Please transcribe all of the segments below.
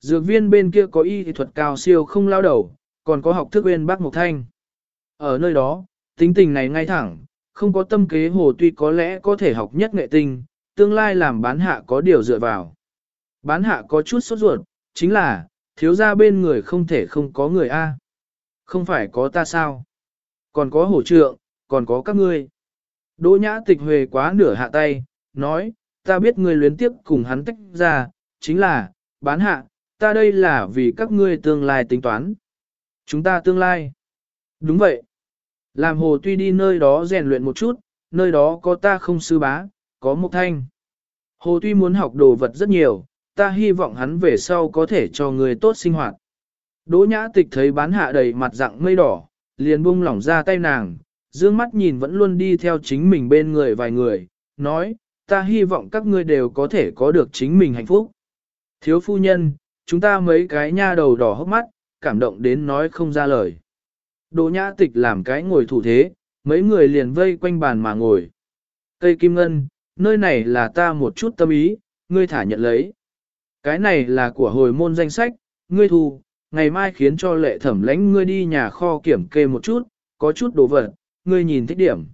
Dược viên bên kia có y thuật cao siêu không lao đầu, còn có học thức bên bác Mộc Thanh. Ở nơi đó, tính tình này ngay thẳng, không có tâm kế hồ tuy có lẽ có thể học nhất nghệ tinh, tương lai làm bán hạ có điều dựa vào. Bán hạ có chút sốt ruột, chính là, thiếu ra bên người không thể không có người A. Không phải có ta sao? Còn có hổ trượng, còn có các ngươi. Đỗ nhã tịch huề quá nửa hạ tay, nói, ta biết ngươi luyến tiếp cùng hắn tách ra, chính là, bán hạ, ta đây là vì các ngươi tương lai tính toán. Chúng ta tương lai. Đúng vậy. Làm hồ tuy đi nơi đó rèn luyện một chút, nơi đó có ta không sư bá, có một thanh. Hồ tuy muốn học đồ vật rất nhiều, ta hy vọng hắn về sau có thể cho người tốt sinh hoạt. Đỗ nhã tịch thấy bán hạ đầy mặt dạng mây đỏ, liền buông lỏng ra tay nàng, dương mắt nhìn vẫn luôn đi theo chính mình bên người vài người, nói, ta hy vọng các ngươi đều có thể có được chính mình hạnh phúc. Thiếu phu nhân, chúng ta mấy cái nha đầu đỏ hốc mắt, cảm động đến nói không ra lời. Đỗ nhã tịch làm cái ngồi thủ thế, mấy người liền vây quanh bàn mà ngồi. Cây kim ngân, nơi này là ta một chút tâm ý, ngươi thả nhận lấy. Cái này là của hồi môn danh sách, ngươi thu, ngày mai khiến cho lệ thẩm lãnh ngươi đi nhà kho kiểm kê một chút, có chút đồ vật, ngươi nhìn thích điểm.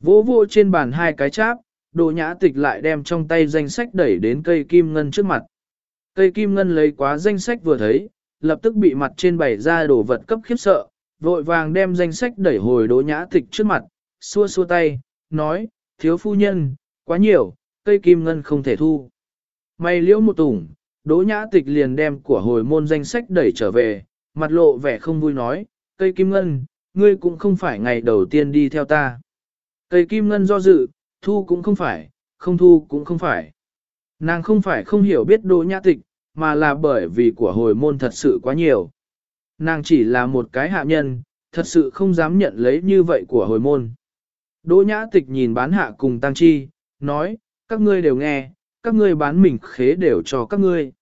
Vỗ vô trên bàn hai cái cháp, đồ nhã tịch lại đem trong tay danh sách đẩy đến cây kim ngân trước mặt. Cây kim ngân lấy quá danh sách vừa thấy, lập tức bị mặt trên bày ra đồ vật cấp khiếp sợ, vội vàng đem danh sách đẩy hồi đỗ nhã tịch trước mặt, xua xua tay, nói, thiếu phu nhân, quá nhiều, cây kim ngân không thể thu. Mày liễu một tủng, đỗ nhã tịch liền đem của hồi môn danh sách đẩy trở về, mặt lộ vẻ không vui nói, cây kim ngân, ngươi cũng không phải ngày đầu tiên đi theo ta. Cây kim ngân do dự, thu cũng không phải, không thu cũng không phải. Nàng không phải không hiểu biết đỗ nhã tịch, mà là bởi vì của hồi môn thật sự quá nhiều. Nàng chỉ là một cái hạ nhân, thật sự không dám nhận lấy như vậy của hồi môn. Đỗ nhã tịch nhìn bán hạ cùng tăng chi, nói, các ngươi đều nghe, các ngươi bán mình khế đều cho các ngươi.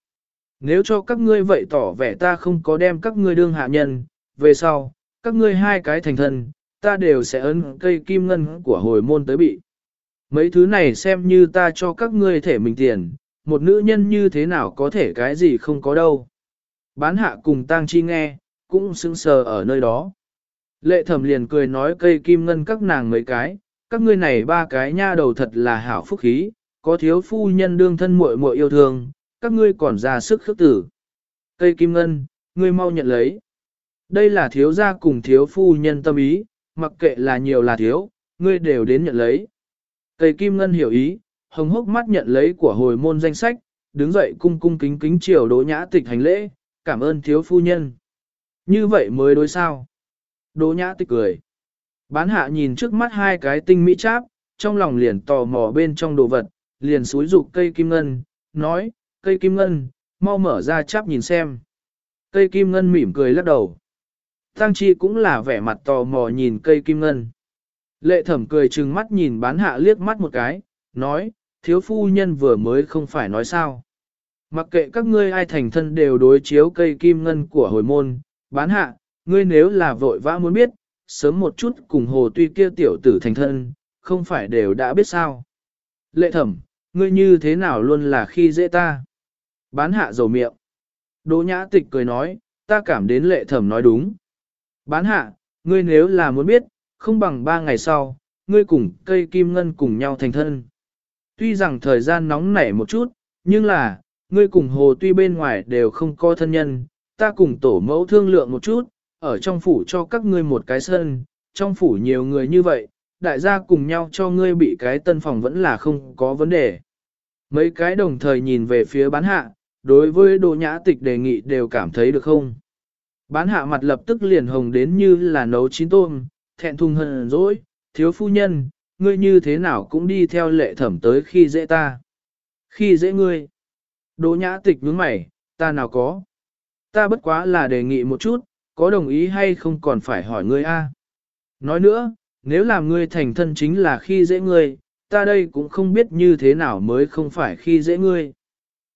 Nếu cho các ngươi vậy tỏ vẻ ta không có đem các ngươi đương hạ nhân, về sau, các ngươi hai cái thành thân, ta đều sẽ ấn cây kim ngân của hồi môn tới bị. Mấy thứ này xem như ta cho các ngươi thể mình tiền, một nữ nhân như thế nào có thể cái gì không có đâu. Bán hạ cùng tang chi nghe, cũng sững sờ ở nơi đó. Lệ thẩm liền cười nói cây kim ngân các nàng mấy cái, các ngươi này ba cái nha đầu thật là hảo phúc khí, có thiếu phu nhân đương thân muội muội yêu thương, các ngươi còn ra sức khước tử. Cây kim ngân, ngươi mau nhận lấy. Đây là thiếu gia cùng thiếu phu nhân tâm ý, mặc kệ là nhiều là thiếu, ngươi đều đến nhận lấy. Cây kim ngân hiểu ý, hồng hốc mắt nhận lấy của hồi môn danh sách, đứng dậy cung cung kính kính chiều đỗ nhã tịch hành lễ, cảm ơn thiếu phu nhân. Như vậy mới đối sao. Đỗ nhã tịch cười. Bán hạ nhìn trước mắt hai cái tinh mỹ cháp, trong lòng liền tò mò bên trong đồ vật, liền suối dục cây kim ngân, nói, cây kim ngân, mau mở ra cháp nhìn xem. Cây kim ngân mỉm cười lắc đầu. Tăng chi cũng là vẻ mặt tò mò nhìn cây kim ngân. Lệ thẩm cười trừng mắt nhìn bán hạ liếc mắt một cái, nói, thiếu phu nhân vừa mới không phải nói sao. Mặc kệ các ngươi ai thành thân đều đối chiếu cây kim ngân của hồi môn, bán hạ, ngươi nếu là vội vã muốn biết, sớm một chút cùng hồ tuy kia tiểu tử thành thân, không phải đều đã biết sao. Lệ thẩm, ngươi như thế nào luôn là khi dễ ta. Bán hạ dầu miệng. Đỗ nhã tịch cười nói, ta cảm đến lệ thẩm nói đúng. Bán hạ, ngươi nếu là muốn biết, không bằng ba ngày sau, ngươi cùng cây kim ngân cùng nhau thành thân. Tuy rằng thời gian nóng nảy một chút, nhưng là, ngươi cùng hồ tuy bên ngoài đều không có thân nhân, ta cùng tổ mẫu thương lượng một chút, ở trong phủ cho các ngươi một cái sân, trong phủ nhiều người như vậy, đại gia cùng nhau cho ngươi bị cái tân phòng vẫn là không có vấn đề. Mấy cái đồng thời nhìn về phía bán hạ, đối với đồ nhã tịch đề nghị đều cảm thấy được không? Bán hạ mặt lập tức liền hồng đến như là nấu chín tôm, thẹn thùng hờn dỗi, thiếu phu nhân, ngươi như thế nào cũng đi theo lệ thẩm tới khi dễ ta. Khi dễ ngươi. Đỗ nhã tịch nhướng mày, ta nào có. Ta bất quá là đề nghị một chút, có đồng ý hay không còn phải hỏi ngươi a. Nói nữa, nếu làm ngươi thành thân chính là khi dễ ngươi, ta đây cũng không biết như thế nào mới không phải khi dễ ngươi.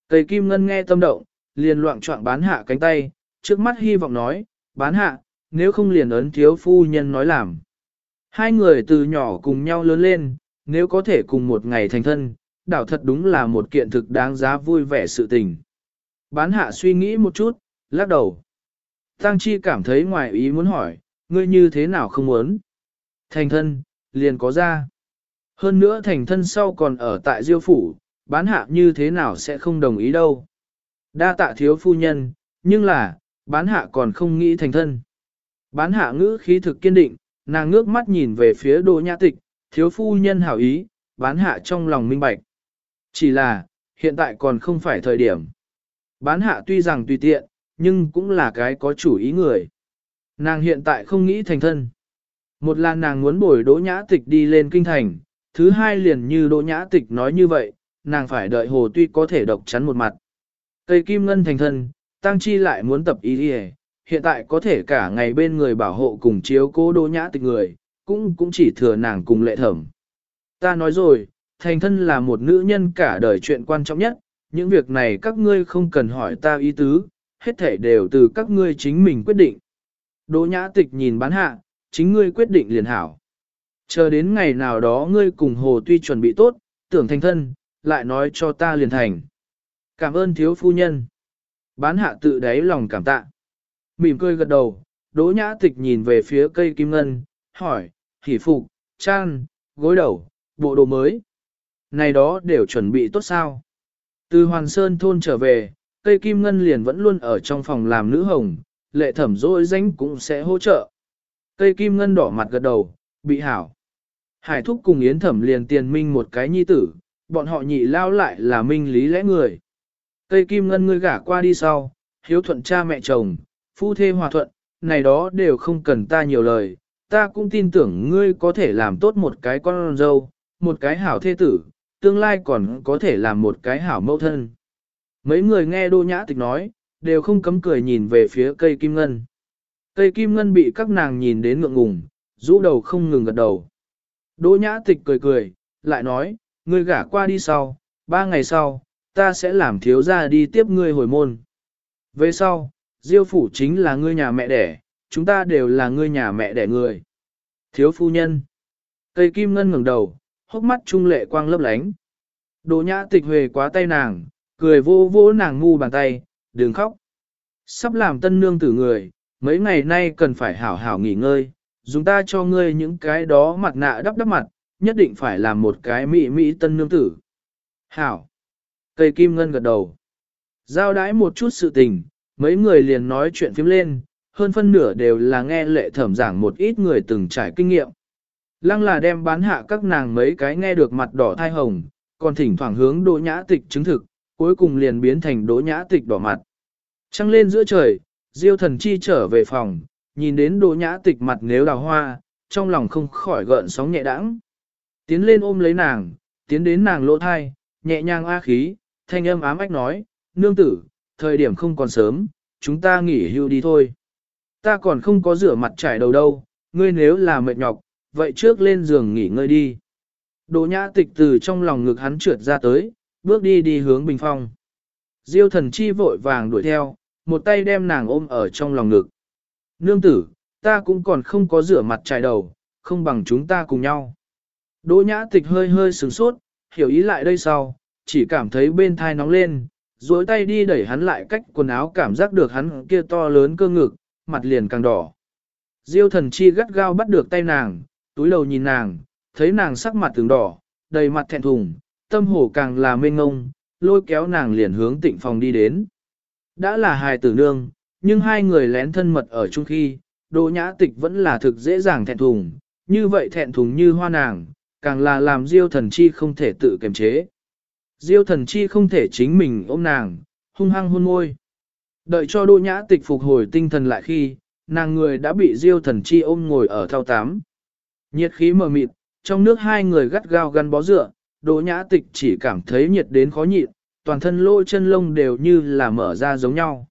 Tây Kim Ngân nghe tâm động, liền loạn trọng bán hạ cánh tay, trước mắt hy vọng nói, bán hạ, nếu không liền ấn thiếu phu nhân nói làm. Hai người từ nhỏ cùng nhau lớn lên, nếu có thể cùng một ngày thành thân, đảo thật đúng là một kiện thực đáng giá vui vẻ sự tình. Bán hạ suy nghĩ một chút, lắc đầu. Tăng chi cảm thấy ngoài ý muốn hỏi, ngươi như thế nào không muốn? Thành thân, liền có ra. Hơn nữa thành thân sau còn ở tại diêu phủ, bán hạ như thế nào sẽ không đồng ý đâu. Đa tạ thiếu phu nhân, nhưng là, bán hạ còn không nghĩ thành thân. Bán hạ ngữ khí thực kiên định, nàng ngước mắt nhìn về phía đồ nhã tịch, thiếu phu nhân hảo ý, bán hạ trong lòng minh bạch. Chỉ là, hiện tại còn không phải thời điểm. Bán hạ tuy rằng tùy tiện, nhưng cũng là cái có chủ ý người. Nàng hiện tại không nghĩ thành thân. Một là nàng muốn bồi đỗ nhã tịch đi lên kinh thành, thứ hai liền như đỗ nhã tịch nói như vậy, nàng phải đợi hồ tuy có thể độc chắn một mặt. Cây kim ngân thành thân, tăng chi lại muốn tập ý đi hiện tại có thể cả ngày bên người bảo hộ cùng chiếu cố đỗ nhã tịch người, cũng cũng chỉ thừa nàng cùng lệ thẩm. Ta nói rồi, thành thân là một nữ nhân cả đời chuyện quan trọng nhất, những việc này các ngươi không cần hỏi ta ý tứ, hết thể đều từ các ngươi chính mình quyết định. Đỗ nhã tịch nhìn bán hạ, chính ngươi quyết định liền hảo. Chờ đến ngày nào đó ngươi cùng hồ tuy chuẩn bị tốt, tưởng thành thân, lại nói cho ta liền thành. Cảm ơn thiếu phu nhân. Bán hạ tự đáy lòng cảm tạ. Mỉm cười gật đầu, đỗ nhã tịch nhìn về phía cây kim ngân, hỏi, hỉ phục, chan, gối đầu, bộ đồ mới. Này đó đều chuẩn bị tốt sao? Từ Hoàn Sơn thôn trở về, cây kim ngân liền vẫn luôn ở trong phòng làm nữ hồng, lệ thẩm dỗi danh cũng sẽ hỗ trợ. Cây kim ngân đỏ mặt gật đầu, bị hảo. Hải thúc cùng Yến thẩm liền tiền minh một cái nhi tử, bọn họ nhị lao lại là minh lý lẽ người. Cây kim ngân ngươi gả qua đi sau, hiếu thuận cha mẹ chồng, phu thê hòa thuận, này đó đều không cần ta nhiều lời, ta cũng tin tưởng ngươi có thể làm tốt một cái con dâu, một cái hảo thê tử, tương lai còn có thể làm một cái hảo mẫu thân. Mấy người nghe Đô Nhã Tịch nói, đều không cấm cười nhìn về phía cây kim ngân. Cây kim ngân bị các nàng nhìn đến ngượng ngùng, rũ đầu không ngừng gật đầu. Đỗ Nhã Tịch cười cười, lại nói, ngươi gả qua đi sau, ba ngày sau, ta sẽ làm thiếu gia đi tiếp ngươi hồi môn. Về sau, Diêu phủ chính là ngươi nhà mẹ đẻ, chúng ta đều là ngươi nhà mẹ đẻ người. Thiếu phu nhân. Cây kim ngân ngẩng đầu, hốc mắt trung lệ quang lấp lánh. Đỗ nhã tịch huề quá tay nàng, cười vô vô nàng ngu bàn tay, đừng khóc. Sắp làm tân nương tử người, mấy ngày nay cần phải hảo hảo nghỉ ngơi, dùng ta cho ngươi những cái đó mặt nạ đắp đắp mặt, nhất định phải làm một cái mỹ mỹ tân nương tử. Hảo. Cây kim ngân gật đầu. Giao đái một chút sự tình, mấy người liền nói chuyện phím lên, hơn phân nửa đều là nghe lệ thẩm giảng một ít người từng trải kinh nghiệm. Lăng là đem bán hạ các nàng mấy cái nghe được mặt đỏ thai hồng, còn thỉnh thoảng hướng đỗ nhã tịch chứng thực, cuối cùng liền biến thành đỗ nhã tịch đỏ mặt. Trăng lên giữa trời, diêu thần chi trở về phòng, nhìn đến đỗ nhã tịch mặt nếu đào hoa, trong lòng không khỏi gợn sóng nhẹ đãng. Tiến lên ôm lấy nàng, tiến đến nàng lỗ thai, nhẹ nhàng a khí, thanh âm ám ách nói, nương tử, thời điểm không còn sớm, chúng ta nghỉ hưu đi thôi. Ta còn không có rửa mặt trải đầu đâu, ngươi nếu là mệt nhọc, vậy trước lên giường nghỉ ngơi đi. Đỗ nhã tịch từ trong lòng ngực hắn trượt ra tới, bước đi đi hướng bình phong. Diêu thần chi vội vàng đuổi theo, một tay đem nàng ôm ở trong lòng ngực. Nương tử, ta cũng còn không có rửa mặt trải đầu, không bằng chúng ta cùng nhau. Đỗ nhã tịch hơi hơi sửng sốt, hiểu ý lại đây sau, chỉ cảm thấy bên thai nóng lên, duỗi tay đi đẩy hắn lại cách quần áo cảm giác được hắn kia to lớn cơ ngực, mặt liền càng đỏ. Diêu thần chi gắt gao bắt được tay nàng, túi đầu nhìn nàng, thấy nàng sắc mặt từng đỏ, đầy mặt thẹn thùng, tâm hồ càng là mênh ngông, lôi kéo nàng liền hướng tịnh phòng đi đến. Đã là hài tử nương, nhưng hai người lén thân mật ở chung khi, Đỗ Nhã Tịch vẫn là thực dễ dàng thẹn thùng, như vậy thẹn thùng như hoa nàng, càng là làm Diêu Thần Chi không thể tự kiềm chế. Diêu Thần Chi không thể chính mình ôm nàng, hung hăng hôn môi. Đợi cho Đỗ Nhã Tịch phục hồi tinh thần lại khi, nàng người đã bị Diêu Thần Chi ôm ngồi ở thao tám. Nhiệt khí mờ mịt, trong nước hai người gắt gao gắn bó dựa, Đỗ Nhã Tịch chỉ cảm thấy nhiệt đến khó nhịn, toàn thân lỗ chân lông đều như là mở ra giống nhau.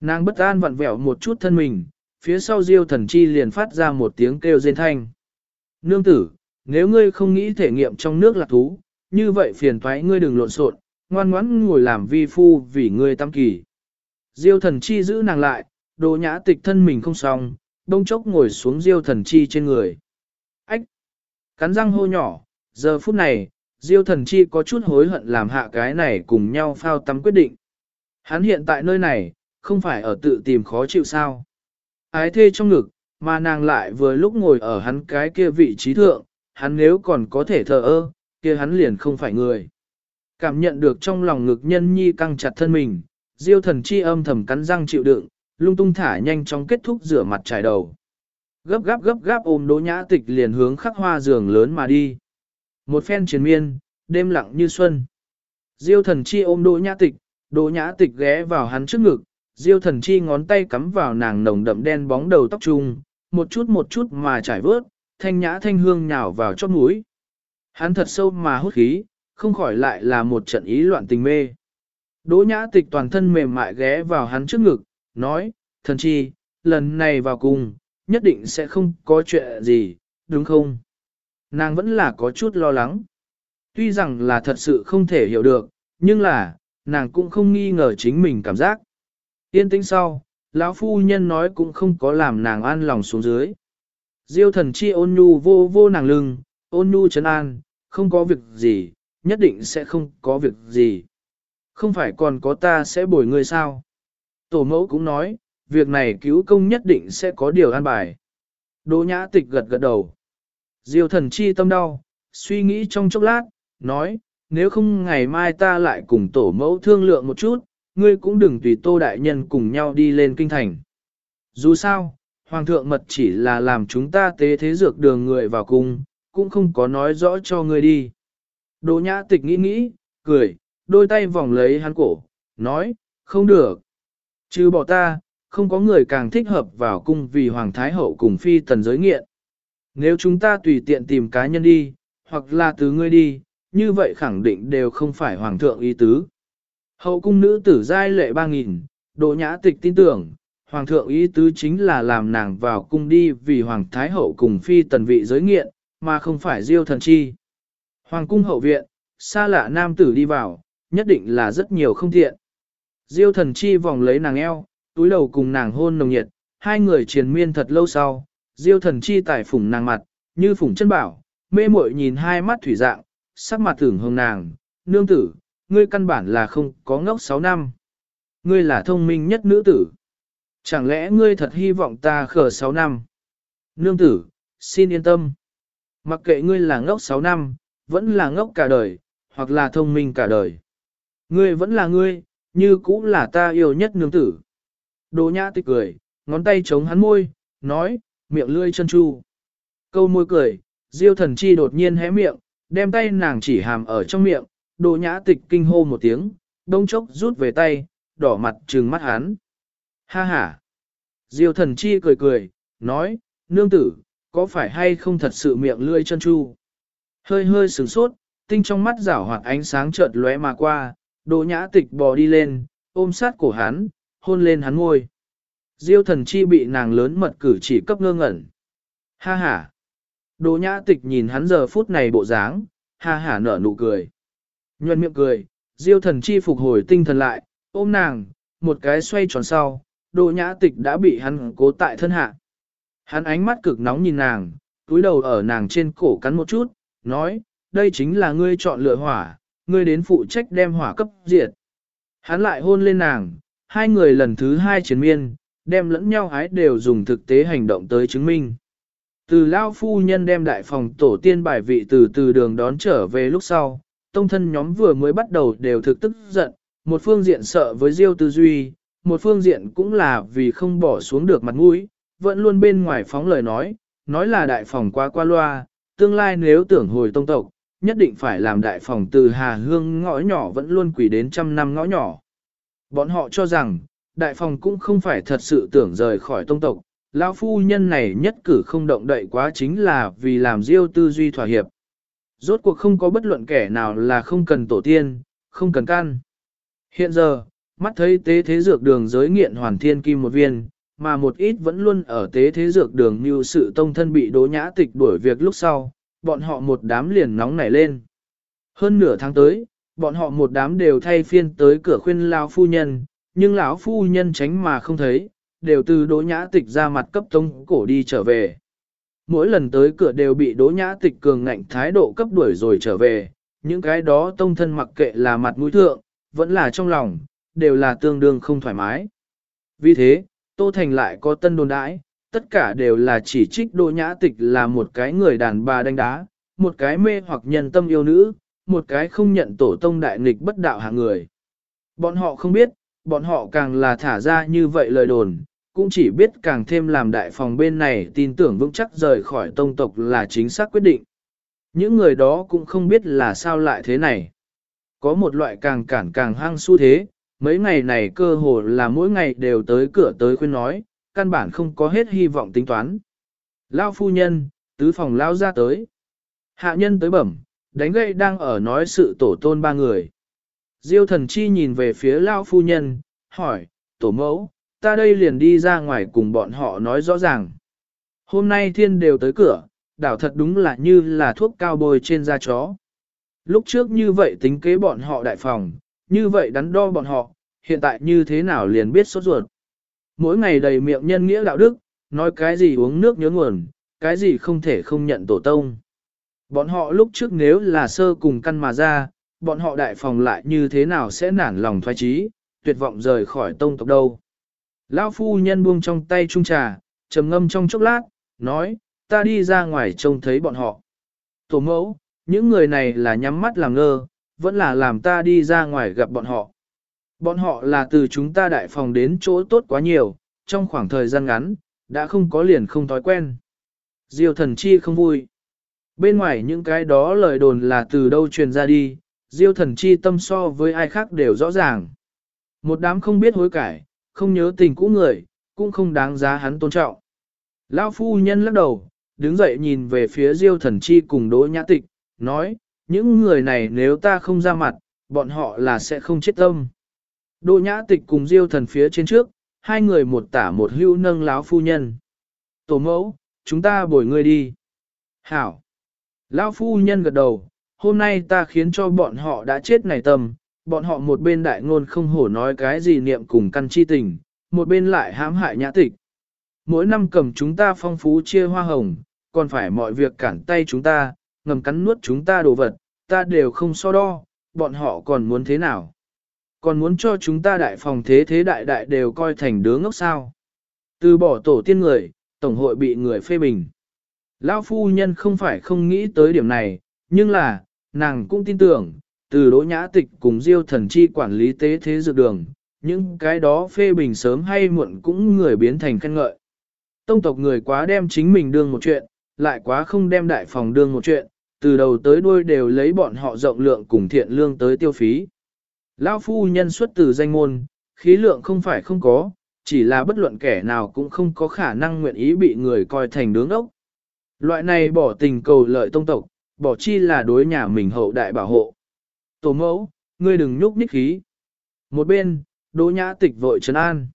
Nàng bất an vặn vẹo một chút thân mình, phía sau Diêu Thần Chi liền phát ra một tiếng kêu rên thanh. Nương tử, nếu ngươi không nghĩ thể nghiệm trong nước là thú, như vậy phiền thoái ngươi đừng lộn xộn, ngoan ngoãn ngồi làm vi phu vì ngươi tam kỳ. Diêu Thần Chi giữ nàng lại, đồ Nhã Tịch thân mình không xong, đông chốc ngồi xuống Diêu Thần Chi trên người. ách Cắn răng hô nhỏ, giờ phút này, Diêu thần chi có chút hối hận làm hạ cái này cùng nhau phao tắm quyết định. Hắn hiện tại nơi này, không phải ở tự tìm khó chịu sao. Ái thê trong ngực, mà nàng lại vừa lúc ngồi ở hắn cái kia vị trí thượng, hắn nếu còn có thể thờ ơ, kia hắn liền không phải người. Cảm nhận được trong lòng ngực nhân nhi căng chặt thân mình, diêu thần chi âm thầm cắn răng chịu đựng, lung tung thả nhanh chóng kết thúc rửa mặt trải đầu. Gấp gáp gấp gáp ôm đỗ nhã tịch liền hướng khắc hoa giường lớn mà đi. Một phen chiến miên, đêm lặng như xuân. Diêu thần chi ôm đỗ nhã tịch, đỗ nhã tịch ghé vào hắn trước ngực, diêu thần chi ngón tay cắm vào nàng nồng đậm đen bóng đầu tóc trung, một chút một chút mà trải vớt, thanh nhã thanh hương nhào vào chót mũi. Hắn thật sâu mà hút khí, không khỏi lại là một trận ý loạn tình mê. Đỗ nhã tịch toàn thân mềm mại ghé vào hắn trước ngực, nói, thần chi, lần này vào cùng, nhất định sẽ không có chuyện gì, đúng không? Nàng vẫn là có chút lo lắng. Tuy rằng là thật sự không thể hiểu được, nhưng là, nàng cũng không nghi ngờ chính mình cảm giác. Yên tĩnh sau, lão phu nhân nói cũng không có làm nàng an lòng xuống dưới. Diêu thần chi ôn nhu vô vô nàng lưng, ôn nhu trấn an, không có việc gì, nhất định sẽ không có việc gì. Không phải còn có ta sẽ bồi ngươi sao? Tổ mẫu cũng nói, việc này cứu công nhất định sẽ có điều an bài. Đỗ nhã tịch gật gật đầu. Diêu thần chi tâm đau, suy nghĩ trong chốc lát, nói, nếu không ngày mai ta lại cùng tổ mẫu thương lượng một chút, ngươi cũng đừng tùy tô đại nhân cùng nhau đi lên kinh thành. Dù sao, hoàng thượng mật chỉ là làm chúng ta tế thế dược đường người vào cung, cũng không có nói rõ cho ngươi đi. Đỗ nhã tịch nghĩ nghĩ, cười, đôi tay vòng lấy hắn cổ, nói, không được. Chứ bỏ ta, không có người càng thích hợp vào cung vì Hoàng Thái Hậu cùng phi tần giới nghiện. Nếu chúng ta tùy tiện tìm cá nhân đi, hoặc là từ ngươi đi, như vậy khẳng định đều không phải Hoàng thượng ý tứ. Hậu cung nữ tử giai lệ ba nghìn, Đỗ nhã tịch tin tưởng, Hoàng thượng ý tứ chính là làm nàng vào cung đi vì Hoàng Thái Hậu cùng phi tần vị giới nghiện, mà không phải diêu thần chi. Hoàng cung hậu viện, xa lạ nam tử đi vào, nhất định là rất nhiều không thiện. Diêu thần chi vòng lấy nàng eo, túi đầu cùng nàng hôn nồng nhiệt, hai người triền miên thật lâu sau, diêu thần chi tải phủng nàng mặt, như phủng chân bảo, mê muội nhìn hai mắt thủy dạng, sắc mặt tưởng hồng nàng, nương tử, ngươi căn bản là không có ngốc sáu năm. Ngươi là thông minh nhất nữ tử. Chẳng lẽ ngươi thật hy vọng ta khờ sáu năm? Nương tử, xin yên tâm. Mặc kệ ngươi là ngốc sáu năm, vẫn là ngốc cả đời, hoặc là thông minh cả đời. Ngươi vẫn là ngươi, như cũng là ta yêu nhất nương tử. đồ nhã tịch cười, ngón tay chống hắn môi, nói, miệng lươi chân chu. Câu môi cười, diêu thần chi đột nhiên hé miệng, đem tay nàng chỉ hàm ở trong miệng, đồ nhã tịch kinh hô một tiếng, đông chốc rút về tay, đỏ mặt trừng mắt hắn. Ha ha! Diêu thần chi cười cười, nói, nương tử, có phải hay không thật sự miệng lươi chân chu? Hơi hơi sửng sốt, tinh trong mắt rảo hoạt ánh sáng chợt lóe mà qua, Đỗ nhã tịch bò đi lên, ôm sát cổ hắn, hôn lên hắn ngôi. Diêu thần chi bị nàng lớn mật cử chỉ cấp ngơ ngẩn. Ha ha. Đỗ nhã tịch nhìn hắn giờ phút này bộ dáng, ha ha nở nụ cười. Nhuận miệng cười, diêu thần chi phục hồi tinh thần lại, ôm nàng, một cái xoay tròn sau, đỗ nhã tịch đã bị hắn cố tại thân hạ. Hắn ánh mắt cực nóng nhìn nàng, túi đầu ở nàng trên cổ cắn một chút, nói, đây chính là ngươi chọn lựa hỏa, ngươi đến phụ trách đem hỏa cấp diệt. Hắn lại hôn lên nàng, hai người lần thứ hai chiến miên, đem lẫn nhau ái đều dùng thực tế hành động tới chứng minh. Từ Lao Phu Nhân đem đại phòng tổ tiên bài vị từ từ đường đón trở về lúc sau, tông thân nhóm vừa mới bắt đầu đều thực tức giận, một phương diện sợ với Diêu Tư Duy, một phương diện cũng là vì không bỏ xuống được mặt mũi, vẫn luôn bên ngoài phóng lời nói, nói là đại phòng quá qua loa, tương lai nếu tưởng hồi tông tộc, nhất định phải làm đại phòng từ Hà Hương ngõ nhỏ vẫn luôn quỷ đến trăm năm ngõ nhỏ. Bọn họ cho rằng, đại phòng cũng không phải thật sự tưởng rời khỏi tông tộc, lão phu nhân này nhất cử không động đậy quá chính là vì làm diêu tư duy thỏa hiệp. Rốt cuộc không có bất luận kẻ nào là không cần tổ tiên, không cần can. Hiện giờ, mắt thấy tế thế dược đường giới nghiện hoàn thiên kim một viên, mà một ít vẫn luôn ở tế thế dược đường như sự tông thân bị đố nhã tịch đuổi việc lúc sau, bọn họ một đám liền nóng nảy lên. Hơn nửa tháng tới, bọn họ một đám đều thay phiên tới cửa khuyên lão phu nhân, nhưng lão phu nhân tránh mà không thấy, đều từ đố nhã tịch ra mặt cấp tông cổ đi trở về. Mỗi lần tới cửa đều bị đố nhã tịch cường ngạnh thái độ cấp đuổi rồi trở về, những cái đó tông thân mặc kệ là mặt mũi thượng, vẫn là trong lòng, đều là tương đương không thoải mái. Vì thế, Tô Thành lại có tân đồn đãi, tất cả đều là chỉ trích Đỗ Nhã Tịch là một cái người đàn bà đánh đá, một cái mê hoặc nhân tâm yêu nữ, một cái không nhận tổ tông đại nghịch bất đạo hạng người. Bọn họ không biết, bọn họ càng là thả ra như vậy lời đồn, cũng chỉ biết càng thêm làm đại phòng bên này tin tưởng vững chắc rời khỏi tông tộc là chính xác quyết định. Những người đó cũng không biết là sao lại thế này. Có một loại càng cản càng hăng xu thế, mấy ngày này cơ hồ là mỗi ngày đều tới cửa tới khuyên nói, căn bản không có hết hy vọng tính toán. Lao phu nhân, tứ phòng lao ra tới. Hạ nhân tới bẩm, đánh gậy đang ở nói sự tổ tôn ba người. Diêu thần chi nhìn về phía Lao phu nhân, hỏi, tổ mẫu, ta đây liền đi ra ngoài cùng bọn họ nói rõ ràng. Hôm nay thiên đều tới cửa, đảo thật đúng là như là thuốc cao bôi trên da chó. Lúc trước như vậy tính kế bọn họ đại phòng, như vậy đắn đo bọn họ, hiện tại như thế nào liền biết sốt ruột. Mỗi ngày đầy miệng nhân nghĩa đạo đức, nói cái gì uống nước nhớ nguồn, cái gì không thể không nhận tổ tông. Bọn họ lúc trước nếu là sơ cùng căn mà ra, bọn họ đại phòng lại như thế nào sẽ nản lòng thoái trí, tuyệt vọng rời khỏi tông tộc đâu. Lão phu nhân buông trong tay trung trà, trầm ngâm trong chốc lát, nói, ta đi ra ngoài trông thấy bọn họ. Tổ mẫu, những người này là nhắm mắt làm ngơ, vẫn là làm ta đi ra ngoài gặp bọn họ. Bọn họ là từ chúng ta đại phòng đến chỗ tốt quá nhiều, trong khoảng thời gian ngắn, đã không có liền không thói quen. Diêu thần chi không vui. Bên ngoài những cái đó lời đồn là từ đâu truyền ra đi, diêu thần chi tâm so với ai khác đều rõ ràng. Một đám không biết hối cải, không nhớ tình cũ người, cũng không đáng giá hắn tôn trọng. Lão phu nhân lắc đầu, đứng dậy nhìn về phía diêu thần chi cùng đỗ nhã tịch, nói, những người này nếu ta không ra mặt, bọn họ là sẽ không chết tâm. Đỗ nhã tịch cùng diêu thần phía trên trước, hai người một tả một hưu nâng láo phu nhân. Tổ mẫu, chúng ta bồi ngươi đi. Hảo. Lão phu nhân gật đầu, hôm nay ta khiến cho bọn họ đã chết này tâm, bọn họ một bên đại ngôn không hổ nói cái gì niệm cùng căn chi tình, một bên lại hãm hại nhã tịch. Mỗi năm cầm chúng ta phong phú chia hoa hồng, còn phải mọi việc cản tay chúng ta, ngầm cắn nuốt chúng ta đồ vật, ta đều không so đo, bọn họ còn muốn thế nào? Còn muốn cho chúng ta đại phòng thế thế đại đại đều coi thành đứa ngốc sao? Từ bỏ tổ tiên người, tổng hội bị người phê bình. Lão phu nhân không phải không nghĩ tới điểm này, nhưng là, nàng cũng tin tưởng, từ đỗ nhã tịch cùng diêu thần chi quản lý tế thế dược đường, những cái đó phê bình sớm hay muộn cũng người biến thành khen ngợi. Tông tộc người quá đem chính mình đương một chuyện, lại quá không đem đại phòng đương một chuyện, từ đầu tới đuôi đều lấy bọn họ rộng lượng cùng thiện lương tới tiêu phí. Lão phu nhân xuất từ danh môn, khí lượng không phải không có, chỉ là bất luận kẻ nào cũng không có khả năng nguyện ý bị người coi thành đứng ốc. Loại này bỏ tình cầu lợi tông tộc, bỏ chi là đối nhà mình hậu đại bảo hộ. Tổ mẫu, ngươi đừng nhúc nhích khí. Một bên, đỗ nhã tịch vội trấn an.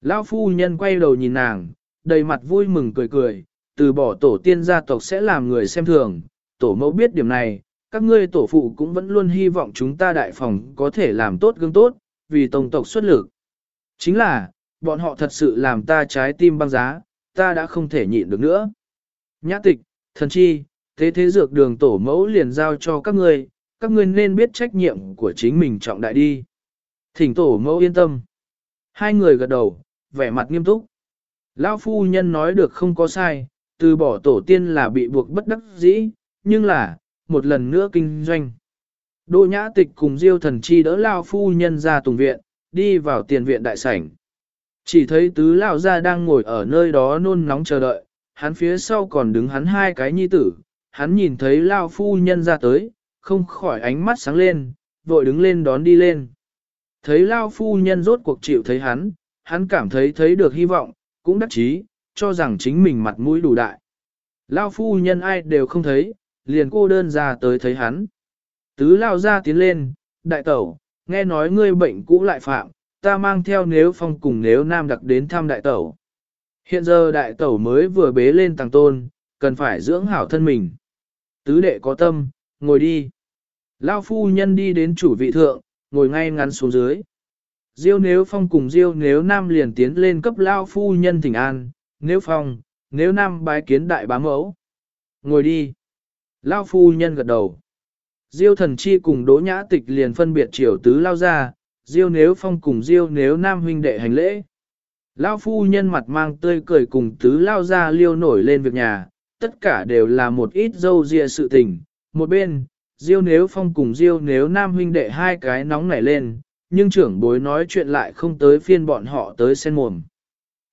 Lão phu nhân quay đầu nhìn nàng, đầy mặt vui mừng cười cười, từ bỏ tổ tiên gia tộc sẽ làm người xem thường. Tổ mẫu biết điểm này, các ngươi tổ phụ cũng vẫn luôn hy vọng chúng ta đại phòng có thể làm tốt gương tốt, vì tông tộc xuất lực. Chính là, bọn họ thật sự làm ta trái tim băng giá, ta đã không thể nhịn được nữa. Nhã tịch, thần chi, thế thế dược đường tổ mẫu liền giao cho các ngươi, các ngươi nên biết trách nhiệm của chính mình trọng đại đi. Thỉnh tổ mẫu yên tâm. Hai người gật đầu, vẻ mặt nghiêm túc. Lão phu nhân nói được không có sai, từ bỏ tổ tiên là bị buộc bất đắc dĩ, nhưng là, một lần nữa kinh doanh. Đỗ nhã tịch cùng diêu thần chi đỡ Lão phu nhân ra tùng viện, đi vào tiền viện đại sảnh. Chỉ thấy tứ Lão gia đang ngồi ở nơi đó nôn nóng chờ đợi, hắn phía sau còn đứng hắn hai cái nhi tử, hắn nhìn thấy Lão phu nhân ra tới, không khỏi ánh mắt sáng lên, vội đứng lên đón đi lên. Thấy Lao phu nhân rốt cuộc chịu thấy hắn, hắn cảm thấy thấy được hy vọng, cũng đắc chí, cho rằng chính mình mặt mũi đủ đại. Lao phu nhân ai đều không thấy, liền cô đơn ra tới thấy hắn. Tứ Lao ra tiến lên, đại tẩu, nghe nói ngươi bệnh cũ lại phạm, ta mang theo nếu phong cùng nếu nam đặc đến thăm đại tẩu. Hiện giờ đại tẩu mới vừa bế lên tàng tôn, cần phải dưỡng hảo thân mình. Tứ đệ có tâm, ngồi đi. Lao phu nhân đi đến chủ vị thượng, ngồi ngay ngắn xuống dưới. Diêu nếu phong cùng Diêu nếu nam liền tiến lên cấp Lao phu nhân thỉnh an, nếu phong, nếu nam bái kiến đại bá mẫu. Ngồi đi. Lao phu nhân gật đầu. Diêu thần chi cùng đỗ nhã tịch liền phân biệt triều tứ lao ra, Diêu nếu phong cùng Diêu nếu nam huynh đệ hành lễ. Lao phu nhân mặt mang tươi cười cùng tứ lao ra liêu nổi lên việc nhà, tất cả đều là một ít dâu dịa sự tình. Một bên, Diêu nếu phong cùng Diêu nếu nam huynh đệ hai cái nóng nảy lên, nhưng trưởng bối nói chuyện lại không tới phiên bọn họ tới sen mồm.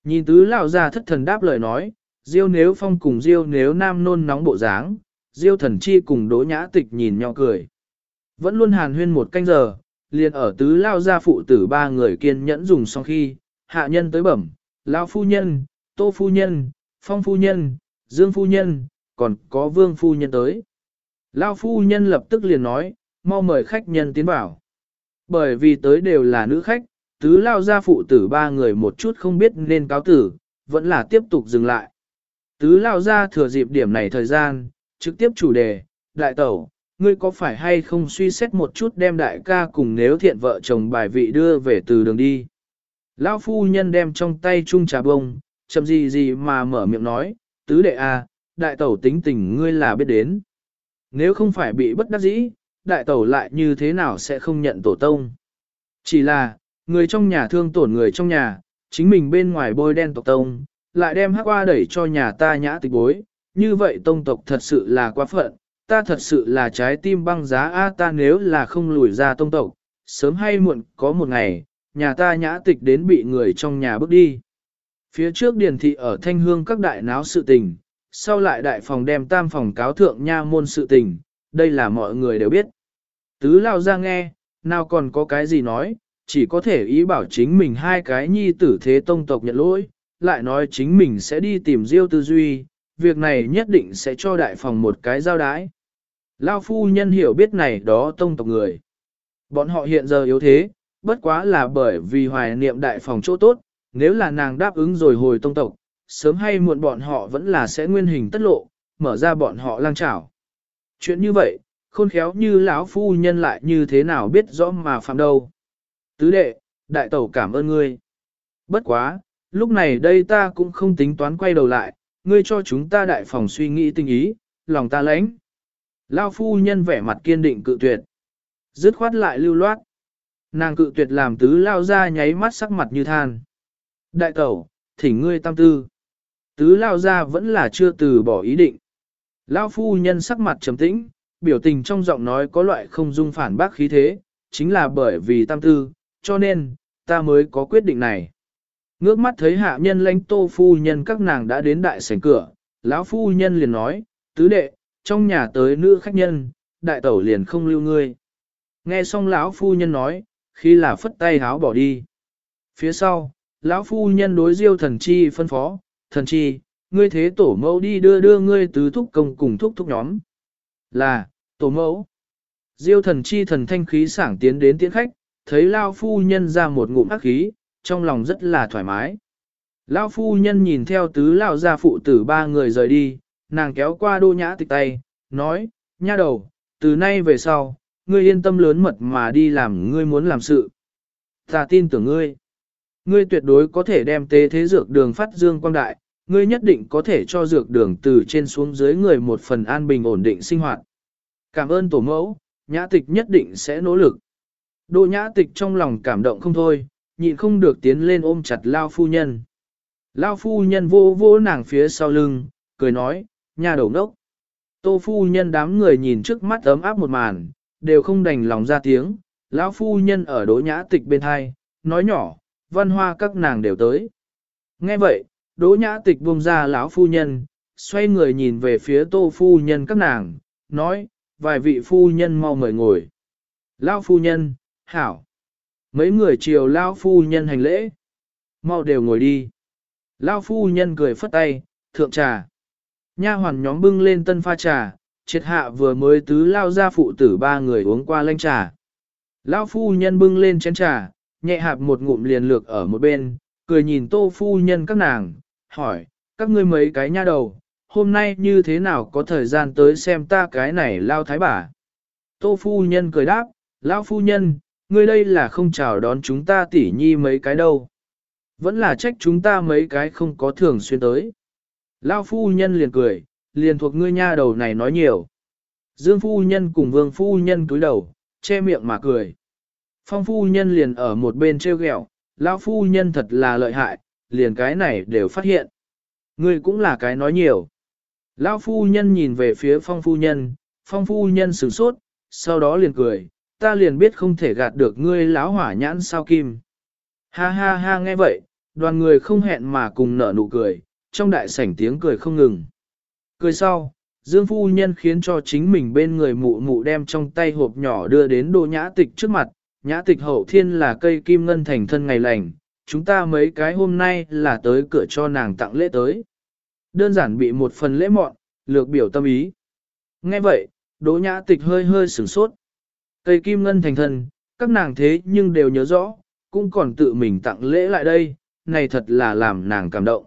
Nhìn tứ lao ra thất thần đáp lời nói, Diêu nếu phong cùng Diêu nếu nam nôn nóng bộ dáng, Diêu thần chi cùng đỗ nhã tịch nhìn nhau cười. Vẫn luôn hàn huyên một canh giờ, liền ở tứ lao gia phụ tử ba người kiên nhẫn dùng xong khi, hạ nhân tới bẩm, lao phu nhân, tô phu nhân, phong phu nhân, dương phu nhân, còn có vương phu nhân tới. Lao phu nhân lập tức liền nói, mau mời khách nhân tiến vào. Bởi vì tới đều là nữ khách, tứ lao gia phụ tử ba người một chút không biết nên cáo tử, vẫn là tiếp tục dừng lại. Tứ lao gia thừa dịp điểm này thời gian, trực tiếp chủ đề, đại tẩu, ngươi có phải hay không suy xét một chút đem đại ca cùng nếu thiện vợ chồng bài vị đưa về từ đường đi. Lão phu nhân đem trong tay chung trà bông, chậm gì gì mà mở miệng nói, tứ đệ a, à, đại tẩu tính tình ngươi là biết đến. Nếu không phải bị bất đắc dĩ, đại tẩu lại như thế nào sẽ không nhận tổ tông. Chỉ là, người trong nhà thương tổn người trong nhà, chính mình bên ngoài bôi đen tộc tông, lại đem hắc qua đẩy cho nhà ta nhã tịch bối, như vậy tông tộc thật sự là quá phận, ta thật sự là trái tim băng giá a ta nếu là không lùi ra tông tộc, sớm hay muộn có một ngày, nhà ta nhã tịch đến bị người trong nhà bước đi. Phía trước điền thị ở thanh hương các đại náo sự tình, sau lại đại phòng đem tam phòng cáo thượng nha môn sự tình, đây là mọi người đều biết. Tứ lao ra nghe, nào còn có cái gì nói, chỉ có thể ý bảo chính mình hai cái nhi tử thế tông tộc nhận lỗi, lại nói chính mình sẽ đi tìm Diêu Tư Duy, việc này nhất định sẽ cho đại phòng một cái giao đái. Lao phu nhân hiểu biết này đó tông tộc người. Bọn họ hiện giờ yếu thế, bất quá là bởi vì hoài niệm đại phòng chỗ tốt, nếu là nàng đáp ứng rồi hồi tông tộc, sớm hay muộn bọn họ vẫn là sẽ nguyên hình tất lộ, mở ra bọn họ lang trảo. Chuyện như vậy, khôn khéo như lão phu nhân lại như thế nào biết rõ mà phạm đâu. Tứ đệ, đại tẩu cảm ơn ngươi. Bất quá, lúc này đây ta cũng không tính toán quay đầu lại, ngươi cho chúng ta đại phòng suy nghĩ tình ý, lòng ta lãnh. Lao phu nhân vẻ mặt kiên định cự tuyệt. Dứt khoát lại lưu loát. Nàng cự tuyệt làm tứ lao ra nháy mắt sắc mặt như than. Đại tẩu, thỉnh ngươi tam tư. Tứ lao ra vẫn là chưa từ bỏ ý định. Lao phu nhân sắc mặt trầm tĩnh, biểu tình trong giọng nói có loại không dung phản bác khí thế, chính là bởi vì tam tư, cho nên, ta mới có quyết định này. Ngước mắt thấy hạ nhân lãnh tô phu nhân các nàng đã đến đại sảnh cửa, lão phu nhân liền nói, tứ đệ, trong nhà tới nữ khách nhân, đại tẩu liền không lưu ngươi. Nghe xong lão phu nhân nói, khi là phất tay háo bỏ đi. Phía sau, lão phu nhân đối diêu thần chi phân phó, thần chi, ngươi thế tổ mẫu đi đưa đưa ngươi tứ thúc công cùng thúc thúc nhóm. Là, tổ mẫu. Diêu thần chi thần thanh khí sảng tiến đến tiễn khách, thấy lao phu nhân ra một ngụm ác khí, trong lòng rất là thoải mái. Lão phu nhân nhìn theo tứ lão gia phụ tử ba người rời đi, nàng kéo qua đô nhã tịch tay, nói, nha đầu, từ nay về sau, ngươi yên tâm lớn mật mà đi làm ngươi muốn làm sự. Ta tin tưởng ngươi. Ngươi tuyệt đối có thể đem tế thế dược đường phát dương quang đại, ngươi nhất định có thể cho dược đường từ trên xuống dưới người một phần an bình ổn định sinh hoạt. Cảm ơn tổ mẫu, nhã tịch nhất định sẽ nỗ lực. Đô nhã tịch trong lòng cảm động không thôi, nhịn không được tiến lên ôm chặt Lao phu nhân. Lao phu nhân vô vô nàng phía sau lưng, cười nói, nhà đầu nốc. Tô phu nhân đám người nhìn trước mắt ấm áp một màn, đều không đành lòng ra tiếng, lão phu nhân ở đỗ nhã tịch bên hai, nói nhỏ, văn hoa các nàng đều tới. Nghe vậy, đỗ nhã tịch buông ra lão phu nhân, xoay người nhìn về phía tô phu nhân các nàng, nói, vài vị phu nhân mau mời ngồi. Lão phu nhân, hảo. Mấy người chiều lao phu nhân hành lễ. Mau đều ngồi đi. Lão phu nhân cười phất tay, thượng trà. Nha hoàn nhóm bưng lên tân pha trà, triệt hạ vừa mới tứ lao ra phụ tử ba người uống qua lanh trà. Lão phu nhân bưng lên chén trà, nhẹ hạp một ngụm liền lược ở một bên, cười nhìn tô phu nhân các nàng, hỏi, các ngươi mấy cái nha đầu, hôm nay như thế nào có thời gian tới xem ta cái này lao thái bà. Tô phu nhân cười đáp, lão phu nhân, ngươi đây là không chào đón chúng ta tỉ nhi mấy cái đâu. Vẫn là trách chúng ta mấy cái không có thường xuyên tới. Lao phu nhân liền cười, liền thuộc ngươi nha đầu này nói nhiều. Dương phu nhân cùng vương phu nhân cúi đầu, che miệng mà cười. Phong phu nhân liền ở một bên treo ghẹo, lão phu nhân thật là lợi hại, liền cái này đều phát hiện. Ngươi cũng là cái nói nhiều. Lão phu nhân nhìn về phía phong phu nhân, phong phu nhân sửng sốt, sau đó liền cười, ta liền biết không thể gạt được ngươi láo hỏa nhãn sao kim. Ha ha ha nghe vậy, đoàn người không hẹn mà cùng nở nụ cười, trong đại sảnh tiếng cười không ngừng. Cười sau, Dương phu nhân khiến cho chính mình bên người mụ mụ đem trong tay hộp nhỏ đưa đến đồ nhã tịch trước mặt, nhã tịch hậu thiên là cây kim ngân thành thân ngày lành, chúng ta mấy cái hôm nay là tới cửa cho nàng tặng lễ tới. Đơn giản bị một phần lễ mọn, lược biểu tâm ý. Nghe vậy, đỗ nhã tịch hơi hơi sửng sốt. Cây kim ngân thành thân, các nàng thế nhưng đều nhớ rõ, cũng còn tự mình tặng lễ lại đây, này thật là làm nàng cảm động.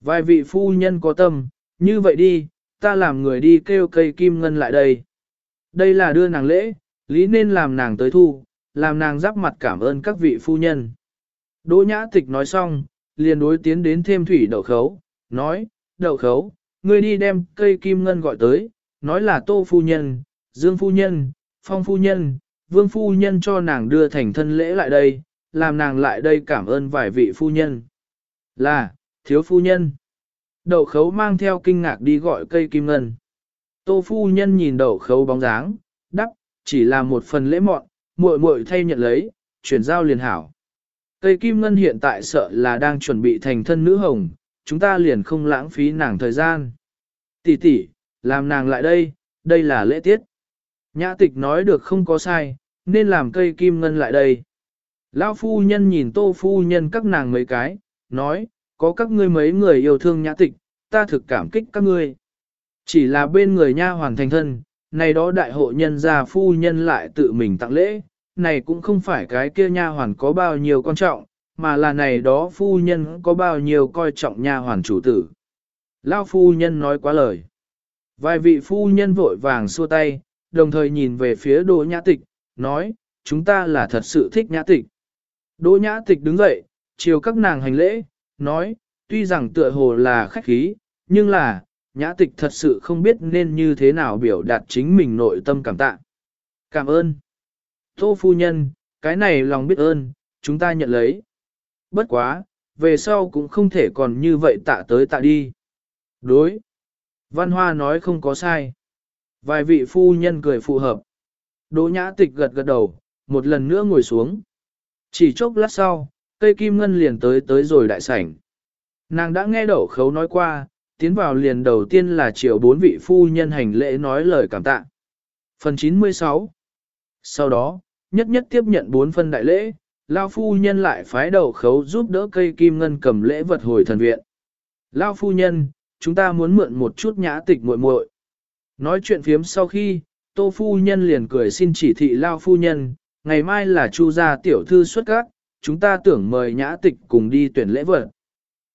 Vài vị phu nhân có tâm, như vậy đi, ta làm người đi kêu cây kim ngân lại đây. Đây là đưa nàng lễ, lý nên làm nàng tới thu, làm nàng giáp mặt cảm ơn các vị phu nhân. Đỗ nhã tịch nói xong, liền đối tiến đến thêm thủy đậu khấu, nói, đậu khấu, ngươi đi đem cây kim ngân gọi tới, nói là tô phu nhân, dương phu nhân, phong phu nhân, vương phu nhân cho nàng đưa thành thân lễ lại đây, làm nàng lại đây cảm ơn vài vị phu nhân. Là, thiếu phu nhân. Đậu khấu mang theo kinh ngạc đi gọi cây kim ngân. Tô phu nhân nhìn đậu khấu bóng dáng, đắp, chỉ là một phần lễ mọn, muội muội thay nhận lấy, chuyển giao liền hảo. Cây kim ngân hiện tại sợ là đang chuẩn bị thành thân nữ hồng, chúng ta liền không lãng phí nàng thời gian. Tỷ tỷ, làm nàng lại đây, đây là lễ tiết. Nhã tịch nói được không có sai, nên làm cây kim ngân lại đây. Lão phu nhân nhìn tô phu nhân các nàng mấy cái, nói, có các ngươi mấy người yêu thương nhã tịch, ta thực cảm kích các ngươi. Chỉ là bên người nha hoàn thành thân, này đó đại hộ nhân gia phu nhân lại tự mình tặng lễ, này cũng không phải cái kia nha hoàn có bao nhiêu quan trọng, mà là này đó phu nhân có bao nhiêu coi trọng nha hoàn chủ tử. Lao phu nhân nói quá lời. Vài vị phu nhân vội vàng xua tay, đồng thời nhìn về phía Đỗ Nhã Tịch, nói, chúng ta là thật sự thích Nhã Tịch. Đỗ Nhã Tịch đứng dậy, chiều các nàng hành lễ, nói, tuy rằng tựa hồ là khách khí, nhưng là, Nhã Tịch thật sự không biết nên như thế nào biểu đạt chính mình nội tâm cảm tạ. Cảm ơn. Tô phu nhân, cái này lòng biết ơn, chúng ta nhận lấy. Bất quá, về sau cũng không thể còn như vậy tạ tới tạ đi. Đối. Văn Hoa nói không có sai. Vài vị phu nhân cười phù hợp. Đỗ nhã tịch gật gật đầu, một lần nữa ngồi xuống. Chỉ chốc lát sau, cây kim ngân liền tới tới rồi đại sảnh. Nàng đã nghe đậu khấu nói qua, tiến vào liền đầu tiên là triệu bốn vị phu nhân hành lễ nói lời cảm tạ. Phần 96 Sau đó, nhất nhất tiếp nhận bốn phân đại lễ, Lao phu nhân lại phái đầu khấu giúp đỡ cây kim ngân cầm lễ vật hồi thần viện. Lao phu nhân, chúng ta muốn mượn một chút nhã tịch muội muội. Nói chuyện phiếm sau khi, tô phu nhân liền cười xin chỉ thị Lao phu nhân, ngày mai là chu gia tiểu thư xuất các, chúng ta tưởng mời nhã tịch cùng đi tuyển lễ vật.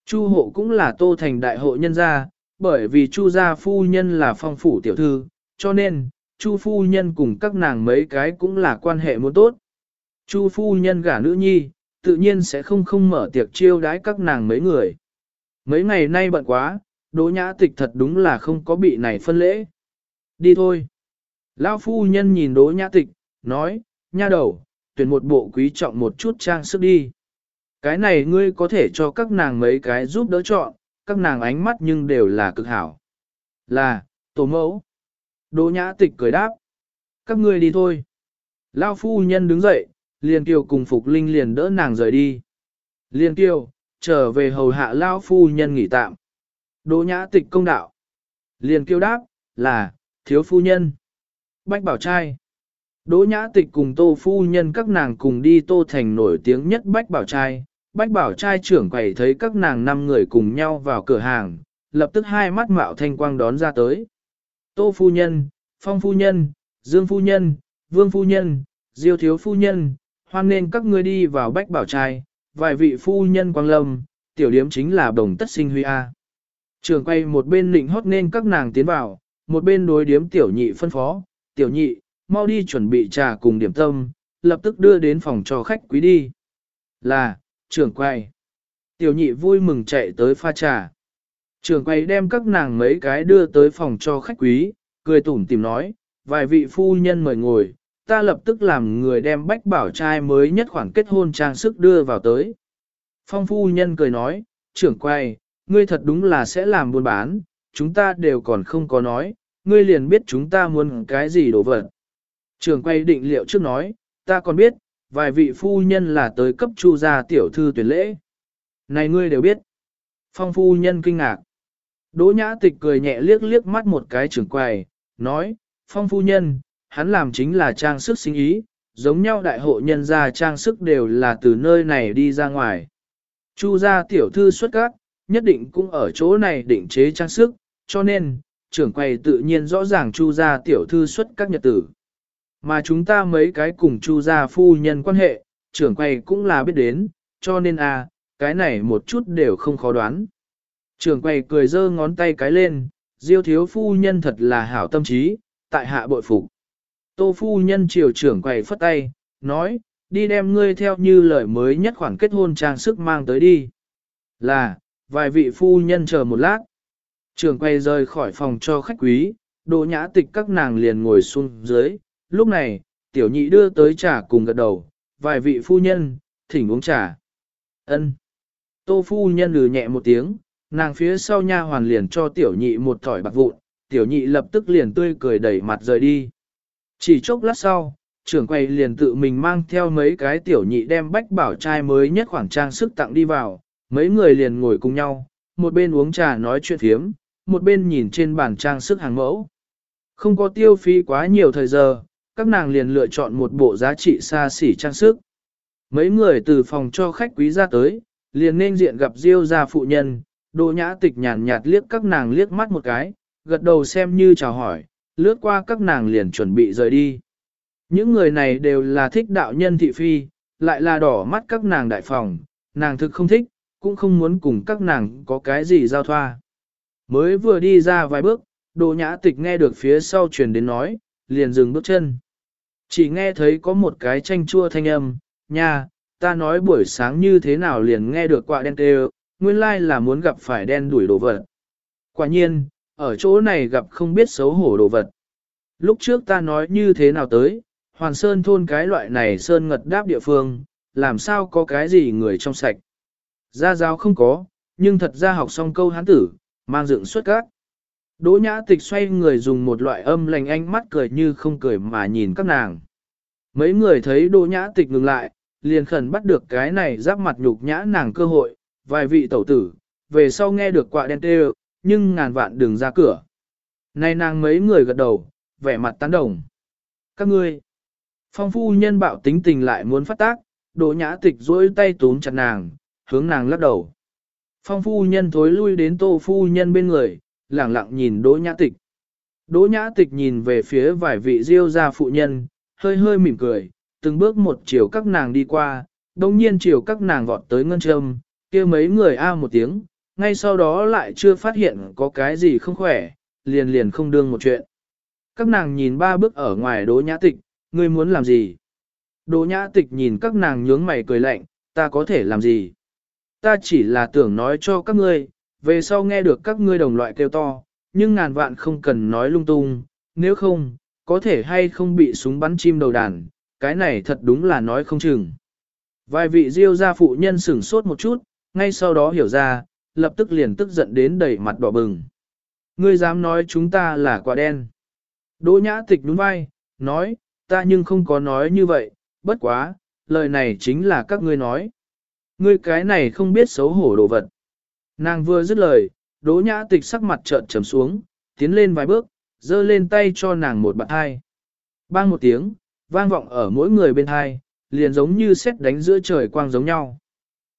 Chu hộ cũng là tô thành đại hộ nhân gia, bởi vì chu gia phu nhân là phong phủ tiểu thư, cho nên, chu phu nhân cùng các nàng mấy cái cũng là quan hệ muốn tốt. Chu phu nhân gả nữ nhi, tự nhiên sẽ không không mở tiệc chiêu đái các nàng mấy người. Mấy ngày nay bận quá, đỗ nhã tịch thật đúng là không có bị này phân lễ. Đi thôi. Lão phu nhân nhìn đỗ nhã tịch, nói, nha đầu, tuyển một bộ quý trọng một chút trang sức đi. Cái này ngươi có thể cho các nàng mấy cái giúp đỡ chọn, các nàng ánh mắt nhưng đều là cực hảo. Là, tổ mẫu. Đỗ nhã tịch cười đáp. Các ngươi đi thôi. Lao phu nhân đứng dậy, liền kiều cùng Phục Linh liền đỡ nàng rời đi. Liên kiều, trở về hầu hạ Lao phu nhân nghỉ tạm. Đỗ nhã tịch công đạo. Liên kiều đáp, là, thiếu phu nhân. Bách bảo trai. Đỗ nhã tịch cùng tô phu nhân các nàng cùng đi tô thành nổi tiếng nhất bách bảo trai. Bách bảo trai trưởng quầy thấy các nàng năm người cùng nhau vào cửa hàng, lập tức hai mắt mạo thanh quang đón ra tới. Tô phu nhân, phong phu nhân, dương phu nhân, vương phu nhân, diêu thiếu phu nhân, hoan nên các ngươi đi vào bách bảo trai, vài vị phu nhân quang lâm, tiểu điếm chính là đồng tất sinh huy A. Trường quay một bên lịnh hót nên các nàng tiến vào, một bên đối điếm tiểu nhị phân phó, tiểu nhị, mau đi chuẩn bị trà cùng điểm tâm, lập tức đưa đến phòng cho khách quý đi. Là, trưởng quay. Tiểu nhị vui mừng chạy tới pha trà. trưởng quay đem các nàng mấy cái đưa tới phòng cho khách quý, cười tủm tìm nói, vài vị phu nhân mời ngồi, ta lập tức làm người đem bách bảo trai mới nhất khoản kết hôn trang sức đưa vào tới. Phong phu nhân cười nói, trưởng quay, ngươi thật đúng là sẽ làm buôn bán, chúng ta đều còn không có nói, ngươi liền biết chúng ta muốn cái gì đồ vật. Trường quay định liệu trước nói, ta còn biết, vài vị phu nhân là tới cấp chu gia tiểu thư tuyển lễ. Này ngươi đều biết. Phong phu nhân kinh ngạc. Đỗ nhã tịch cười nhẹ liếc liếc mắt một cái trưởng quầy, nói, phong phu nhân, hắn làm chính là trang sức sinh ý, giống nhau đại hộ nhân gia trang sức đều là từ nơi này đi ra ngoài. Chu gia tiểu thư xuất các, nhất định cũng ở chỗ này định chế trang sức, cho nên, trưởng quầy tự nhiên rõ ràng chu gia tiểu thư xuất các nhật tử. Mà chúng ta mấy cái cùng chu gia phu nhân quan hệ, trưởng quầy cũng là biết đến, cho nên à, cái này một chút đều không khó đoán. Trưởng quầy cười giơ ngón tay cái lên, diêu thiếu phu nhân thật là hảo tâm trí, tại hạ bội phục. Tô phu nhân triều trưởng quầy phất tay, nói, đi đem ngươi theo như lời mới nhất khoản kết hôn trang sức mang tới đi. Là, vài vị phu nhân chờ một lát. Trường quay rời khỏi phòng cho khách quý, đồ nhã tịch các nàng liền ngồi xuống dưới. Lúc này, tiểu nhị đưa tới trà cùng gật đầu, vài vị phu nhân, thỉnh uống trà. ân Tô phu nhân lừ nhẹ một tiếng, nàng phía sau nha hoàn liền cho tiểu nhị một thỏi bạc vụn, tiểu nhị lập tức liền tươi cười đẩy mặt rời đi. Chỉ chốc lát sau, trưởng quầy liền tự mình mang theo mấy cái tiểu nhị đem bách bảo trai mới nhất khoảng trang sức tặng đi vào, mấy người liền ngồi cùng nhau, một bên uống trà nói chuyện thiếm, một bên nhìn trên bàn trang sức hàng mẫu. Không có tiêu phí quá nhiều thời giờ, các nàng liền lựa chọn một bộ giá trị xa xỉ trang sức. Mấy người từ phòng cho khách quý ra tới, liền nên diện gặp Diêu gia phụ nhân, Đỗ Nhã Tịch nhàn nhạt liếc các nàng liếc mắt một cái, gật đầu xem như chào hỏi, lướt qua các nàng liền chuẩn bị rời đi. Những người này đều là thích đạo nhân thị phi, lại là đỏ mắt các nàng đại phòng, nàng thực không thích, cũng không muốn cùng các nàng có cái gì giao thoa. Mới vừa đi ra vài bước, Đỗ Nhã Tịch nghe được phía sau truyền đến nói, liền dừng bước chân. Chỉ nghe thấy có một cái chanh chua thanh âm, nha, ta nói buổi sáng như thế nào liền nghe được quạ đen kêu, nguyên lai là muốn gặp phải đen đuổi đồ vật. Quả nhiên, ở chỗ này gặp không biết xấu hổ đồ vật. Lúc trước ta nói như thế nào tới, Hoàn Sơn thôn cái loại này sơn ngật đáp địa phương, làm sao có cái gì người trong sạch. Gia giáo không có, nhưng thật ra học xong câu hán tử, mang dựng xuất các. Đỗ nhã tịch xoay người dùng một loại âm lành ánh mắt cười như không cười mà nhìn các nàng. Mấy người thấy đỗ nhã tịch ngừng lại, liền khẩn bắt được cái này giáp mặt nhục nhã nàng cơ hội, vài vị tẩu tử, về sau nghe được quạ đen tê nhưng ngàn vạn đừng ra cửa. Này nàng mấy người gật đầu, vẻ mặt tán đồng. Các ngươi, phong phu nhân bạo tính tình lại muốn phát tác, đỗ nhã tịch duỗi tay túm chặt nàng, hướng nàng lắc đầu. Phong phu nhân thối lui đến tô phu nhân bên người, lẳng lặng nhìn đỗ nhã tịch. Đỗ nhã tịch nhìn về phía vài vị diêu gia phụ nhân, hơi hơi mỉm cười, từng bước một chiều các nàng đi qua, đồng nhiên chiều các nàng vọt tới ngân châm, kia mấy người a một tiếng, ngay sau đó lại chưa phát hiện có cái gì không khỏe, liền liền không đương một chuyện. Các nàng nhìn ba bước ở ngoài đỗ nhã tịch, ngươi muốn làm gì? Đỗ nhã tịch nhìn các nàng nhướng mày cười lạnh, ta có thể làm gì? Ta chỉ là tưởng nói cho các ngươi, về sau nghe được các ngươi đồng loại kêu to, nhưng ngàn vạn không cần nói lung tung, nếu không, có thể hay không bị súng bắn chim đầu đàn, cái này thật đúng là nói không chừng. Vài vị diêu gia phụ nhân sửng sốt một chút, ngay sau đó hiểu ra, lập tức liền tức giận đến đầy mặt đỏ bừng. Ngươi dám nói chúng ta là quả đen. Đỗ nhã tịch đúng vai, nói, ta nhưng không có nói như vậy, bất quá, lời này chính là các ngươi nói. Ngươi cái này không biết xấu hổ đồ vật. Nàng vừa dứt lời, đỗ nhã tịch sắc mặt trợn trầm xuống, tiến lên vài bước, giơ lên tay cho nàng một bạn hai. Bang một tiếng, vang vọng ở mỗi người bên hai, liền giống như xét đánh giữa trời quang giống nhau.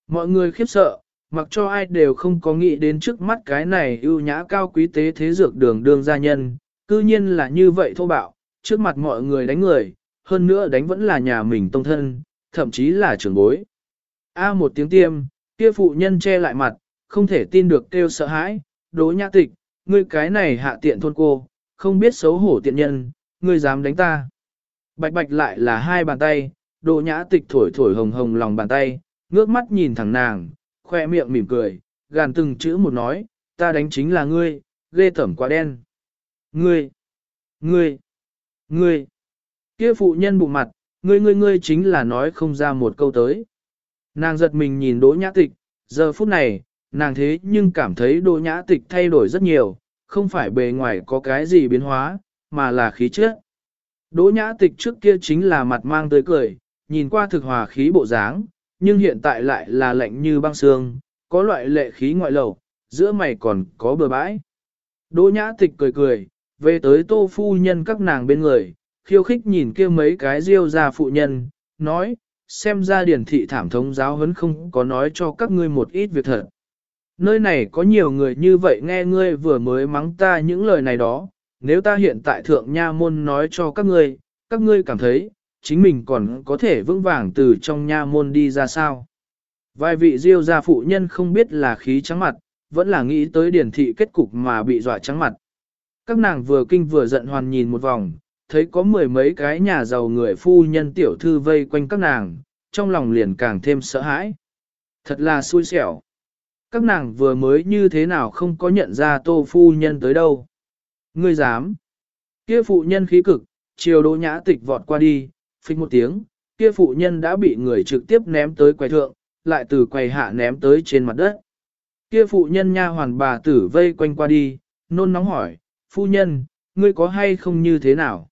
Mọi người khiếp sợ, mặc cho ai đều không có nghĩ đến trước mắt cái này ưu nhã cao quý tế thế dược đường đường gia nhân, cư nhiên là như vậy thô bạo, trước mặt mọi người đánh người, hơn nữa đánh vẫn là nhà mình tông thân, thậm chí là trưởng bối. A một tiếng tiêm, kia phụ nhân che lại mặt, không thể tin được kêu sợ hãi, đố nhã tịch, ngươi cái này hạ tiện thôn cô, không biết xấu hổ tiện nhân, ngươi dám đánh ta. Bạch bạch lại là hai bàn tay, đỗ nhã tịch thổi thổi hồng hồng lòng bàn tay, ngước mắt nhìn thẳng nàng, khoe miệng mỉm cười, gàn từng chữ một nói, ta đánh chính là ngươi, ghê tẩm quá đen. Ngươi, ngươi, ngươi, Kia phụ nhân bụng mặt, ngươi ngươi ngươi chính là nói không ra một câu tới. Nàng giật mình nhìn đỗ nhã tịch, giờ phút này, nàng thế nhưng cảm thấy đỗ nhã tịch thay đổi rất nhiều, không phải bề ngoài có cái gì biến hóa, mà là khí chất. Đỗ nhã tịch trước kia chính là mặt mang tươi cười, nhìn qua thực hòa khí bộ dáng, nhưng hiện tại lại là lạnh như băng xương, có loại lệ khí ngoại lầu, giữa mày còn có bờ bãi. Đỗ nhã tịch cười cười, về tới tô phu nhân các nàng bên người, khiêu khích nhìn kia mấy cái riêu ra phụ nhân, nói, xem ra điển thị thảm thống giáo huấn không có nói cho các ngươi một ít việc thật. Nơi này có nhiều người như vậy nghe ngươi vừa mới mắng ta những lời này đó, nếu ta hiện tại thượng nha môn nói cho các ngươi, các ngươi cảm thấy, chính mình còn có thể vững vàng từ trong nha môn đi ra sao. Vài vị diêu gia phụ nhân không biết là khí trắng mặt, vẫn là nghĩ tới điển thị kết cục mà bị dọa trắng mặt. Các nàng vừa kinh vừa giận hoàn nhìn một vòng, thấy có mười mấy cái nhà giàu người phu nhân tiểu thư vây quanh các nàng, trong lòng liền càng thêm sợ hãi. Thật là xui xẻo. Các nàng vừa mới như thế nào không có nhận ra tô phu nhân tới đâu. Ngươi dám. Kia phụ nhân khí cực, chiều đỗ nhã tịch vọt qua đi, phích một tiếng, kia phụ nhân đã bị người trực tiếp ném tới quầy thượng, lại từ quầy hạ ném tới trên mặt đất. Kia phụ nhân nha hoàn bà tử vây quanh qua đi, nôn nóng hỏi, phu nhân, ngươi có hay không như thế nào?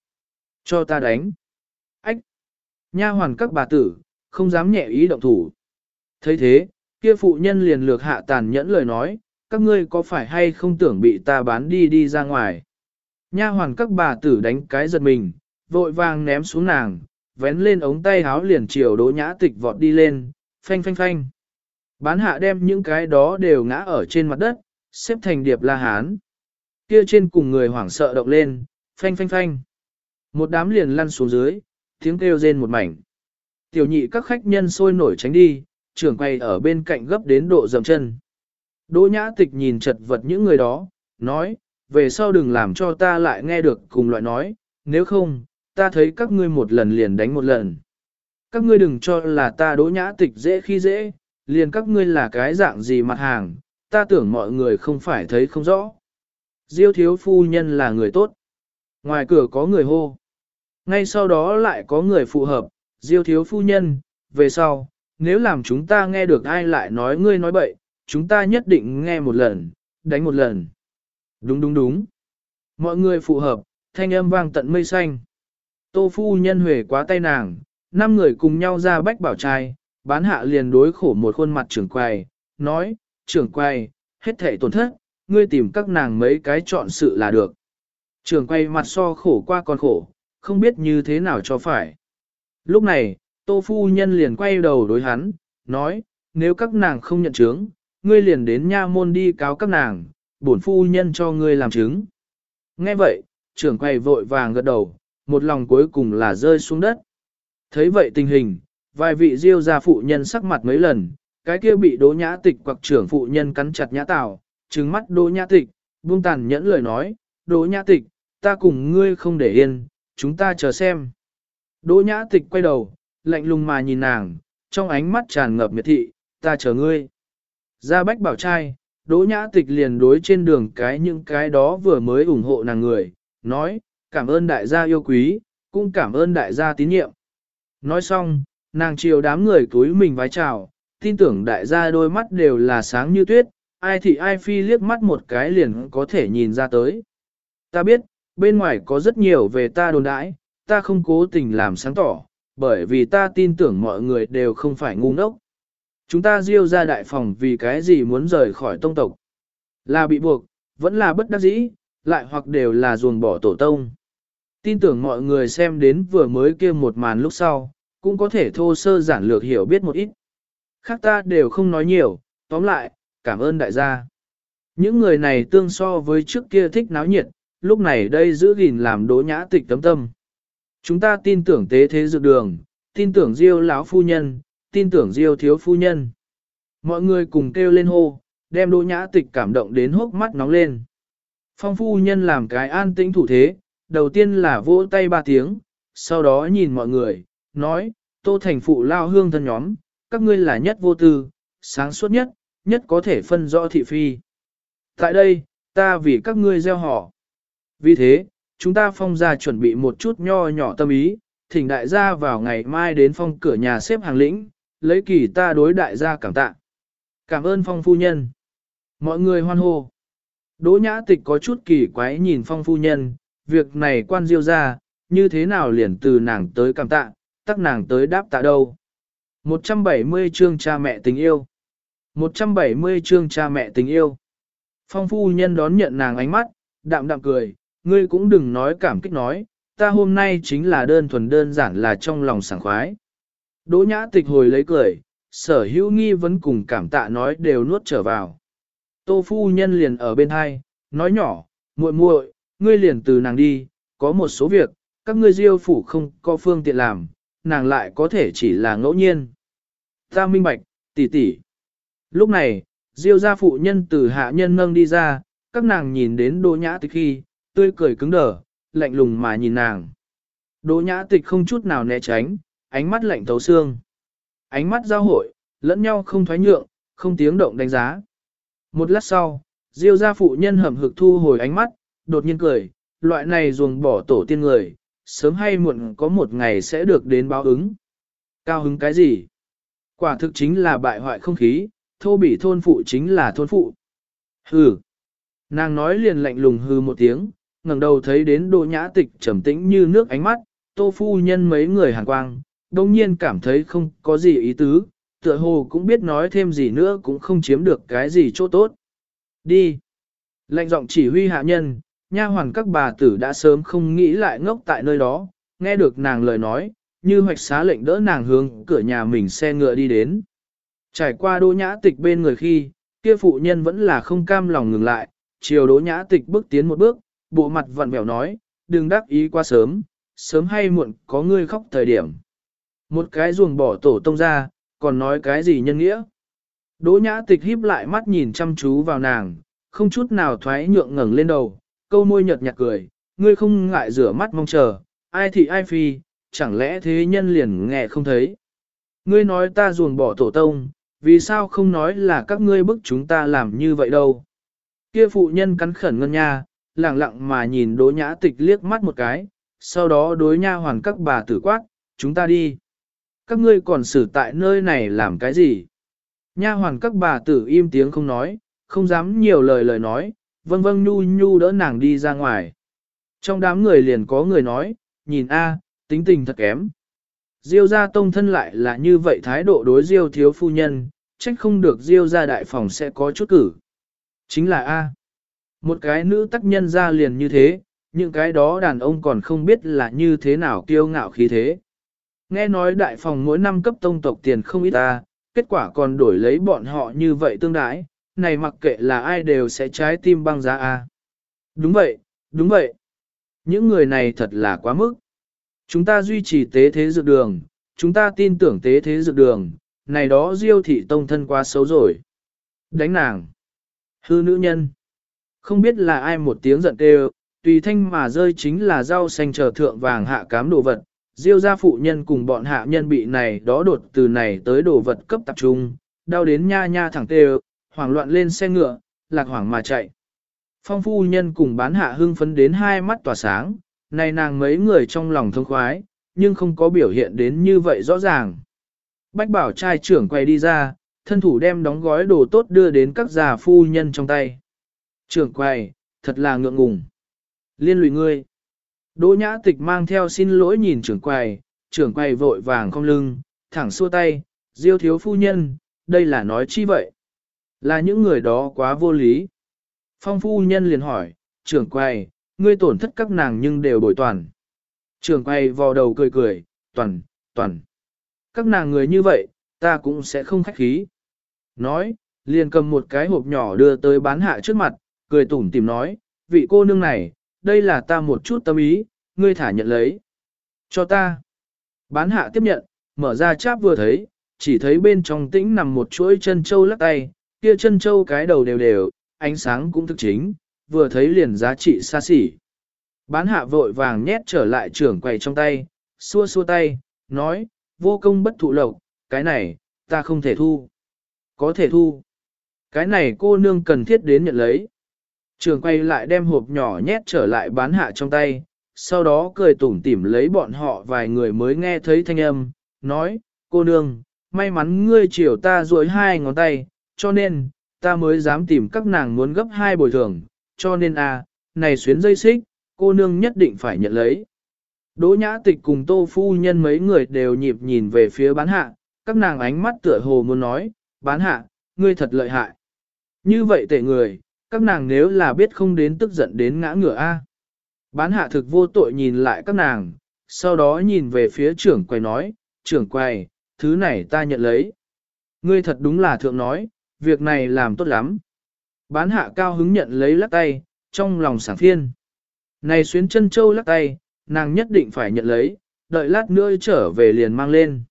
Cho ta đánh. Ách! Nha hoàn các bà tử, không dám nhẹ ý động thủ. thấy thế, kia phụ nhân liền lược hạ tàn nhẫn lời nói, các ngươi có phải hay không tưởng bị ta bán đi đi ra ngoài. Nha hoàn các bà tử đánh cái giật mình, vội vàng ném xuống nàng, vén lên ống tay háo liền chiều đỗ nhã tịch vọt đi lên, phanh phanh phanh. Bán hạ đem những cái đó đều ngã ở trên mặt đất, xếp thành điệp la hán. Kia trên cùng người hoảng sợ động lên, phanh phanh phanh. Một đám liền lăn xuống dưới, tiếng kêu rên một mảnh. Tiểu nhị các khách nhân sôi nổi tránh đi, trưởng quay ở bên cạnh gấp đến độ dầm chân. Đỗ nhã tịch nhìn chật vật những người đó, nói, về sau đừng làm cho ta lại nghe được cùng loại nói, nếu không, ta thấy các ngươi một lần liền đánh một lần. Các ngươi đừng cho là ta đỗ nhã tịch dễ khi dễ, liền các ngươi là cái dạng gì mặt hàng, ta tưởng mọi người không phải thấy không rõ. Diêu thiếu phu nhân là người tốt. Ngoài cửa có người hô. Ngay sau đó lại có người phù hợp, Diêu thiếu phu nhân, về sau, nếu làm chúng ta nghe được ai lại nói ngươi nói bậy, chúng ta nhất định nghe một lần, đánh một lần. Đúng đúng đúng. Mọi người phù hợp, thanh âm vang tận mây xanh. Tô phu nhân huề quá tay nàng, năm người cùng nhau ra bách bảo trai, bán hạ liền đối khổ một khuôn mặt trưởng quầy, nói, trưởng quầy, hết thể tổn thất, ngươi tìm các nàng mấy cái chọn sự là được. Trưởng quầy mặt so khổ qua còn khổ, không biết như thế nào cho phải. Lúc này, tô phu nhân liền quay đầu đối hắn, nói, nếu các nàng không nhận chứng, ngươi liền đến nha môn đi cáo các nàng, bổn phu nhân cho ngươi làm chứng. Nghe vậy, trưởng quầy vội vàng gật đầu, một lòng cuối cùng là rơi xuống đất. Thấy vậy tình hình, vài vị diêu gia phụ nhân sắc mặt mấy lần, cái kia bị đỗ nhã tịch hoặc trưởng phụ nhân cắn chặt nhã tảo, trừng mắt đỗ nhã tịch, buông tàn nhẫn lời nói, đỗ nhã tịch, ta cùng ngươi không để yên, chúng ta chờ xem. Đỗ nhã tịch quay đầu, lạnh lùng mà nhìn nàng, trong ánh mắt tràn ngập miệt thị, ta chờ ngươi. Ra bách bảo trai, đỗ nhã tịch liền đối trên đường cái những cái đó vừa mới ủng hộ nàng người, nói, cảm ơn đại gia yêu quý, cũng cảm ơn đại gia tín nhiệm. Nói xong, nàng chiều đám người túi mình vái chào, tin tưởng đại gia đôi mắt đều là sáng như tuyết, ai thì ai phi liếc mắt một cái liền có thể nhìn ra tới. Ta biết, bên ngoài có rất nhiều về ta đồn đãi, ta không cố tình làm sáng tỏ, bởi vì ta tin tưởng mọi người đều không phải ngu ngốc. Chúng ta diêu ra đại phòng vì cái gì muốn rời khỏi tông tộc. Là bị buộc, vẫn là bất đắc dĩ, lại hoặc đều là ruồng bỏ tổ tông. Tin tưởng mọi người xem đến vừa mới kia một màn lúc sau, cũng có thể thô sơ giản lược hiểu biết một ít. Khác ta đều không nói nhiều, tóm lại, cảm ơn đại gia. Những người này tương so với trước kia thích náo nhiệt, lúc này đây giữ gìn làm đố nhã tịch tấm tâm. Chúng ta tin tưởng tế thế dược đường, tin tưởng diêu lão phu nhân, tin tưởng diêu thiếu phu nhân. Mọi người cùng kêu lên hô, đem đỗ nhã tịch cảm động đến hốc mắt nóng lên. Phong phu nhân làm cái an tĩnh thủ thế, đầu tiên là vỗ tay ba tiếng, sau đó nhìn mọi người, nói, tô thành phụ lao hương thân nhóm, các ngươi là nhất vô tư, sáng suốt nhất, nhất có thể phân rõ thị phi. Tại đây, ta vì các ngươi gieo họ. Vì thế, chúng ta phong ra chuẩn bị một chút nho nhỏ tâm ý, thỉnh đại gia vào ngày mai đến phong cửa nhà xếp hàng lĩnh, lấy kỳ ta đối đại gia cảm tạ. Cảm ơn phong phu nhân. Mọi người hoan hô. Đỗ nhã tịch có chút kỳ quái nhìn phong phu nhân, việc này quan diêu ra, như thế nào liền từ nàng tới cảm tạ, tắc nàng tới đáp tạ đâu. 170 chương cha mẹ tình yêu 170 chương cha mẹ tình yêu Phong phu nhân đón nhận nàng ánh mắt, đạm đạm cười, ngươi cũng đừng nói cảm kích nói, ta hôm nay chính là đơn thuần đơn giản là trong lòng sảng khoái. Đỗ nhã tịch hồi lấy cười, sở hữu nghi vấn cùng cảm tạ nói đều nuốt trở vào. Tô phu nhân liền ở bên hai, nói nhỏ, muội muội, ngươi liền từ nàng đi, có một số việc, các ngươi diêu phủ không có phương tiện làm, nàng lại có thể chỉ là ngẫu nhiên. Ta minh bạch, tỷ tỷ. Lúc này, diêu gia phụ nhân từ hạ nhân nâng đi ra, các nàng nhìn đến đỗ nhã tịch khi, tươi cười cứng đờ, lạnh lùng mà nhìn nàng. Đỗ nhã tịch không chút nào né tránh, ánh mắt lạnh thấu xương. Ánh mắt giao hội, lẫn nhau không thoái nhượng, không tiếng động đánh giá. Một lát sau, diêu gia phụ nhân hầm hực thu hồi ánh mắt, đột nhiên cười, loại này ruồng bỏ tổ tiên người, sớm hay muộn có một ngày sẽ được đến báo ứng. Cao hứng cái gì? Quả thực chính là bại hoại không khí, thô bỉ thôn phụ chính là thôn phụ. Hừ. Nàng nói liền lạnh lùng hừ một tiếng, ngẩng đầu thấy đến đỗ nhã tịch trầm tĩnh như nước ánh mắt, tô phu nhân mấy người hàn quang, đồng nhiên cảm thấy không có gì ý tứ, tựa hồ cũng biết nói thêm gì nữa cũng không chiếm được cái gì chỗ tốt. Đi. Lệnh giọng chỉ huy hạ nhân, nha hoàn các bà tử đã sớm không nghĩ lại ngốc tại nơi đó, nghe được nàng lời nói, như hoạch xá lệnh đỡ nàng hướng cửa nhà mình xe ngựa đi đến. Trải qua đỗ nhã tịch bên người khi, kia phụ nhân vẫn là không cam lòng ngừng lại, chiều đỗ nhã tịch bước tiến một bước, bộ mặt vặn vẹo nói, đừng đắc ý quá sớm, sớm hay muộn có ngươi khóc thời điểm. Một cái ruồng bỏ tổ tông ra, còn nói cái gì nhân nghĩa. Đỗ nhã tịch híp lại mắt nhìn chăm chú vào nàng, không chút nào thoái nhượng ngẩng lên đầu, câu môi nhợt nhạt cười, ngươi không ngại rửa mắt mong chờ, ai thị ai phi, chẳng lẽ thế nhân liền nghe không thấy. Ngươi nói ta ruồng bỏ tổ tông, vì sao không nói là các ngươi bức chúng ta làm như vậy đâu. Kia phụ nhân cắn khẩn ngân nha, lặng lặng mà nhìn đỗ nhã tịch liếc mắt một cái, sau đó đối nha hoàn các bà tử quát, chúng ta đi. Các ngươi còn xử tại nơi này làm cái gì? Nha hoàn các bà tử im tiếng không nói, không dám nhiều lời lời nói, vâng vâng nhu nhu đỡ nàng đi ra ngoài. Trong đám người liền có người nói, nhìn a, tính tình thật kém. Diêu gia tông thân lại là như vậy thái độ đối Diêu thiếu phu nhân, trách không được Diêu gia đại phòng sẽ có chút cử. Chính là a. Một cái nữ tác nhân ra liền như thế, những cái đó đàn ông còn không biết là như thế nào kiêu ngạo khí thế. Nghe nói đại phòng mỗi năm cấp tông tộc tiền không ít ta, kết quả còn đổi lấy bọn họ như vậy tương đái, này mặc kệ là ai đều sẽ trái tim băng giá a. Đúng vậy, đúng vậy. Những người này thật là quá mức. Chúng ta duy trì tế thế dược đường, chúng ta tin tưởng tế thế dược đường, này đó diêu thị tông thân quá xấu rồi. Đánh nàng. Hư nữ nhân. Không biết là ai một tiếng giận kêu, tùy thanh mà rơi chính là rau xanh chờ thượng vàng hạ cám đồ vật. Diêu gia phụ nhân cùng bọn hạ nhân bị này đó đột từ này tới đồ vật cấp tập trung, đau đến nha nha thẳng tê hoảng loạn lên xe ngựa, lạc hoảng mà chạy. Phong phu nhân cùng bán hạ hưng phấn đến hai mắt tỏa sáng, này nàng mấy người trong lòng thông khoái, nhưng không có biểu hiện đến như vậy rõ ràng. Bách bảo trai trưởng quay đi ra, thân thủ đem đóng gói đồ tốt đưa đến các già phu nhân trong tay. Trưởng quầy, thật là ngượng ngùng. Liên lụy ngươi. Đỗ nhã tịch mang theo xin lỗi nhìn trưởng quầy, trưởng quầy vội vàng cong lưng, thẳng xua tay, diêu thiếu phu nhân, đây là nói chi vậy? Là những người đó quá vô lý. Phong phu nhân liền hỏi, trưởng quầy, ngươi tổn thất các nàng nhưng đều bồi toàn. Trưởng quầy vò đầu cười cười, toàn, toàn. Các nàng người như vậy, ta cũng sẽ không khách khí. Nói, liền cầm một cái hộp nhỏ đưa tới bán hạ trước mặt, cười tủm tìm nói, vị cô nương này, đây là ta một chút tâm ý, ngươi thả nhận lấy. Cho ta. Bán hạ tiếp nhận, mở ra cháp vừa thấy, chỉ thấy bên trong tĩnh nằm một chuỗi chân châu lắc tay, kia chân châu cái đầu đều đều, ánh sáng cũng thực chính, vừa thấy liền giá trị xa xỉ. Bán hạ vội vàng nhét trở lại trưởng quầy trong tay, xua xua tay, nói, vô công bất thụ lộc, cái này, ta không thể thu. Có thể thu. Cái này cô nương cần thiết đến nhận lấy. Trường quay lại đem hộp nhỏ nhét trở lại bán hạ trong tay, sau đó cười tủm tỉm lấy bọn họ vài người mới nghe thấy thanh âm, nói, cô nương, may mắn ngươi chiều ta duỗi hai ngón tay, cho nên, ta mới dám tìm các nàng muốn gấp hai bồi thường, cho nên à, này xuyến dây xích, cô nương nhất định phải nhận lấy. Đỗ nhã tịch cùng tô phu nhân mấy người đều nhịp nhìn về phía bán hạ, các nàng ánh mắt tựa hồ muốn nói, bán hạ, ngươi thật lợi hại. Như vậy tệ người, các nàng nếu là biết không đến tức giận đến ngã ngửa A. Bán hạ thực vô tội nhìn lại các nàng, sau đó nhìn về phía trưởng quầy nói, trưởng quầy, thứ này ta nhận lấy. Ngươi thật đúng là thượng nói, việc này làm tốt lắm. Bán hạ cao hứng nhận lấy lắc tay, trong lòng sảng phiên. Này xuyến chân châu lắc tay, nàng nhất định phải nhận lấy, đợi lát nữa trở về liền mang lên.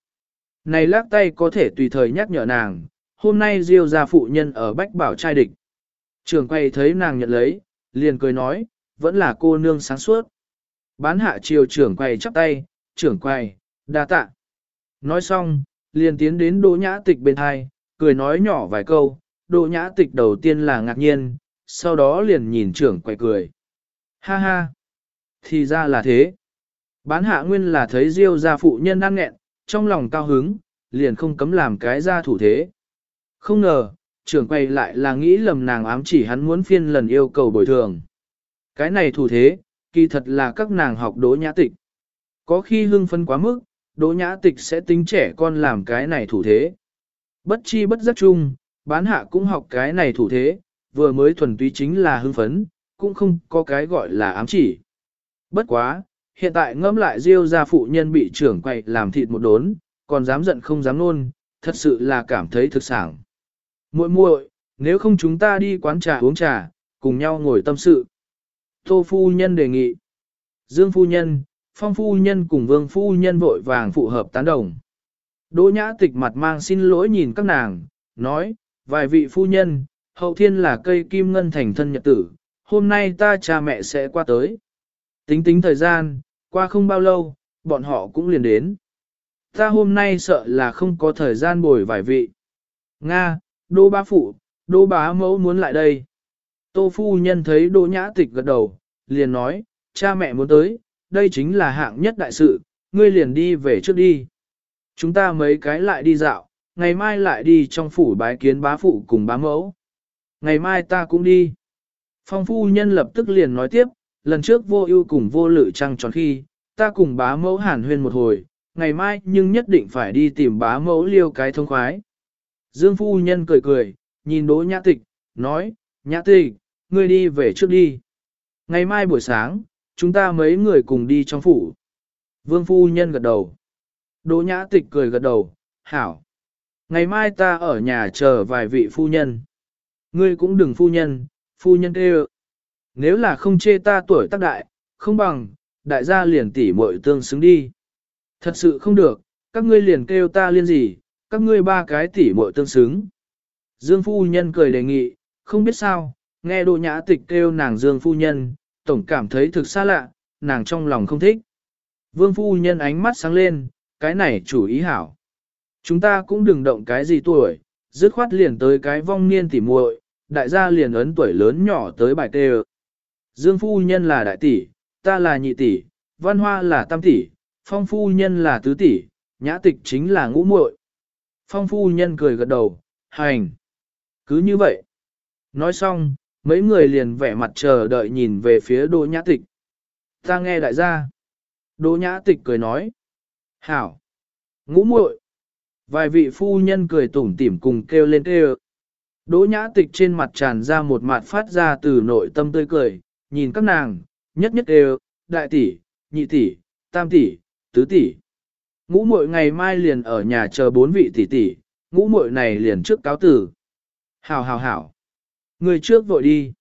Này lắc tay có thể tùy thời nhắc nhở nàng, hôm nay diêu ra phụ nhân ở bách bảo trai địch. Trường quay thấy nàng nhận lấy, liền cười nói, vẫn là cô nương sáng suốt. Bán hạ chiều trưởng quay chắp tay, trưởng quay, đa tạ. Nói xong, liền tiến đến đỗ nhã tịch bên hai, cười nói nhỏ vài câu, đỗ nhã tịch đầu tiên là ngạc nhiên, sau đó liền nhìn trưởng quay cười. Ha ha, thì ra là thế. Bán hạ nguyên là thấy diêu gia phụ nhân ăn nghẹn, trong lòng cao hứng, liền không cấm làm cái ra thủ thế. Không ngờ, trưởng quay lại là nghĩ lầm nàng ám chỉ hắn muốn phiên lần yêu cầu bồi thường. Cái này thủ thế, kỳ thật là các nàng học đỗ nhã tịch. Có khi hưng phân quá mức, đỗ nhã tịch sẽ tính trẻ con làm cái này thủ thế. Bất chi bất giác chung, bán hạ cũng học cái này thủ thế, vừa mới thuần túy chính là hưng phấn, cũng không có cái gọi là ám chỉ. Bất quá, hiện tại ngẫm lại riêu ra phụ nhân bị trưởng quậy làm thịt một đốn, còn dám giận không dám nôn, thật sự là cảm thấy thực sảng muội muội, nếu không chúng ta đi quán trà uống trà, cùng nhau ngồi tâm sự. Tô phu nhân đề nghị. Dương phu nhân, phong phu nhân cùng vương phu nhân vội vàng phụ hợp tán đồng. Đỗ nhã tịch mặt mang xin lỗi nhìn các nàng, nói, vài vị phu nhân, hậu thiên là cây kim ngân thành thân nhật tử, hôm nay ta cha mẹ sẽ qua tới. Tính tính thời gian, qua không bao lâu, bọn họ cũng liền đến. Ta hôm nay sợ là không có thời gian bồi vài vị. Nga, đô bá phụ, đô bá mẫu muốn lại đây. Tô phu nhân thấy đô nhã tịch gật đầu, liền nói, cha mẹ muốn tới, đây chính là hạng nhất đại sự, ngươi liền đi về trước đi. Chúng ta mấy cái lại đi dạo, ngày mai lại đi trong phủ bái kiến bá phụ cùng bá mẫu. Ngày mai ta cũng đi. Phong phu nhân lập tức liền nói tiếp, lần trước vô ưu cùng vô lự trăng tròn khi, ta cùng bá mẫu hàn huyên một hồi, ngày mai nhưng nhất định phải đi tìm bá mẫu liêu cái thông khoái. Dương phu nhân cười cười, nhìn đỗ nhã tịch, nói, nhã tịch, ngươi đi về trước đi. Ngày mai buổi sáng, chúng ta mấy người cùng đi trong phủ. Vương phu nhân gật đầu. Đỗ nhã tịch cười gật đầu, hảo. Ngày mai ta ở nhà chờ vài vị phu nhân. Ngươi cũng đừng phu nhân, phu nhân kêu. Nếu là không chê ta tuổi tác đại, không bằng, đại gia liền tỉ muội tương xứng đi. Thật sự không được, các ngươi liền kêu ta liên gì, các ngươi ba cái tỉ muội tương xứng. Dương phu nhân cười đề nghị, không biết sao, nghe đỗ nhã tịch kêu nàng Dương phu nhân, tổng cảm thấy thực xa lạ, nàng trong lòng không thích. Vương phu nhân ánh mắt sáng lên, cái này chủ ý hảo. Chúng ta cũng đừng động cái gì tuổi, dứt khoát liền tới cái vong niên tỉ muội, đại gia liền ấn tuổi lớn nhỏ tới bài tê Dương phu nhân là đại tỷ, ta là nhị tỷ, văn hoa là tam tỷ, phong phu nhân là tứ tỷ, nhã tịch chính là ngũ muội. Phong phu nhân cười gật đầu, hành. Cứ như vậy. Nói xong, mấy người liền vẻ mặt chờ đợi nhìn về phía đỗ nhã tịch. Ta nghe đại gia. Đỗ nhã tịch cười nói. Hảo. Ngũ muội. Vài vị phu nhân cười tủm tỉm cùng kêu lên kêu. Đỗ nhã tịch trên mặt tràn ra một mặt phát ra từ nội tâm tươi cười, nhìn các nàng, nhất nhất đều, đại tỷ, nhị tỷ, tam tỷ, tứ tỷ. Ngũ muội ngày mai liền ở nhà chờ bốn vị tỷ tỷ, ngũ muội này liền trước cáo tử. Hảo hảo hảo. Người trước vội đi.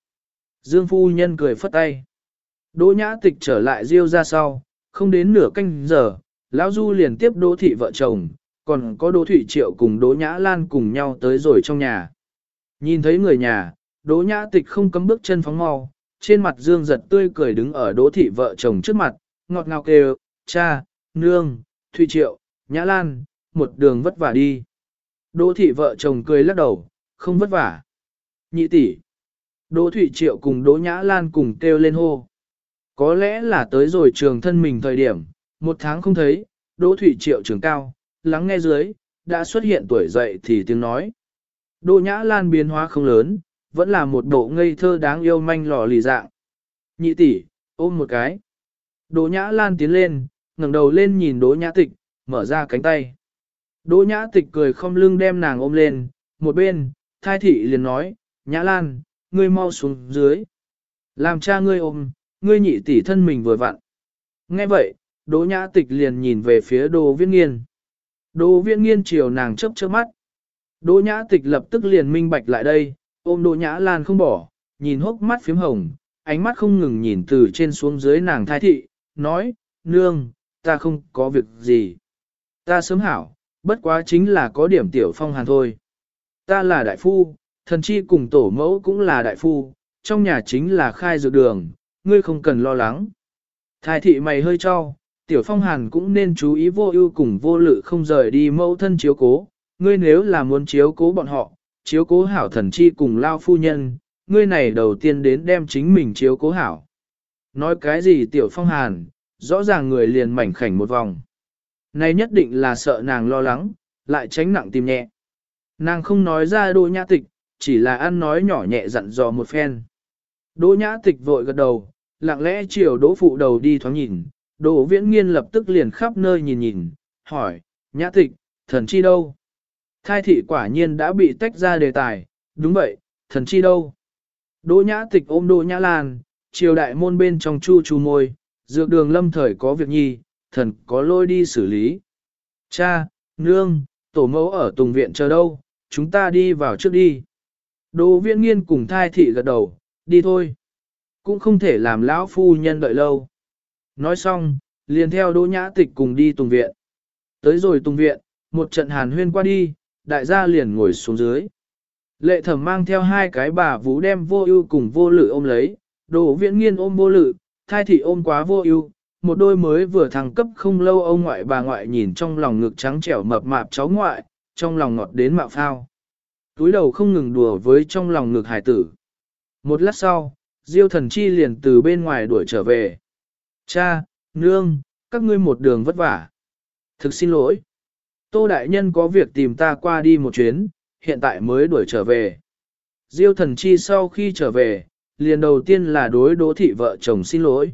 Dương phu nhân cười phất tay. Đỗ nhã tịch trở lại riêu ra sau, không đến nửa canh giờ, lão du liền tiếp đỗ thị vợ chồng, còn có đỗ thủy triệu cùng đỗ nhã lan cùng nhau tới rồi trong nhà. Nhìn thấy người nhà, đỗ nhã tịch không cấm bước chân phóng mau, trên mặt dương giật tươi cười đứng ở đỗ thị vợ chồng trước mặt, ngọt ngào kêu, cha, nương, thủy triệu, nhã lan, một đường vất vả đi. Đỗ thị vợ chồng cười lắc đầu, không vất vả. Nhị tỷ. Đỗ Thụy Triệu cùng Đỗ Nhã Lan cùng kêu lên hô. Có lẽ là tới rồi trường thân mình thời điểm, một tháng không thấy, Đỗ Thủy Triệu trường cao, lắng nghe dưới, đã xuất hiện tuổi dậy thì tiếng nói. Đỗ Nhã Lan biến hóa không lớn, vẫn là một bộ ngây thơ đáng yêu manh lò lì dạng. Nhị tỷ, ôm một cái. Đỗ Nhã Lan tiến lên, ngẩng đầu lên nhìn Đỗ Nhã Tịch, mở ra cánh tay. Đỗ Nhã Tịch cười không lưng đem nàng ôm lên, một bên, thai thị liền nói, Nhã Lan, ngươi mau xuống dưới. Làm cha ngươi ôm, ngươi nhị tỷ thân mình vừa vặn. Nghe vậy, Đỗ Nhã Tịch liền nhìn về phía Đỗ Viễn Nghiên. Đỗ Viễn Nghiên chiều nàng chớp chớp mắt. Đỗ Nhã Tịch lập tức liền minh bạch lại đây, ôm Đỗ Nhã Lan không bỏ, nhìn hốc mắt phím hồng, ánh mắt không ngừng nhìn từ trên xuống dưới nàng thai thị, nói, nương, ta không có việc gì. Ta sớm hảo, bất quá chính là có điểm tiểu phong hàn thôi. Ta là đại phu, thần chi cùng tổ mẫu cũng là đại phu, trong nhà chính là khai dược đường, ngươi không cần lo lắng. Thái thị mày hơi cho, tiểu phong hàn cũng nên chú ý vô ưu cùng vô lự không rời đi mẫu thân chiếu cố, ngươi nếu là muốn chiếu cố bọn họ, chiếu cố hảo thần chi cùng lao phu nhân, ngươi này đầu tiên đến đem chính mình chiếu cố hảo. Nói cái gì tiểu phong hàn, rõ ràng người liền mảnh khảnh một vòng. Này nhất định là sợ nàng lo lắng, lại tránh nặng tìm nhẹ. Nàng không nói ra đỗ nhã tịch, chỉ là ăn nói nhỏ nhẹ dặn dò một phen. Đỗ nhã tịch vội gật đầu, lặng lẽ chiều đỗ phụ đầu đi thoáng nhìn, đỗ viễn nghiên lập tức liền khắp nơi nhìn nhìn, hỏi, nhã tịch, thần chi đâu? Thai thị quả nhiên đã bị tách ra đề tài, đúng vậy, thần chi đâu? Đỗ nhã tịch ôm đỗ nhã lan, chiều đại môn bên trong chu chu môi, dược đường lâm thời có việc nhi, thần có lôi đi xử lý. Cha, nương, tổ mẫu ở tùng viện chờ đâu, chúng ta đi vào trước đi. Đỗ viễn nghiên cùng thai thị gật đầu, đi thôi. Cũng không thể làm lão phu nhân đợi lâu. Nói xong, liền theo đỗ nhã tịch cùng đi tùng viện. Tới rồi tùng viện, một trận hàn huyên qua đi, đại gia liền ngồi xuống dưới. Lệ thẩm mang theo hai cái bà vũ đem vô ưu cùng vô lự ôm lấy, đồ viễn nghiên ôm vô lự, thai thị ôm quá vô ưu, một đôi mới vừa thăng cấp không lâu ông ngoại bà ngoại nhìn trong lòng ngực trắng trẻo mập mạp cháu ngoại, trong lòng ngọt đến mạo phao. Túi đầu không ngừng đùa với trong lòng ngực hải tử. Một lát sau, Diêu thần chi liền từ bên ngoài đuổi trở về. Cha, nương, các ngươi một đường vất vả. Thực xin lỗi. Tô Đại Nhân có việc tìm ta qua đi một chuyến, hiện tại mới đuổi trở về. Diêu thần chi sau khi trở về, liền đầu tiên là đối đỗ thị vợ chồng xin lỗi.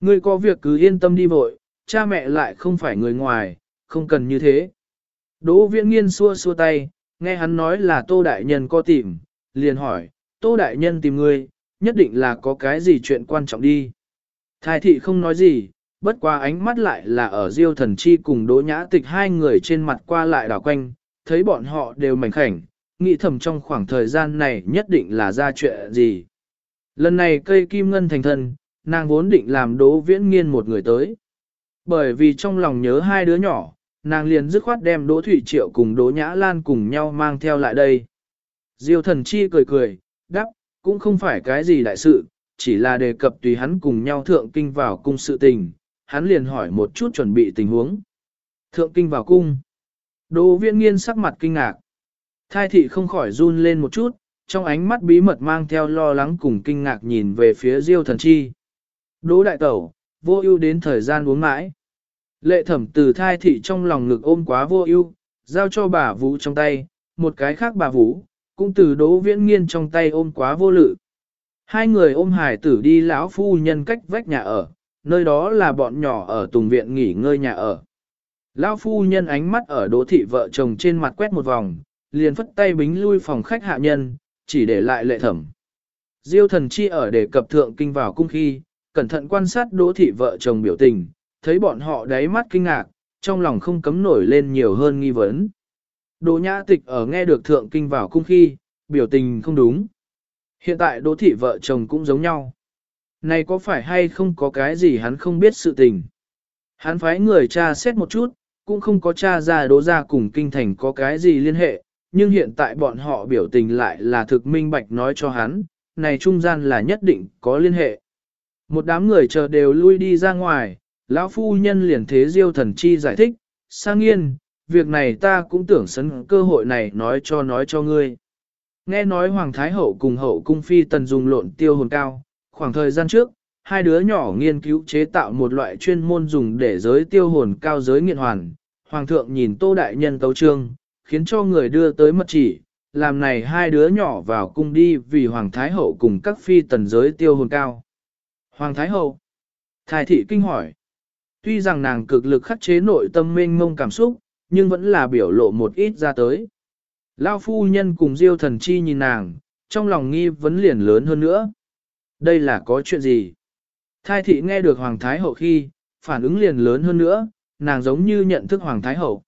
Ngươi có việc cứ yên tâm đi vội, cha mẹ lại không phải người ngoài, không cần như thế. Đỗ viễn nghiên xua xua tay, nghe hắn nói là tô đại nhân có tìm, liền hỏi, tô đại nhân tìm ngươi, nhất định là có cái gì chuyện quan trọng đi. Thái thị không nói gì, bất qua ánh mắt lại là ở diêu thần chi cùng đỗ nhã tịch hai người trên mặt qua lại đảo quanh, thấy bọn họ đều mảnh khảnh, nghĩ thầm trong khoảng thời gian này nhất định là ra chuyện gì. Lần này cây kim ngân thành thần nàng vốn định làm đố viễn nghiên một người tới. Bởi vì trong lòng nhớ hai đứa nhỏ, nàng liền dứt khoát đem đỗ thủy triệu cùng đỗ nhã lan cùng nhau mang theo lại đây. Diêu thần chi cười cười, đáp, cũng không phải cái gì đại sự, chỉ là đề cập tùy hắn cùng nhau thượng kinh vào cung sự tình, hắn liền hỏi một chút chuẩn bị tình huống. Thượng kinh vào cung. Đỗ viễn nghiên sắc mặt kinh ngạc. Thai thị không khỏi run lên một chút, trong ánh mắt bí mật mang theo lo lắng cùng kinh ngạc nhìn về phía Diêu thần chi. Đỗ đại tẩu, vô ưu đến thời gian uống mãi. Lệ thẩm từ thai thị trong lòng ngực ôm quá vô ưu, giao cho bà Vũ trong tay, một cái khác bà Vũ, cũng từ đỗ viễn nghiên trong tay ôm quá vô lự. Hai người ôm hải tử đi lão phu nhân cách vách nhà ở, nơi đó là bọn nhỏ ở tùng viện nghỉ ngơi nhà ở. Lão phu nhân ánh mắt ở đỗ thị vợ chồng trên mặt quét một vòng, liền phất tay bính lui phòng khách hạ nhân, chỉ để lại lệ thẩm. Diêu thần chi ở để cập thượng kinh vào cung khi, cẩn thận quan sát đỗ thị vợ chồng biểu tình, thấy bọn họ đáy mắt kinh ngạc, trong lòng không cấm nổi lên nhiều hơn nghi vấn. Đỗ nhã tịch ở nghe được thượng kinh vào cung khi, biểu tình không đúng. Hiện tại đỗ thị vợ chồng cũng giống nhau. Này có phải hay không có cái gì hắn không biết sự tình. Hắn phái người cha xét một chút, cũng không có cha ra đỗ ra cùng kinh thành có cái gì liên hệ, nhưng hiện tại bọn họ biểu tình lại là thực minh bạch nói cho hắn, này trung gian là nhất định có liên hệ. Một đám người chờ đều lui đi ra ngoài, lão phu nhân liền thế diêu thần chi giải thích, sang nghiên, việc này ta cũng tưởng sấn cơ hội này nói cho nói cho ngươi. Nghe nói Hoàng Thái Hậu cùng Hậu Cung Phi tần dùng lộn tiêu hồn cao, khoảng thời gian trước, hai đứa nhỏ nghiên cứu chế tạo một loại chuyên môn dùng để giới tiêu hồn cao giới nghiện hoàn. Hoàng thượng nhìn tô đại nhân tấu trương, khiến cho người đưa tới mật chỉ, làm này hai đứa nhỏ vào cung đi vì Hoàng Thái Hậu cùng các phi tần giới tiêu hồn cao. Hoàng Thái Hậu. Thái thị kinh hỏi. Tuy rằng nàng cực lực khắc chế nội tâm mênh mông cảm xúc, nhưng vẫn là biểu lộ một ít ra tới. Lao phu nhân cùng diêu thần chi nhìn nàng, trong lòng nghi vấn liền lớn hơn nữa. Đây là có chuyện gì? Thái thị nghe được Hoàng Thái Hậu khi, phản ứng liền lớn hơn nữa, nàng giống như nhận thức Hoàng Thái Hậu.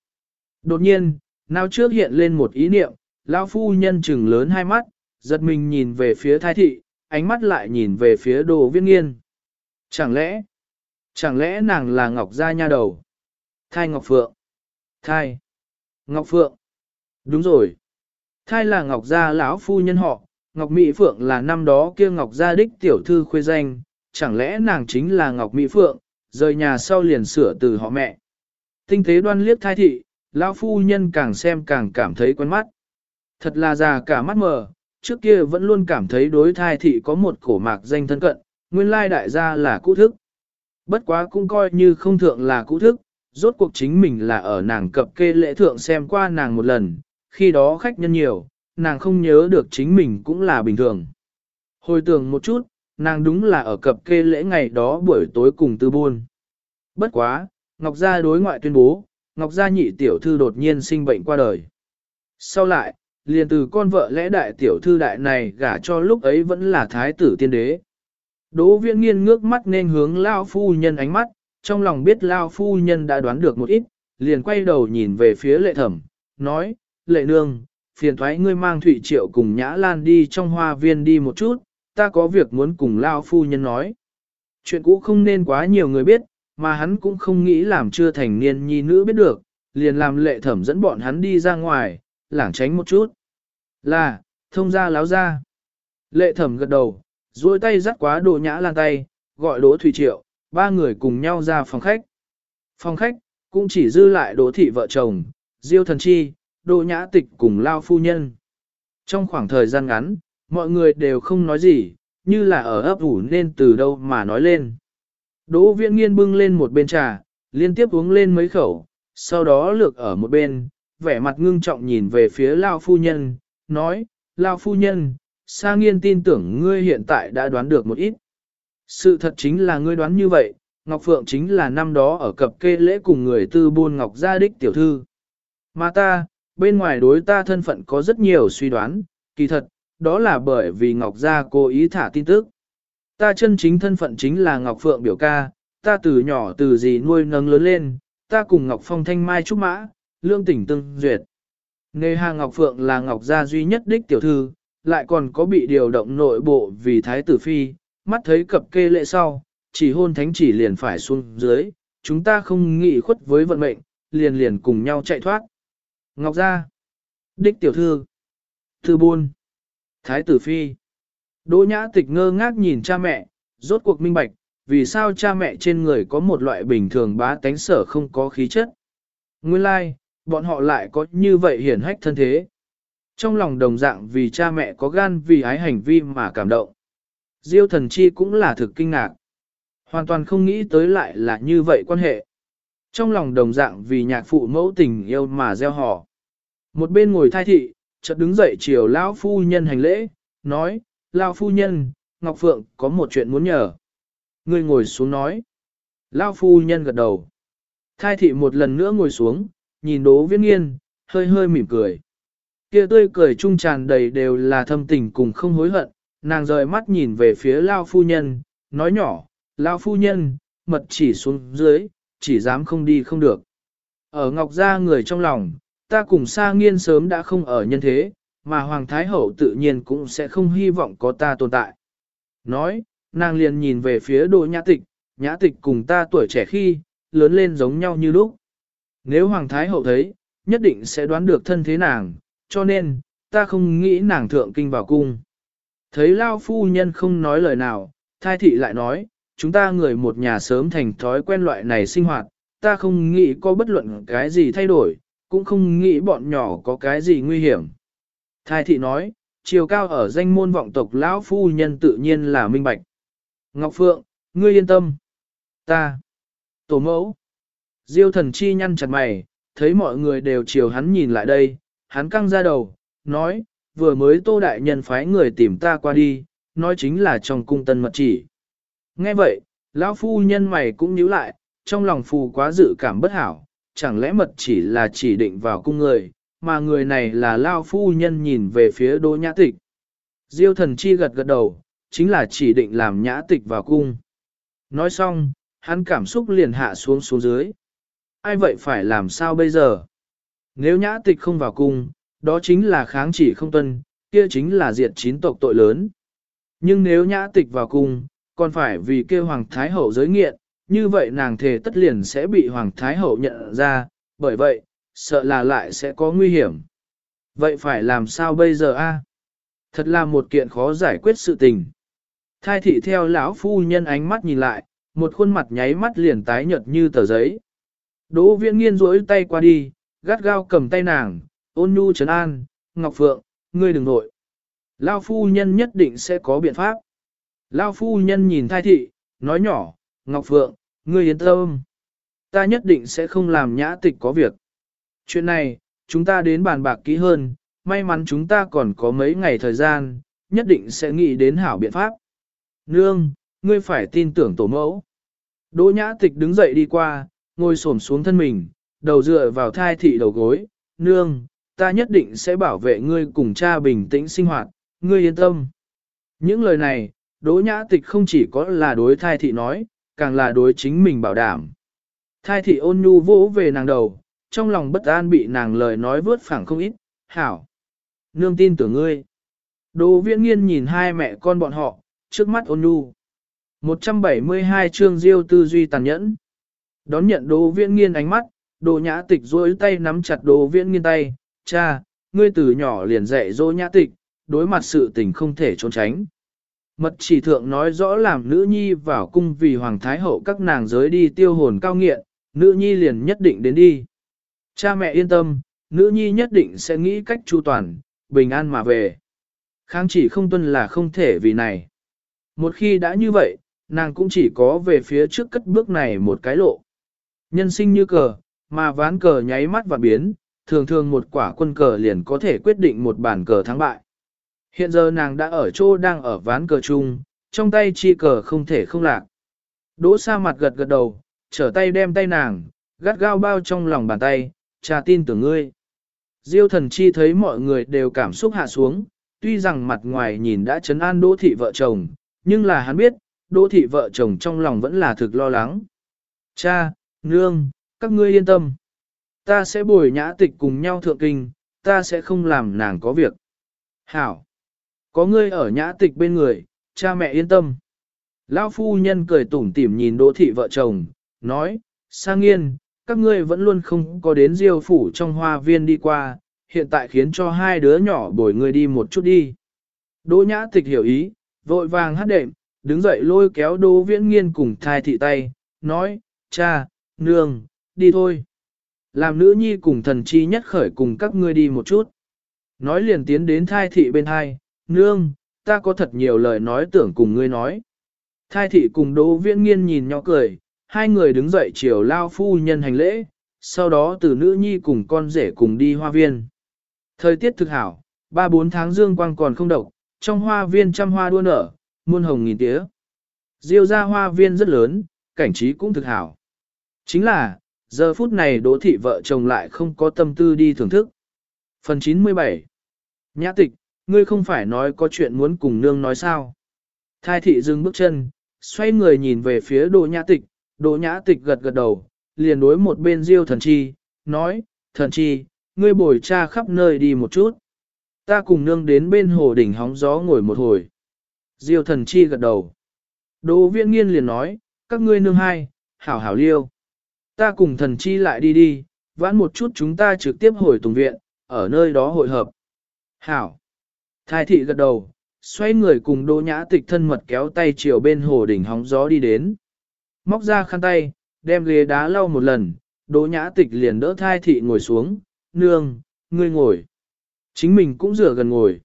Đột nhiên, nào trước hiện lên một ý niệm, lão phu nhân trừng lớn hai mắt, giật mình nhìn về phía thái thị, ánh mắt lại nhìn về phía đồ viên nghiên. Chẳng lẽ, chẳng lẽ nàng là Ngọc Gia nha đầu? Thai Ngọc Phượng. Thai. Ngọc Phượng. Đúng rồi. Thai là Ngọc Gia lão phu nhân họ, Ngọc Mỹ Phượng là năm đó kia Ngọc Gia đích tiểu thư khuê danh, chẳng lẽ nàng chính là Ngọc Mỹ Phượng, rời nhà sau liền sửa từ họ mẹ. Tinh tế đoan liếc thai thị, lão phu nhân càng xem càng cảm thấy quen mắt. Thật là già cả mắt mờ, trước kia vẫn luôn cảm thấy đối thai thị có một cổ mạc danh thân cận, nguyên lai đại gia là cũ thức. Bất quá cũng coi như không thượng là cũ thức, rốt cuộc chính mình là ở nàng cập kê lễ thượng xem qua nàng một lần, khi đó khách nhân nhiều, nàng không nhớ được chính mình cũng là bình thường. Hồi tưởng một chút, nàng đúng là ở cập kê lễ ngày đó buổi tối cùng tư buôn. Bất quá, Ngọc Gia đối ngoại tuyên bố, Ngọc Gia nhị tiểu thư đột nhiên sinh bệnh qua đời. Sau lại, liền từ con vợ lẽ đại tiểu thư đại này gả cho lúc ấy vẫn là thái tử tiên đế. Đỗ viễn nghiên ngước mắt nên hướng Lao phu nhân ánh mắt, trong lòng biết Lao phu nhân đã đoán được một ít, liền quay đầu nhìn về phía lệ thẩm, nói, lệ nương, phiền thoái ngươi mang Thụy Triệu cùng Nhã Lan đi trong hoa viên đi một chút, ta có việc muốn cùng Lao phu nhân nói. Chuyện cũ không nên quá nhiều người biết, mà hắn cũng không nghĩ làm chưa thành niên nhi nữ biết được, liền làm lệ thẩm dẫn bọn hắn đi ra ngoài, lảng tránh một chút. Là, thông ra láo ra. Lệ thẩm gật đầu, duỗi tay dắt quá đồ nhã lan tay, gọi đỗ thủy triệu, ba người cùng nhau ra phòng khách. Phòng khách, cũng chỉ dư lại đỗ thị vợ chồng, diêu thần chi, đỗ nhã tịch cùng lao phu nhân. Trong khoảng thời gian ngắn, mọi người đều không nói gì, như là ở ấp ủ nên từ đâu mà nói lên. Đỗ viễn nghiên bưng lên một bên trà, liên tiếp uống lên mấy khẩu, sau đó lược ở một bên, vẻ mặt ngưng trọng nhìn về phía lao phu nhân, nói, Lao phu nhân, sa nghiên tin tưởng ngươi hiện tại đã đoán được một ít. Sự thật chính là ngươi đoán như vậy, Ngọc Phượng chính là năm đó ở cập kê lễ cùng người tư buôn Ngọc Gia Đích tiểu thư. Mà ta, bên ngoài đối ta thân phận có rất nhiều suy đoán, kỳ thật, đó là bởi vì Ngọc Gia cố ý thả tin tức. Ta chân chính thân phận chính là Ngọc Phượng biểu ca, ta từ nhỏ từ gì nuôi nâng lớn lên, ta cùng Ngọc Phong thanh mai trúc mã, lương tỉnh tương duyệt. Nghề Hà Ngọc Phượng là Ngọc gia duy nhất đích tiểu thư, lại còn có bị điều động nội bộ vì thái tử phi, mắt thấy cập kê lệ sau, chỉ hôn thánh chỉ liền phải xuống dưới, chúng ta không nghị khuất với vận mệnh, liền liền cùng nhau chạy thoát. Ngọc gia, đích tiểu thư, thư buôn, thái tử phi. Đỗ nhã tịch ngơ ngác nhìn cha mẹ, rốt cuộc minh bạch, vì sao cha mẹ trên người có một loại bình thường bá tánh sở không có khí chất. Nguyên lai, like, bọn họ lại có như vậy hiển hách thân thế. Trong lòng đồng dạng vì cha mẹ có gan vì ái hành vi mà cảm động. Diêu thần chi cũng là thực kinh ngạc. Hoàn toàn không nghĩ tới lại là như vậy quan hệ. Trong lòng đồng dạng vì nhạc phụ mẫu tình yêu mà gieo họ. Một bên ngồi thai thị, chợt đứng dậy chiều lão phu nhân hành lễ, nói, lão phu nhân, Ngọc Phượng có một chuyện muốn nhờ. Người ngồi xuống nói. Lão phu nhân gật đầu. Thai thị một lần nữa ngồi xuống, nhìn đố viễn nghiên, hơi hơi mỉm cười. Kia tươi cười trung tràn đầy đều là thâm tình cùng không hối hận, nàng rời mắt nhìn về phía Lao Phu Nhân, nói nhỏ, Lao Phu Nhân, mật chỉ xuống dưới, chỉ dám không đi không được. Ở Ngọc Gia người trong lòng, ta cùng Sa Nghiên sớm đã không ở nhân thế, mà Hoàng Thái Hậu tự nhiên cũng sẽ không hy vọng có ta tồn tại. Nói, nàng liền nhìn về phía đồ nhã tịch, nhã tịch cùng ta tuổi trẻ khi, lớn lên giống nhau như lúc. Nếu Hoàng Thái Hậu thấy, nhất định sẽ đoán được thân thế nàng, cho nên, ta không nghĩ nàng thượng kinh vào cung. Thấy Lao Phu Nhân không nói lời nào, thai thị lại nói, chúng ta người một nhà sớm thành thói quen loại này sinh hoạt, ta không nghĩ có bất luận cái gì thay đổi, cũng không nghĩ bọn nhỏ có cái gì nguy hiểm. Thái thị nói, chiều cao ở danh môn vọng tộc lão phu nhân tự nhiên là minh bạch. Ngọc Phượng, Ngươi yên tâm. Ta. Tổ mẫu. Diêu thần chi nhăn chặt mày, thấy mọi người đều chiều hắn nhìn lại đây, hắn căng ra đầu, nói, vừa mới tô đại nhân phái người tìm ta qua đi, nói chính là trong cung tân mật chỉ. Nghe vậy, lão phu nhân mày cũng nhíu lại, trong lòng phù quá dự cảm bất hảo, chẳng lẽ mật chỉ là chỉ định vào cung người, mà người này là lao phu nhân nhìn về phía đỗ nhã tịch. Diêu thần chi gật gật đầu, chính là chỉ định làm nhã tịch vào cung. Nói xong, hắn cảm xúc liền hạ xuống xuống dưới. Ai vậy phải làm sao bây giờ? Nếu nhã tịch không vào cung, đó chính là kháng chỉ không tuân, kia chính là diệt chín tộc tội lớn. Nhưng nếu nhã tịch vào cung, còn phải vì kia Hoàng Thái Hậu giới nghiện, như vậy nàng thề tất liền sẽ bị Hoàng Thái Hậu nhận ra, bởi vậy, sợ là lại sẽ có nguy hiểm. Vậy phải làm sao bây giờ a? Thật là một kiện khó giải quyết sự tình. Thai thị theo lão phu nhân ánh mắt nhìn lại, một khuôn mặt nháy mắt liền tái nhợt như tờ giấy. Đỗ viễn nghiên rỗi tay qua đi, gắt gao cầm tay nàng, ôn nhu trấn an, Ngọc Phượng, ngươi đừng nội. Lao phu nhân nhất định sẽ có biện pháp. Lao phu nhân nhìn thai thị, nói nhỏ, Ngọc Phượng, ngươi yên tâm. Ta nhất định sẽ không làm nhã tịch có việc. Chuyện này, chúng ta đến bàn bạc kỹ hơn, may mắn chúng ta còn có mấy ngày thời gian, nhất định sẽ nghĩ đến hảo biện pháp. Nương, ngươi phải tin tưởng tổ mẫu. Đỗ nhã tịch đứng dậy đi qua, ngồi xổm xuống thân mình, đầu dựa vào thai thị đầu gối. Nương, ta nhất định sẽ bảo vệ ngươi cùng cha bình tĩnh sinh hoạt, ngươi yên tâm. Những lời này, Đỗ Nhã Tịch không chỉ có là đối thai thị nói, càng là đối chính mình bảo đảm. Thai thị ôn nhu vỗ về nàng đầu, trong lòng bất an bị nàng lời nói vớt phẳng không ít, hảo. Nương tin tưởng ngươi. đồ viễn nghiên nhìn hai mẹ con bọn họ, trước mắt ôn nhu. 172 chương diêu tư duy tàn nhẫn. Đón nhận đồ viễn nghiên ánh mắt, đồ nhã tịch duỗi tay nắm chặt đồ viễn nghiên tay, cha, ngươi từ nhỏ liền dạy dỗ nhã tịch, đối mặt sự tình không thể trốn tránh. Mật chỉ thượng nói rõ làm nữ nhi vào cung vì hoàng thái hậu các nàng giới đi tiêu hồn cao nghiện, nữ nhi liền nhất định đến đi. Cha mẹ yên tâm, nữ nhi nhất định sẽ nghĩ cách chu toàn, bình an mà về. Kháng chỉ không tuân là không thể vì này. Một khi đã như vậy, nàng cũng chỉ có về phía trước cất bước này một cái lộ. Nhân sinh như cờ, mà ván cờ nháy mắt và biến, thường thường một quả quân cờ liền có thể quyết định một bản cờ thắng bại. Hiện giờ nàng đã ở chỗ đang ở ván cờ chung, trong tay chi cờ không thể không lạc. Đỗ sa mặt gật gật đầu, trở tay đem tay nàng, gắt gao bao trong lòng bàn tay, cha tin tưởng ngươi. Diêu thần chi thấy mọi người đều cảm xúc hạ xuống, tuy rằng mặt ngoài nhìn đã chấn an đỗ thị vợ chồng, nhưng là hắn biết, đỗ thị vợ chồng trong lòng vẫn là thực lo lắng. Cha, nương, các ngươi yên tâm. Ta sẽ bồi nhã tịch cùng nhau thượng kinh, ta sẽ không làm nàng có việc. Hảo. Có ngươi ở nhã tịch bên người, cha mẹ yên tâm. Lão phu nhân cười tủm tỉm nhìn đỗ thị vợ chồng, nói, sang nghiên, các ngươi vẫn luôn không có đến diêu phủ trong hoa viên đi qua, hiện tại khiến cho hai đứa nhỏ bồi ngươi đi một chút đi. Đỗ nhã tịch hiểu ý, vội vàng hát đệm, đứng dậy lôi kéo đỗ viễn nghiên cùng thai thị tay, nói, cha, nương, đi thôi. Làm nữ nhi cùng thần chi nhất khởi cùng các ngươi đi một chút. Nói liền tiến đến thai thị bên hai, nương, ta có thật nhiều lời nói tưởng cùng ngươi nói. Thai thị cùng Đỗ Viễn Nghiên nhìn nhỏ cười, hai người đứng dậy chiều lao phu nhân hành lễ, sau đó từ nữ nhi cùng con rể cùng đi hoa viên. Thời tiết thực hảo, ba bốn tháng dương quang còn không độc, trong hoa viên trăm hoa đua nở, muôn hồng nghìn tía. Diêu ra hoa viên rất lớn, cảnh trí cũng thực hảo. Chính là, giờ phút này đỗ thị vợ chồng lại không có tâm tư đi thưởng thức. Phần 97 Nhã tịch, ngươi không phải nói có chuyện muốn cùng nương nói sao. Thai thị dừng bước chân, xoay người nhìn về phía đỗ nhã tịch, Đỗ nhã tịch gật gật đầu, liền đối một bên diêu thần chi, nói, thần chi, ngươi bồi cha khắp nơi đi một chút. Ta cùng nương đến bên hồ đỉnh hóng gió ngồi một hồi. Diêu thần chi gật đầu. Đỗ Viễn nghiên liền nói, các ngươi nương hai, hảo hảo liêu. Ta cùng thần chi lại đi đi, vãn một chút chúng ta trực tiếp hồi tùng viện, ở nơi đó hội hợp. Hảo. Thái thị gật đầu, xoay người cùng đỗ nhã tịch thân mật kéo tay chiều bên hồ đỉnh hóng gió đi đến. Móc ra khăn tay, đem ghế đá lau một lần, đỗ nhã tịch liền đỡ thai thị ngồi xuống, nương, ngươi ngồi. Chính mình cũng rửa gần ngồi.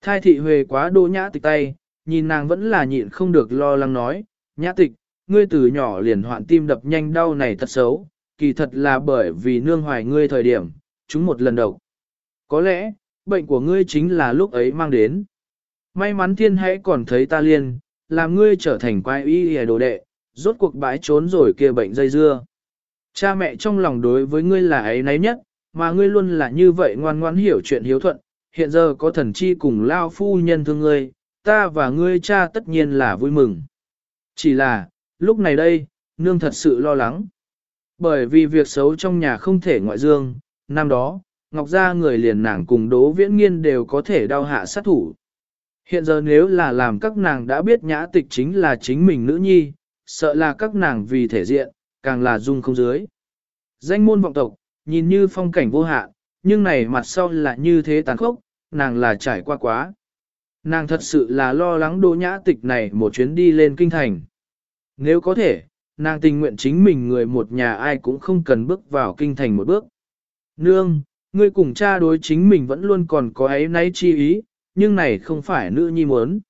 Thai thị huề quá đỗ nhã tịch tay, nhìn nàng vẫn là nhịn không được lo lắng nói, Nhã tịch, ngươi từ nhỏ liền hoạn tim đập nhanh đau này thật xấu, kỳ thật là bởi vì nương hoài ngươi thời điểm, chúng một lần đầu. Có lẽ, bệnh của ngươi chính là lúc ấy mang đến. May mắn thiên hãy còn thấy ta liên, làm ngươi trở thành quái y hề đồ đệ, rốt cuộc bãi trốn rồi kia bệnh dây dưa. Cha mẹ trong lòng đối với ngươi là ấy nấy nhất, mà ngươi luôn là như vậy ngoan ngoãn hiểu chuyện hiếu thuận, hiện giờ có thần chi cùng lao phu nhân thương ngươi, ta và ngươi cha tất nhiên là vui mừng. Chỉ là, lúc này đây, nương thật sự lo lắng. Bởi vì việc xấu trong nhà không thể ngoại dương, năm đó, Ngọc Gia người liền nàng cùng Đỗ Viễn Nghiên đều có thể đau hạ sát thủ. Hiện giờ nếu là làm các nàng đã biết nhã tịch chính là chính mình nữ nhi, sợ là các nàng vì thể diện, càng là dung không dưới. Danh môn vọng tộc, nhìn như phong cảnh vô hạn, nhưng này mặt sau là như thế tàn khốc, nàng là trải qua quá. Nàng thật sự là lo lắng đỗ nhã tịch này một chuyến đi lên kinh thành. Nếu có thể, nàng tình nguyện chính mình người một nhà ai cũng không cần bước vào kinh thành một bước. Nương, ngươi cùng cha đối chính mình vẫn luôn còn có ấy nấy chi ý, nhưng này không phải nữ nhi muốn.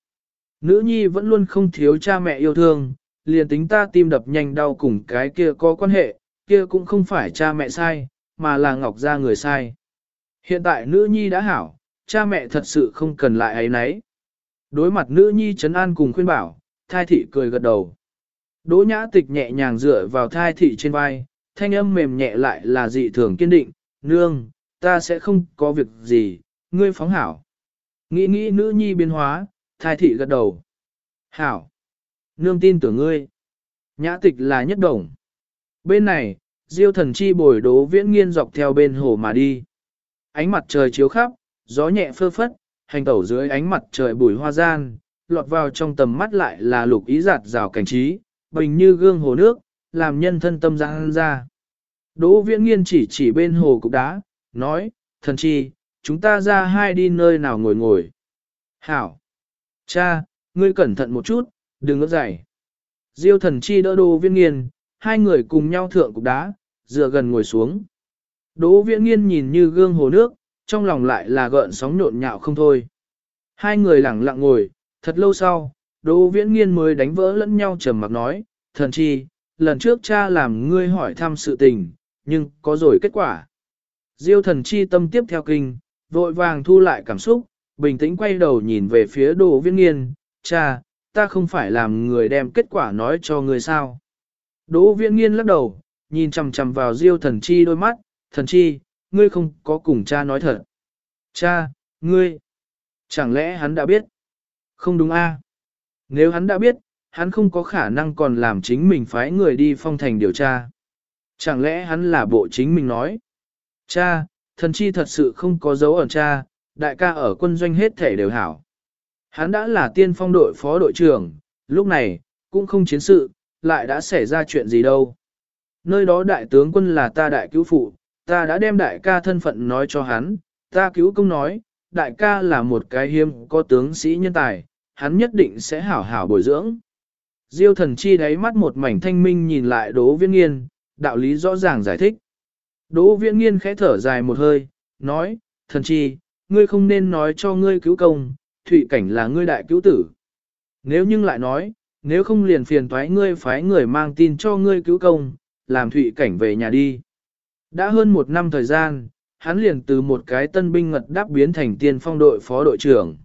Nữ nhi vẫn luôn không thiếu cha mẹ yêu thương, liền tính ta tim đập nhanh đau cùng cái kia có quan hệ, kia cũng không phải cha mẹ sai, mà là Ngọc Gia người sai. Hiện tại nữ nhi đã hảo, cha mẹ thật sự không cần lại ấy nấy. Đối mặt nữ nhi trấn an cùng khuyên bảo, thai thị cười gật đầu. Đỗ nhã tịch nhẹ nhàng dựa vào thai thị trên vai, thanh âm mềm nhẹ lại là dị thường kiên định, nương, ta sẽ không có việc gì, ngươi phóng hảo. Nghĩ nghĩ nữ nhi biến hóa, thai thị gật đầu. Hảo. Nương tin tưởng ngươi. Nhã tịch là nhất đồng. Bên này, diêu thần chi bồi đố viễn nghiên dọc theo bên hồ mà đi. Ánh mặt trời chiếu khắp, gió nhẹ phơ phất, hành tẩu dưới ánh mặt trời bùi hoa gian, lọt vào trong tầm mắt lại là lục ý giạt rào cảnh trí, bình như gương hồ nước, làm nhân thân tâm giãn ra. Đỗ viễn nghiên chỉ chỉ bên hồ cục đá, nói, thần chi, chúng ta ra hai đi nơi nào ngồi ngồi. Hảo! Cha, ngươi cẩn thận một chút, đừng ướt dậy. Diêu thần chi đỡ đỗ viễn nghiên, hai người cùng nhau thượng cục đá, dựa gần ngồi xuống. Đỗ viễn nghiên nhìn như gương hồ nước, trong lòng lại là gợn sóng nhộn nhạo không thôi. Hai người lặng lặng ngồi, thật lâu sau, Đỗ Viễn Nghiên mới đánh vỡ lẫn nhau trầm mặc nói, thần chi, lần trước cha làm ngươi hỏi thăm sự tình, nhưng có rồi kết quả. Diêu thần chi tâm tiếp theo kinh, vội vàng thu lại cảm xúc, bình tĩnh quay đầu nhìn về phía Đỗ Viễn Nghiên, cha, ta không phải làm người đem kết quả nói cho người sao. Đỗ Viễn Nghiên lắc đầu, nhìn chằm chằm vào Diêu thần chi đôi mắt, thần chi, ngươi không có cùng cha nói thật. Cha, ngươi, chẳng lẽ hắn đã biết? Không đúng a? Nếu hắn đã biết, hắn không có khả năng còn làm chính mình phái người đi phong thành điều tra. Chẳng lẽ hắn là bộ chính mình nói? Cha, thần chi thật sự không có dấu ẩn cha, đại ca ở quân doanh hết thể đều hảo. Hắn đã là tiên phong đội phó đội trưởng, lúc này, cũng không chiến sự, lại đã xảy ra chuyện gì đâu. Nơi đó đại tướng quân là ta đại cứu phụ, ta đã đem đại ca thân phận nói cho hắn, ta cứu công nói, đại ca là một cái hiếm có tướng sĩ nhân tài, hắn nhất định sẽ hảo hảo bồi dưỡng. Diêu thần chi đáy mắt một mảnh thanh minh nhìn lại Đỗ Viễn Nghiên, đạo lý rõ ràng giải thích. Đỗ Viễn Nghiên khẽ thở dài một hơi, nói, thần chi, ngươi không nên nói cho ngươi cứu công, thụy cảnh là ngươi đại cứu tử. Nếu nhưng lại nói, nếu không liền phiền thoái ngươi phái người mang tin cho ngươi cứu công, làm thụy cảnh về nhà đi. Đã hơn một năm thời gian, hắn liền từ một cái tân binh ngật đáp biến thành tiên phong đội phó đội trưởng.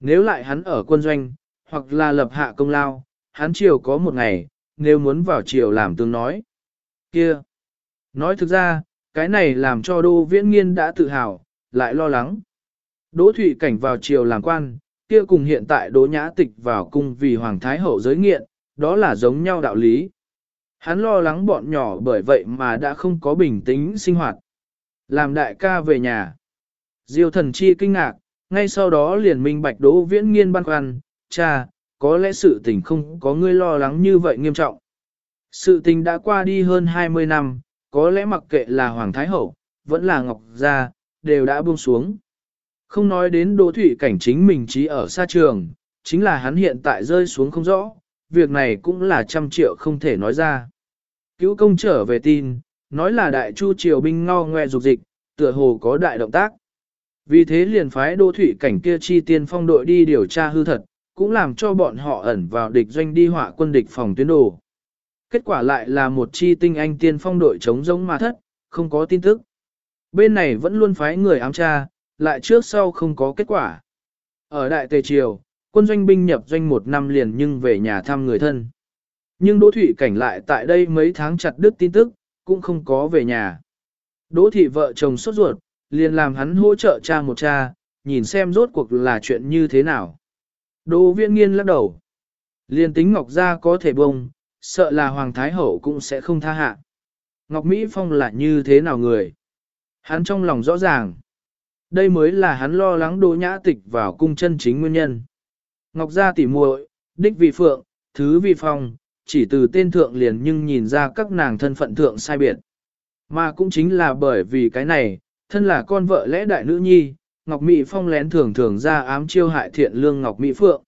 Nếu lại hắn ở quân doanh, hoặc là lập hạ công lao, hắn chiều có một ngày, nếu muốn vào chiều làm tương nói. Kia! Nói thực ra, cái này làm cho Đô Viễn Nghiên đã tự hào, lại lo lắng. Đỗ Thụy Cảnh vào triều làm quan, kia cùng hiện tại Đỗ Nhã Tịch vào cung vì Hoàng Thái Hậu giới nghiện, đó là giống nhau đạo lý. Hắn lo lắng bọn nhỏ bởi vậy mà đã không có bình tĩnh sinh hoạt. Làm đại ca về nhà. Diêu thần chi kinh ngạc, ngay sau đó liền minh bạch đỗ viễn nghiên băn khoăn, cha, có lẽ sự tình không có ngươi lo lắng như vậy nghiêm trọng. Sự tình đã qua đi hơn 20 năm, có lẽ mặc kệ là Hoàng Thái Hậu, vẫn là Ngọc Gia, đều đã buông xuống. Không nói đến đỗ thủy cảnh chính mình trí ở xa trường, chính là hắn hiện tại rơi xuống không rõ, việc này cũng là trăm triệu không thể nói ra. Cứu công trở về tin, nói là đại chu triều binh ngao ngoe dục dịch, tựa hồ có đại động tác. Vì thế liền phái đô thủy cảnh kia chi tiên phong đội đi điều tra hư thật, cũng làm cho bọn họ ẩn vào địch doanh đi họa quân địch phòng tuyến đồ. Kết quả lại là một chi tinh anh tiên phong đội chống giống mà thất, không có tin tức. Bên này vẫn luôn phái người ám tra, lại trước sau không có kết quả. Ở Đại Tề Triều, quân doanh binh nhập doanh một năm liền nhưng về nhà thăm người thân. Nhưng Đỗ Thụy Cảnh lại tại đây mấy tháng chặt đứt tin tức, cũng không có về nhà. Đỗ Thị vợ chồng sốt ruột, liền làm hắn hỗ trợ cha một cha, nhìn xem rốt cuộc là chuyện như thế nào. Đỗ Viễn Nghiên lắc đầu. Liền tính Ngọc Gia có thể bông, sợ là Hoàng Thái Hậu cũng sẽ không tha hạ. Ngọc Mỹ Phong là như thế nào người? Hắn trong lòng rõ ràng. Đây mới là hắn lo lắng Đỗ Nhã Tịch vào cung chân chính nguyên nhân. Ngọc Gia tỉ muội, đích vị phượng, thứ vị phong, chỉ từ tên thượng liền nhưng nhìn ra các nàng thân phận thượng sai biệt. Mà cũng chính là bởi vì cái này, thân là con vợ lẽ đại nữ nhi, Ngọc Mỹ Phong lén thường thường ra ám chiêu hại thiện lương Ngọc Mỹ Phượng.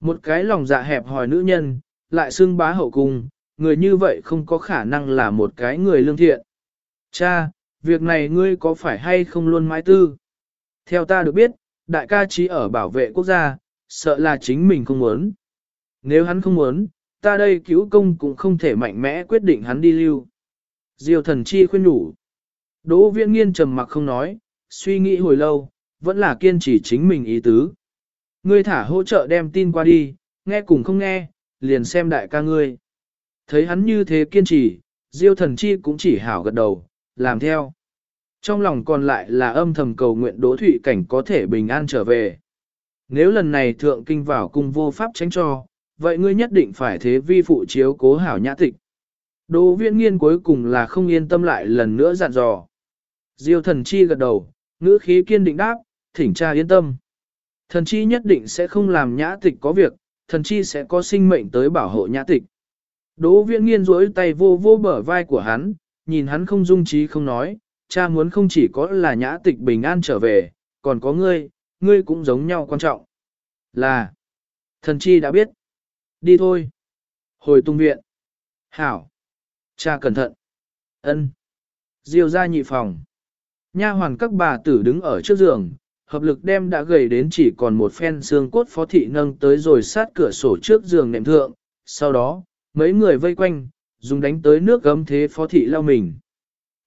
Một cái lòng dạ hẹp hòi nữ nhân, lại xưng bá hậu cung, người như vậy không có khả năng là một cái người lương thiện. Cha, việc này ngươi có phải hay không luôn mãi tư? Theo ta được biết, đại ca chỉ ở bảo vệ quốc gia, sợ là chính mình không muốn. Nếu hắn không muốn, ta đây cứu công cũng không thể mạnh mẽ quyết định hắn đi lưu. Diêu thần chi khuyên nhủ. Đỗ viễn nghiên trầm mặc không nói, suy nghĩ hồi lâu, vẫn là kiên trì chính mình ý tứ. Ngươi thả hỗ trợ đem tin qua đi, nghe cùng không nghe, liền xem đại ca ngươi. Thấy hắn như thế kiên trì, Diêu thần chi cũng chỉ hảo gật đầu, làm theo. Trong lòng còn lại là âm thầm cầu nguyện Đỗ Thụy Cảnh có thể bình an trở về. Nếu lần này thượng kinh vào cung vô pháp tránh cho, vậy ngươi nhất định phải thế vi phụ chiếu cố hảo nhã tịch. Đỗ viễn nghiên cuối cùng là không yên tâm lại lần nữa dặn dò. Diêu thần chi gật đầu, ngữ khí kiên định đáp, thỉnh cha yên tâm. Thần chi nhất định sẽ không làm nhã tịch có việc, thần chi sẽ có sinh mệnh tới bảo hộ nhã tịch. Đỗ viễn nghiên rỗi tay vô vô bờ vai của hắn, nhìn hắn không dung trí không nói, cha muốn không chỉ có là nhã tịch bình an trở về, còn có ngươi, ngươi cũng giống nhau quan trọng. Là, thần chi đã biết. Đi thôi. Hồi tung viện. Hảo. Cha cẩn thận. ân Diêu ra nhị phòng. Nha hoàn các bà tử đứng ở trước giường, hợp lực đem đã gầy đến chỉ còn một phen xương cốt phó thị nâng tới rồi sát cửa sổ trước giường nệm thượng. Sau đó, mấy người vây quanh, dùng đánh tới nước gấm thế phó thị lau mình.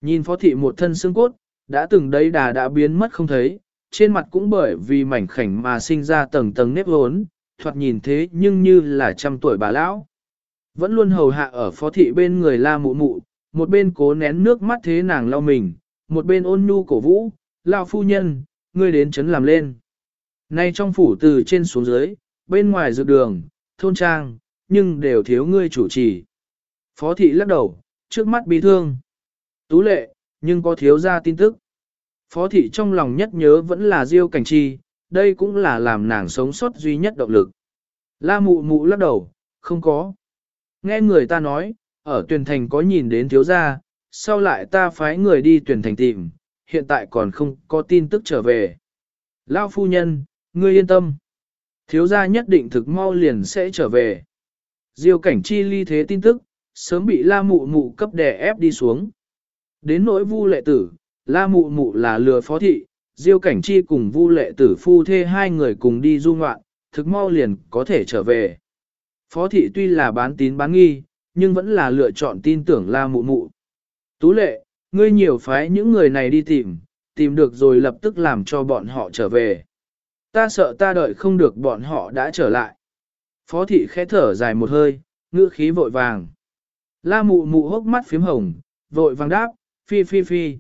Nhìn phó thị một thân xương cốt, đã từng đấy đà đã biến mất không thấy, trên mặt cũng bởi vì mảnh khảnh mà sinh ra tầng tầng nếp hốn, thoạt nhìn thế nhưng như là trăm tuổi bà lão. Vẫn luôn hầu hạ ở phó thị bên người la mụ mụ, một bên cố nén nước mắt thế nàng lau mình, một bên ôn nhu cổ vũ, lao phu nhân, ngươi đến chấn làm lên. Nay trong phủ từ trên xuống dưới, bên ngoài dược đường, thôn trang, nhưng đều thiếu ngươi chủ trì. Phó thị lắc đầu, trước mắt bị thương. Tú lệ, nhưng có thiếu ra tin tức. Phó thị trong lòng nhất nhớ vẫn là Diêu Cảnh Chi, đây cũng là làm nàng sống sót duy nhất động lực. La mụ mụ lắc đầu, không có. Nghe người ta nói, ở tuyển thành có nhìn đến thiếu gia, sau lại ta phái người đi tuyển thành tìm, hiện tại còn không có tin tức trở về. Lao phu nhân, ngươi yên tâm. Thiếu gia nhất định thực mau liền sẽ trở về. Diêu cảnh chi ly thế tin tức, sớm bị la mụ mụ cấp đè ép đi xuống. Đến nỗi vu lệ tử, la mụ mụ là lừa phó thị, diêu cảnh chi cùng vu lệ tử phu thê hai người cùng đi du ngoạn, thực mau liền có thể trở về. Phó thị tuy là bán tín bán nghi, nhưng vẫn là lựa chọn tin tưởng la mụ mụ. Tú lệ, ngươi nhiều phái những người này đi tìm, tìm được rồi lập tức làm cho bọn họ trở về. Ta sợ ta đợi không được bọn họ đã trở lại. Phó thị khẽ thở dài một hơi, ngữ khí vội vàng. La mụ mụ hốc mắt phím hồng, vội vàng đáp, phi phi phi.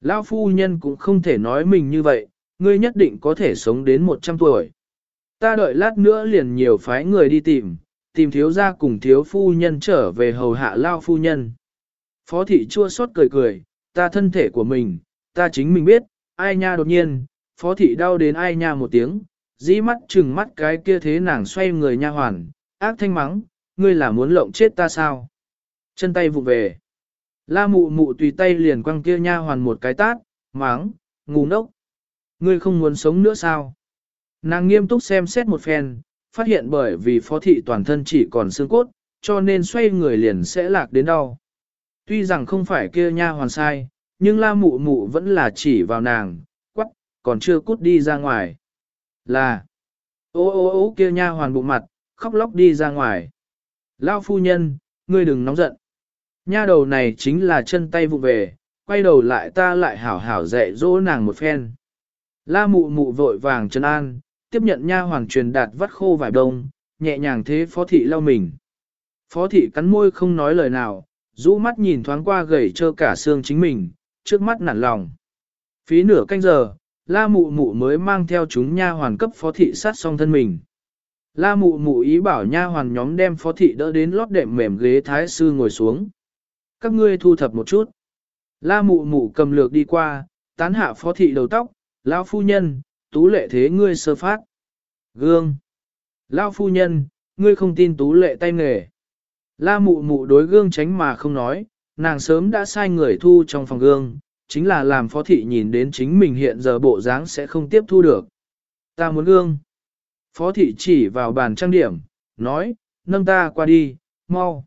Lão phu nhân cũng không thể nói mình như vậy, ngươi nhất định có thể sống đến 100 tuổi. Ta đợi lát nữa liền nhiều phái người đi tìm, tìm thiếu gia cùng thiếu phu nhân trở về hầu hạ lao phu nhân. Phó thị chua xót cười cười, ta thân thể của mình, ta chính mình biết, ai nha đột nhiên, phó thị đau đến ai nha một tiếng, dĩ mắt chừng mắt cái kia thế nàng xoay người nha hoàn, ác thanh mắng, ngươi là muốn lộng chết ta sao? Chân tay vụ về. La mụ mụ tùy tay liền quăng kia nha hoàn một cái tát, mắng, ngu ngốc. Ngươi không muốn sống nữa sao? Nàng nghiêm túc xem xét một phen, phát hiện bởi vì phó thị toàn thân chỉ còn xương cốt, cho nên xoay người liền sẽ lạc đến đau. Tuy rằng không phải kia nha hoàn sai, nhưng la mụ mụ vẫn là chỉ vào nàng, quắc, còn chưa cút đi ra ngoài. Là, Ô ô ô kia nha hoàn bụng mặt, khóc lóc đi ra ngoài. Lao phu nhân, ngươi đừng nóng giận. Nha đầu này chính là chân tay vụ về, quay đầu lại ta lại hảo hảo dạy dỗ nàng một phen. La mụ mụ vội vàng chân an, tiếp nhận nha hoàng truyền đạt vắt khô vải đông, nhẹ nhàng thế phó thị lau mình. Phó thị cắn môi không nói lời nào, rũ mắt nhìn thoáng qua gầy trơ cả xương chính mình, trước mắt nản lòng. Phí nửa canh giờ, la mụ mụ mới mang theo chúng nha hoàn cấp phó thị sát xong thân mình. La mụ mụ ý bảo nha hoàn nhóm đem phó thị đỡ đến lót đệm mềm ghế thái sư ngồi xuống. Các ngươi thu thập một chút. La mụ mụ cầm lược đi qua, tán hạ phó thị đầu tóc, lão phu nhân, tú lệ thế ngươi sơ phát. Gương. Lão phu nhân, ngươi không tin tú lệ tay nghề. La mụ mụ đối gương tránh mà không nói, nàng sớm đã sai người thu trong phòng gương, chính là làm phó thị nhìn đến chính mình hiện giờ bộ dáng sẽ không tiếp thu được. Ta muốn gương. Phó thị chỉ vào bàn trang điểm, nói, nâng ta qua đi, mau.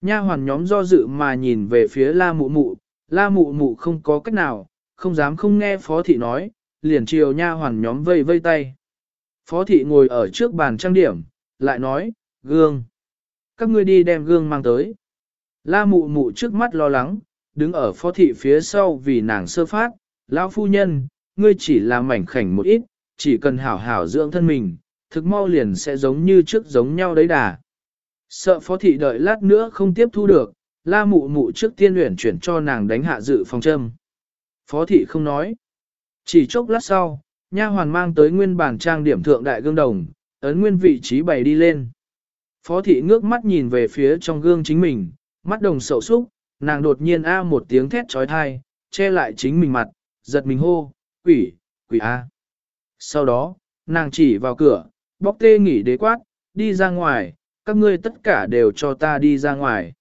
Nha hoàn nhóm do dự mà nhìn về phía la mụ mụ, la mụ mụ không có cách nào, không dám không nghe phó thị nói, liền chiều nha hoàn nhóm vây vây tay. Phó thị ngồi ở trước bàn trang điểm, lại nói, gương. Các ngươi đi đem gương mang tới. La mụ mụ trước mắt lo lắng, đứng ở phó thị phía sau vì nàng sơ phát, lão phu nhân, ngươi chỉ là mảnh khảnh một ít, chỉ cần hảo hảo dưỡng thân mình, thực mau liền sẽ giống như trước giống nhau đấy đà. Sợ phó thị đợi lát nữa không tiếp thu được, la mụ mụ trước tiên luyện chuyển cho nàng đánh hạ dự phòng châm. Phó thị không nói. Chỉ chốc lát sau, nha hoàn mang tới nguyên bản trang điểm thượng đại gương đồng, ấn nguyên vị trí bày đi lên. Phó thị ngước mắt nhìn về phía trong gương chính mình, mắt đồng sầu súc, nàng đột nhiên a một tiếng thét trói thai, che lại chính mình mặt, giật mình hô, quỷ, quỷ a. Sau đó, nàng chỉ vào cửa, bóc tê nghỉ đế quát, đi ra ngoài, các ngươi tất cả đều cho ta đi ra ngoài.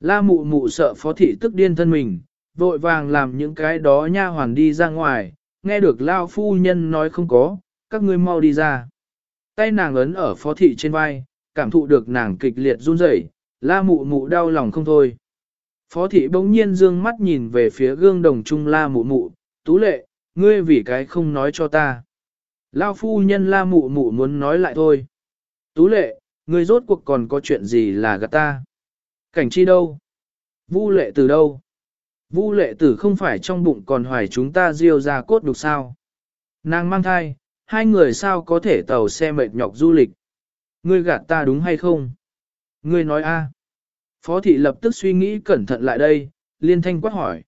La mụ mụ sợ phó thị tức điên thân mình, vội vàng làm những cái đó nha hoàn đi ra ngoài, nghe được lao phu nhân nói không có, các ngươi mau đi ra. Tay nàng ấn ở phó thị trên vai, cảm thụ được nàng kịch liệt run rẩy, la mụ mụ đau lòng không thôi. Phó thị bỗng nhiên dương mắt nhìn về phía gương đồng trung la mụ mụ, tú lệ, ngươi vì cái không nói cho ta. Lao phu nhân la mụ mụ muốn nói lại thôi. Tú lệ, ngươi rốt cuộc còn có chuyện gì là gạt ta? Cảnh chi đâu? Vu lệ từ đâu? Vu lệ tử không phải trong bụng còn hoài chúng ta diêu ra cốt đục sao? Nàng mang thai, hai người sao có thể tàu xe mệt nhọc du lịch? Ngươi gạt ta đúng hay không? Ngươi nói a. Phó thị lập tức suy nghĩ cẩn thận lại đây, liên thanh quát hỏi.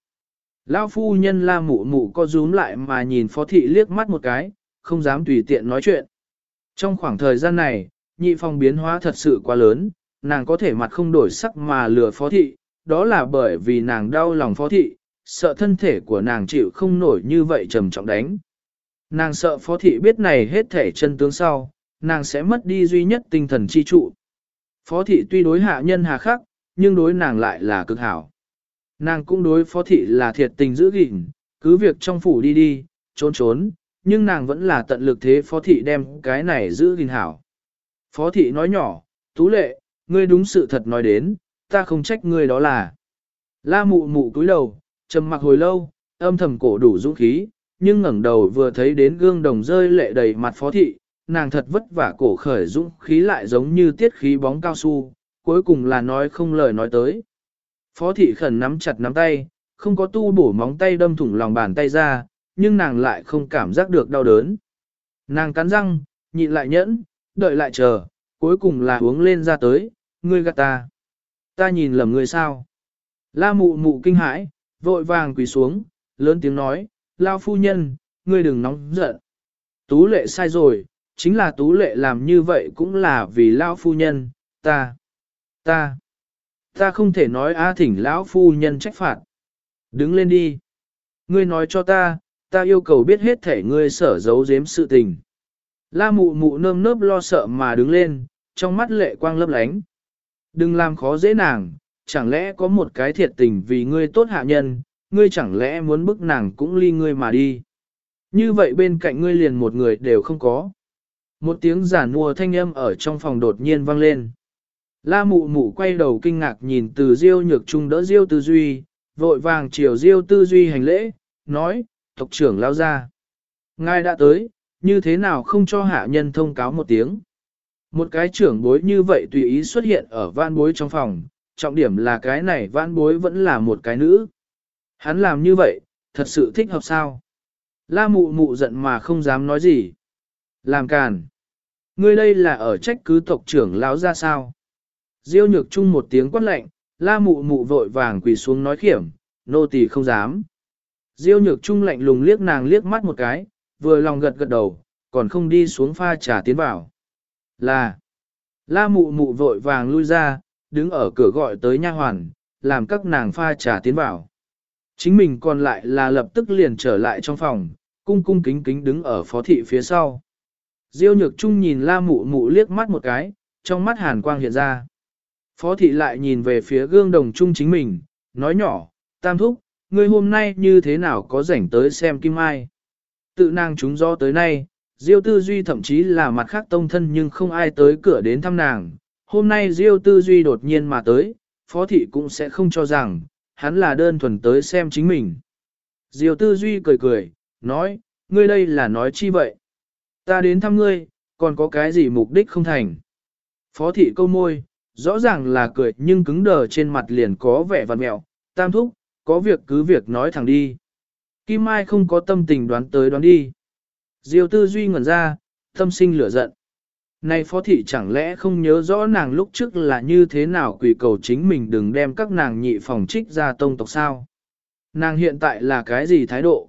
Lão phu nhân la mụ mụ co rúm lại mà nhìn phó thị liếc mắt một cái, không dám tùy tiện nói chuyện. Trong khoảng thời gian này, nhị phong biến hóa thật sự quá lớn, nàng có thể mặt không đổi sắc mà lừa phó thị, đó là bởi vì nàng đau lòng phó thị, sợ thân thể của nàng chịu không nổi như vậy trầm trọng đánh. Nàng sợ phó thị biết này hết thể chân tướng sau, nàng sẽ mất đi duy nhất tinh thần chi trụ. Phó thị tuy đối hạ nhân hà khắc, nhưng đối nàng lại là cực hảo. Nàng cũng đối phó thị là thiệt tình giữ gìn, cứ việc trong phủ đi đi, trốn trốn, nhưng nàng vẫn là tận lực thế phó thị đem cái này giữ gìn hảo. Phó thị nói nhỏ, tú lệ, ngươi đúng sự thật nói đến, ta không trách ngươi đó là. La mụ mụ cúi đầu, trầm mặc hồi lâu, âm thầm cổ đủ dũng khí, nhưng ngẩng đầu vừa thấy đến gương đồng rơi lệ đầy mặt phó thị, nàng thật vất vả cổ khởi dũng khí lại giống như tiết khí bóng cao su, cuối cùng là nói không lời nói tới. Phó thị khẩn nắm chặt nắm tay, không có tu bổ móng tay đâm thủng lòng bàn tay ra, nhưng nàng lại không cảm giác được đau đớn. Nàng cắn răng, nhịn lại nhẫn, đợi lại chờ, cuối cùng là uống lên ra tới, ngươi gạt ta. Ta nhìn lầm ngươi sao? La mụ mụ kinh hãi, vội vàng quỳ xuống, lớn tiếng nói, lao phu nhân, ngươi đừng nóng giận. Tú lệ sai rồi, chính là tú lệ làm như vậy cũng là vì lao phu nhân, ta, ta, ta không thể nói a thỉnh lão phu nhân trách phạt. Đứng lên đi. Ngươi nói cho ta, ta yêu cầu biết hết thể ngươi sở giấu giếm sự tình. La mụ mụ nơm nớp lo sợ mà đứng lên, trong mắt lệ quang lấp lánh. Đừng làm khó dễ nàng, chẳng lẽ có một cái thiệt tình vì ngươi tốt hạ nhân, ngươi chẳng lẽ muốn bức nàng cũng ly ngươi mà đi. Như vậy bên cạnh ngươi liền một người đều không có. Một tiếng giả mùa thanh âm ở trong phòng đột nhiên vang lên. La mụ mụ quay đầu kinh ngạc nhìn từ diêu nhược trung đỡ diêu tư duy, vội vàng chiều diêu tư duy hành lễ, nói, tộc trưởng lao ra. Ngài đã tới, như thế nào không cho hạ nhân thông cáo một tiếng. Một cái trưởng bối như vậy tùy ý xuất hiện ở van bối trong phòng, trọng điểm là cái này van bối vẫn là một cái nữ. Hắn làm như vậy, thật sự thích hợp sao? La mụ mụ giận mà không dám nói gì. Làm càn. Ngươi đây là ở trách cứ tộc trưởng lão ra sao? Diêu nhược chung một tiếng quát lạnh, la mụ mụ vội vàng quỳ xuống nói khiểm, nô tỳ không dám. Diêu nhược chung lạnh lùng liếc nàng liếc mắt một cái, vừa lòng gật gật đầu, còn không đi xuống pha trà tiến vào. Là, la mụ mụ vội vàng lui ra, đứng ở cửa gọi tới nha hoàn, làm các nàng pha trà tiến vào. Chính mình còn lại là lập tức liền trở lại trong phòng, cung cung kính kính đứng ở phó thị phía sau. Diêu nhược trung nhìn la mụ mụ liếc mắt một cái, trong mắt hàn quang hiện ra. Phó thị lại nhìn về phía gương đồng trung chính mình, nói nhỏ, tam thúc, ngươi hôm nay như thế nào có rảnh tới xem kim ai. Tự nàng chúng do tới nay, Diêu Tư Duy thậm chí là mặt khác tông thân nhưng không ai tới cửa đến thăm nàng. Hôm nay Diêu Tư Duy đột nhiên mà tới, Phó Thị cũng sẽ không cho rằng, hắn là đơn thuần tới xem chính mình. Diêu Tư Duy cười cười, nói, ngươi đây là nói chi vậy? Ta đến thăm ngươi, còn có cái gì mục đích không thành? Phó Thị câu môi, rõ ràng là cười nhưng cứng đờ trên mặt liền có vẻ vằn mẹo, tam thúc, có việc cứ việc nói thẳng đi. Kim Mai không có tâm tình đoán tới đoán đi. Diêu tư duy ngẩn ra, tâm sinh lửa giận. Này phó thị chẳng lẽ không nhớ rõ nàng lúc trước là như thế nào quỷ cầu chính mình đừng đem các nàng nhị phòng trích ra tông tộc sao. Nàng hiện tại là cái gì thái độ?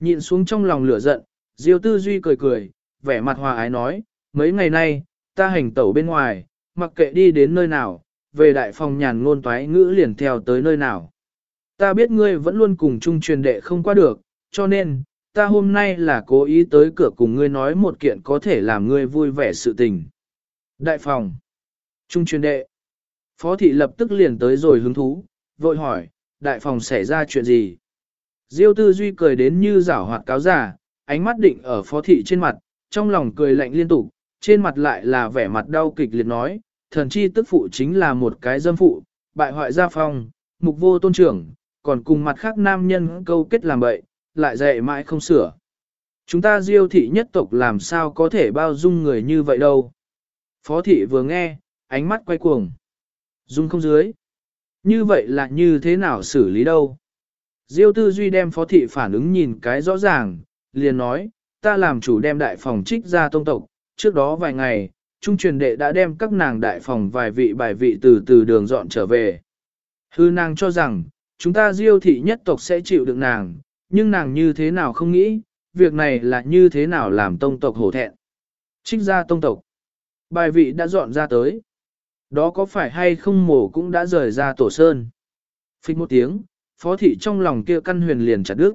Nhịn xuống trong lòng lửa giận, Diêu tư duy cười cười, vẻ mặt hòa ái nói, mấy ngày nay, ta hành tẩu bên ngoài, mặc kệ đi đến nơi nào, về đại phòng nhàn ngôn toái ngữ liền theo tới nơi nào. Ta biết ngươi vẫn luôn cùng chung truyền đệ không qua được, cho nên, ta hôm nay là cố ý tới cửa cùng ngươi nói một kiện có thể làm ngươi vui vẻ sự tình. Đại phòng. Trung truyền đệ. Phó thị lập tức liền tới rồi hứng thú, vội hỏi, đại phòng xảy ra chuyện gì? Diêu tư duy cười đến như rảo hoạt cáo giả, ánh mắt định ở phó thị trên mặt, trong lòng cười lạnh liên tục, trên mặt lại là vẻ mặt đau kịch liệt nói, thần chi tức phụ chính là một cái dâm phụ, bại hoại gia phong, mục vô tôn trưởng, còn cùng mặt khác nam nhân câu kết làm bậy, lại dạy mãi không sửa. Chúng ta diêu thị nhất tộc làm sao có thể bao dung người như vậy đâu. Phó thị vừa nghe, ánh mắt quay cuồng. Dung không dưới. Như vậy là như thế nào xử lý đâu? Diêu tư duy đem phó thị phản ứng nhìn cái rõ ràng, liền nói, ta làm chủ đem đại phòng trích ra tông tộc, trước đó vài ngày, trung truyền đệ đã đem các nàng đại phòng vài vị bài vị từ từ đường dọn trở về. Hư nàng cho rằng, chúng ta diêu thị nhất tộc sẽ chịu được nàng, nhưng nàng như thế nào không nghĩ, việc này là như thế nào làm tông tộc hổ thẹn. Trích ra tông tộc. Bài vị đã dọn ra tới. Đó có phải hay không mổ cũng đã rời ra tổ sơn. Phích một tiếng, phó thị trong lòng kia căn huyền liền chặt đứt.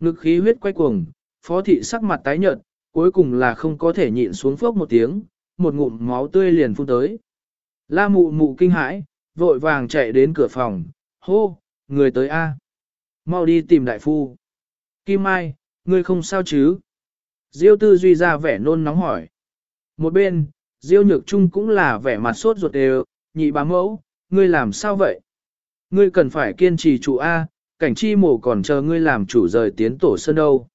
Ngực khí huyết quay cuồng, phó thị sắc mặt tái nhợt, cuối cùng là không có thể nhịn xuống phước một tiếng, một ngụm máu tươi liền phun tới. La mụ mụ kinh hãi, vội vàng chạy đến cửa phòng, hô, người tới A. Mau đi tìm đại phu. Kim Mai, ngươi không sao chứ? Diêu tư duy ra vẻ nôn nóng hỏi. Một bên, Diêu nhược trung cũng là vẻ mặt sốt ruột đều, nhị bá mẫu, ngươi làm sao vậy? Ngươi cần phải kiên trì chủ A, cảnh chi mổ còn chờ ngươi làm chủ rời tiến tổ sơn đâu.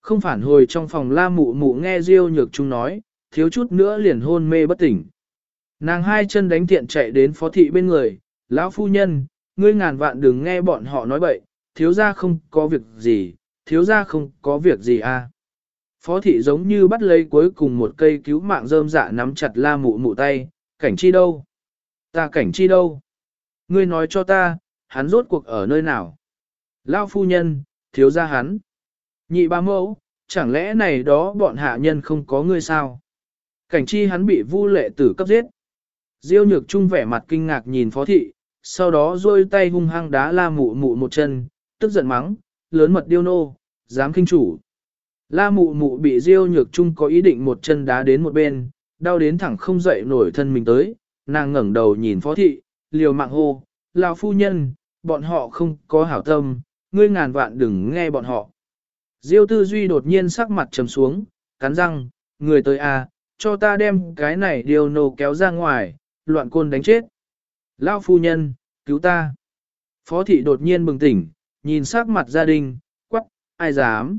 Không phản hồi trong phòng la mụ mụ nghe Diêu nhược trung nói, thiếu chút nữa liền hôn mê bất tỉnh. Nàng hai chân đánh thiện chạy đến phó thị bên người, lão phu nhân, ngươi ngàn vạn đừng nghe bọn họ nói bậy, thiếu gia không có việc gì, thiếu gia không có việc gì à. Phó thị giống như bắt lấy cuối cùng một cây cứu mạng rơm dạ nắm chặt la mụ mụ tay, cảnh chi đâu? Ta cảnh chi đâu? Ngươi nói cho ta, hắn rốt cuộc ở nơi nào? Lao phu nhân, thiếu gia hắn. Nhị ba mẫu, chẳng lẽ này đó bọn hạ nhân không có ngươi sao? Cảnh chi hắn bị vu lệ tử cấp giết. Diêu nhược trung vẻ mặt kinh ngạc nhìn phó thị, sau đó rôi tay hung hăng đá la mụ mụ một chân, tức giận mắng, lớn mật điêu nô, dám kinh chủ. La mụ mụ bị diêu nhược chung có ý định một chân đá đến một bên, đau đến thẳng không dậy nổi thân mình tới, nàng ngẩng đầu nhìn phó thị, liều mạng hô, lão phu nhân, bọn họ không có hảo tâm, ngươi ngàn vạn đừng nghe bọn họ. Diêu tư duy đột nhiên sắc mặt trầm xuống, cắn răng, người tới à, cho ta đem cái này điều nô kéo ra ngoài, loạn côn đánh chết. Lão phu nhân, cứu ta. Phó thị đột nhiên bừng tỉnh, nhìn sắc mặt gia đình, quắc, ai dám.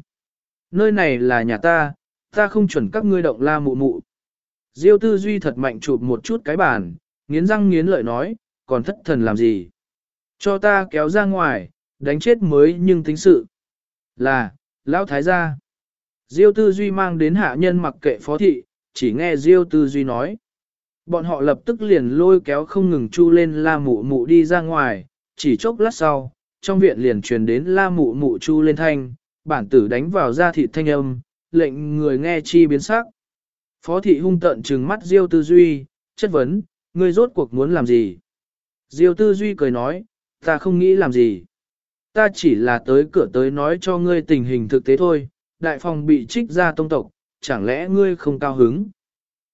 Nơi này là nhà ta, Ta không chuẩn các ngươi động la mụ mụ. Diêu tư duy thật mạnh chụp một chút cái bàn, nghiến răng nghiến lợi nói, còn thất thần làm gì? Cho ta kéo ra ngoài, đánh chết mới nhưng tính sự. Là, lão thái gia. Diêu tư duy mang đến hạ nhân mặc kệ phó thị, chỉ nghe Diêu tư duy nói. Bọn họ lập tức liền lôi kéo không ngừng chu lên la mụ mụ đi ra ngoài, chỉ chốc lát sau, trong viện liền truyền đến la mụ mụ chu lên thanh, bản tử đánh vào da thịt thanh âm, lệnh người nghe chi biến sắc. Phó thị hung tận trừng mắt Diêu tư duy, chất vấn, ngươi rốt cuộc muốn làm gì? Diêu tư duy cười nói, ta không nghĩ làm gì. Ta chỉ là tới cửa tới nói cho ngươi tình hình thực tế thôi, đại phòng bị trích ra tông tộc, chẳng lẽ ngươi không cao hứng?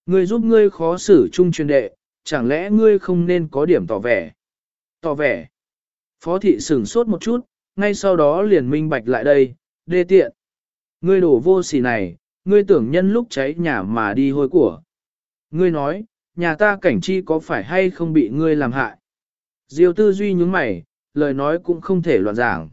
Ngươi giúp ngươi khó xử chung truyền đệ, chẳng lẽ ngươi không nên có điểm tỏ vẻ? Tỏ vẻ. Phó thị sửng sốt một chút, ngay sau đó liền minh bạch lại đây, đê tiện. Ngươi đổ vô sỉ này, ngươi tưởng nhân lúc cháy nhà mà đi hôi của. Ngươi nói, nhà ta cảnh chi có phải hay không bị ngươi làm hại? Diêu tư duy nhúng mày, lời nói cũng không thể loạn giảng.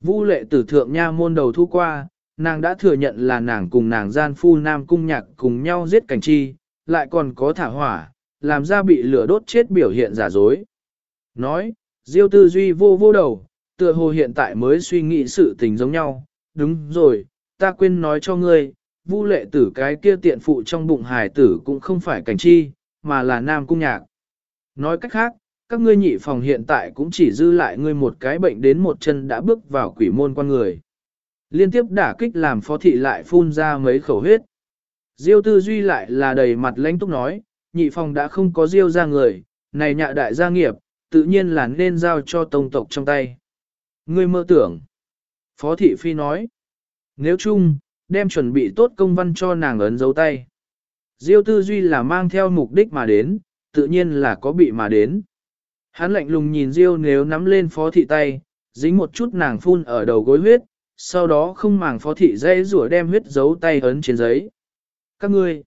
Vu lệ tử thượng nha môn đầu thu qua, nàng đã thừa nhận là nàng cùng nàng gian phu nam cung nhạc cùng nhau giết cảnh chi, lại còn có thả hỏa, làm ra bị lửa đốt chết biểu hiện giả dối. Nói, Diêu tư duy vô vô đầu, tựa hồ hiện tại mới suy nghĩ sự tình giống nhau, đúng rồi, ta quên nói cho ngươi, vu lệ tử cái kia tiện phụ trong bụng hài tử cũng không phải cảnh chi, mà là nam cung nhạc. Nói cách khác, các ngươi nhị phòng hiện tại cũng chỉ dư lại ngươi một cái bệnh đến một chân đã bước vào quỷ môn quan người. Liên tiếp đả kích làm phó thị lại phun ra mấy khẩu huyết. Diêu tư duy lại là đầy mặt lãnh túc nói, nhị phòng đã không có diêu ra người, này nhạ đại gia nghiệp, tự nhiên là nên giao cho tông tộc trong tay. Ngươi mơ tưởng. Phó thị phi nói, nếu chung, đem chuẩn bị tốt công văn cho nàng ấn dấu tay. Diêu tư duy là mang theo mục đích mà đến, tự nhiên là có bị mà đến. Hắn lạnh lùng nhìn Diêu nếu nắm lên phó thị tay, dính một chút nàng phun ở đầu gối huyết, sau đó không màng phó thị dây rủa đem huyết dấu tay ấn trên giấy. Các ngươi,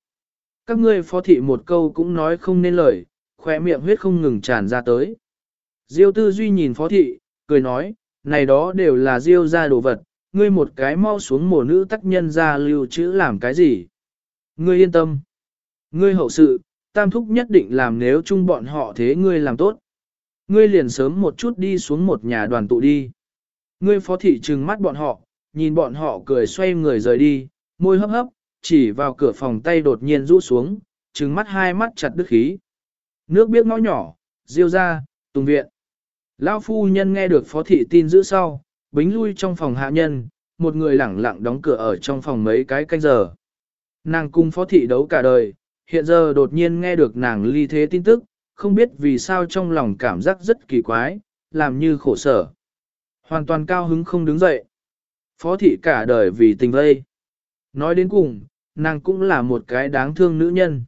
các ngươi phó thị một câu cũng nói không nên lời, khỏe miệng huyết không ngừng tràn ra tới. Diêu tư duy nhìn phó thị, cười nói, này đó đều là diêu ra đồ vật, ngươi một cái mau xuống mổ nữ tác nhân ra lưu trữ làm cái gì. Ngươi yên tâm. Ngươi hậu sự, tam thúc nhất định làm nếu chung bọn họ thế ngươi làm tốt. Ngươi liền sớm một chút đi xuống một nhà đoàn tụ đi. Ngươi phó thị trừng mắt bọn họ, nhìn bọn họ cười xoay người rời đi, môi hấp hấp, chỉ vào cửa phòng tay đột nhiên rũ xuống, trừng mắt hai mắt chặt đứt khí. Nước biết ngõ nhỏ, diêu ra, tùng viện. Lão phu nhân nghe được phó thị tin giữ sau, bính lui trong phòng hạ nhân, một người lẳng lặng đóng cửa ở trong phòng mấy cái canh giờ. Nàng cung phó thị đấu cả đời, hiện giờ đột nhiên nghe được nàng ly thế tin tức, không biết vì sao trong lòng cảm giác rất kỳ quái, làm như khổ sở. Hoàn toàn cao hứng không đứng dậy. Phó thị cả đời vì tình vây. Nói đến cùng, nàng cũng là một cái đáng thương nữ nhân.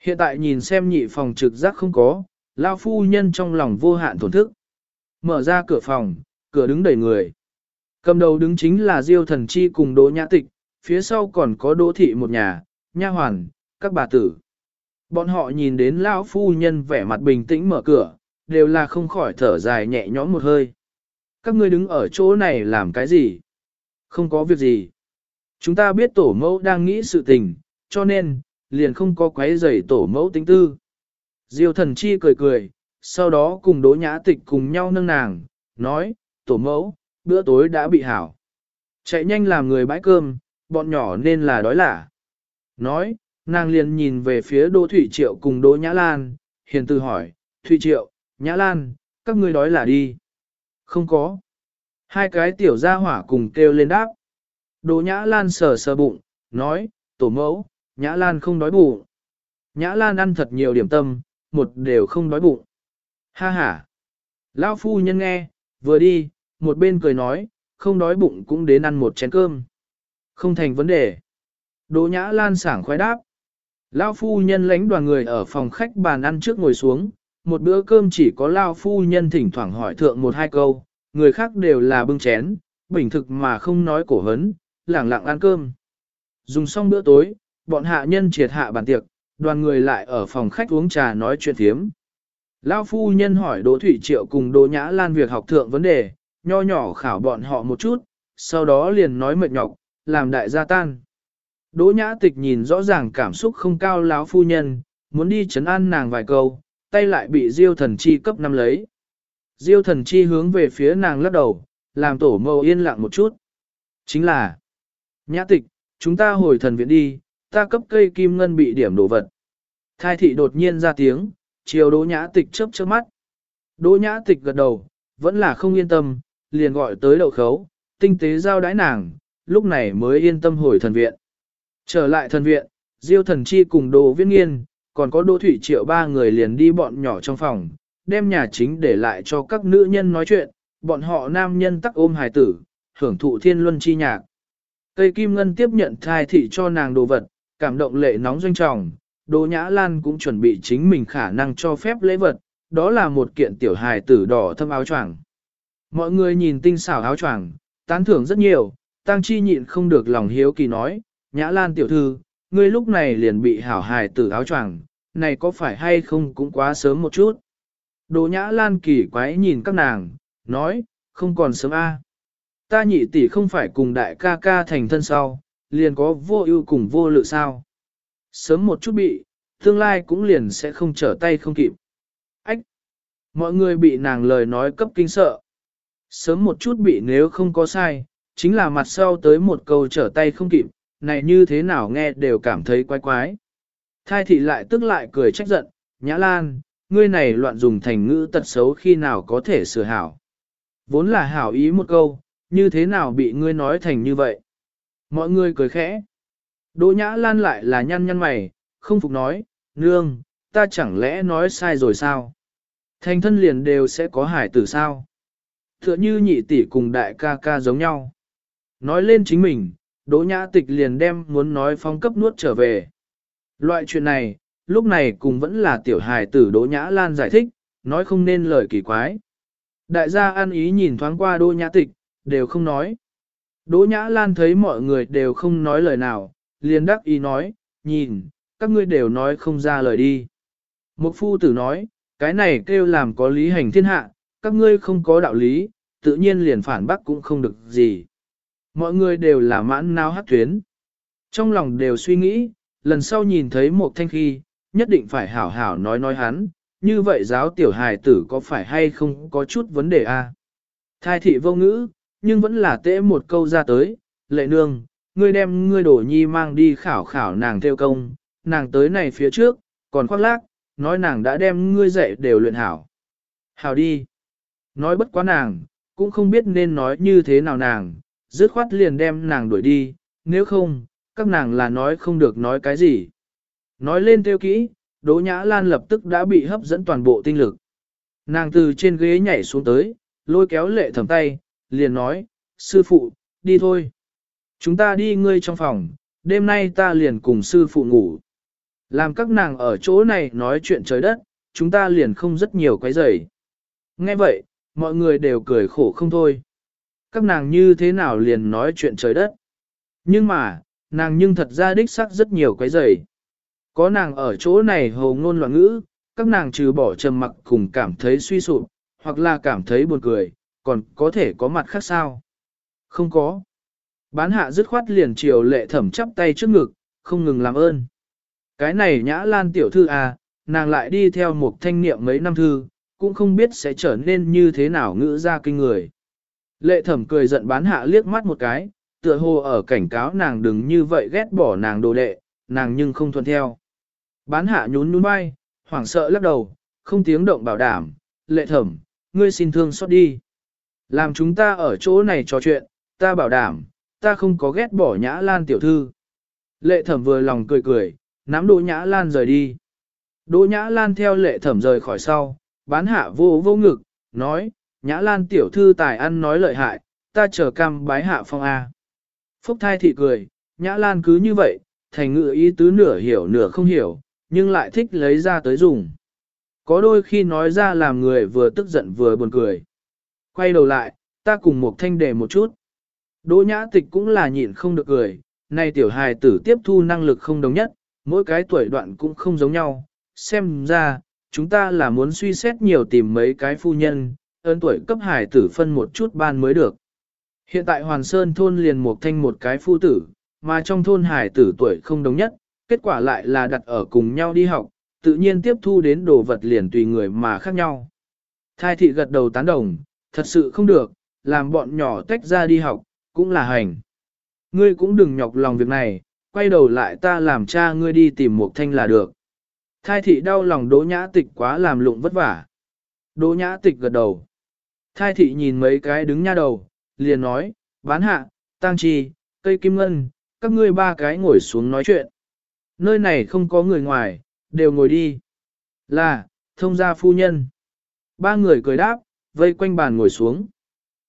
Hiện tại nhìn xem nhị phòng trực giác không có, lao phu nhân trong lòng vô hạn tổn thức. Mở ra cửa phòng, cửa đứng đầy người. Cầm đầu đứng chính là Diêu Thần Chi cùng Đỗ Nhã Tịch, phía sau còn có Đỗ Thị một nhà, nha hoàn, các bà tử. Bọn họ nhìn đến lão phu nhân vẻ mặt bình tĩnh mở cửa, đều là không khỏi thở dài nhẹ nhõm một hơi. Các ngươi đứng ở chỗ này làm cái gì? Không có việc gì. Chúng ta biết tổ mẫu đang nghĩ sự tình, cho nên, liền không có quấy rầy tổ mẫu tính tư. Diêu thần chi cười cười, sau đó cùng đỗ nhã tịch cùng nhau nâng nàng, nói, tổ mẫu, bữa tối đã bị hảo. Chạy nhanh làm người bãi cơm, bọn nhỏ nên là đói lả. Nói, nàng liền nhìn về phía Đỗ Thủy Triệu cùng Đỗ Nhã Lan, hiền từ hỏi, Thủy Triệu, Nhã Lan, các ngươi đói là đi. Không có. Hai cái tiểu gia hỏa cùng kêu lên đáp. Đỗ Nhã Lan sờ sờ bụng, nói, tổ mẫu, Nhã Lan không đói bụng. Nhã Lan ăn thật nhiều điểm tâm, một đều không đói bụng. Ha ha. Lão phu nhân nghe, vừa đi, một bên cười nói, không đói bụng cũng đến ăn một chén cơm. Không thành vấn đề. Đỗ Nhã Lan sảng khoái đáp. Lão phu nhân lãnh đoàn người ở phòng khách bàn ăn trước ngồi xuống, một bữa cơm chỉ có Lão phu nhân thỉnh thoảng hỏi thượng một hai câu, người khác đều là bưng chén, bình thực mà không nói cổ hấn, lẳng lặng ăn cơm. Dùng xong bữa tối, bọn hạ nhân triệt hạ bàn tiệc, đoàn người lại ở phòng khách uống trà nói chuyện thiếm. Lão phu nhân hỏi Đỗ Thủy Triệu cùng Đỗ Nhã Lan việc học thượng vấn đề, nho nhỏ khảo bọn họ một chút, sau đó liền nói mệt nhọc, làm đại gia tan. Đỗ nhã tịch nhìn rõ ràng cảm xúc không cao Lão phu nhân, muốn đi chấn an nàng vài câu, tay lại bị diêu thần chi cấp năm lấy. Diêu thần chi hướng về phía nàng lắc đầu, làm tổ mâu yên lặng một chút. Chính là, nhã tịch, chúng ta hồi thần viện đi, ta cấp cây kim ngân bị điểm đồ vật. Thai thị đột nhiên ra tiếng, chiều đỗ nhã tịch chớp chớp mắt. Đỗ nhã tịch gật đầu, vẫn là không yên tâm, liền gọi tới đậu khấu, tinh tế giao đái nàng, lúc này mới yên tâm hồi thần viện. Trở lại thần viện, Diêu thần chi cùng đồ viết nghiên, còn có đỗ thủy triệu ba người liền đi bọn nhỏ trong phòng, đem nhà chính để lại cho các nữ nhân nói chuyện, bọn họ nam nhân tắc ôm hài tử, hưởng thụ thiên luân chi nhạc. Tây kim ngân tiếp nhận thai thị cho nàng đồ vật, cảm động lệ nóng doanh trọng, Đỗ Nhã Lan cũng chuẩn bị chính mình khả năng cho phép lễ vật, đó là một kiện tiểu hài tử đỏ thâm áo choàng. Mọi người nhìn tinh xảo áo choàng, tán thưởng rất nhiều, Tăng Chi nhịn không được lòng hiếu kỳ nói, Nhã Lan tiểu thư, ngươi lúc này liền bị hảo hài tử áo choàng, này có phải hay không cũng quá sớm một chút. Đồ Nhã Lan kỳ quái nhìn các nàng, nói, không còn sớm a. Ta nhị tỷ không phải cùng đại ca ca thành thân sau, liền có vô ưu cùng vô lự sao. Sớm một chút bị, tương lai cũng liền sẽ không trở tay không kịp. Ách! Mọi người bị nàng lời nói cấp kinh sợ. Sớm một chút bị nếu không có sai, chính là mặt sau tới một câu trở tay không kịp, này như thế nào nghe đều cảm thấy quái quái. Thai thị lại tức lại cười trách giận, Nhã Lan, ngươi này loạn dùng thành ngữ tật xấu khi nào có thể sửa hảo. Vốn là hảo ý một câu, như thế nào bị ngươi nói thành như vậy? Mọi người cười khẽ. Đỗ Nhã Lan lại là nhăn nhăn mày, không phục nói, nương, ta chẳng lẽ nói sai rồi sao? Thành thân liền đều sẽ có hải tử sao? Tựa như nhị tỷ cùng đại ca ca giống nhau. Nói lên chính mình, Đỗ Nhã Tịch liền đem muốn nói phong cấp nuốt trở về. Loại chuyện này, lúc này cùng vẫn là tiểu hài tử Đỗ Nhã Lan giải thích, nói không nên lời kỳ quái. Đại gia ăn ý nhìn thoáng qua Đỗ Nhã Tịch, đều không nói. Đỗ Nhã Lan thấy mọi người đều không nói lời nào, liền đắc ý nói, nhìn, các ngươi đều nói không ra lời đi. Một phu tử nói, cái này kêu làm có lý hành thiên hạ, các ngươi không có đạo lý, tự nhiên liền phản bác cũng không được gì. Mọi người đều là mãn nao hát tuyến. Trong lòng đều suy nghĩ, lần sau nhìn thấy một thanh khi, nhất định phải hảo hảo nói nói hắn, như vậy giáo tiểu hài tử có phải hay không có chút vấn đề a? À? Thai thị vô ngữ, nhưng vẫn là tễ một câu ra tới, lệ nương, ngươi đem ngươi đổ nhi mang đi khảo khảo nàng theo công, nàng tới này phía trước, còn khoác lác, nói nàng đã đem ngươi dạy đều luyện hảo. Hảo đi. Nói bất quá nàng, cũng không biết nên nói như thế nào nàng, dứt khoát liền đem nàng đuổi đi, nếu không, các nàng là nói không được nói cái gì. Nói lên theo kỹ, Đỗ Nhã Lan lập tức đã bị hấp dẫn toàn bộ tinh lực. Nàng từ trên ghế nhảy xuống tới, lôi kéo lệ thầm tay, liền nói, sư phụ, đi thôi. Chúng ta đi ngươi trong phòng, đêm nay ta liền cùng sư phụ ngủ. Làm các nàng ở chỗ này nói chuyện trời đất, chúng ta liền không rất nhiều quấy rầy. Nghe vậy, mọi người đều cười khổ không thôi. Các nàng như thế nào liền nói chuyện trời đất. Nhưng mà, nàng nhưng thật ra đích sắc rất nhiều quấy rầy. Có nàng ở chỗ này hồ ngôn loạn ngữ, các nàng trừ bỏ trầm mặc cùng cảm thấy suy sụp, hoặc là cảm thấy buồn cười, còn có thể có mặt khác sao? Không có. Bán hạ dứt khoát liền chiều lệ thẩm chắp tay trước ngực, không ngừng làm ơn. Cái này nhã lan tiểu thư à, nàng lại đi theo một thanh niệm mấy năm thư, cũng không biết sẽ trở nên như thế nào ngữ ra kinh người. Lệ thẩm cười giận bán hạ liếc mắt một cái, tựa hồ ở cảnh cáo nàng đừng như vậy ghét bỏ nàng đồ đệ, nàng nhưng không thuận theo. Bán hạ nhún nhún bay, hoảng sợ lắc đầu, không tiếng động bảo đảm, lệ thẩm, ngươi xin thương xót đi. Làm chúng ta ở chỗ này trò chuyện, ta bảo đảm, ta không có ghét bỏ nhã lan tiểu thư. Lệ thẩm vừa lòng cười cười, nắm đỗ nhã lan rời đi. Đỗ nhã lan theo lệ thẩm rời khỏi sau, bán hạ vô vô ngực, nói, nhã lan tiểu thư tài ăn nói lợi hại, ta chờ cam bái hạ phong A. Phúc thai thị cười, nhã lan cứ như vậy, thành ngự ý tứ nửa hiểu nửa không hiểu, nhưng lại thích lấy ra tới dùng. Có đôi khi nói ra làm người vừa tức giận vừa buồn cười. Quay đầu lại, ta cùng một thanh đề một chút. Đỗ nhã tịch cũng là nhịn không được cười, nay tiểu hài tử tiếp thu năng lực không đồng nhất, mỗi cái tuổi đoạn cũng không giống nhau. Xem ra, chúng ta là muốn suy xét nhiều tìm mấy cái phu nhân, ơn tuổi cấp hải tử phân một chút ban mới được. Hiện tại Hoàn Sơn thôn liền một thanh một cái phu tử, mà trong thôn hải tử tuổi không đồng nhất, kết quả lại là đặt ở cùng nhau đi học, tự nhiên tiếp thu đến đồ vật liền tùy người mà khác nhau. Thai thị gật đầu tán đồng, thật sự không được, làm bọn nhỏ tách ra đi học, cũng là hành. Ngươi cũng đừng nhọc lòng việc này, quay đầu lại ta làm cha ngươi đi tìm một thanh là được. Thai thị đau lòng đỗ nhã tịch quá làm lụng vất vả. Đỗ nhã tịch gật đầu. Thai thị nhìn mấy cái đứng nha đầu, liền nói, bán hạ, tang chi, cây kim ngân, các ngươi ba cái ngồi xuống nói chuyện. Nơi này không có người ngoài, đều ngồi đi. Là, thông gia phu nhân. Ba người cười đáp, vây quanh bàn ngồi xuống.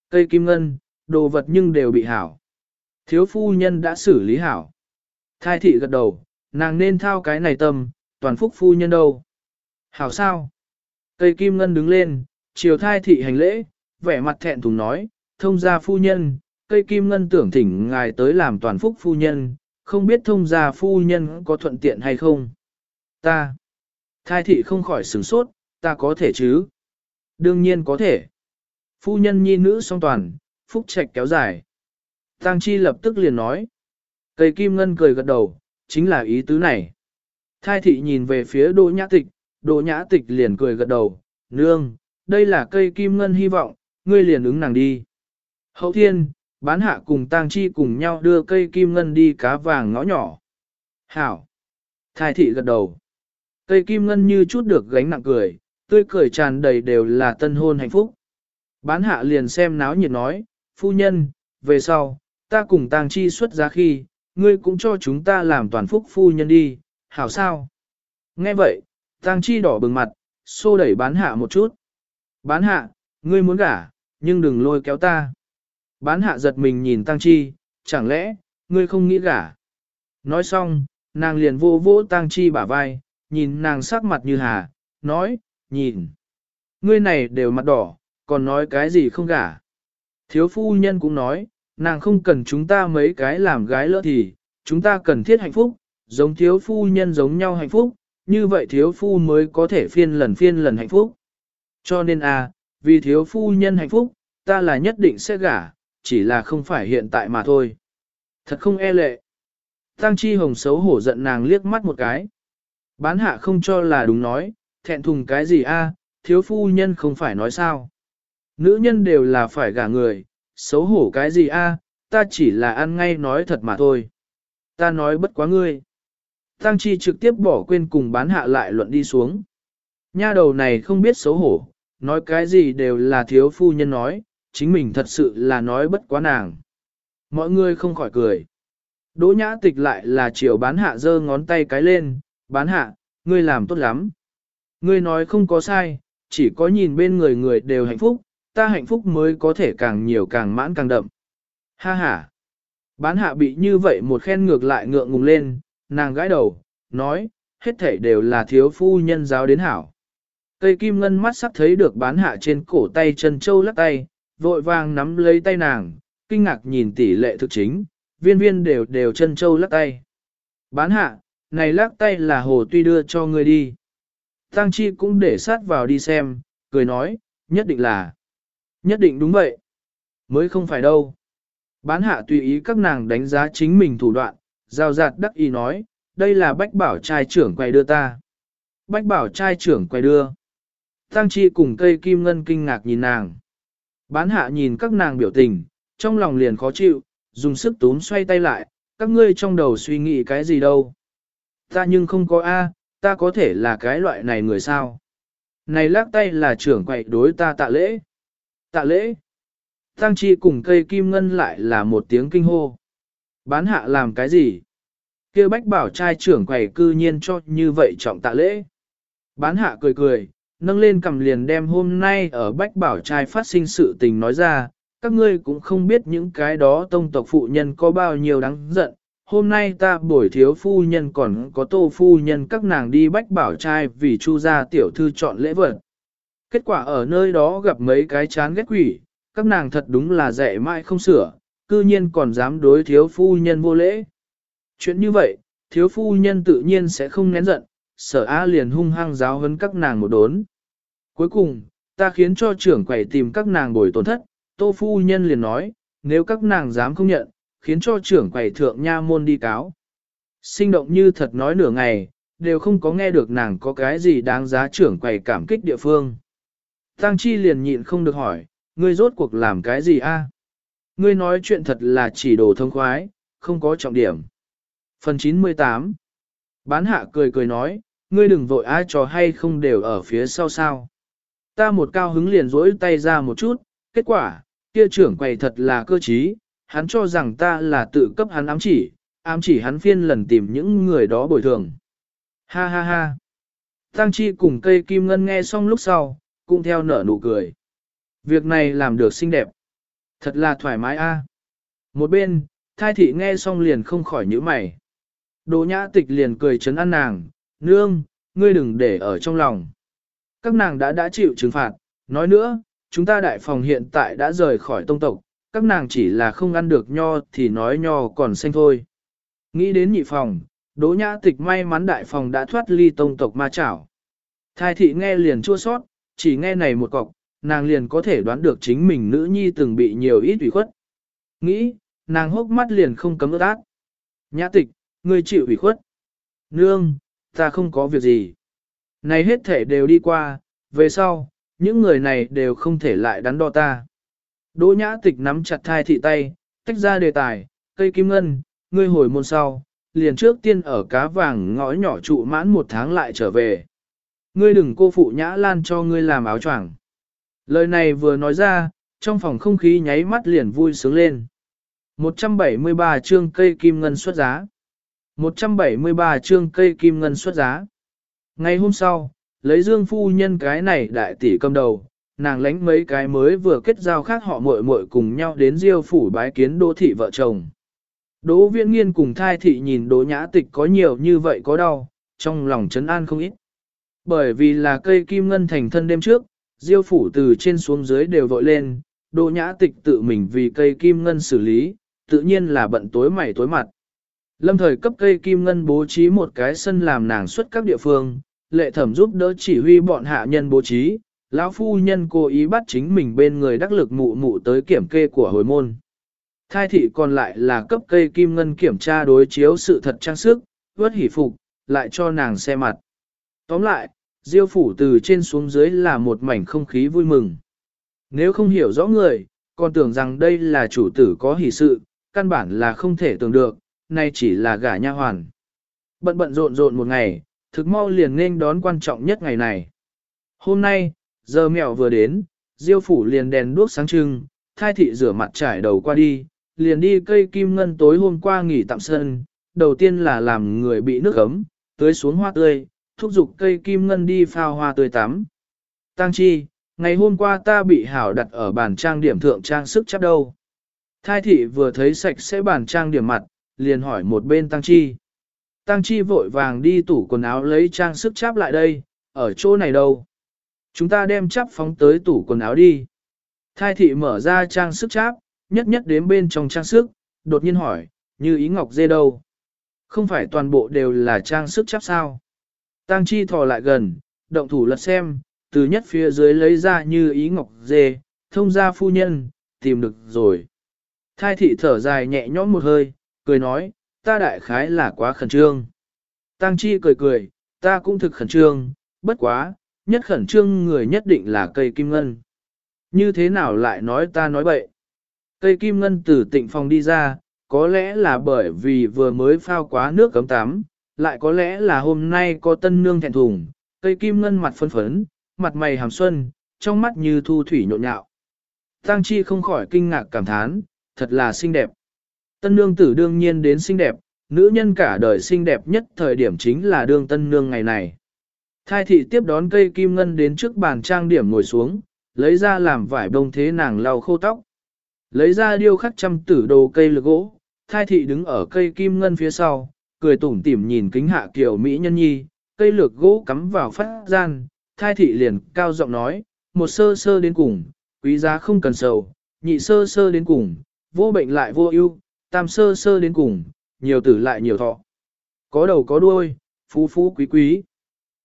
Cây kim ngân, đồ vật nhưng đều bị hảo. Thiếu phu nhân đã xử lý hảo. Thai thị gật đầu, nàng nên thao cái này tâm, toàn phúc phu nhân đâu. Hảo sao? Cây kim ngân đứng lên, chiều thai thị hành lễ, vẻ mặt thẹn thùng nói, thông gia phu nhân, cây kim ngân tưởng thỉnh ngài tới làm toàn phúc phu nhân, không biết thông gia phu nhân có thuận tiện hay không. Ta. Thai thị không khỏi sửng sốt, ta có thể chứ? Đương nhiên có thể. Phu nhân nhi nữ song toàn, phúc trạch kéo dài. Tăng chi lập tức liền nói. Cây kim ngân cười gật đầu, chính là ý tứ này. Thai thị nhìn về phía đỗ nhã tịch, đỗ nhã tịch liền cười gật đầu, nương, đây là cây kim ngân hy vọng, ngươi liền ứng nàng đi. Hậu thiên, bán hạ cùng tang chi cùng nhau đưa cây kim ngân đi cá vàng ngõ nhỏ. Hảo! Thái thị gật đầu. Cây kim ngân như chút được gánh nặng cười, tươi cười tràn đầy đều là tân hôn hạnh phúc. Bán hạ liền xem náo nhiệt nói, phu nhân, về sau, ta cùng tang chi xuất giá khi, ngươi cũng cho chúng ta làm toàn phúc phu nhân đi, hảo sao? Nghe vậy, tang chi đỏ bừng mặt, xô đẩy bán hạ một chút. Bán hạ, ngươi muốn gả, nhưng đừng lôi kéo ta. Bán hạ giật mình nhìn tăng chi, chẳng lẽ, ngươi không nghĩ gả? Nói xong, nàng liền vô vỗ tăng chi bả vai, nhìn nàng sắc mặt như hà, nói, nhìn. Ngươi này đều mặt đỏ, còn nói cái gì không gả. Thiếu phu nhân cũng nói, nàng không cần chúng ta mấy cái làm gái lỡ thì, chúng ta cần thiết hạnh phúc, giống thiếu phu nhân giống nhau hạnh phúc, như vậy thiếu phu mới có thể phiên lần phiên lần hạnh phúc. Cho nên à, vì thiếu phu nhân hạnh phúc, ta là nhất định sẽ gả, chỉ là không phải hiện tại mà thôi. Thật không e lệ. Tăng chi hồng xấu hổ giận nàng liếc mắt một cái. Bán hạ không cho là đúng nói, thẹn thùng cái gì a? thiếu phu nhân không phải nói sao. Nữ nhân đều là phải gả người, xấu hổ cái gì a? ta chỉ là ăn ngay nói thật mà thôi. Ta nói bất quá ngươi. Tăng chi trực tiếp bỏ quên cùng bán hạ lại luận đi xuống. Nha đầu này không biết xấu hổ, nói cái gì đều là thiếu phu nhân nói, chính mình thật sự là nói bất quá nàng. Mọi người không khỏi cười. Đỗ nhã tịch lại là chiều bán hạ giơ ngón tay cái lên, bán hạ, ngươi làm tốt lắm. Ngươi nói không có sai, chỉ có nhìn bên người người đều hạnh phúc, ta hạnh phúc mới có thể càng nhiều càng mãn càng đậm. Ha ha. Bán hạ bị như vậy một khen ngược lại ngượng ngùng lên, nàng gãi đầu, nói, hết thảy đều là thiếu phu nhân giáo đến hảo. Cây kim ngân mắt sắp thấy được bán hạ trên cổ tay chân châu lắc tay, vội vàng nắm lấy tay nàng, kinh ngạc nhìn tỷ lệ thực chính, viên viên đều đều chân châu lắc tay. Bán hạ, này lắc tay là hồ tuy đưa cho người đi. Tăng chi cũng để sát vào đi xem, cười nói, nhất định là, nhất định đúng vậy. Mới không phải đâu. Bán hạ tùy ý các nàng đánh giá chính mình thủ đoạn, giao giạt đắc ý nói, đây là bách bảo trai trưởng quay đưa ta. Bách bảo trai trưởng quay đưa. Tăng chi cùng cây kim ngân kinh ngạc nhìn nàng. Bán hạ nhìn các nàng biểu tình, trong lòng liền khó chịu, dùng sức túm xoay tay lại, các ngươi trong đầu suy nghĩ cái gì đâu. Ta nhưng không có A, ta có thể là cái loại này người sao. Này lắc tay là trưởng quậy đối ta tạ lễ. Tạ lễ. Tăng chi cùng cây kim ngân lại là một tiếng kinh hô. Bán hạ làm cái gì? kia bách bảo trai trưởng quầy cư nhiên cho như vậy trọng tạ lễ. Bán hạ cười cười, nâng lên cầm liền đem hôm nay ở bách bảo trai phát sinh sự tình nói ra, các ngươi cũng không biết những cái đó tông tộc phụ nhân có bao nhiêu đáng giận. Hôm nay ta bổi thiếu phu nhân còn có tô phu nhân các nàng đi bách bảo trai vì chu gia tiểu thư chọn lễ vật. Kết quả ở nơi đó gặp mấy cái chán ghét quỷ, các nàng thật đúng là dạy mãi không sửa, cư nhiên còn dám đối thiếu phu nhân vô lễ. Chuyện như vậy, thiếu phu nhân tự nhiên sẽ không nén giận, sở A liền hung hăng giáo hấn các nàng một đốn. Cuối cùng, ta khiến cho trưởng quầy tìm các nàng bồi tổn thất, tô phu nhân liền nói, nếu các nàng dám không nhận, khiến cho trưởng quầy thượng nha môn đi cáo. Sinh động như thật nói nửa ngày, đều không có nghe được nàng có cái gì đáng giá trưởng quầy cảm kích địa phương. Tăng Chi liền nhịn không được hỏi, ngươi rốt cuộc làm cái gì a? Ngươi nói chuyện thật là chỉ đồ thông khoái, không có trọng điểm. Phần 98 Bán hạ cười cười nói, ngươi đừng vội ai trò hay không đều ở phía sau sao. Ta một cao hứng liền rỗi tay ra một chút, kết quả, kia trưởng quầy thật là cơ trí, hắn cho rằng ta là tự cấp hắn ám chỉ, ám chỉ hắn phiên lần tìm những người đó bồi thường. Ha ha ha. Tăng chi cùng cây kim ngân nghe xong lúc sau, cũng theo nở nụ cười. Việc này làm được xinh đẹp. Thật là thoải mái a. Một bên, thai thị nghe xong liền không khỏi nhíu mày. Đồ nhã tịch liền cười chấn an nàng, nương, ngươi đừng để ở trong lòng. Các nàng đã đã chịu trừng phạt, nói nữa, chúng ta đại phòng hiện tại đã rời khỏi tông tộc, các nàng chỉ là không ăn được nho thì nói nho còn xanh thôi. Nghĩ đến nhị phòng, đỗ nhã tịch may mắn đại phòng đã thoát ly tông tộc ma chảo. Thái thị nghe liền chua sót, chỉ nghe này một cọc, nàng liền có thể đoán được chính mình nữ nhi từng bị nhiều ít ủy khuất. Nghĩ, nàng hốc mắt liền không cấm ướt át. Nhã tịch, ngươi chịu ủy khuất. Nương, ta không có việc gì. Này hết thể đều đi qua, về sau, những người này đều không thể lại đắn đo ta. Đỗ nhã tịch nắm chặt thai thị tay, tách ra đề tài, cây kim ngân, ngươi hồi môn sau, liền trước tiên ở cá vàng ngõ nhỏ trụ mãn một tháng lại trở về. Ngươi đừng cô phụ nhã lan cho ngươi làm áo choàng. Lời này vừa nói ra, trong phòng không khí nháy mắt liền vui sướng lên. 173 chương cây kim ngân xuất giá. 173 chương cây kim ngân xuất giá. Ngày hôm sau, lấy dương phu nhân cái này đại tỷ cầm đầu, nàng lánh mấy cái mới vừa kết giao khác họ muội muội cùng nhau đến diêu phủ bái kiến đỗ thị vợ chồng. Đỗ viễn nghiên cùng thai thị nhìn đỗ nhã tịch có nhiều như vậy có đau, trong lòng chấn an không ít. Bởi vì là cây kim ngân thành thân đêm trước, diêu phủ từ trên xuống dưới đều vội lên, đỗ nhã tịch tự mình vì cây kim ngân xử lý, tự nhiên là bận tối mày tối mặt. Lâm thời cấp cây kim ngân bố trí một cái sân làm nàng xuất các địa phương, lệ thẩm giúp đỡ chỉ huy bọn hạ nhân bố trí, lão phu nhân cố ý bắt chính mình bên người đắc lực mụ mụ tới kiểm kê của hồi môn. Thai thị còn lại là cấp cây kim ngân kiểm tra đối chiếu sự thật trang sức, vớt hỷ phục, lại cho nàng xe mặt. Tóm lại, diêu phủ từ trên xuống dưới là một mảnh không khí vui mừng. Nếu không hiểu rõ người, còn tưởng rằng đây là chủ tử có hỷ sự, căn bản là không thể tưởng được, nay chỉ là gả nha hoàn. Bận bận rộn rộn một ngày, thực mau liền nên đón quan trọng nhất ngày này. Hôm nay, giờ mèo vừa đến, diêu phủ liền đèn đuốc sáng trưng, thai thị rửa mặt trải đầu qua đi, liền đi cây kim ngân tối hôm qua nghỉ tạm sân, đầu tiên là làm người bị nước ấm, tưới xuống hoa tươi, thúc giục cây kim ngân đi phao hoa tươi tắm. Tăng chi, ngày hôm qua ta bị hảo đặt ở bàn trang điểm thượng trang sức chắc đâu. Thai thị vừa thấy sạch sẽ bàn trang điểm mặt, liền hỏi một bên Tăng chi. Tăng chi vội vàng đi tủ quần áo lấy trang sức cháp lại đây, ở chỗ này đâu. Chúng ta đem cháp phóng tới tủ quần áo đi. Thai thị mở ra trang sức cháp, nhất nhất đến bên trong trang sức, đột nhiên hỏi, như ý ngọc dê đâu? Không phải toàn bộ đều là trang sức chắp sao? Tăng chi thò lại gần, động thủ lật xem, từ nhất phía dưới lấy ra như ý ngọc dê, thông ra phu nhân, tìm được rồi. Thai thị thở dài nhẹ nhõm một hơi, cười nói, ta đại khái là quá khẩn trương. Tăng chi cười cười, ta cũng thực khẩn trương, bất quá, nhất khẩn trương người nhất định là cây kim ngân. Như thế nào lại nói ta nói bậy? Cây kim ngân từ tịnh phòng đi ra, có lẽ là bởi vì vừa mới phao quá nước cấm tắm, lại có lẽ là hôm nay có tân nương thẹn thùng, cây kim ngân mặt phân phấn, mặt mày hàm xuân, trong mắt như thu thủy nhộn nhạo. Tăng chi không khỏi kinh ngạc cảm thán, thật là xinh đẹp. Tân nương tử đương nhiên đến xinh đẹp, nữ nhân cả đời xinh đẹp nhất thời điểm chính là đương tân nương ngày này. Thai thị tiếp đón cây kim ngân đến trước bàn trang điểm ngồi xuống, lấy ra làm vải bông thế nàng lau khô tóc. Lấy ra điêu khắc trăm tử đồ cây lực gỗ, thai thị đứng ở cây kim ngân phía sau, cười tủm tỉm nhìn kính hạ kiểu Mỹ nhân nhi, cây lược gỗ cắm vào phát gian, thai thị liền cao giọng nói, một sơ sơ đến cùng, quý giá không cần sầu, nhị sơ sơ đến cùng, vô bệnh lại vô ưu, tam sơ sơ đến cùng, nhiều tử lại nhiều thọ. Có đầu có đuôi, phú phú quý quý.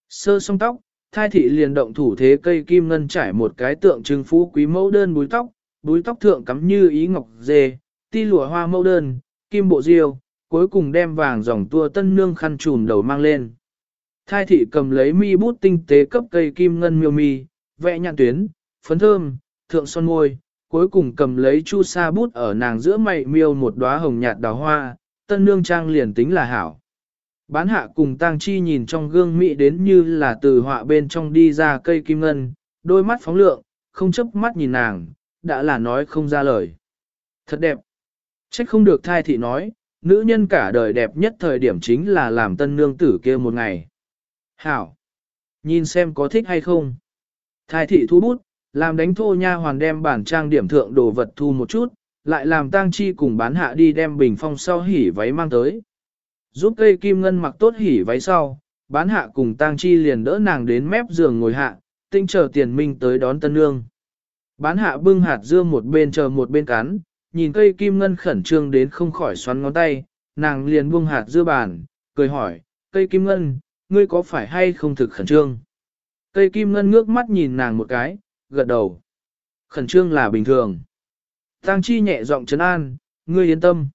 Sơ song tóc, thai thị liền động thủ thế cây kim ngân trải một cái tượng trưng phú quý mẫu đơn búi tóc, búi tóc thượng cắm như ý ngọc dê, ti lụa hoa mẫu đơn, kim bộ diêu, cuối cùng đem vàng dòng tua tân nương khăn trùm đầu mang lên. Thai thị cầm lấy mi bút tinh tế cấp cây kim ngân miêu mi, vẽ nhạn tuyến, phấn thơm, thượng son môi, cuối cùng cầm lấy chu sa bút ở nàng giữa mày miêu một đóa hồng nhạt đào hoa, tân nương trang liền tính là hảo. Bán hạ cùng tang chi nhìn trong gương mỹ đến như là từ họa bên trong đi ra cây kim ngân, đôi mắt phóng lượng, không chấp mắt nhìn nàng, đã là nói không ra lời. Thật đẹp. Trách không được thai thị nói, nữ nhân cả đời đẹp nhất thời điểm chính là làm tân nương tử kia một ngày. Hảo. Nhìn xem có thích hay không. Thai thị thu bút, làm đánh thô nha hoàn đem bản trang điểm thượng đồ vật thu một chút, lại làm tang chi cùng bán hạ đi đem bình phong sau hỉ váy mang tới. Giúp cây kim ngân mặc tốt hỉ váy sau, bán hạ cùng tang chi liền đỡ nàng đến mép giường ngồi hạ, tinh chờ tiền minh tới đón tân nương. Bán hạ bưng hạt dưa một bên chờ một bên cắn, nhìn cây kim ngân khẩn trương đến không khỏi xoắn ngón tay, nàng liền buông hạt dưa bàn, cười hỏi, cây kim ngân, ngươi có phải hay không thực khẩn trương? Cây kim ngân ngước mắt nhìn nàng một cái, gật đầu. Khẩn trương là bình thường. Tăng chi nhẹ giọng trấn an, ngươi yên tâm.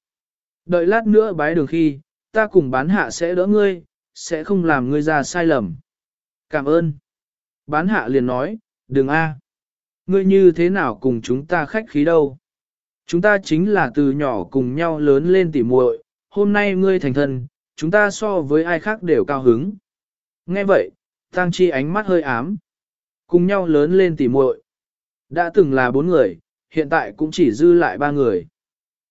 Đợi lát nữa bái đường khi, ta cùng bán hạ sẽ đỡ ngươi, sẽ không làm ngươi ra sai lầm. Cảm ơn. Bán hạ liền nói, đừng a, Ngươi như thế nào cùng chúng ta khách khí đâu? Chúng ta chính là từ nhỏ cùng nhau lớn lên tỉ muội, hôm nay ngươi thành thân, chúng ta so với ai khác đều cao hứng. Nghe vậy, Tăng Chi ánh mắt hơi ám. Cùng nhau lớn lên tỉ muội. Đã từng là bốn người, hiện tại cũng chỉ dư lại ba người.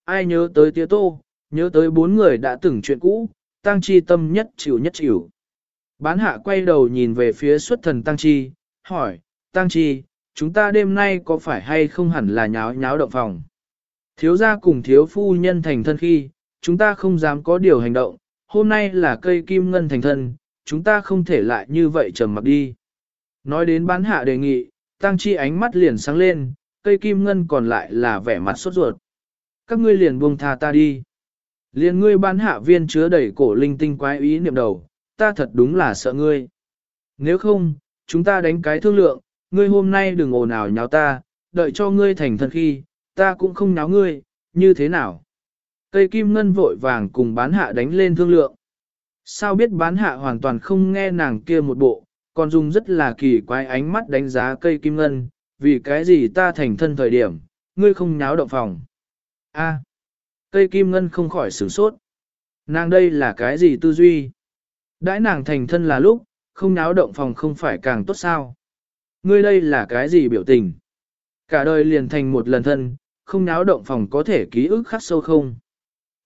Ai nhớ tới tía tô, nhớ tới bốn người đã từng chuyện cũ, Tăng Chi tâm nhất chịu nhất chịu. Bán hạ quay đầu nhìn về phía xuất thần Tăng Chi, hỏi, Tăng Chi, chúng ta đêm nay có phải hay không hẳn là nháo nháo động phòng? Thiếu gia cùng thiếu phu nhân thành thân khi, chúng ta không dám có điều hành động, hôm nay là cây kim ngân thành thân, chúng ta không thể lại như vậy trầm mặc đi. Nói đến bán hạ đề nghị, tăng chi ánh mắt liền sáng lên, cây kim ngân còn lại là vẻ mặt sốt ruột. Các ngươi liền buông tha ta đi. Liền ngươi bán hạ viên chứa đầy cổ linh tinh quái ý niệm đầu, ta thật đúng là sợ ngươi. Nếu không, chúng ta đánh cái thương lượng, ngươi hôm nay đừng ồn ào nháo ta, đợi cho ngươi thành thân khi, ta cũng không nháo ngươi, như thế nào? Cây kim ngân vội vàng cùng bán hạ đánh lên thương lượng. Sao biết bán hạ hoàn toàn không nghe nàng kia một bộ, còn dùng rất là kỳ quái ánh mắt đánh giá cây kim ngân, vì cái gì ta thành thân thời điểm, ngươi không nháo động phòng. A, cây kim ngân không khỏi sửng sốt. Nàng đây là cái gì tư duy? Đãi nàng thành thân là lúc, không nháo động phòng không phải càng tốt sao? Ngươi đây là cái gì biểu tình? Cả đời liền thành một lần thân, không náo động phòng có thể ký ức khắc sâu không.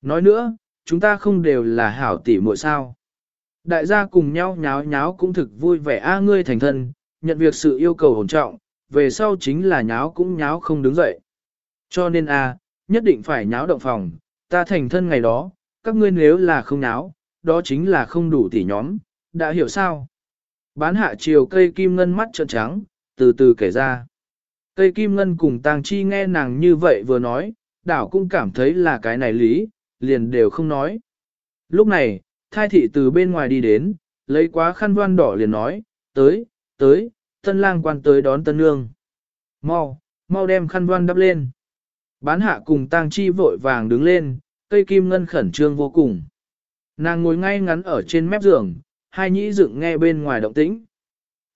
Nói nữa, chúng ta không đều là hảo tỷ muội sao. Đại gia cùng nhau nháo nháo cũng thực vui vẻ a ngươi thành thân, nhận việc sự yêu cầu hồn trọng, về sau chính là nháo cũng nháo không đứng dậy. Cho nên a, nhất định phải nháo động phòng, ta thành thân ngày đó, các ngươi nếu là không nháo, đó chính là không đủ tỷ nhóm, đã hiểu sao? Bán hạ chiều cây kim ngân mắt trợn trắng, từ từ kể ra. Cây kim ngân cùng tang chi nghe nàng như vậy vừa nói, đảo cũng cảm thấy là cái này lý, liền đều không nói. Lúc này, thai thị từ bên ngoài đi đến, lấy quá khăn voan đỏ liền nói, tới, tới, tân lang quan tới đón tân nương. Mau, mau đem khăn voan đắp lên. Bán hạ cùng tang chi vội vàng đứng lên, cây kim ngân khẩn trương vô cùng. Nàng ngồi ngay ngắn ở trên mép giường, hai nhĩ dựng nghe bên ngoài động tĩnh.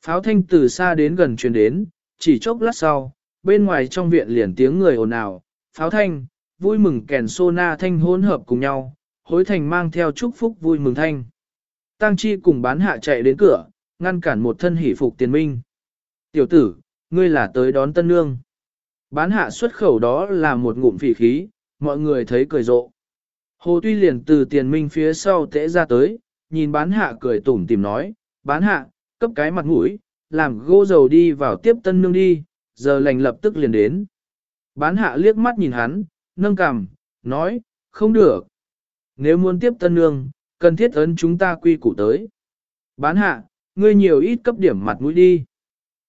Pháo thanh từ xa đến gần truyền đến, chỉ chốc lát sau, bên ngoài trong viện liền tiếng người ồn ào, pháo thanh, vui mừng kèn sô na thanh hỗn hợp cùng nhau, hối thành mang theo chúc phúc vui mừng thanh. Tăng chi cùng bán hạ chạy đến cửa, ngăn cản một thân hỷ phục tiền minh. Tiểu tử, ngươi là tới đón tân nương. Bán hạ xuất khẩu đó là một ngụm phỉ khí, mọi người thấy cười rộ. Hồ Tuy liền từ tiền minh phía sau tễ ra tới, nhìn bán hạ cười tủm tìm nói, bán hạ, cấp cái mặt mũi, làm gô dầu đi vào tiếp tân nương đi, giờ lành lập tức liền đến. Bán hạ liếc mắt nhìn hắn, nâng cằm, nói, không được. Nếu muốn tiếp tân nương, cần thiết ấn chúng ta quy củ tới. Bán hạ, ngươi nhiều ít cấp điểm mặt mũi đi.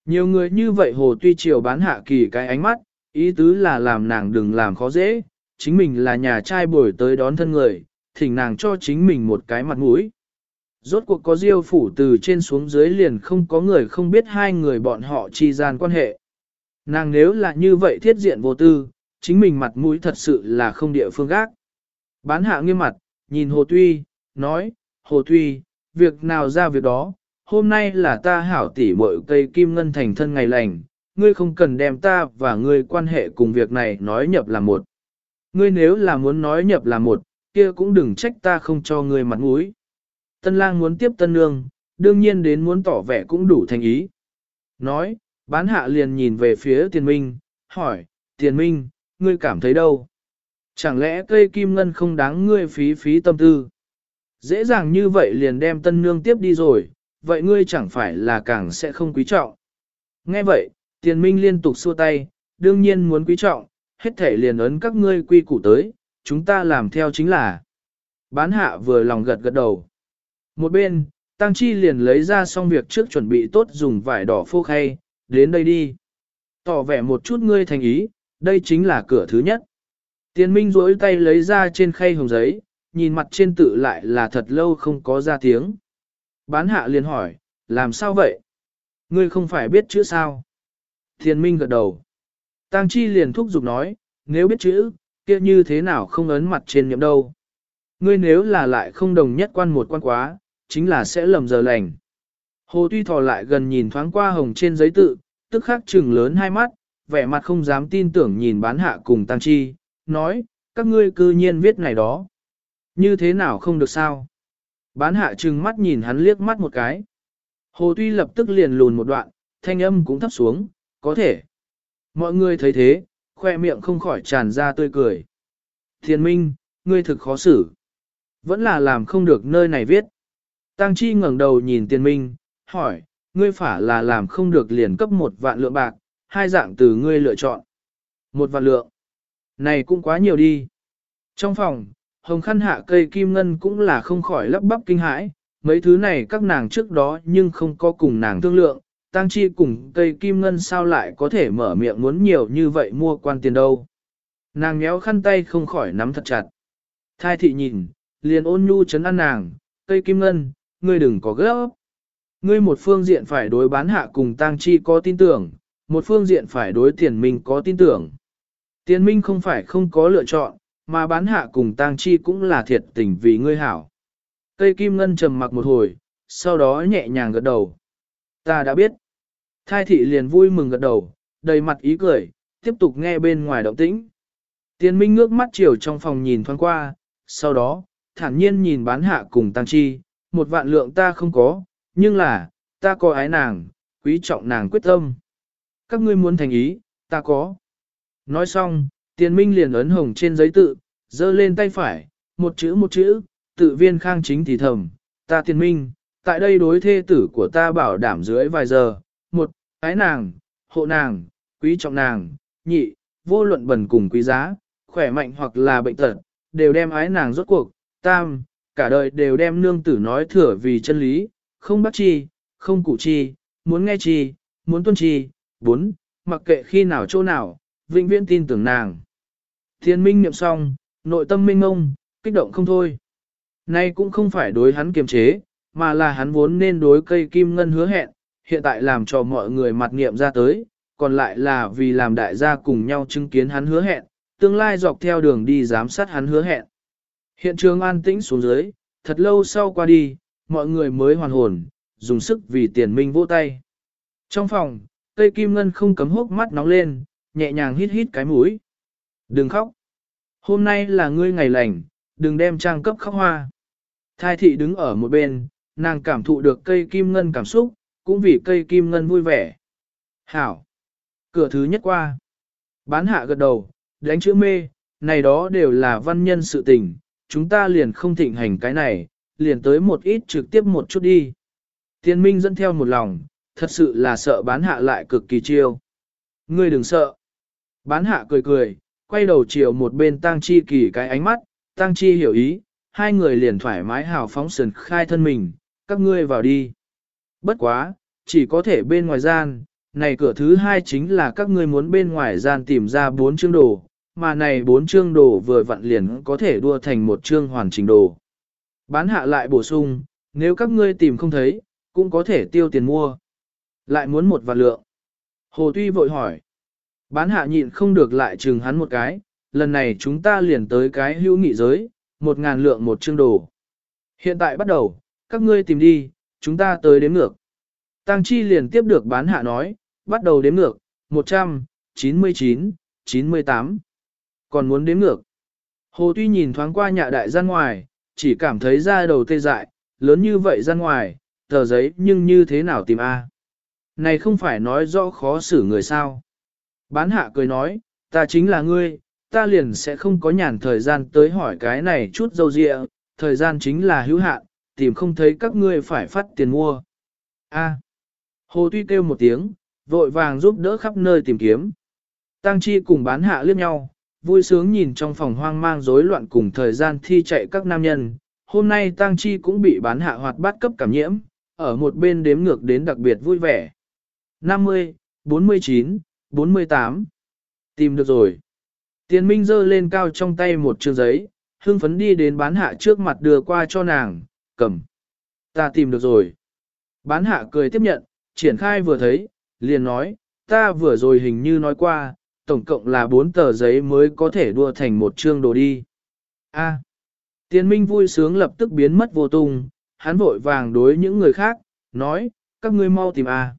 Nhiều người như vậy hồ tuy chiều bán hạ kỳ cái ánh mắt, ý tứ là làm nàng đừng làm khó dễ, chính mình là nhà trai bồi tới đón thân người, thỉnh nàng cho chính mình một cái mặt mũi. Rốt cuộc có diêu phủ từ trên xuống dưới liền không có người không biết hai người bọn họ chi gian quan hệ. Nàng nếu là như vậy thiết diện vô tư, chính mình mặt mũi thật sự là không địa phương gác. Bán hạ nghiêm mặt, nhìn Hồ Tuy, nói, Hồ Tuy, việc nào ra việc đó, hôm nay là ta hảo tỉ mội cây kim ngân thành thân ngày lành, ngươi không cần đem ta và ngươi quan hệ cùng việc này nói nhập là một. Ngươi nếu là muốn nói nhập là một, kia cũng đừng trách ta không cho ngươi mặt mũi. Tân lang muốn tiếp tân nương, đương nhiên đến muốn tỏ vẻ cũng đủ thành ý. Nói, bán hạ liền nhìn về phía tiền minh, hỏi, tiền minh, ngươi cảm thấy đâu? Chẳng lẽ cây kim ngân không đáng ngươi phí phí tâm tư? Dễ dàng như vậy liền đem tân nương tiếp đi rồi, vậy ngươi chẳng phải là càng sẽ không quý trọng. Nghe vậy, tiền minh liên tục xua tay, đương nhiên muốn quý trọng, hết thể liền ấn các ngươi quy củ tới, chúng ta làm theo chính là. Bán hạ vừa lòng gật gật đầu. Một bên, Tăng Chi liền lấy ra xong việc trước chuẩn bị tốt dùng vải đỏ phô khay, đến đây đi. Tỏ vẻ một chút ngươi thành ý, đây chính là cửa thứ nhất. Tiên Minh duỗi tay lấy ra trên khay hồng giấy, nhìn mặt trên tự lại là thật lâu không có ra tiếng. Bán hạ liền hỏi, làm sao vậy? Ngươi không phải biết chữ sao? Thiên Minh gật đầu. Tăng Chi liền thúc giục nói, nếu biết chữ, kia như thế nào không ấn mặt trên nhậm đâu. Ngươi nếu là lại không đồng nhất quan một quan quá, chính là sẽ lầm giờ lành. Hồ Tuy thò lại gần nhìn thoáng qua hồng trên giấy tự, tức khắc trừng lớn hai mắt, vẻ mặt không dám tin tưởng nhìn bán hạ cùng Tăng Chi, nói, các ngươi cư nhiên viết này đó. Như thế nào không được sao? Bán hạ trừng mắt nhìn hắn liếc mắt một cái. Hồ Tuy lập tức liền lùn một đoạn, thanh âm cũng thấp xuống, có thể. Mọi người thấy thế, khoe miệng không khỏi tràn ra tươi cười. Thiên minh, ngươi thực khó xử. Vẫn là làm không được nơi này viết. Tăng Chi ngẩng đầu nhìn tiền minh, hỏi, ngươi phả là làm không được liền cấp một vạn lượng bạc, hai dạng từ ngươi lựa chọn. Một vạn lượng. Này cũng quá nhiều đi. Trong phòng, hồng khăn hạ cây kim ngân cũng là không khỏi lắp bắp kinh hãi, mấy thứ này các nàng trước đó nhưng không có cùng nàng thương lượng, tăng chi cùng cây kim ngân sao lại có thể mở miệng muốn nhiều như vậy mua quan tiền đâu. Nàng nhéo khăn tay không khỏi nắm thật chặt. Thai thị nhìn, liền ôn nhu chấn an nàng, cây kim ngân, ngươi đừng có gấp. Ngươi một phương diện phải đối bán hạ cùng tăng chi có tin tưởng, một phương diện phải đối tiền minh có tin tưởng. Tiên minh không phải không có lựa chọn, mà bán hạ cùng tang chi cũng là thiệt tình vì ngươi hảo. Cây kim ngân trầm mặc một hồi, sau đó nhẹ nhàng gật đầu. Ta đã biết. Thai thị liền vui mừng gật đầu, đầy mặt ý cười, tiếp tục nghe bên ngoài động tĩnh. Tiên minh ngước mắt chiều trong phòng nhìn thoáng qua, sau đó, thản nhiên nhìn bán hạ cùng tăng chi, một vạn lượng ta không có, nhưng là, ta có ái nàng, quý trọng nàng quyết tâm. Các ngươi muốn thành ý, ta có. Nói xong, tiền minh liền ấn hồng trên giấy tự, giơ lên tay phải, một chữ một chữ, tự viên khang chính thì thầm, ta tiền minh, tại đây đối thê tử của ta bảo đảm dưới vài giờ, một, ái nàng, hộ nàng, quý trọng nàng, nhị, vô luận bẩn cùng quý giá, khỏe mạnh hoặc là bệnh tật, đều đem ái nàng rốt cuộc, tam, cả đời đều đem nương tử nói thừa vì chân lý, không bắt chi, không cụ chi, muốn nghe chi, muốn tuân chi, bốn, mặc kệ khi nào chỗ nào, vĩnh viễn tin tưởng nàng. Thiên minh niệm xong, nội tâm minh ngông, kích động không thôi. Nay cũng không phải đối hắn kiềm chế, mà là hắn vốn nên đối cây kim ngân hứa hẹn, hiện tại làm cho mọi người mặt niệm ra tới, còn lại là vì làm đại gia cùng nhau chứng kiến hắn hứa hẹn, tương lai dọc theo đường đi giám sát hắn hứa hẹn. Hiện trường an tĩnh xuống dưới, thật lâu sau qua đi, mọi người mới hoàn hồn, dùng sức vì tiền minh vỗ tay. Trong phòng, cây kim ngân không cấm hốc mắt nóng lên, nhẹ nhàng hít hít cái mũi. Đừng khóc. Hôm nay là ngươi ngày lành, đừng đem trang cấp khóc hoa. Thai thị đứng ở một bên, nàng cảm thụ được cây kim ngân cảm xúc, cũng vì cây kim ngân vui vẻ. Hảo. Cửa thứ nhất qua. Bán hạ gật đầu, đánh chữ mê, này đó đều là văn nhân sự tình, chúng ta liền không thịnh hành cái này, liền tới một ít trực tiếp một chút đi. Tiên minh dẫn theo một lòng, thật sự là sợ bán hạ lại cực kỳ chiêu. Ngươi đừng sợ. Bán hạ cười cười, quay đầu chiều một bên tang chi kỳ cái ánh mắt, tang chi hiểu ý, hai người liền thoải mái hào phóng sườn khai thân mình, các ngươi vào đi. Bất quá, chỉ có thể bên ngoài gian, này cửa thứ hai chính là các ngươi muốn bên ngoài gian tìm ra bốn chương đồ, mà này bốn chương đồ vừa vặn liền có thể đua thành một chương hoàn chỉnh đồ. Bán hạ lại bổ sung, nếu các ngươi tìm không thấy, cũng có thể tiêu tiền mua. Lại muốn một vạn lượng. Hồ Tuy vội hỏi. Bán hạ nhịn không được lại chừng hắn một cái, lần này chúng ta liền tới cái hữu nghị giới, một ngàn lượng một chương đồ. Hiện tại bắt đầu, các ngươi tìm đi, chúng ta tới đếm ngược. Tăng Chi liền tiếp được bán hạ nói, bắt đầu đếm ngược, 100, 99, 98. Còn muốn đếm ngược. Hồ Tuy nhìn thoáng qua nhà đại gian ngoài, chỉ cảm thấy da đầu tê dại, lớn như vậy gian ngoài, tờ giấy nhưng như thế nào tìm A. Này không phải nói rõ khó xử người sao. Bán hạ cười nói, ta chính là ngươi, ta liền sẽ không có nhàn thời gian tới hỏi cái này chút dâu dịa, thời gian chính là hữu hạn, tìm không thấy các ngươi phải phát tiền mua. A. Hồ Tuy kêu một tiếng, vội vàng giúp đỡ khắp nơi tìm kiếm. Tăng Chi cùng bán hạ liếc nhau, vui sướng nhìn trong phòng hoang mang rối loạn cùng thời gian thi chạy các nam nhân. Hôm nay Tăng Chi cũng bị bán hạ hoạt bát cấp cảm nhiễm, ở một bên đếm ngược đến đặc biệt vui vẻ. 50, 49, 48. Tìm được rồi. Tiền Minh giơ lên cao trong tay một chương giấy, hương phấn đi đến bán hạ trước mặt đưa qua cho nàng, cầm. Ta tìm được rồi. Bán hạ cười tiếp nhận, triển khai vừa thấy, liền nói, ta vừa rồi hình như nói qua, tổng cộng là 4 tờ giấy mới có thể đua thành một chương đồ đi. A. Tiền Minh vui sướng lập tức biến mất vô tung, hắn vội vàng đối những người khác, nói, các ngươi mau tìm A.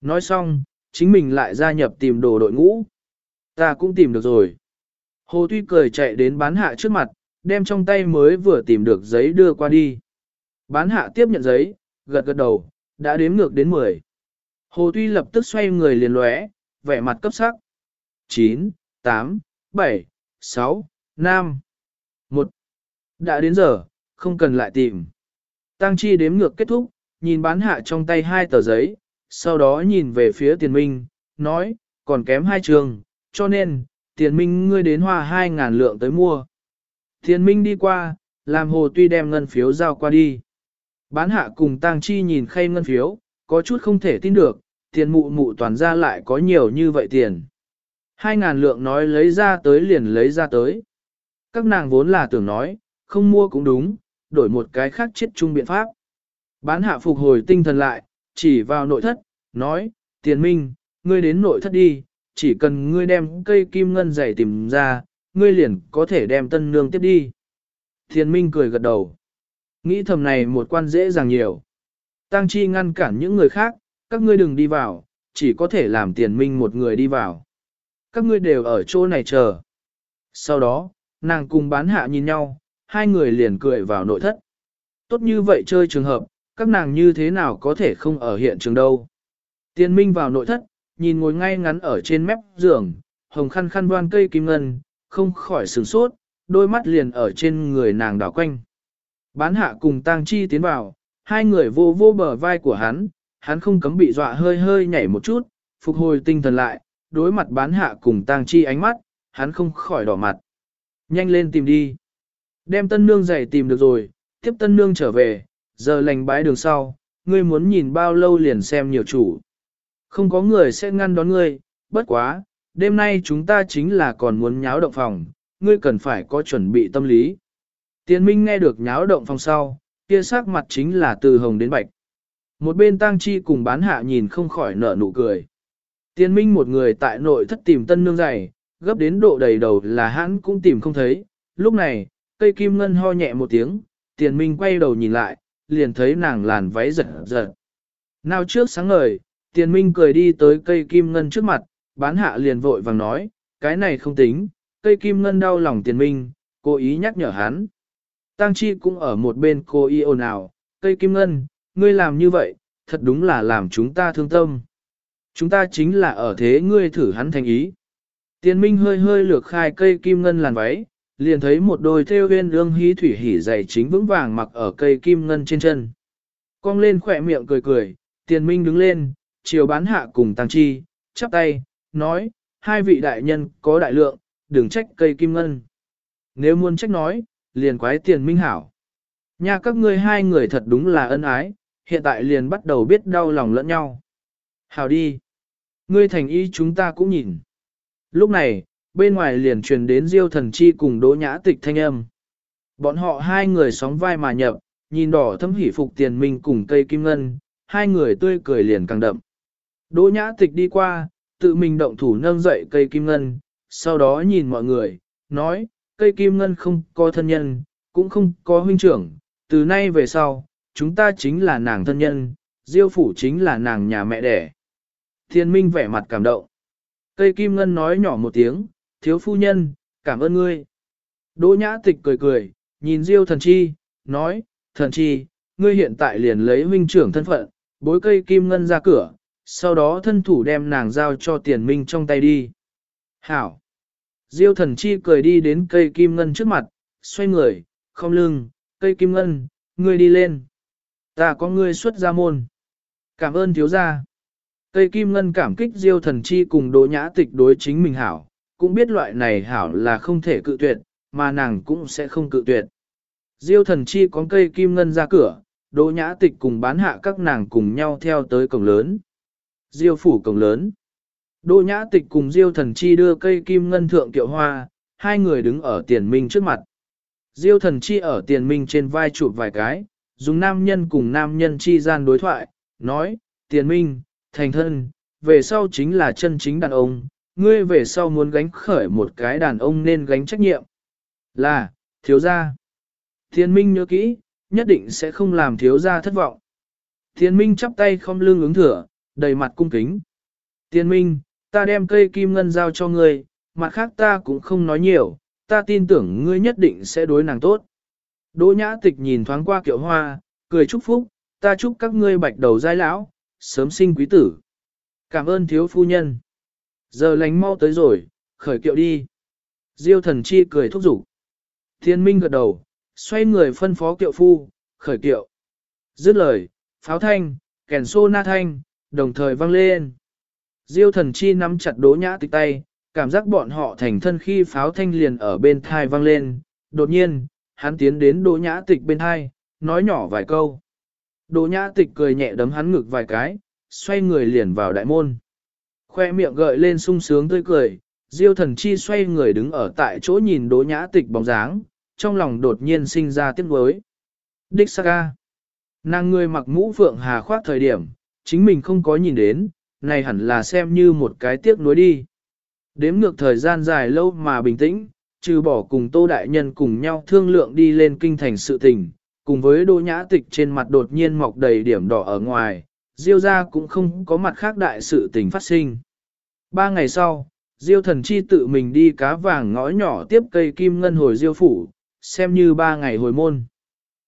Nói xong, chính mình lại gia nhập tìm đồ đội ngũ. Ta cũng tìm được rồi. Hồ Tuy cười chạy đến bán hạ trước mặt, đem trong tay mới vừa tìm được giấy đưa qua đi. Bán hạ tiếp nhận giấy, gật gật đầu, đã đếm ngược đến 10. Hồ Tuy lập tức xoay người liền lóe, vẻ mặt cấp sắc. 9, 8, 7, 6, 5, 1. Đã đến giờ, không cần lại tìm. Tăng chi đếm ngược kết thúc, nhìn bán hạ trong tay hai tờ giấy, sau đó nhìn về phía tiền minh, nói, còn kém hai trường, cho nên, tiền minh ngươi đến hoa hai ngàn lượng tới mua. Tiền minh đi qua, làm hồ tuy đem ngân phiếu giao qua đi. Bán hạ cùng tang chi nhìn khay ngân phiếu, có chút không thể tin được, tiền mụ mụ toàn ra lại có nhiều như vậy tiền. Hai ngàn lượng nói lấy ra tới liền lấy ra tới. Các nàng vốn là tưởng nói, không mua cũng đúng, đổi một cái khác chết chung biện pháp. Bán hạ phục hồi tinh thần lại, chỉ vào nội thất, nói, tiền minh, ngươi đến nội thất đi, chỉ cần ngươi đem cây kim ngân dày tìm ra, ngươi liền có thể đem tân nương tiếp đi. Tiền minh cười gật đầu. Nghĩ thầm này một quan dễ dàng nhiều. Tăng chi ngăn cản những người khác, các ngươi đừng đi vào, chỉ có thể làm tiền minh một người đi vào. Các ngươi đều ở chỗ này chờ. Sau đó, nàng cùng bán hạ nhìn nhau, hai người liền cười vào nội thất. Tốt như vậy chơi trường hợp, các nàng như thế nào có thể không ở hiện trường đâu. Tiên minh vào nội thất, nhìn ngồi ngay ngắn ở trên mép giường, hồng khăn khăn đoan cây kim ngân, không khỏi sửng sốt, đôi mắt liền ở trên người nàng đảo quanh. Bán hạ cùng tang chi tiến vào, hai người vô vô bờ vai của hắn, hắn không cấm bị dọa hơi hơi nhảy một chút, phục hồi tinh thần lại, đối mặt bán hạ cùng tang chi ánh mắt, hắn không khỏi đỏ mặt. Nhanh lên tìm đi. Đem tân nương giày tìm được rồi, tiếp tân nương trở về, giờ lành bái đường sau, ngươi muốn nhìn bao lâu liền xem nhiều chủ. Không có người sẽ ngăn đón ngươi, bất quá, đêm nay chúng ta chính là còn muốn nháo động phòng, ngươi cần phải có chuẩn bị tâm lý. tiến Minh nghe được nháo động phòng sau, kia sắc mặt chính là từ hồng đến bạch. Một bên tang chi cùng bán hạ nhìn không khỏi nở nụ cười. Tiên Minh một người tại nội thất tìm tân nương giày, gấp đến độ đầy đầu là hắn cũng tìm không thấy. Lúc này, cây kim ngân ho nhẹ một tiếng, tiền minh quay đầu nhìn lại, liền thấy nàng làn váy giật giật. Nào trước sáng ngời, tiền minh cười đi tới cây kim ngân trước mặt, bán hạ liền vội vàng nói, cái này không tính, cây kim ngân đau lòng tiền minh, cố ý nhắc nhở hắn. Tăng chi cũng ở một bên cô y ồn ào, cây kim ngân, ngươi làm như vậy, thật đúng là làm chúng ta thương tâm. Chúng ta chính là ở thế ngươi thử hắn thành ý. Tiền minh hơi hơi lược khai cây kim ngân làn váy, liền thấy một đôi theo huyên ương hí thủy hỉ dày chính vững vàng mặc ở cây kim ngân trên chân. Cong lên khỏe miệng cười cười, tiền minh đứng lên, chiều bán hạ cùng tăng chi, chắp tay, nói, hai vị đại nhân có đại lượng, đừng trách cây kim ngân. Nếu muốn trách nói, liền quái tiền minh hảo. Nhà các ngươi hai người thật đúng là ân ái, hiện tại liền bắt đầu biết đau lòng lẫn nhau. Hảo đi. Ngươi thành y chúng ta cũng nhìn. Lúc này, bên ngoài liền truyền đến Diêu Thần Chi cùng Đỗ Nhã Tịch thanh âm. Bọn họ hai người sóng vai mà nhập, nhìn đỏ thâm hỉ phục tiền minh cùng cây kim ngân, hai người tươi cười liền càng đậm. Đỗ Nhã Tịch đi qua, tự mình động thủ nâng dậy cây kim ngân, sau đó nhìn mọi người, nói, cây kim ngân không có thân nhân, cũng không có huynh trưởng, từ nay về sau, chúng ta chính là nàng thân nhân, diêu phủ chính là nàng nhà mẹ đẻ. Thiên minh vẻ mặt cảm động. Cây kim ngân nói nhỏ một tiếng, thiếu phu nhân, cảm ơn ngươi. Đỗ nhã tịch cười cười, nhìn diêu thần chi, nói, thần chi, ngươi hiện tại liền lấy huynh trưởng thân phận, bối cây kim ngân ra cửa, sau đó thân thủ đem nàng giao cho tiền minh trong tay đi. Hảo! Diêu thần chi cười đi đến cây kim ngân trước mặt, xoay người, không lưng, cây kim ngân, ngươi đi lên. Ta có ngươi xuất ra môn. Cảm ơn thiếu gia. Cây kim ngân cảm kích diêu thần chi cùng đỗ nhã tịch đối chính mình hảo, cũng biết loại này hảo là không thể cự tuyệt, mà nàng cũng sẽ không cự tuyệt. Diêu thần chi có cây kim ngân ra cửa, đỗ nhã tịch cùng bán hạ các nàng cùng nhau theo tới cổng lớn. Diêu phủ cổng lớn. Đỗ nhã tịch cùng diêu thần chi đưa cây kim ngân thượng kiệu hoa, hai người đứng ở tiền minh trước mặt. Diêu thần chi ở tiền minh trên vai chụp vài cái, dùng nam nhân cùng nam nhân chi gian đối thoại, nói, tiền minh, thành thân, về sau chính là chân chính đàn ông, ngươi về sau muốn gánh khởi một cái đàn ông nên gánh trách nhiệm. Là, thiếu gia. Thiên minh nhớ kỹ, nhất định sẽ không làm thiếu gia thất vọng. Thiên minh chắp tay không lương ứng thừa, đầy mặt cung kính. Thiên minh, ta đem cây kim ngân giao cho ngươi, mặt khác ta cũng không nói nhiều, ta tin tưởng ngươi nhất định sẽ đối nàng tốt. Đỗ nhã tịch nhìn thoáng qua kiệu hoa, cười chúc phúc, ta chúc các ngươi bạch đầu giai lão, sớm sinh quý tử. Cảm ơn thiếu phu nhân. Giờ lành mau tới rồi, khởi kiệu đi. Diêu thần chi cười thúc giục. Thiên minh gật đầu, xoay người phân phó kiệu phu, khởi kiệu. Dứt lời, pháo thanh, kèn xô na thanh, đồng thời vang lên. Diêu thần chi nắm chặt đố nhã tịch tay, cảm giác bọn họ thành thân khi pháo thanh liền ở bên thai vang lên. Đột nhiên, hắn tiến đến đố nhã tịch bên thai, nói nhỏ vài câu. Đỗ nhã tịch cười nhẹ đấm hắn ngực vài cái, xoay người liền vào đại môn. Khoe miệng gợi lên sung sướng tươi cười, diêu thần chi xoay người đứng ở tại chỗ nhìn đỗ nhã tịch bóng dáng, trong lòng đột nhiên sinh ra tiếc nuối. Đích Saga. Nàng người mặc mũ phượng hà khoác thời điểm, chính mình không có nhìn đến, này hẳn là xem như một cái tiếc nuối đi. Đếm ngược thời gian dài lâu mà bình tĩnh, trừ bỏ cùng Tô Đại Nhân cùng nhau thương lượng đi lên kinh thành sự tình, cùng với đỗ nhã tịch trên mặt đột nhiên mọc đầy điểm đỏ ở ngoài, Diêu ra cũng không có mặt khác đại sự tình phát sinh. Ba ngày sau, Diêu thần chi tự mình đi cá vàng ngõ nhỏ tiếp cây kim ngân hồi Diêu phủ, xem như ba ngày hồi môn.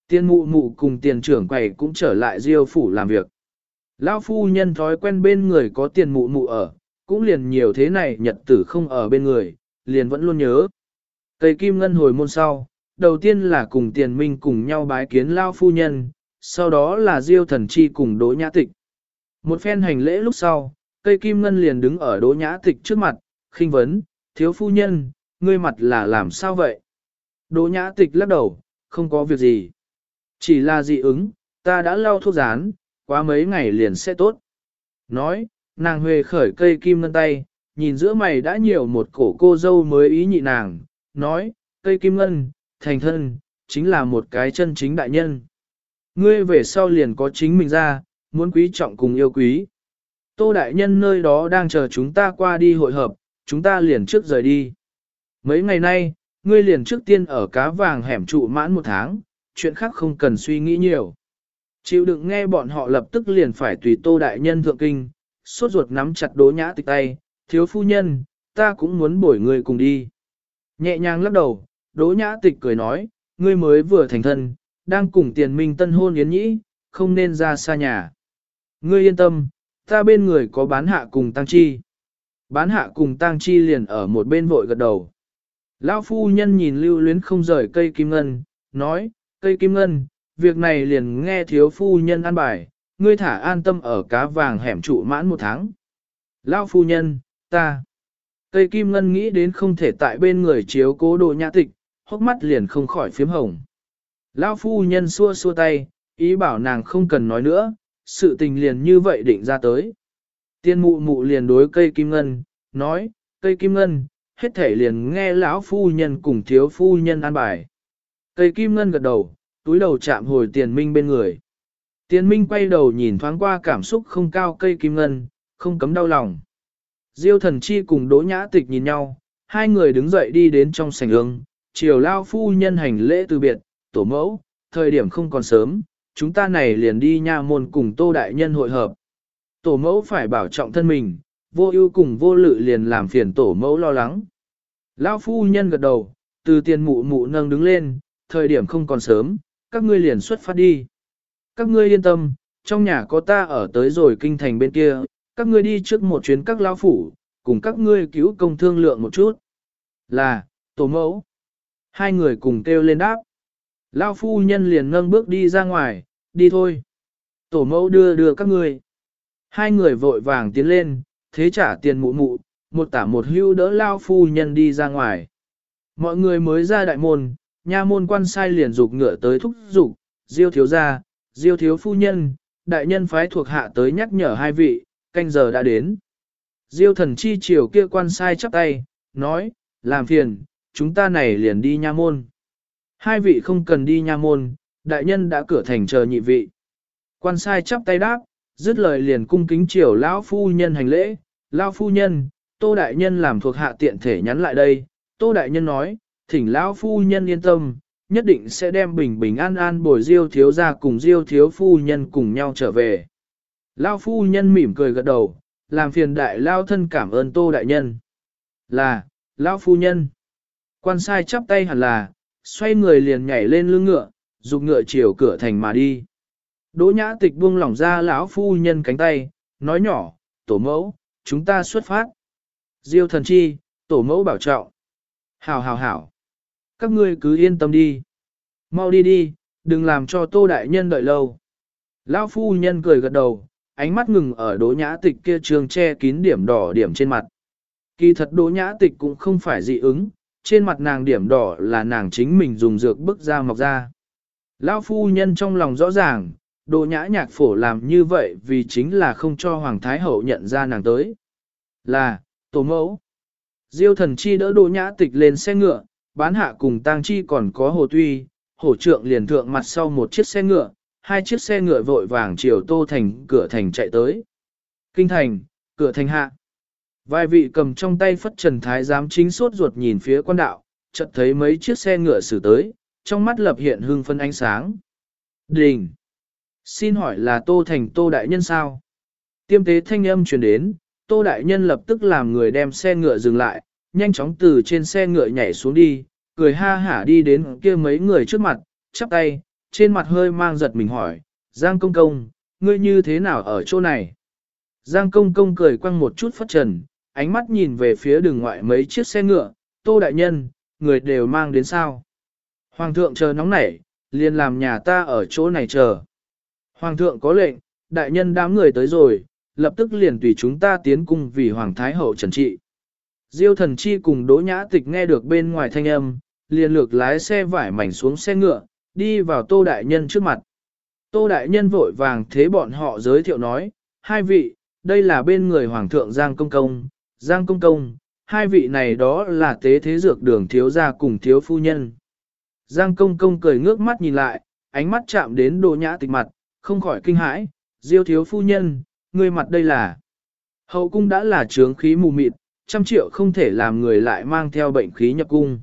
Tiên mụ mụ cùng tiền trưởng quầy cũng trở lại Diêu phủ làm việc. Lão phu nhân thói quen bên người có tiền mụ mụ ở, cũng liền nhiều thế này nhật tử không ở bên người, liền vẫn luôn nhớ. Cây kim ngân hồi môn sau, đầu tiên là cùng tiền minh cùng nhau bái kiến lao phu nhân, sau đó là diêu thần chi cùng đỗ nhã tịch. Một phen hành lễ lúc sau, cây kim ngân liền đứng ở đỗ nhã tịch trước mặt, khinh vấn, thiếu phu nhân, ngươi mặt là làm sao vậy? Đỗ nhã tịch lắc đầu, không có việc gì. Chỉ là dị ứng, ta đã lau thuốc rán, quá mấy ngày liền sẽ tốt. Nói, nàng huề khởi cây kim ngân tay, nhìn giữa mày đã nhiều một cổ cô dâu mới ý nhị nàng, nói, cây kim ngân, thành thân, chính là một cái chân chính đại nhân. Ngươi về sau liền có chính mình ra, muốn quý trọng cùng yêu quý. Tô đại nhân nơi đó đang chờ chúng ta qua đi hội hợp, chúng ta liền trước rời đi. Mấy ngày nay, ngươi liền trước tiên ở cá vàng hẻm trụ mãn một tháng, chuyện khác không cần suy nghĩ nhiều. Chịu đựng nghe bọn họ lập tức liền phải tùy tô đại nhân thượng kinh, sốt ruột nắm chặt đố nhã tịch tay, thiếu phu nhân, ta cũng muốn bổi người cùng đi. Nhẹ nhàng lắc đầu, Đỗ Nhã Tịch cười nói, ngươi mới vừa thành thân, đang cùng tiền minh tân hôn yến nhĩ, không nên ra xa nhà. Ngươi yên tâm, ta bên người có bán hạ cùng tăng chi. Bán hạ cùng tăng chi liền ở một bên vội gật đầu. Lão phu nhân nhìn lưu luyến không rời cây kim ngân, nói, cây kim ngân, việc này liền nghe thiếu phu nhân an bài, ngươi thả an tâm ở cá vàng hẻm trụ mãn một tháng. Lão phu nhân, ta. Cây kim ngân nghĩ đến không thể tại bên người chiếu cố đồ nhã tịch, hốc mắt liền không khỏi phiếm hồng. Lão phu nhân xua xua tay, ý bảo nàng không cần nói nữa, sự tình liền như vậy định ra tới. Tiên mụ mụ liền đối cây kim ngân, nói, cây kim ngân, hết thể liền nghe lão phu nhân cùng thiếu phu nhân an bài. Cây kim ngân gật đầu, túi đầu chạm hồi tiền minh bên người. Tiền minh quay đầu nhìn thoáng qua cảm xúc không cao cây kim ngân, không cấm đau lòng. Diêu thần chi cùng đỗ nhã tịch nhìn nhau, hai người đứng dậy đi đến trong sảnh ương, chiều lao phu nhân hành lễ từ biệt, tổ mẫu, thời điểm không còn sớm, chúng ta này liền đi nha môn cùng tô đại nhân hội hợp. Tổ mẫu phải bảo trọng thân mình, vô ưu cùng vô lự liền làm phiền tổ mẫu lo lắng. Lão phu nhân gật đầu, từ tiền mụ mụ nâng đứng lên, thời điểm không còn sớm, các ngươi liền xuất phát đi. Các ngươi yên tâm, trong nhà có ta ở tới rồi kinh thành bên kia, các ngươi đi trước một chuyến các lão phủ, cùng các ngươi cứu công thương lượng một chút. Là, tổ mẫu. Hai người cùng kêu lên đáp. Lão phu nhân liền nâng bước đi ra ngoài, đi thôi. Tổ mẫu đưa đưa các ngươi. Hai người vội vàng tiến lên, thế trả tiền mụ mụ, một tả một hưu đỡ lao phu nhân đi ra ngoài. Mọi người mới ra đại môn, nha môn quan sai liền dục ngựa tới thúc dục diêu thiếu gia, diêu thiếu phu nhân, đại nhân phái thuộc hạ tới nhắc nhở hai vị, canh giờ đã đến. Diêu thần chi chiều kia quan sai chắp tay, nói, làm phiền, chúng ta này liền đi nha môn. Hai vị không cần đi nha môn, đại nhân đã cửa thành chờ nhị vị. Quan sai chắp tay đáp, dứt lời liền cung kính triều lão phu nhân hành lễ, lão phu nhân, tô đại nhân làm thuộc hạ tiện thể nhắn lại đây, tô đại nhân nói, thỉnh lão phu nhân yên tâm, nhất định sẽ đem bình bình an an bồi diêu thiếu ra cùng diêu thiếu phu nhân cùng nhau trở về. Lão phu nhân mỉm cười gật đầu, làm phiền đại lao thân cảm ơn tô đại nhân. Là, lão phu nhân. Quan sai chắp tay hẳn là, xoay người liền nhảy lên lưng ngựa, dục ngựa chiều cửa thành mà đi. Đỗ nhã tịch buông lỏng ra lão phu nhân cánh tay, nói nhỏ, tổ mẫu, chúng ta xuất phát. Diêu thần chi, tổ mẫu bảo trọng. Hảo hảo hảo. Các ngươi cứ yên tâm đi. Mau đi đi, đừng làm cho tô đại nhân đợi lâu. Lão phu nhân cười gật đầu, ánh mắt ngừng ở đỗ nhã tịch kia trường che kín điểm đỏ điểm trên mặt. Kỳ thật đỗ nhã tịch cũng không phải dị ứng, trên mặt nàng điểm đỏ là nàng chính mình dùng dược bức ra mọc ra. Lão phu nhân trong lòng rõ ràng, đồ nhã nhạc phổ làm như vậy vì chính là không cho Hoàng Thái Hậu nhận ra nàng tới. Là, tổ mẫu. Diêu thần chi đỡ đồ nhã tịch lên xe ngựa, bán hạ cùng tang chi còn có hồ tuy, hổ trượng liền thượng mặt sau một chiếc xe ngựa, hai chiếc xe ngựa vội vàng chiều tô thành cửa thành chạy tới. Kinh thành, cửa thành hạ. Vài vị cầm trong tay phất trần thái giám chính sốt ruột nhìn phía quan đạo, chợt thấy mấy chiếc xe ngựa xử tới, trong mắt lập hiện hương phân ánh sáng. Đình! Xin hỏi là Tô Thành Tô Đại Nhân sao? Tiêm tế thanh âm truyền đến, Tô Đại Nhân lập tức làm người đem xe ngựa dừng lại, nhanh chóng từ trên xe ngựa nhảy xuống đi, cười ha hả đi đến kia mấy người trước mặt, chắp tay, trên mặt hơi mang giật mình hỏi, Giang Công Công, ngươi như thế nào ở chỗ này? Giang Công Công cười quăng một chút phất trần, ánh mắt nhìn về phía đường ngoại mấy chiếc xe ngựa, Tô Đại Nhân, người đều mang đến sao? Hoàng thượng chờ nóng nảy, liền làm nhà ta ở chỗ này chờ. Hoàng thượng có lệnh, đại nhân đám người tới rồi, lập tức liền tùy chúng ta tiến cung vì Hoàng Thái Hậu trần trị. Diêu thần chi cùng đỗ nhã tịch nghe được bên ngoài thanh âm, liền lược lái xe vải mảnh xuống xe ngựa, đi vào tô đại nhân trước mặt. Tô đại nhân vội vàng thế bọn họ giới thiệu nói, hai vị, đây là bên người Hoàng thượng Giang Công Công, Giang Công Công, hai vị này đó là tế thế dược đường thiếu gia cùng thiếu phu nhân. Giang Công Công cười ngước mắt nhìn lại, ánh mắt chạm đến đồ nhã tịch mặt, không khỏi kinh hãi, diêu thiếu phu nhân, người mặt đây là. Hậu cung đã là trướng khí mù mịt, trăm triệu không thể làm người lại mang theo bệnh khí nhập cung.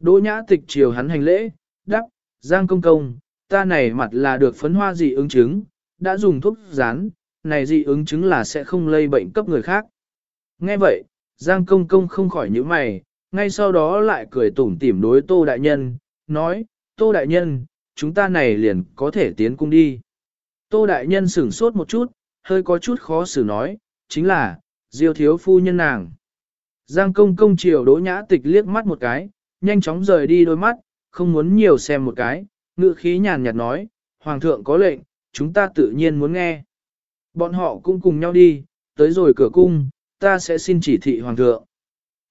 Đỗ nhã tịch chiều hắn hành lễ, đắp, Giang Công Công, ta này mặt là được phấn hoa dị ứng chứng, đã dùng thuốc rán, này dị ứng chứng là sẽ không lây bệnh cấp người khác. Nghe vậy, Giang Công Công không khỏi nhíu mày, ngay sau đó lại cười tủm tỉm đối Tô Đại Nhân, nói, Tô Đại Nhân, chúng ta này liền có thể tiến cung đi. Tô Đại Nhân sửng sốt một chút, hơi có chút khó xử nói, chính là, diêu thiếu phu nhân nàng. Giang công công chiều đỗ nhã tịch liếc mắt một cái, nhanh chóng rời đi đôi mắt, không muốn nhiều xem một cái, ngự khí nhàn nhạt nói, Hoàng thượng có lệnh, chúng ta tự nhiên muốn nghe. Bọn họ cũng cùng nhau đi, tới rồi cửa cung, ta sẽ xin chỉ thị Hoàng thượng.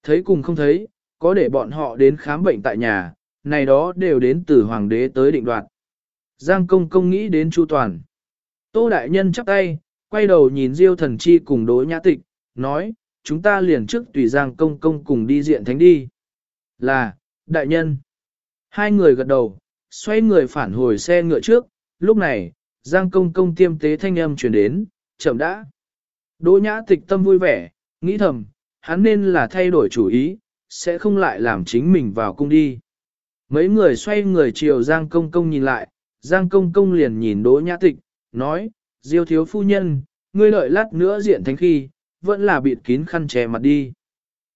Thấy cùng không thấy, có để bọn họ đến khám bệnh tại nhà, này đó đều đến từ Hoàng đế tới định đoạt. Giang công công nghĩ đến Chu Toàn. Tô Đại Nhân chắp tay, quay đầu nhìn Diêu Thần Chi cùng đối nhã tịch, nói, chúng ta liền trước tùy Giang Công Công cùng đi diện thánh đi. Là, Đại Nhân. Hai người gật đầu, xoay người phản hồi xe ngựa trước, lúc này, Giang Công Công tiêm tế thanh âm truyền đến, chậm đã. Đỗ nhã tịch tâm vui vẻ, nghĩ thầm, hắn nên là thay đổi chủ ý, sẽ không lại làm chính mình vào cung đi. Mấy người xoay người chiều Giang Công Công nhìn lại, Giang Công Công liền nhìn Đỗ Nhã Tịch, nói, Diêu thiếu phu nhân, ngươi lợi lát nữa diện thánh khi, vẫn là bịt kín khăn che mặt đi.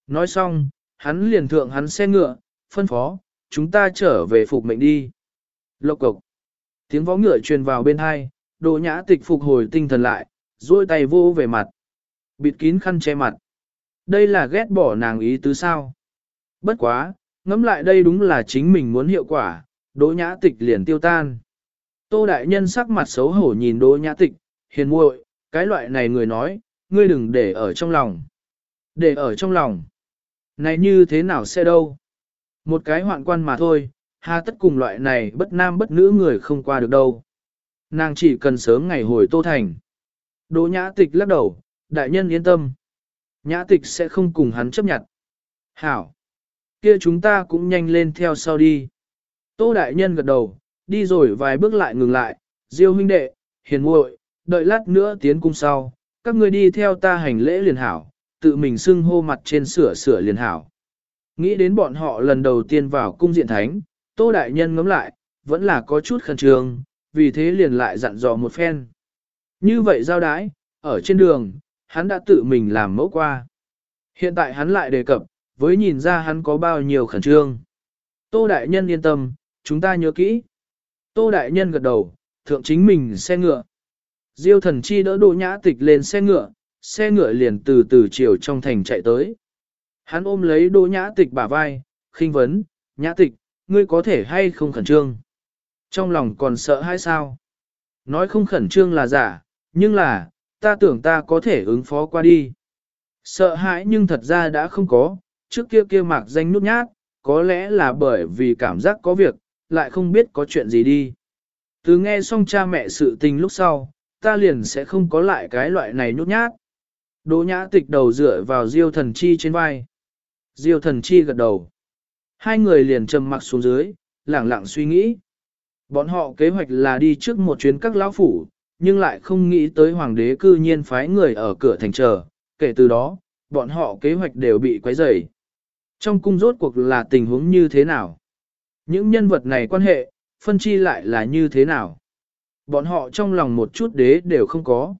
Nói xong, hắn liền thượng hắn xe ngựa, phân phó, chúng ta trở về phục mệnh đi. Lộc cộc. Tiếng võ ngựa truyền vào bên hai, Đỗ Nhã Tịch phục hồi tinh thần lại, duỗi tay vô về mặt. Bịt kín khăn che mặt. Đây là ghét bỏ nàng ý tứ sao. Bất quá, ngẫm lại đây đúng là chính mình muốn hiệu quả, Đỗ Nhã Tịch liền tiêu tan. Tô Đại Nhân sắc mặt xấu hổ nhìn Đỗ Nhã Tịch, hiền muội, cái loại này người nói, ngươi đừng để ở trong lòng. Để ở trong lòng. Này như thế nào sẽ đâu? Một cái hoạn quan mà thôi, hà tất cùng loại này bất nam bất nữ người không qua được đâu. Nàng chỉ cần sớm ngày hồi Tô Thành. Đỗ Nhã Tịch lắc đầu, đại nhân yên tâm. Nhã Tịch sẽ không cùng hắn chấp nhận. Hảo. kia chúng ta cũng nhanh lên theo sau đi. Tô đại nhân gật đầu, đi rồi vài bước lại ngừng lại, Diêu huynh đệ, hiền muội, đợi lát nữa tiến cung sau, các ngươi đi theo ta hành lễ liền hảo, tự mình xưng hô mặt trên sửa sửa liền hảo. Nghĩ đến bọn họ lần đầu tiên vào cung diện thánh, Tô Đại Nhân ngắm lại, vẫn là có chút khẩn trương, vì thế liền lại dặn dò một phen. Như vậy giao đái, ở trên đường, hắn đã tự mình làm mẫu qua. Hiện tại hắn lại đề cập, với nhìn ra hắn có bao nhiêu khẩn trương. Tô Đại Nhân yên tâm, chúng ta nhớ kỹ. Tô Đại Nhân gật đầu, thượng chính mình xe ngựa. Diêu thần chi đỡ đồ nhã tịch lên xe ngựa, xe ngựa liền từ từ chiều trong thành chạy tới. Hắn ôm lấy đỗ nhã tịch bả vai, khinh vấn, nhã tịch, ngươi có thể hay không khẩn trương? Trong lòng còn sợ hay sao? Nói không khẩn trương là giả, nhưng là, ta tưởng ta có thể ứng phó qua đi. Sợ hãi nhưng thật ra đã không có, trước kia kia mạc danh nút nhát, có lẽ là bởi vì cảm giác có việc, lại không biết có chuyện gì đi. Từ nghe xong cha mẹ sự tình lúc sau, ta liền sẽ không có lại cái loại này nhút nhát. Đỗ nhã tịch đầu dựa vào diêu thần chi trên vai. Diêu thần chi gật đầu. Hai người liền trầm mặc xuống dưới, lẳng lặng suy nghĩ. Bọn họ kế hoạch là đi trước một chuyến các lão phủ, nhưng lại không nghĩ tới hoàng đế cư nhiên phái người ở cửa thành chờ. Kể từ đó, bọn họ kế hoạch đều bị quấy rầy. Trong cung rốt cuộc là tình huống như thế nào? Những nhân vật này quan hệ, phân chi lại là như thế nào? Bọn họ trong lòng một chút đế đều không có.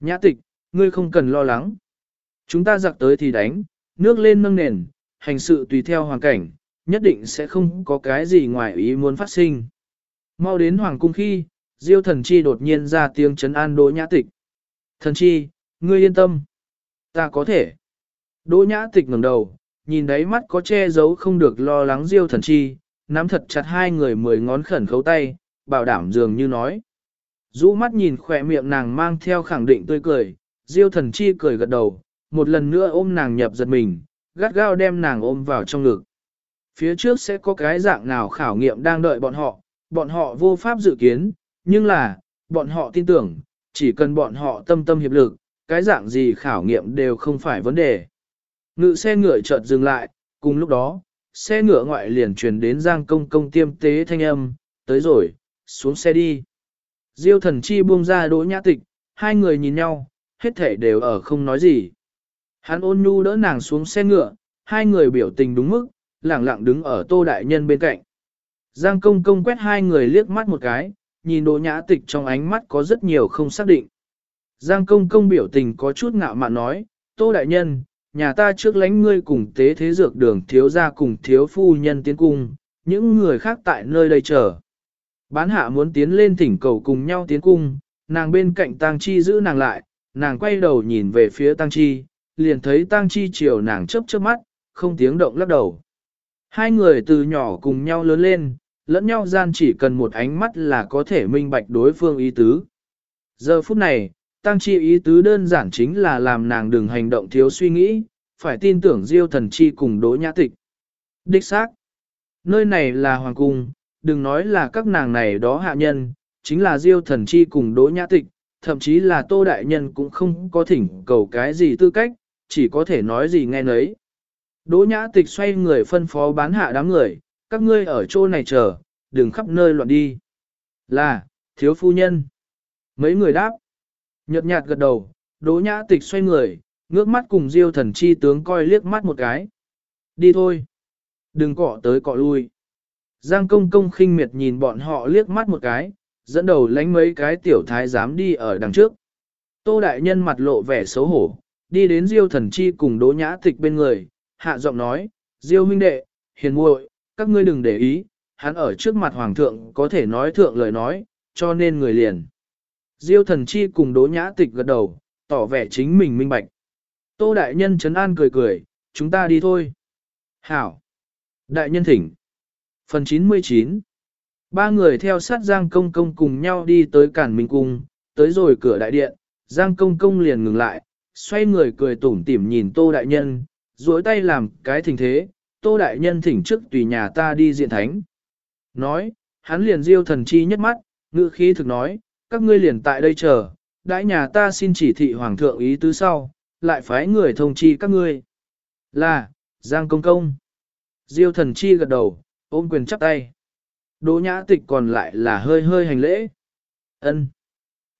Nhã tịch, ngươi không cần lo lắng. Chúng ta giặc tới thì đánh, nước lên nâng nền, hành sự tùy theo hoàn cảnh, nhất định sẽ không có cái gì ngoài ý muốn phát sinh. Mau đến hoàng cung khi, Diêu thần chi đột nhiên ra tiếng chấn an Đỗ Nhã Tịch. Thần chi, ngươi yên tâm. Ta có thể. Đỗ Nhã Tịch ngẩng đầu, nhìn đáy mắt có che giấu không được lo lắng Diêu thần chi, nắm thật chặt hai người mười ngón khẩn khấu tay, bảo đảm dường như nói. Dũ mắt nhìn khỏe miệng nàng mang theo khẳng định tươi cười, Diêu thần chi cười gật đầu, một lần nữa ôm nàng nhập giật mình, gắt gao đem nàng ôm vào trong ngực. Phía trước sẽ có cái dạng nào khảo nghiệm đang đợi bọn họ, bọn họ vô pháp dự kiến, nhưng là, bọn họ tin tưởng, chỉ cần bọn họ tâm tâm hiệp lực, cái dạng gì khảo nghiệm đều không phải vấn đề. Ngự xe ngựa chợt dừng lại, cùng lúc đó, xe ngựa ngoại liền truyền đến giang công công tiêm tế thanh âm, tới rồi, xuống xe đi. Diêu thần chi buông ra đỗ nhã tịch, hai người nhìn nhau, hết thể đều ở không nói gì. Hắn ôn nhu đỡ nàng xuống xe ngựa, hai người biểu tình đúng mức, lẳng lặng đứng ở tô đại nhân bên cạnh. Giang công công quét hai người liếc mắt một cái, nhìn đỗ nhã tịch trong ánh mắt có rất nhiều không xác định. Giang công công biểu tình có chút ngạo mạn nói, tô đại nhân, nhà ta trước lánh ngươi cùng tế thế dược đường thiếu gia cùng thiếu phu nhân tiến cung, những người khác tại nơi đây chờ. Bán hạ muốn tiến lên thỉnh cầu cùng nhau tiến cung, nàng bên cạnh tang chi giữ nàng lại, nàng quay đầu nhìn về phía tang chi, liền thấy tang chi chiều nàng chớp chớp mắt, không tiếng động lắc đầu. Hai người từ nhỏ cùng nhau lớn lên, lẫn nhau gian chỉ cần một ánh mắt là có thể minh bạch đối phương ý tứ. Giờ phút này, tăng chi ý tứ đơn giản chính là làm nàng đừng hành động thiếu suy nghĩ, phải tin tưởng diêu thần chi cùng đỗ nhã tịch. Đích xác, nơi này là hoàng cung, đừng nói là các nàng này đó hạ nhân, chính là diêu thần chi cùng đỗ nhã tịch, thậm chí là tô đại nhân cũng không có thỉnh cầu cái gì tư cách, chỉ có thể nói gì nghe nấy. Đỗ nhã tịch xoay người phân phó bán hạ đám người, các ngươi ở chỗ này chờ, đừng khắp nơi loạn đi. Là, thiếu phu nhân. Mấy người đáp. Nhật nhạt gật đầu, đỗ nhã tịch xoay người, ngước mắt cùng diêu thần chi tướng coi liếc mắt một cái. Đi thôi. Đừng cọ tới cọ lui. Giang công công khinh miệt nhìn bọn họ liếc mắt một cái, dẫn đầu lánh mấy cái tiểu thái dám đi ở đằng trước. Tô đại nhân mặt lộ vẻ xấu hổ, đi đến diêu thần chi cùng đỗ nhã tịch bên người, hạ giọng nói, diêu huynh đệ, hiền muội, các ngươi đừng để ý, hắn ở trước mặt hoàng thượng có thể nói thượng lời nói, cho nên người liền. Diêu thần chi cùng đỗ nhã tịch gật đầu, tỏ vẻ chính mình minh bạch. Tô đại nhân chấn an cười cười, chúng ta đi thôi. Hảo. Đại nhân thỉnh. Phần 99 Ba người theo sát Giang Công Công cùng nhau đi tới Cản Minh Cung, tới rồi cửa đại điện, Giang Công Công liền ngừng lại, xoay người cười tủm tỉm nhìn Tô Đại Nhân, duỗi tay làm cái thình thế, Tô Đại Nhân thỉnh trước tùy nhà ta đi diện thánh. Nói, hắn liền diêu thần chi nhất mắt, ngữ khí thực nói, các ngươi liền tại đây chờ, đại nhà ta xin chỉ thị Hoàng thượng ý tứ sau, lại phái người thông chi các ngươi. Là, Giang Công Công. Diêu thần chi gật đầu, ôm quyền chắp tay. Đỗ nhã tịch còn lại là hơi hơi hành lễ. ân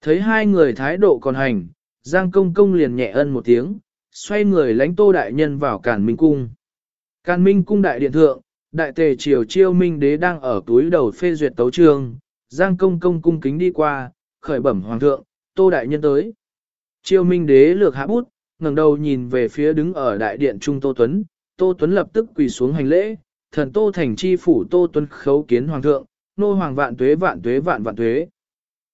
Thấy hai người thái độ còn hành, Giang Công Công liền nhẹ ân một tiếng, xoay người lánh tô đại nhân vào Càn Minh Cung. Can Minh Cung đại điện thượng, đại tề triều chiêu minh đế đang ở túi đầu phê duyệt tấu trương, Giang Công Công cung kính đi qua, khởi bẩm hoàng thượng, tô đại nhân tới. Chiêu minh đế lược hạ bút, ngẩng đầu nhìn về phía đứng ở đại điện trung Tô Tuấn, Tô Tuấn lập tức quỳ xuống hành lễ, thần Tô thành chi phủ Tô Tuấn khấu kiến hoàng thượng, nô hoàng vạn tuế vạn tuế vạn vạn tuế.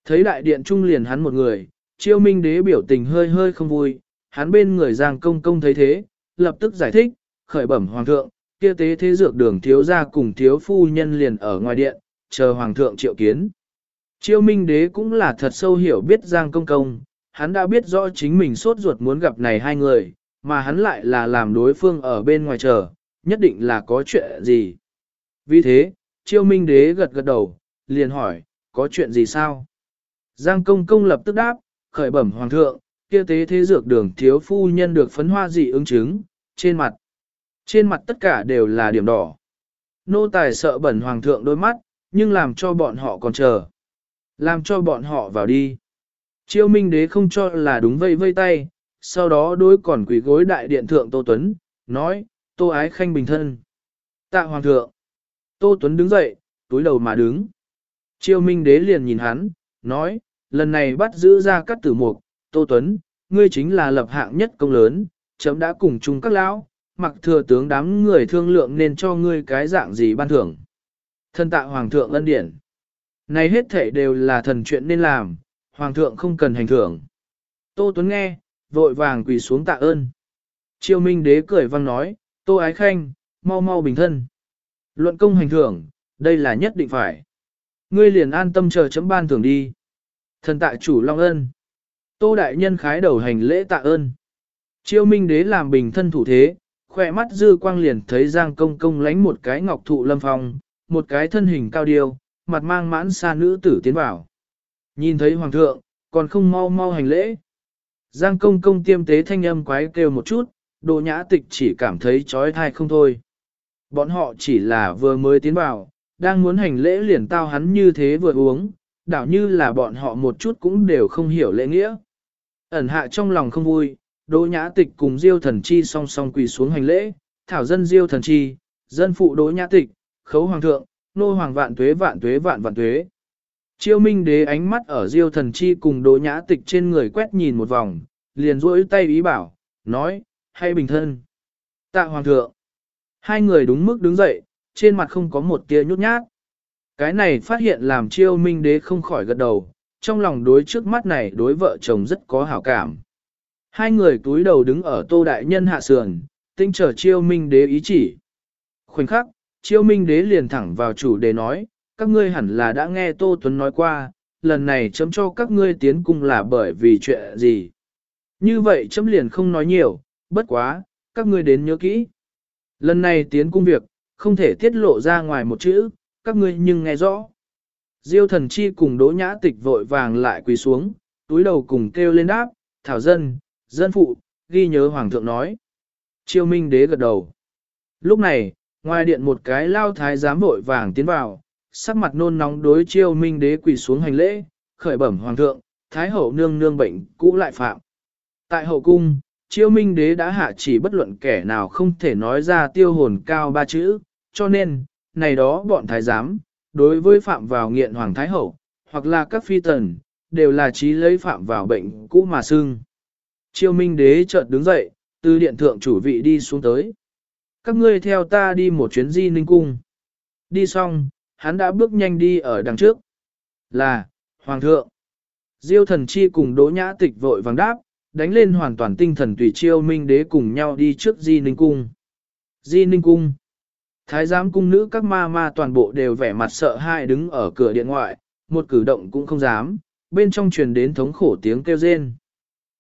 Thấy đại điện trung liền hắn một người, chiêu minh đế biểu tình hơi hơi không vui, hắn bên người giang công công thấy thế, lập tức giải thích, khởi bẩm hoàng thượng, kia tế thế dược đường thiếu gia cùng thiếu phu nhân liền ở ngoài điện, chờ hoàng thượng triệu kiến. Chiêu minh đế cũng là thật sâu hiểu biết giang công công, hắn đã biết rõ chính mình sốt ruột muốn gặp này hai người, mà hắn lại là làm đối phương ở bên ngoài chờ, nhất định là có chuyện gì. Vì thế, chiêu minh đế gật gật đầu, liền hỏi, có chuyện gì sao? Giang công công lập tức đáp, khởi bẩm hoàng thượng, kia tế thế dược đường thiếu phu nhân được phấn hoa dị ứng chứng, trên mặt. Trên mặt tất cả đều là điểm đỏ. Nô tài sợ bẩn hoàng thượng đôi mắt, nhưng làm cho bọn họ còn chờ. Làm cho bọn họ vào đi. Chiêu minh đế không cho là đúng vây vây tay, sau đó đối còn quỷ gối đại điện thượng Tô Tuấn, nói, Tô ái khanh bình thân. Tạ hoàng thượng. Tô Tuấn đứng dậy, túi đầu mà đứng. Chiêu minh đế liền nhìn hắn, nói, lần này bắt giữ ra các tử mục, Tô Tuấn, ngươi chính là lập hạng nhất công lớn, chấm đã cùng chung các lão, mặc thừa tướng đám người thương lượng nên cho ngươi cái dạng gì ban thưởng. Thân tạ Hoàng thượng ân điển. Này hết thể đều là thần chuyện nên làm, Hoàng thượng không cần hành thưởng. Tô Tuấn nghe, vội vàng quỳ xuống tạ ơn. Triều Minh đế cười vang nói, Tô Ái Khanh, mau mau bình thân. Luận công hành thưởng, đây là nhất định phải. Ngươi liền an tâm chờ chấm ban thưởng đi. Thần tạ chủ long ân. Tô đại nhân khái đầu hành lễ tạ ơn. triều minh đế làm bình thân thủ thế, khỏe mắt dư quang liền thấy Giang công công lánh một cái ngọc thụ lâm phong, một cái thân hình cao điêu, mặt mang mãn xa nữ tử tiến vào. Nhìn thấy hoàng thượng, còn không mau mau hành lễ. Giang công công tiêm tế thanh âm quái kêu một chút, đồ nhã tịch chỉ cảm thấy trói thai không thôi. Bọn họ chỉ là vừa mới tiến vào, đang muốn hành lễ liền tao hắn như thế vừa uống, đảo như là bọn họ một chút cũng đều không hiểu lễ nghĩa. Ẩn hạ trong lòng không vui, Đỗ Nhã Tịch cùng Diêu Thần Chi song song quỳ xuống hành lễ, thảo dân Diêu Thần Chi, dân phụ Đỗ Nhã Tịch, khấu hoàng thượng, nô hoàng vạn tuế vạn tuế vạn vạn tuế. Chiêu Minh Đế ánh mắt ở Diêu Thần Chi cùng Đỗ Nhã Tịch trên người quét nhìn một vòng, liền duỗi tay ý bảo, nói, hay bình thân. Tạ hoàng thượng. Hai người đúng mức đứng dậy, trên mặt không có một tia nhút nhát. Cái này phát hiện làm chiêu minh đế không khỏi gật đầu, trong lòng đối trước mắt này đối vợ chồng rất có hảo cảm. Hai người túi đầu đứng ở tô đại nhân hạ sườn, tinh chờ chiêu minh đế ý chỉ. Khoảnh khắc, chiêu minh đế liền thẳng vào chủ đề nói, các ngươi hẳn là đã nghe Tô Tuấn nói qua, lần này chấm cho các ngươi tiến cung là bởi vì chuyện gì. Như vậy chấm liền không nói nhiều, bất quá, các ngươi đến nhớ kỹ. Lần này tiến cung việc, không thể tiết lộ ra ngoài một chữ, các ngươi nhưng nghe rõ. Diêu thần chi cùng đỗ nhã tịch vội vàng lại quỳ xuống, túi đầu cùng kêu lên đáp, thảo dân, dân phụ, ghi nhớ hoàng thượng nói. Chiêu minh đế gật đầu. Lúc này, ngoài điện một cái lao thái giám vội vàng tiến vào, sắc mặt nôn nóng đối chiêu minh đế quỳ xuống hành lễ, khởi bẩm hoàng thượng, thái hậu nương nương bệnh cũ lại phạm. Tại hậu cung, chiêu minh đế đã hạ chỉ bất luận kẻ nào không thể nói ra tiêu hồn cao ba chữ, cho nên, này đó bọn thái giám, đối với phạm vào nghiện hoàng thái hậu, hoặc là các phi tần, đều là trí lấy phạm vào bệnh cũ mà xưng. Triều minh đế chợt đứng dậy, từ điện thượng chủ vị đi xuống tới. Các ngươi theo ta đi một chuyến di ninh cung. Đi xong, hắn đã bước nhanh đi ở đằng trước. Là, Hoàng thượng. Diêu thần chi cùng đỗ nhã tịch vội vàng đáp, đánh lên hoàn toàn tinh thần tùy chiêu minh đế cùng nhau đi trước di ninh cung. Di ninh cung. Thái giám cung nữ các ma ma toàn bộ đều vẻ mặt sợ hãi đứng ở cửa điện ngoại, một cử động cũng không dám, bên trong truyền đến thống khổ tiếng kêu rên.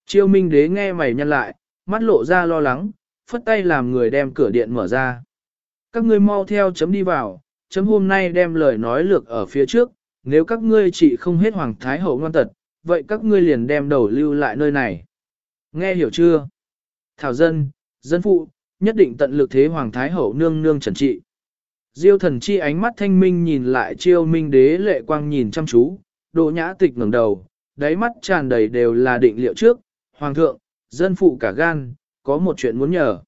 Chiêu minh đế nghe mày nhăn lại, mắt lộ ra lo lắng, phất tay làm người đem cửa điện mở ra. Các ngươi mau theo chấm đi vào, chấm hôm nay đem lời nói lược ở phía trước, nếu các ngươi chỉ không hết hoàng thái hậu ngoan tật, vậy các ngươi liền đem đầu lưu lại nơi này. Nghe hiểu chưa? Thảo dân, dân phụ, nhất định tận lực thế hoàng thái hậu nương nương trần trị. Diêu thần chi ánh mắt thanh minh nhìn lại chiêu minh đế lệ quang nhìn chăm chú, độ nhã tịch ngẩng đầu, đáy mắt tràn đầy đều là định liệu trước, hoàng thượng, dân phụ cả gan, có một chuyện muốn nhờ.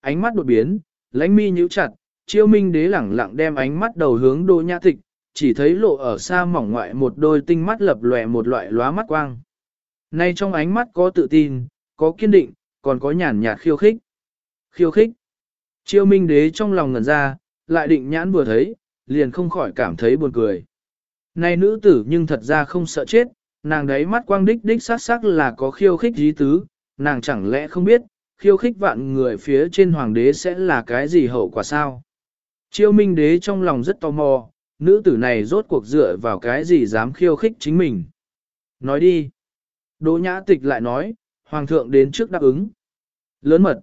Ánh mắt đột biến, lãnh mi nhíu chặt, chiêu minh đế lẳng lặng đem ánh mắt đầu hướng đô nhã tịch, chỉ thấy lộ ở xa mỏng ngoại một đôi tinh mắt lập lòe một loại lóa mắt quang. Nay trong ánh mắt có tự tin, có kiên định, còn có nhàn nhạt khiêu khích. Khiêu khích. Chiêu minh đế trong lòng ngẩn ra, lại định nhãn vừa thấy, liền không khỏi cảm thấy buồn cười. Này nữ tử nhưng thật ra không sợ chết, nàng đấy mắt quang đích đích sắc sắc là có khiêu khích dí tứ, nàng chẳng lẽ không biết, khiêu khích vạn người phía trên hoàng đế sẽ là cái gì hậu quả sao? Chiêu minh đế trong lòng rất tò mò, nữ tử này rốt cuộc dựa vào cái gì dám khiêu khích chính mình. Nói đi. Đỗ nhã tịch lại nói, hoàng thượng đến trước đáp ứng. Lớn mật.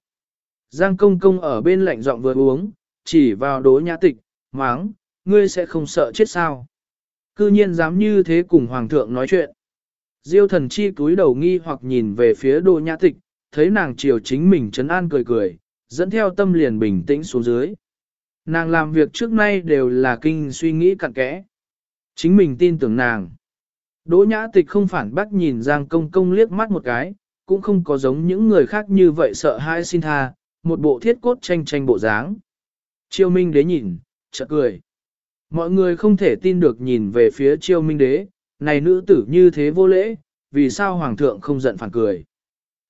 Giang công công ở bên lạnh giọng vừa uống, chỉ vào đỗ nhã tịch, máng, ngươi sẽ không sợ chết sao. Cư nhiên dám như thế cùng hoàng thượng nói chuyện. Diêu thần chi cúi đầu nghi hoặc nhìn về phía đỗ nhã tịch, thấy nàng chiều chính mình trấn an cười cười, dẫn theo tâm liền bình tĩnh xuống dưới. Nàng làm việc trước nay đều là kinh suy nghĩ cặn kẽ. Chính mình tin tưởng nàng. Đỗ nhã tịch không phản bác nhìn Giang công công liếc mắt một cái, cũng không có giống những người khác như vậy sợ hãi xin tha, một bộ thiết cốt tranh tranh bộ dáng. Chiêu minh đế nhìn, chợt cười. Mọi người không thể tin được nhìn về phía chiêu minh đế, này nữ tử như thế vô lễ, vì sao hoàng thượng không giận phản cười.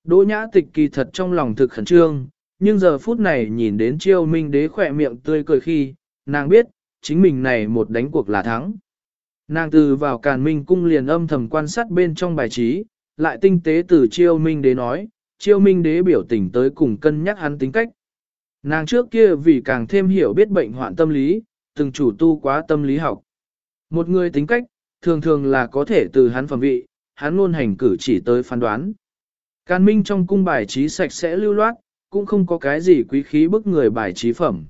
Đỗ nhã tịch kỳ thật trong lòng thực khẩn trương, nhưng giờ phút này nhìn đến chiêu minh đế khỏe miệng tươi cười khi, nàng biết, chính mình này một đánh cuộc là thắng. Nàng từ vào càn minh cung liền âm thầm quan sát bên trong bài trí, lại tinh tế từ chiêu minh đế nói, chiêu minh đế biểu tình tới cùng cân nhắc hắn tính cách. Nàng trước kia vì càng thêm hiểu biết bệnh hoạn tâm lý, từng chủ tu quá tâm lý học. Một người tính cách, thường thường là có thể từ hắn phẩm vị, hắn luôn hành cử chỉ tới phán đoán. Càn minh trong cung bài trí sạch sẽ lưu loát, cũng không có cái gì quý khí bức người bài trí phẩm.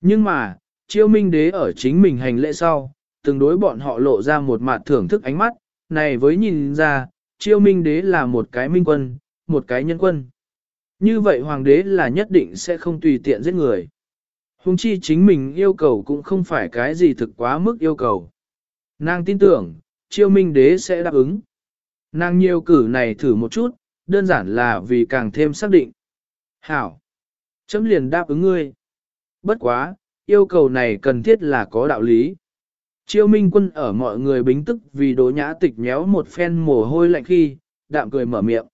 Nhưng mà, chiêu minh đế ở chính mình hành lễ sau, từng đối bọn họ lộ ra một mặt thưởng thức ánh mắt, này với nhìn ra, chiêu minh đế là một cái minh quân, một cái nhân quân. Như vậy hoàng đế là nhất định sẽ không tùy tiện giết người. Hùng chi chính mình yêu cầu cũng không phải cái gì thực quá mức yêu cầu. Nàng tin tưởng, chiêu minh đế sẽ đáp ứng. Nàng nhiều cử này thử một chút, đơn giản là vì càng thêm xác định. Hảo. Chấm liền đáp ứng ngươi. Bất quá, yêu cầu này cần thiết là có đạo lý. Chiêu minh quân ở mọi người bính tức vì đỗ nhã tịch nhéo một phen mồ hôi lạnh khi, đạm cười mở miệng.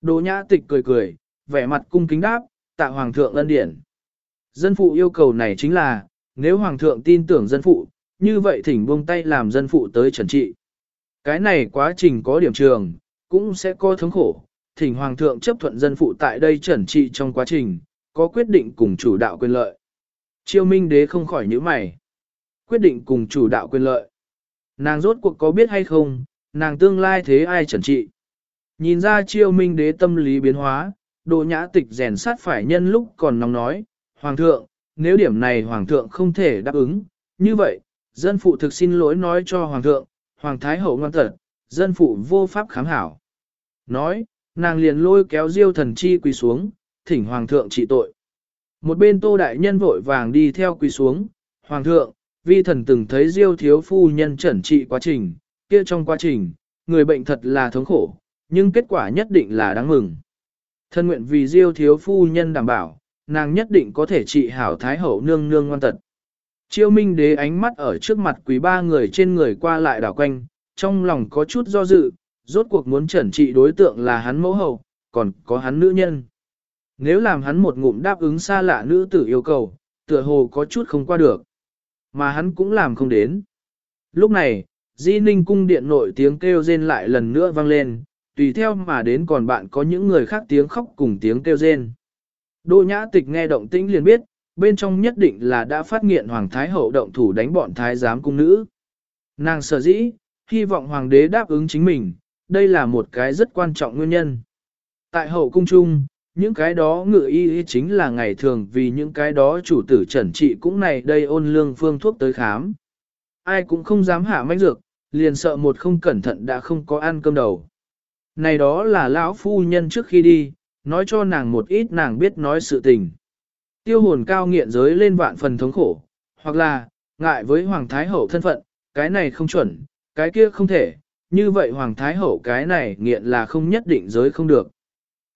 Đỗ nhã tịch cười cười, vẻ mặt cung kính đáp, tạ hoàng thượng ân điển. Dân phụ yêu cầu này chính là, nếu hoàng thượng tin tưởng dân phụ, như vậy thỉnh buông tay làm dân phụ tới trần trị. Cái này quá trình có điểm trường, cũng sẽ có thống khổ, thỉnh hoàng thượng chấp thuận dân phụ tại đây trần trị trong quá trình, có quyết định cùng chủ đạo quyền lợi. Chiêu minh đế không khỏi nhíu mày. Quyết định cùng chủ đạo quyền lợi. Nàng rốt cuộc có biết hay không, nàng tương lai thế ai trần trị. Nhìn ra chiêu minh đế tâm lý biến hóa, độ nhã tịch rèn sát phải nhân lúc còn nóng nói, Hoàng thượng, nếu điểm này Hoàng thượng không thể đáp ứng, như vậy, dân phụ thực xin lỗi nói cho Hoàng thượng, Hoàng Thái Hậu ngoan tật, dân phụ vô pháp kháng hảo. Nói, nàng liền lôi kéo diêu thần chi quỳ xuống, thỉnh hoàng thượng trị tội. Một bên tô đại nhân vội vàng đi theo quỳ xuống, hoàng thượng, vi thần từng thấy diêu thiếu phu nhân chẩn trị quá trình, kia trong quá trình, người bệnh thật là thống khổ, nhưng kết quả nhất định là đáng mừng. Thân nguyện vì diêu thiếu phu nhân đảm bảo, nàng nhất định có thể trị hảo thái hậu nương nương ngoan tật. Chiêu minh đế ánh mắt ở trước mặt quý ba người trên người qua lại đảo quanh, trong lòng có chút do dự, rốt cuộc muốn chẩn trị đối tượng là hắn mẫu hậu, còn có hắn nữ nhân. Nếu làm hắn một ngụm đáp ứng xa lạ nữ tử yêu cầu, tựa hồ có chút không qua được. Mà hắn cũng làm không đến. Lúc này, Di Ninh cung điện nội tiếng kêu rên lại lần nữa vang lên, tùy theo mà đến còn bạn có những người khác tiếng khóc cùng tiếng kêu rên. Đỗ nhã tịch nghe động tĩnh liền biết, bên trong nhất định là đã phát nghiện Hoàng Thái Hậu động thủ đánh bọn Thái giám cung nữ. Nàng sở dĩ, hy vọng Hoàng đế đáp ứng chính mình, đây là một cái rất quan trọng nguyên nhân. Tại hậu cung chung, những cái đó ngự y chính là ngày thường vì những cái đó chủ tử trần trị cũng này đây ôn lương phương thuốc tới khám. Ai cũng không dám hạ mách dược, liền sợ một không cẩn thận đã không có ăn cơm đầu. Này đó là lão phu nhân trước khi đi, nói cho nàng một ít nàng biết nói sự tình. Tiêu hồn cao nghiện giới lên vạn phần thống khổ, hoặc là, ngại với Hoàng Thái Hậu thân phận, cái này không chuẩn, cái kia không thể, như vậy Hoàng Thái Hậu cái này nghiện là không nhất định giới không được.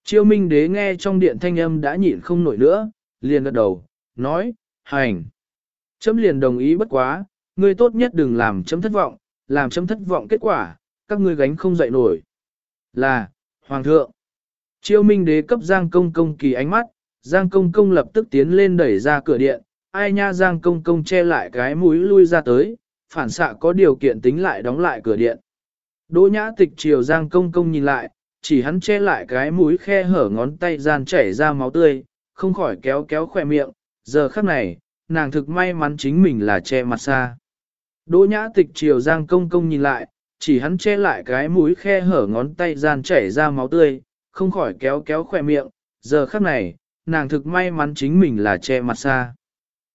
Chiêu Minh Đế nghe trong điện thanh âm đã nhịn không nổi nữa, liền gật đầu, nói, hành. Chấm liền đồng ý bất quá, ngươi tốt nhất đừng làm chấm thất vọng, làm chấm thất vọng kết quả, các ngươi gánh không dậy nổi. Là, Hoàng thượng. Chiêu Minh Đế cấp Giang Công Công kỳ ánh mắt, Giang Công Công lập tức tiến lên đẩy ra cửa điện, ai nha Giang Công Công che lại cái mũi lui ra tới, phản xạ có điều kiện tính lại đóng lại cửa điện. Đỗ nhã tịch chiều Giang Công Công nhìn lại, chỉ hắn che lại cái mũi khe hở ngón tay gian chảy ra máu tươi, không khỏi kéo kéo khỏe miệng, giờ khắc này, nàng thực may mắn chính mình là che mặt xa. Đỗ nhã tịch chiều Giang Công Công nhìn lại, chỉ hắn che lại cái mũi khe hở ngón tay gian chảy ra máu tươi, không khỏi kéo kéo khỏe miệng, giờ khắc này, nàng thực may mắn chính mình là che mặt xa.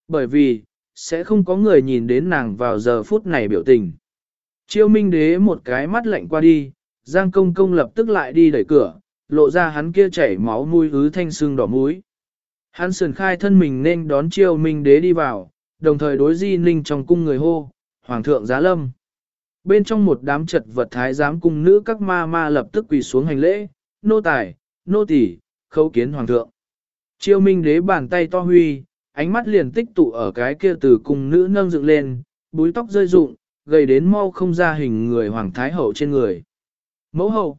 Bởi vì, sẽ không có người nhìn đến nàng vào giờ phút này biểu tình. Chiêu minh đế một cái mắt lạnh qua đi, Giang công công lập tức lại đi đẩy cửa, lộ ra hắn kia chảy máu mũi ứ thanh sưng đỏ mũi. Hắn sườn khai thân mình nên đón chiêu minh đế đi vào, đồng thời đối di ninh trong cung người hô, Hoàng thượng giá lâm. Bên trong một đám trật vật thái giám cung nữ các ma ma lập tức quỳ xuống hành lễ, nô tài, nô tỳ, khấu kiến Hoàng thượng. Chiêu minh đế bàn tay to huy, ánh mắt liền tích tụ ở cái kia từ cung nữ nâng dựng lên, búi tóc rơi rụng, gầy đến mau không ra hình người Hoàng Thái Hậu trên người. Mẫu hậu.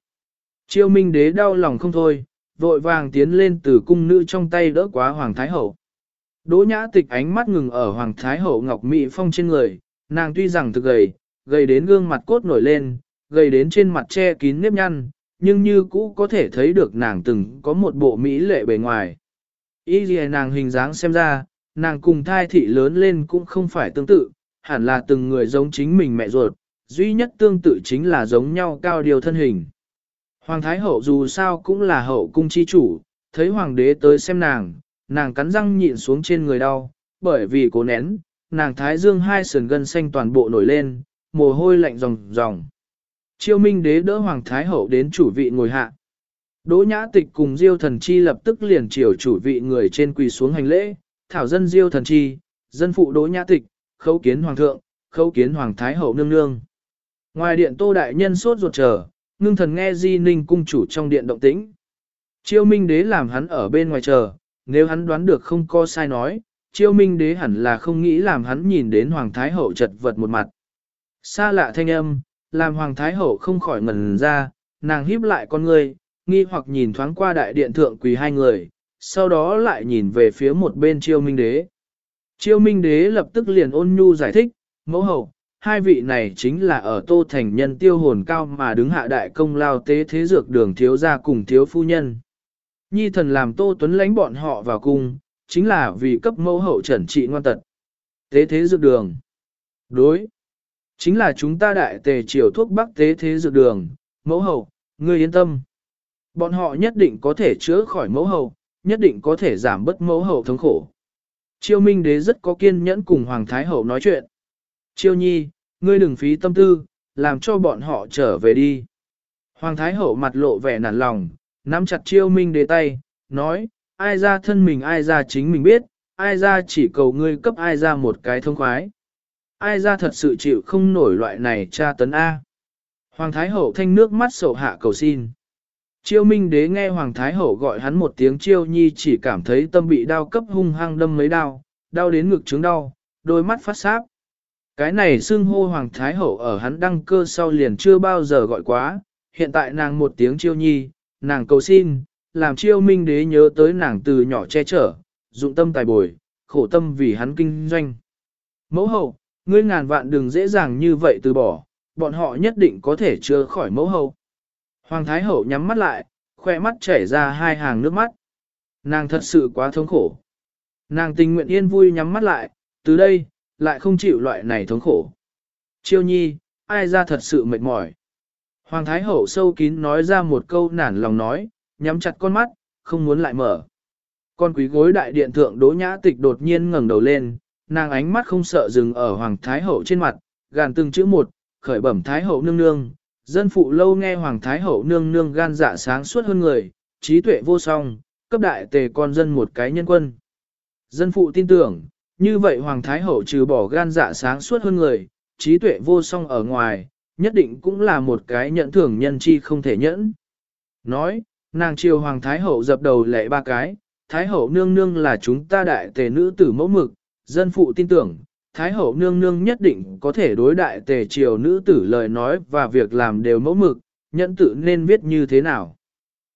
Chiêu minh đế đau lòng không thôi, vội vàng tiến lên từ cung nữ trong tay đỡ quá Hoàng Thái Hậu. Đỗ nhã tịch ánh mắt ngừng ở Hoàng Thái Hậu Ngọc Mỹ Phong trên người, nàng tuy rằng thực gầy, gầy đến gương mặt cốt nổi lên, gầy đến trên mặt che kín nếp nhăn, nhưng như cũ có thể thấy được nàng từng có một bộ mỹ lệ bề ngoài. Ý gì nàng hình dáng xem ra, nàng cùng thai thị lớn lên cũng không phải tương tự, hẳn là từng người giống chính mình mẹ ruột, duy nhất tương tự chính là giống nhau cao điều thân hình. Hoàng Thái Hậu dù sao cũng là hậu cung chi chủ, thấy Hoàng đế tới xem nàng, nàng cắn răng nhịn xuống trên người đau, bởi vì cố nén, nàng Thái Dương hai sườn gân xanh toàn bộ nổi lên, mồ hôi lạnh ròng ròng. Chiêu Minh đế đỡ Hoàng Thái Hậu đến chủ vị ngồi hạ. Đỗ Nhã Tịch cùng Diêu Thần Chi lập tức liền chiều chủ vị người trên quỳ xuống hành lễ, thảo dân Diêu Thần Chi, dân phụ Đỗ Nhã Tịch, khấu kiến Hoàng thượng, khấu kiến Hoàng Thái Hậu nương nương. Ngoài điện tô đại nhân sốt ruột chờ, ngưng thần nghe di ninh cung chủ trong điện động tĩnh. Chiêu minh đế làm hắn ở bên ngoài chờ, nếu hắn đoán được không có sai nói, chiêu minh đế hẳn là không nghĩ làm hắn nhìn đến Hoàng Thái Hậu chật vật một mặt. Xa lạ thanh âm, làm Hoàng Thái Hậu không khỏi ngẩn ra, nàng híp lại con người, nghi hoặc nhìn thoáng qua đại điện thượng quỳ hai người, sau đó lại nhìn về phía một bên chiêu minh đế. Chiêu minh đế lập tức liền ôn nhu giải thích, mẫu hậu, hai vị này chính là ở tô thành nhân tiêu hồn cao mà đứng hạ đại công lao tế thế dược đường thiếu gia cùng thiếu phu nhân. Nhi thần làm tô tuấn lánh bọn họ vào cung, chính là vì cấp mẫu hậu trần trị ngoan tật. Tế thế dược đường. Đối. Chính là chúng ta đại tề triều thuốc bắc tế thế dược đường, mẫu hậu, ngươi yên tâm. Bọn họ nhất định có thể chữa khỏi mẫu hậu, nhất định có thể giảm bớt mẫu hậu thống khổ. Chiêu Minh Đế rất có kiên nhẫn cùng Hoàng Thái Hậu nói chuyện. Chiêu Nhi, ngươi đừng phí tâm tư, làm cho bọn họ trở về đi. Hoàng Thái Hậu mặt lộ vẻ nản lòng, nắm chặt Chiêu Minh Đế tay, nói, ai ra thân mình ai ra chính mình biết, ai ra chỉ cầu ngươi cấp ai ra một cái thông khoái. Ai ra thật sự chịu không nổi loại này tra tấn A. Hoàng Thái Hậu thanh nước mắt sầu hạ cầu xin. Chiêu Minh Đế nghe Hoàng Thái Hậu gọi hắn một tiếng chiêu nhi chỉ cảm thấy tâm bị đau cấp hung hăng đâm mấy đau, đau đến ngực trướng đau, đôi mắt phát sáp. Cái này xưng hô Hoàng Thái Hậu ở hắn đăng cơ sau liền chưa bao giờ gọi quá, hiện tại nàng một tiếng chiêu nhi, nàng cầu xin, làm chiêu minh đế nhớ tới nàng từ nhỏ che chở, dụng tâm tài bồi, khổ tâm vì hắn kinh doanh. Mẫu hậu, ngươi ngàn vạn đừng dễ dàng như vậy từ bỏ, bọn họ nhất định có thể chữa khỏi mẫu hậu. Hoàng Thái Hậu nhắm mắt lại, khoe mắt chảy ra hai hàng nước mắt. Nàng thật sự quá thống khổ. Nàng tình nguyện yên vui nhắm mắt lại, từ đây, lại không chịu loại này thống khổ. Chiêu nhi, ai ra thật sự mệt mỏi. Hoàng Thái Hậu sâu kín nói ra một câu nản lòng nói, nhắm chặt con mắt, không muốn lại mở. Con quý gối đại điện thượng đỗ nhã tịch đột nhiên ngẩng đầu lên, nàng ánh mắt không sợ dừng ở Hoàng Thái Hậu trên mặt, gàn từng chữ một, khởi bẩm Thái Hậu nương nương. Dân phụ lâu nghe Hoàng Thái Hậu nương nương gan dạ sáng suốt hơn người, trí tuệ vô song, cấp đại tề con dân một cái nhân quân. Dân phụ tin tưởng, như vậy Hoàng Thái Hậu trừ bỏ gan dạ sáng suốt hơn người, trí tuệ vô song ở ngoài, nhất định cũng là một cái nhận thưởng nhân chi không thể nhẫn. Nói, nàng triều Hoàng Thái Hậu dập đầu lệ ba cái, Thái Hậu nương nương là chúng ta đại tề nữ tử mẫu mực, dân phụ tin tưởng, Thái Hậu nương nương nhất định có thể đối đại tề triều nữ tử lời nói và việc làm đều mẫu mực, nhẫn tự nên viết như thế nào.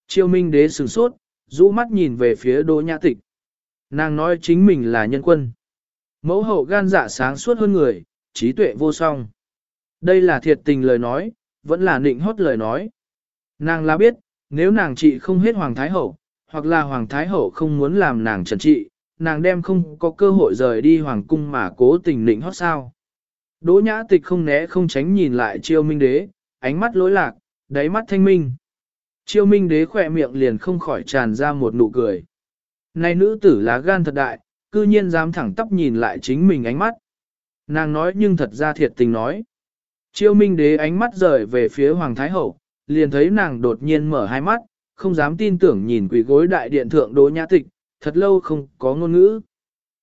Triều Minh đế sửng sốt, rũ mắt nhìn về phía Đỗ Nhã Tịch. Nàng nói chính mình là nhân quân. Mẫu hậu gan dạ sáng suốt hơn người, trí tuệ vô song. Đây là thiệt tình lời nói, vẫn là nịnh hót lời nói. Nàng là biết, nếu nàng trị không hết Hoàng Thái Hậu, hoặc là Hoàng Thái Hậu không muốn làm nàng trần trị, nàng đem không có cơ hội rời đi Hoàng Cung mà cố tình nịnh hót sao. Đỗ nhã tịch không né không tránh nhìn lại chiêu minh đế, ánh mắt lối lạc, đáy mắt thanh minh. Chiêu minh đế khỏe miệng liền không khỏi tràn ra một nụ cười. Này nữ tử lá gan thật đại, cư nhiên dám thẳng tóc nhìn lại chính mình ánh mắt. Nàng nói nhưng thật ra thiệt tình nói. Chiêu minh đế ánh mắt rời về phía Hoàng Thái Hậu, liền thấy nàng đột nhiên mở hai mắt, không dám tin tưởng nhìn quỷ gối đại điện thượng đỗ nhã tịch, thật lâu không có ngôn ngữ.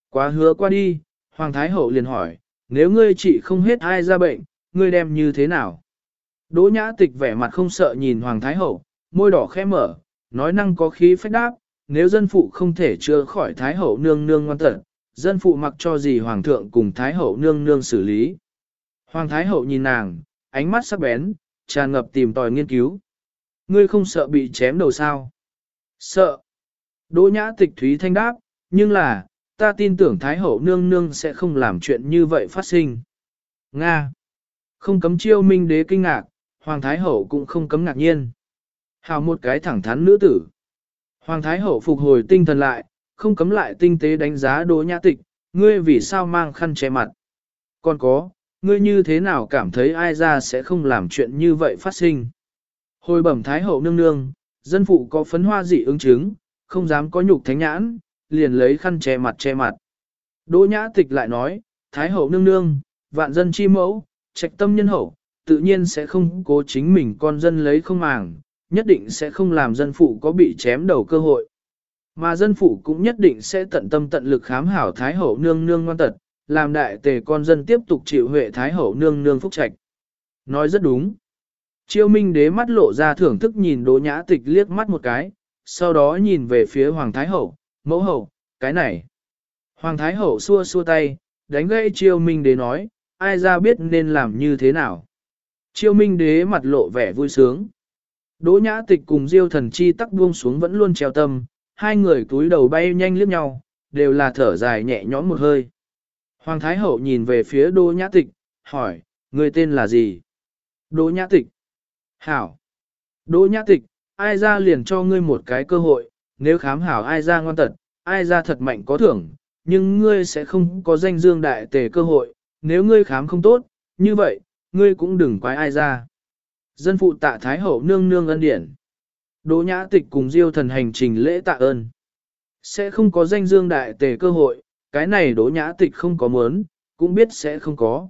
Quá hứa qua đi, Hoàng Thái Hậu liền hỏi, nếu ngươi trị không hết ai ra bệnh, ngươi đem như thế nào? Đỗ nhã tịch vẻ mặt không sợ nhìn Hoàng Thái Hậu, môi đỏ khẽ mở, nói năng có khí phách đáp, nếu dân phụ không thể chữa khỏi Thái Hậu nương nương ngoan tận, dân phụ mặc cho gì Hoàng thượng cùng Thái Hậu nương nương xử lý. Hoàng Thái Hậu nhìn nàng, ánh mắt sắc bén, tràn ngập tìm tòi nghiên cứu. Ngươi không sợ bị chém đầu sao? Sợ. Đỗ nhã tịch thúy thanh đáp, nhưng là, ta tin tưởng Thái Hậu nương nương sẽ không làm chuyện như vậy phát sinh. Nga. Không cấm chiêu minh đế kinh ngạc, Hoàng Thái Hậu cũng không cấm ngạc nhiên. Hào một cái thẳng thắn nữ tử. Hoàng Thái Hậu phục hồi tinh thần lại, không cấm lại tinh tế đánh giá Đỗ Nhã Tịch, ngươi vì sao mang khăn che mặt. Còn có, ngươi như thế nào cảm thấy ai ra sẽ không làm chuyện như vậy phát sinh. Hồi bẩm Thái Hậu nương nương, dân phụ có phấn hoa dị ứng chứng, không dám có nhục thánh nhãn, liền lấy khăn che mặt che mặt. Đỗ Nhã Tịch lại nói, Thái Hậu nương nương, vạn dân chi mẫu, trạch tâm nhân hậu, tự nhiên sẽ không cố chính mình con dân lấy không màng, nhất định sẽ không làm dân phụ có bị chém đầu cơ hội. Mà dân phụ cũng nhất định sẽ tận tâm tận lực khám hảo Thái Hậu nương nương ngoan tật, làm đại tề con dân tiếp tục chịu huệ Thái Hậu nương nương phúc trạch. Nói rất đúng. Chiêu Minh đế mắt lộ ra thưởng thức nhìn Đỗ Nhã Tịch liếc mắt một cái, sau đó nhìn về phía Hoàng Thái Hậu, mẫu hậu, cái này. Hoàng Thái Hậu xua xua tay, đánh gãy Chiêu Minh đế nói, ai ra biết nên làm như thế nào. Chiêu Minh đế mặt lộ vẻ vui sướng. Đỗ nhã tịch cùng diêu thần chi tắc buông xuống vẫn luôn treo tâm, hai người túi đầu bay nhanh liếc nhau, đều là thở dài nhẹ nhõm một hơi. Hoàng Thái Hậu nhìn về phía Đỗ nhã tịch, hỏi, người tên là gì? Đỗ nhã tịch. Hảo. Đỗ nhã tịch, ai ra liền cho ngươi một cái cơ hội, nếu khám hảo ai ra ngoan tật, ai ra thật mạnh có thưởng, nhưng ngươi sẽ không có danh dương đại tề cơ hội, nếu ngươi khám không tốt, như vậy, ngươi cũng đừng quái ai ra. Dân phụ tạ Thái Hậu nương nương ân điển. Đỗ nhã tịch cùng diêu thần hành trình lễ tạ ơn. Sẽ không có danh dương đại tề cơ hội, cái này đỗ nhã tịch không có muốn, cũng biết sẽ không có.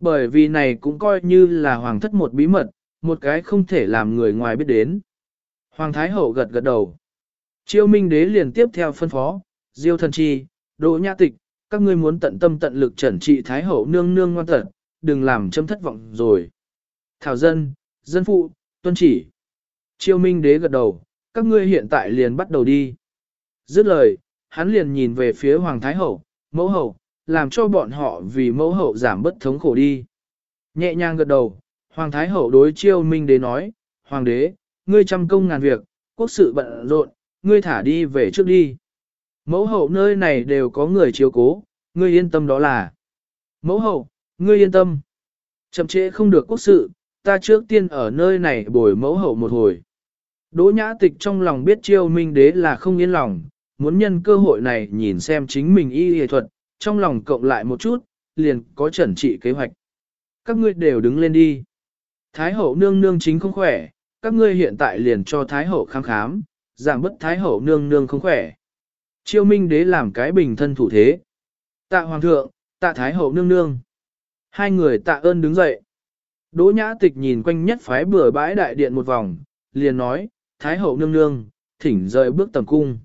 Bởi vì này cũng coi như là hoàng thất một bí mật, một cái không thể làm người ngoài biết đến. Hoàng Thái Hậu gật gật đầu. Chiêu Minh Đế liền tiếp theo phân phó, Diêu thần chi, Đỗ Nhã Tịch, các ngươi muốn tận tâm tận lực trẩn trị Thái Hậu nương nương ngoan thật, đừng làm châm thất vọng rồi. Thảo dân, dân phụ, tuân chỉ. Chiêu Minh Đế gật đầu, các ngươi hiện tại liền bắt đầu đi. Dứt lời, hắn liền nhìn về phía Hoàng Thái Hậu, mẫu hậu, làm cho bọn họ vì mẫu hậu giảm bất thống khổ đi. Nhẹ nhàng gật đầu, Hoàng Thái Hậu đối chiêu minh đế nói, Hoàng đế, ngươi trăm công ngàn việc, quốc sự bận rộn, ngươi thả đi về trước đi. Mẫu hậu nơi này đều có người chiếu cố, ngươi yên tâm đó là. Mẫu hậu, ngươi yên tâm. Chậm trễ không được quốc sự, ta trước tiên ở nơi này bồi mẫu hậu một hồi. Đỗ nhã tịch trong lòng biết chiêu minh đế là không yên lòng, muốn nhân cơ hội này nhìn xem chính mình y y thuật, trong lòng cộng lại một chút, liền có chuẩn trị kế hoạch. Các ngươi đều đứng lên đi. Thái hậu nương nương chính không khỏe, các ngươi hiện tại liền cho Thái hậu khám khám, giảm bất Thái hậu nương nương không khỏe. Chiêu minh đế làm cái bình thân thủ thế. Tạ hoàng thượng, tạ Thái hậu nương nương. Hai người tạ ơn đứng dậy. Đỗ nhã tịch nhìn quanh nhất phái bừa bãi đại điện một vòng, liền nói, Thái hậu nương nương, thỉnh rời bước tầm cung.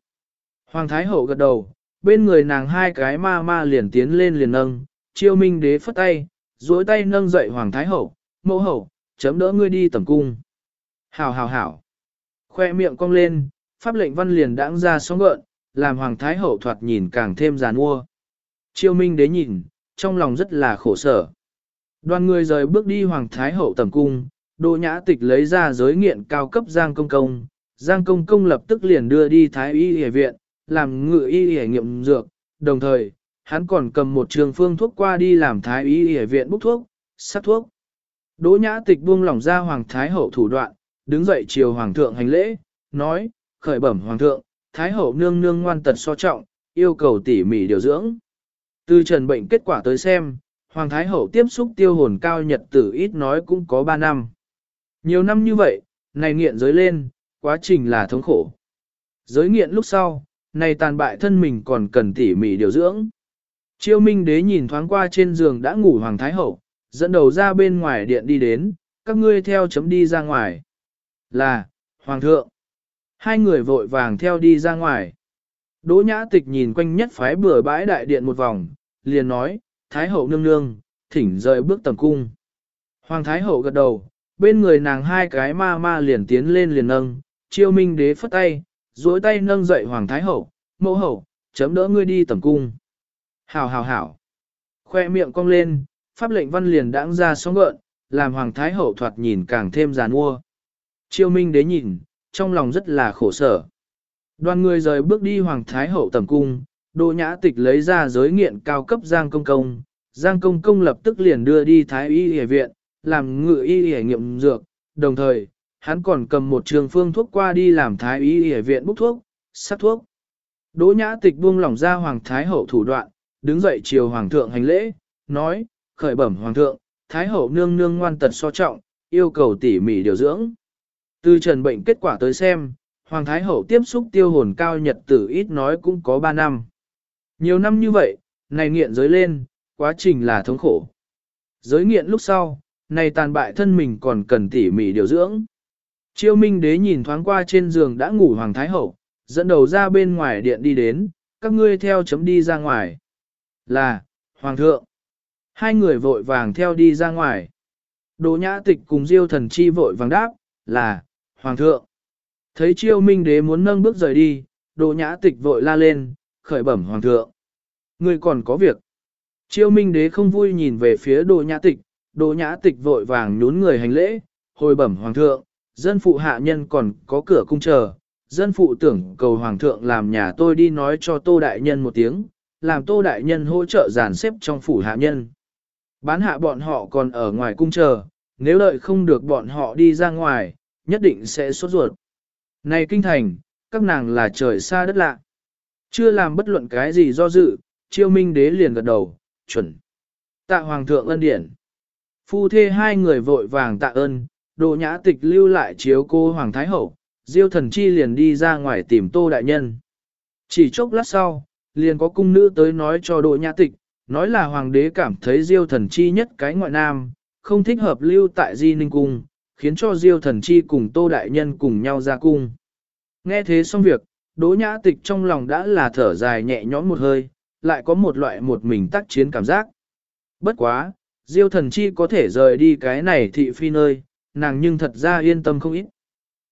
Hoàng Thái hậu gật đầu, bên người nàng hai cái ma ma liền tiến lên liền nâng, chiêu minh đế phất tay, duỗi tay nâng dậy Hoàng Thái hậu, mẫu hậu, chấm đỡ ngươi đi tầm cung. Hảo hảo hảo. Khoe miệng cong lên, pháp lệnh văn liền đãng ra sóng gợn, làm Hoàng Thái hậu thoạt nhìn càng thêm giàn mua. Chiêu minh đế nhìn, trong lòng rất là khổ sở. Đoàn người rời bước đi Hoàng Thái hậu tầm cung, Đỗ Nhã Tịch lấy ra giới nghiện cao cấp Giang Công Công, Giang Công Công lập tức liền đưa đi Thái Y Y viện, làm ngự y y nghiệm dược, đồng thời, hắn còn cầm một trường phương thuốc qua đi làm Thái Y Y viện bốc thuốc, sát thuốc. Đỗ Nhã Tịch buông lỏng ra Hoàng Thái hậu thủ đoạn, đứng dậy chiều Hoàng thượng hành lễ, nói, khởi bẩm Hoàng thượng, Thái hậu nương nương ngoan tật so trọng, yêu cầu tỉ mỉ điều dưỡng. Từ trần bệnh kết quả tới xem, Hoàng Thái hậu tiếp xúc tiêu hồn cao nhật tử ít nói cũng có 3 năm. Nhiều năm như vậy, này nghiện giới lên, quá trình là thống khổ. Giới nghiện lúc sau, này tàn bại thân mình còn cần tỉ mỉ điều dưỡng. Chiêu Minh đế nhìn thoáng qua trên giường đã ngủ Hoàng Thái Hậu, dẫn đầu ra bên ngoài điện đi đến, các ngươi theo chấm đi ra ngoài. Là, Hoàng thượng. Hai người vội vàng theo đi ra ngoài. Đỗ nhã tịch nhìn quanh nhất phái bừa bãi đại điện một vòng, liền nói, Thái Hậu nương nương, thỉnh rời bước tầm cung. Hoàng Thái Hậu gật đầu, bên người nàng hai cái ma ma liền tiến lên liền nâng, chiêu minh đế phất tay, duỗi tay nâng dậy Hoàng Thái Hậu, mẫu hậu, chấm đỡ ngươi đi tầm cung. Hảo hảo hảo. Khoe miệng cong lên, pháp lệnh văn liền đãng ra sóng gợn, làm Hoàng Thái Hậu thoạt nhìn càng thêm giàn mua. Chiêu minh đế nhìn, trong lòng rất là khổ sở. Đoàn người rời bước đi Hoàng Thái Hậu tầm cung, Đỗ Nhã Tịch lấy ra giới nghiện cao cấp Giang Công Công, Giang Công Công lập tức liền đưa đi Thái Y Y viện, làm ngự y y nghiệm dược, đồng thời, hắn còn cầm một trường phương thuốc qua đi làm Thái Y Y viện bốc thuốc, sát thuốc. Đỗ Nhã Tịch buông lỏng ra Hoàng Thái Hậu thủ đoạn, đứng dậy chiều Hoàng thượng hành lễ, nói, khởi bẩm Hoàng thượng, Thái Hậu nương nương ngoan tật so trọng, yêu cầu tỉ mỉ điều dưỡng. Từ trần bệnh kết quả tới xem, Hoàng Thái Hậu tiếp xúc tiêu hồn cao nhật tử ít nói cũng có 3 năm. Nhiều năm như vậy, này nghiện giới lên, quá trình là thống khổ. Giới nghiện lúc sau, này tàn bại thân mình còn cần tỉ mỉ điều dưỡng. Chiêu Minh Đế nhìn thoáng qua trên giường đã ngủ Hoàng Thái Hậu, dẫn đầu ra bên ngoài điện đi đến, các ngươi theo chấm đi ra ngoài. Là, Hoàng thượng. Hai người vội vàng theo đi ra ngoài. đồ nhã tịch cùng diêu thần chi vội vàng đáp, là, Hoàng thượng. Thấy chiêu minh đế muốn nâng bước rời đi, Đỗ nhã tịch vội la lên, khởi bẩm Hoàng thượng. người còn có việc. Chiêu minh đế không vui nhìn về phía Đỗ nhã tịch, Đỗ nhã tịch vội vàng nhún người hành lễ, hồi bẩm Hoàng thượng, dân phụ hạ nhân còn có cửa cung chờ, dân phụ tưởng cầu hoàng thượng làm nhà tôi đi nói cho tô đại nhân một tiếng, làm tô đại nhân hỗ trợ giàn xếp trong phủ hạ nhân. Bán hạ bọn họ còn ở ngoài cung chờ, nếu đợi không được bọn họ đi ra ngoài, nhất định sẽ sốt ruột. Này kinh thành, các nàng là trời xa đất lạ. Chưa làm bất luận cái gì do dự, chiêu minh đế liền gật đầu, chuẩn. Tạ hoàng thượng ân điển. Phu thê hai người vội vàng tạ ơn, đồ nhã tịch lưu lại chiếu cô hoàng thái hậu, Diêu thần chi liền đi ra ngoài tìm tô đại nhân. Chỉ chốc lát sau, liền có cung nữ tới nói cho Đỗ Nhã Tịch, nói là hoàng đế cảm thấy Diêu thần chi nhất cái ngoại nam, không thích hợp lưu tại Di Ninh Cung, khiến cho Diêu thần chi cùng Tô Đại Nhân cùng nhau ra cung. Nghe thế xong việc, Đỗ Nhã Tịch trong lòng đã là thở dài nhẹ nhõm một hơi, lại có một loại một mình tác chiến cảm giác. Bất quá, Diêu thần chi có thể rời đi cái này thị phi nơi, nàng nhưng thật ra yên tâm không ít.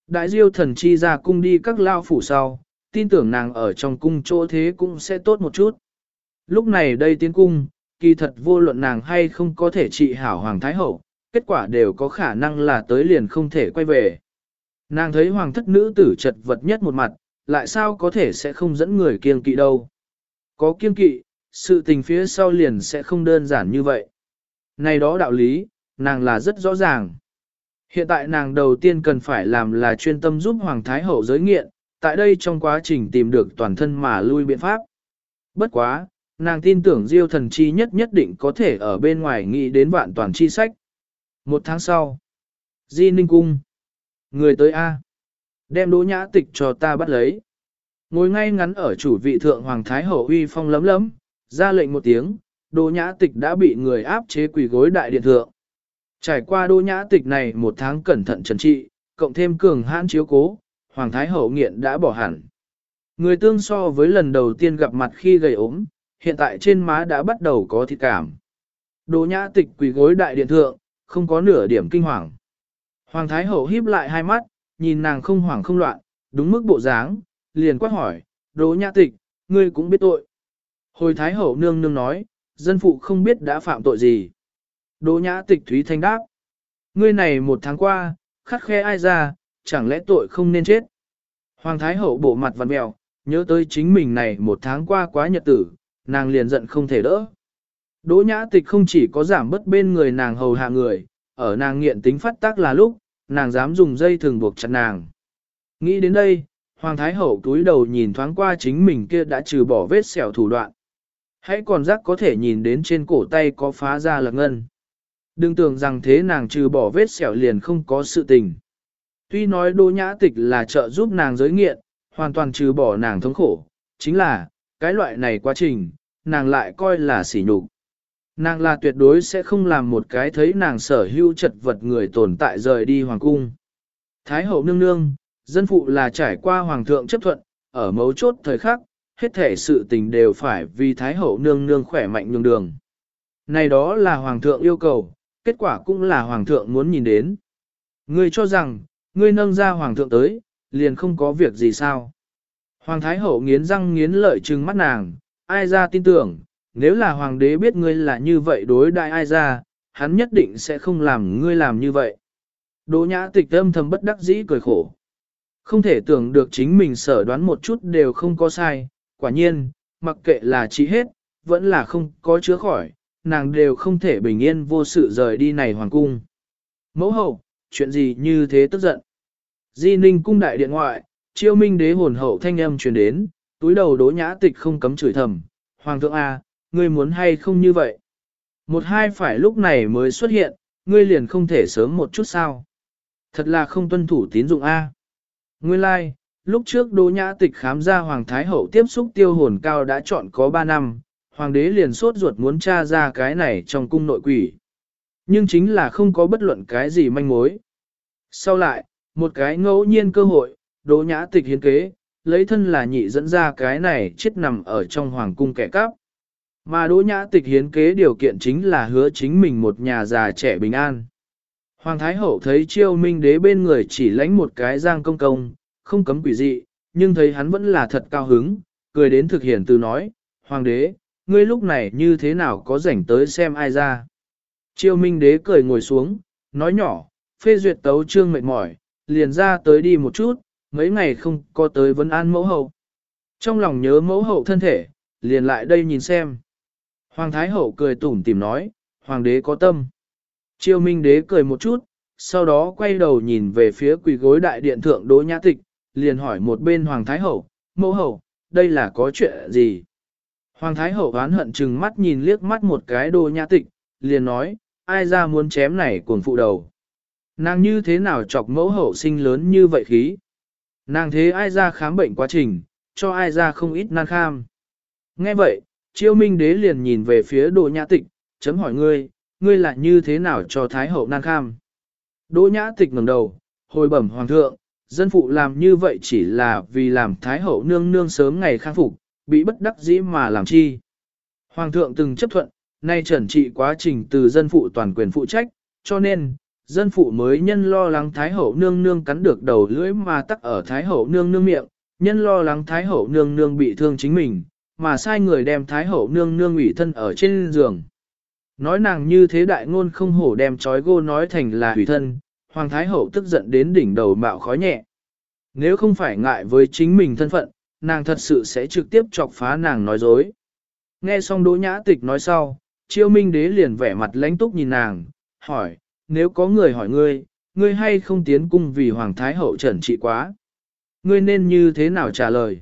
Đại diêu thần chi ra cung đi các lao phủ sau, tin tưởng nàng ở trong cung chỗ thế cũng sẽ tốt một chút. Lúc này đây tiến cung, kỳ thật vô luận nàng hay không có thể trị hảo Hoàng Thái Hậu, kết quả đều có khả năng là tới liền không thể quay về. Nàng thấy Hoàng thất nữ tử chật vật nhất một mặt, lại sao có thể sẽ không dẫn người kiêng kỵ đâu. Có kiêng kỵ, sự tình phía sau liền sẽ không đơn giản như vậy. Này đó đạo lý, nàng là rất rõ ràng. Hiện tại nàng đầu tiên cần phải làm là chuyên tâm giúp Hoàng Thái Hậu giới nghiện, tại đây trong quá trình tìm được toàn thân mà lui biện pháp. Bất quá, nàng tin tưởng Diêu thần chi nhất nhất định có thể ở bên ngoài nghĩ đến vạn toàn chi sách. Một tháng sau, Di Ninh Cung, người tới A, đem đỗ nhã tịch cho ta bắt lấy. Ngồi ngay ngắn ở chủ vị thượng Hoàng Thái Hậu uy phong lấm lấm, ra lệnh một tiếng, đỗ nhã tịch đã bị người áp chế quỳ gối đại điện thượng. Trải qua đỗ nhã tịch này một tháng cẩn thận trần trị, cộng thêm cường hãn chiếu cố, Hoàng Thái Hậu nghiện đã bỏ hẳn. Người tương so với lần đầu tiên gặp mặt khi gầy ốm, hiện tại trên má đã bắt đầu có thịt cảm. Đỗ nhã tịch quỳ gối đại điện thượng, không có nửa điểm kinh hoàng. Hoàng Thái Hậu híp lại hai mắt, nhìn nàng không hoảng không loạn, đúng mức bộ dáng, liền quát hỏi, Đỗ nhã tịch, ngươi cũng biết tội. Hồi Thái Hậu nương nương nói, dân phụ không biết đã phạm tội gì. Đỗ nhã tịch Thúy Thanh đáp, ngươi này một tháng qua, khắc khe ai ra, chẳng lẽ tội không nên chết. Hoàng Thái Hậu bộ mặt vặn mèo, nhớ tới chính mình này một tháng qua quá nhật tử, nàng liền giận không thể đỡ. Đỗ nhã tịch không chỉ có giảm bớt bên người nàng hầu hạ người, ở nàng nghiện tính phát tác là lúc, nàng dám dùng dây thường buộc chặt nàng. Nghĩ đến đây, Hoàng Thái Hậu túi đầu nhìn thoáng qua chính mình kia đã trừ bỏ vết sẹo thủ đoạn. Hãy còn rắc có thể nhìn đến trên cổ tay có phá ra là ngân. Đừng tưởng rằng thế nàng trừ bỏ vết sẹo liền không có sự tình. Tuy nói đỗ nhã tịch là trợ giúp nàng giới nghiện, hoàn toàn trừ bỏ nàng thống khổ, chính là, cái loại này quá trình, nàng lại coi là sỉ nhục. Nàng là tuyệt đối sẽ không làm một cái thấy nàng sở hữu chật vật người tồn tại rời đi hoàng cung. Thái hậu nương nương, dân phụ là trải qua hoàng thượng chấp thuận, ở mấu chốt thời khắc, hết thể sự tình đều phải vì thái hậu nương nương khỏe mạnh nhường đường. Này đó là hoàng thượng yêu cầu, kết quả cũng là hoàng thượng muốn nhìn đến. Ngươi cho rằng, ngươi nâng ra hoàng thượng tới, liền không có việc gì sao. Hoàng thái hậu nghiến răng nghiến lợi trừng mắt nàng, ai ra tin tưởng, nếu là hoàng đế biết ngươi là như vậy đối đại ai ra, hắn nhất định sẽ không làm ngươi làm như vậy. Đỗ nhã tịch âm thầm bất đắc dĩ cười khổ. Không thể tưởng được chính mình sở đoán một chút đều không có sai, quả nhiên, mặc kệ là trị hết, vẫn là không có chữa khỏi, nàng đều không thể bình yên vô sự rời đi này hoàng cung. Mẫu hậu, chuyện gì như thế tức giận? Di ninh cung đại điện ngoại, chiêu minh đế hồn hậu thanh âm truyền đến, túi đầu đỗ nhã tịch không cấm chửi thầm, hoàng thượng A, ngươi muốn hay không như vậy? Một hai phải lúc này mới xuất hiện, ngươi liền không thể sớm một chút sao? Thật là không tuân thủ tín dụng A. Nguyên lai, like, lúc trước Đỗ Nhã Tịch khám ra Hoàng Thái Hậu tiếp xúc tiêu hồn cao đã chọn có 3 năm, Hoàng đế liền sốt ruột muốn tra ra cái này trong cung nội quỷ. Nhưng chính là không có bất luận cái gì manh mối. Sau lại, một cái ngẫu nhiên cơ hội, Đỗ Nhã Tịch hiến kế, lấy thân là nhị dẫn ra cái này chết nằm ở trong Hoàng cung kẻ cắp. Mà Đỗ Nhã Tịch hiến kế điều kiện chính là hứa chính mình một nhà già trẻ bình an. Hoàng Thái Hậu thấy chiêu minh đế bên người chỉ lãnh một cái giang công công, không cấm quỷ dị, nhưng thấy hắn vẫn là thật cao hứng, cười đến thực hiện từ nói, Hoàng đế, ngươi lúc này như thế nào có rảnh tới xem ai ra. Chiêu minh đế cười ngồi xuống, nói nhỏ, phê duyệt tấu trương mệt mỏi, liền ra tới đi một chút, mấy ngày không có tới vấn an mẫu hậu. Trong lòng nhớ mẫu hậu thân thể, liền lại đây nhìn xem. Hoàng Thái Hậu cười tủm tìm nói, Hoàng đế có tâm. Triều Minh đế cười một chút, sau đó quay đầu nhìn về phía quỳ gối đại điện thượng Đỗ Nhã Tịch, liền hỏi một bên Hoàng Thái Hậu, mẫu hậu, đây là có chuyện gì? Hoàng Thái Hậu oán hận chừng mắt nhìn liếc mắt một cái Đỗ Nhã Tịch, liền nói, ai ra muốn chém này cuồng phụ đầu. Nàng như thế nào chọc mẫu hậu sinh lớn như vậy khí? Nàng thế ai ra khám bệnh quá trình, cho ai ra không ít nan kham. Nghe vậy, chiêu minh đế liền nhìn về phía Đỗ Nhã Tịch, chấm hỏi ngươi, ngươi là như thế nào cho Thái hậu nan kham? Đỗ Nhã Tịch ngẩng đầu, hồi bẩm hoàng thượng, dân phụ làm như vậy chỉ là vì làm Thái hậu nương nương sớm ngày khang phục, bị bất đắc dĩ mà làm chi. Hoàng thượng từng chấp thuận, nay trần trị quá trình từ dân phụ toàn quyền phụ trách, cho nên, dân phụ mới nhân lo lắng Thái hậu nương nương cắn được đầu lưỡi mà tắc ở Thái hậu nương nương miệng, nhân lo lắng Thái hậu nương nương bị thương chính mình, mà sai người đem Thái Hậu nương nương ủy thân ở trên giường. Nói nàng như thế đại ngôn không hổ đem trói gô nói thành là ủy thân, Hoàng Thái Hậu tức giận đến đỉnh đầu mạo khói nhẹ. Nếu không phải ngại với chính mình thân phận, nàng thật sự sẽ trực tiếp chọc phá nàng nói dối. Nghe xong Đỗ Nhã Tịch nói sau, Chiêu Minh Đế liền vẻ mặt lãnh túc nhìn nàng, hỏi, nếu có người hỏi ngươi, ngươi hay không tiến cung vì Hoàng Thái Hậu trần trị quá? Ngươi nên như thế nào trả lời?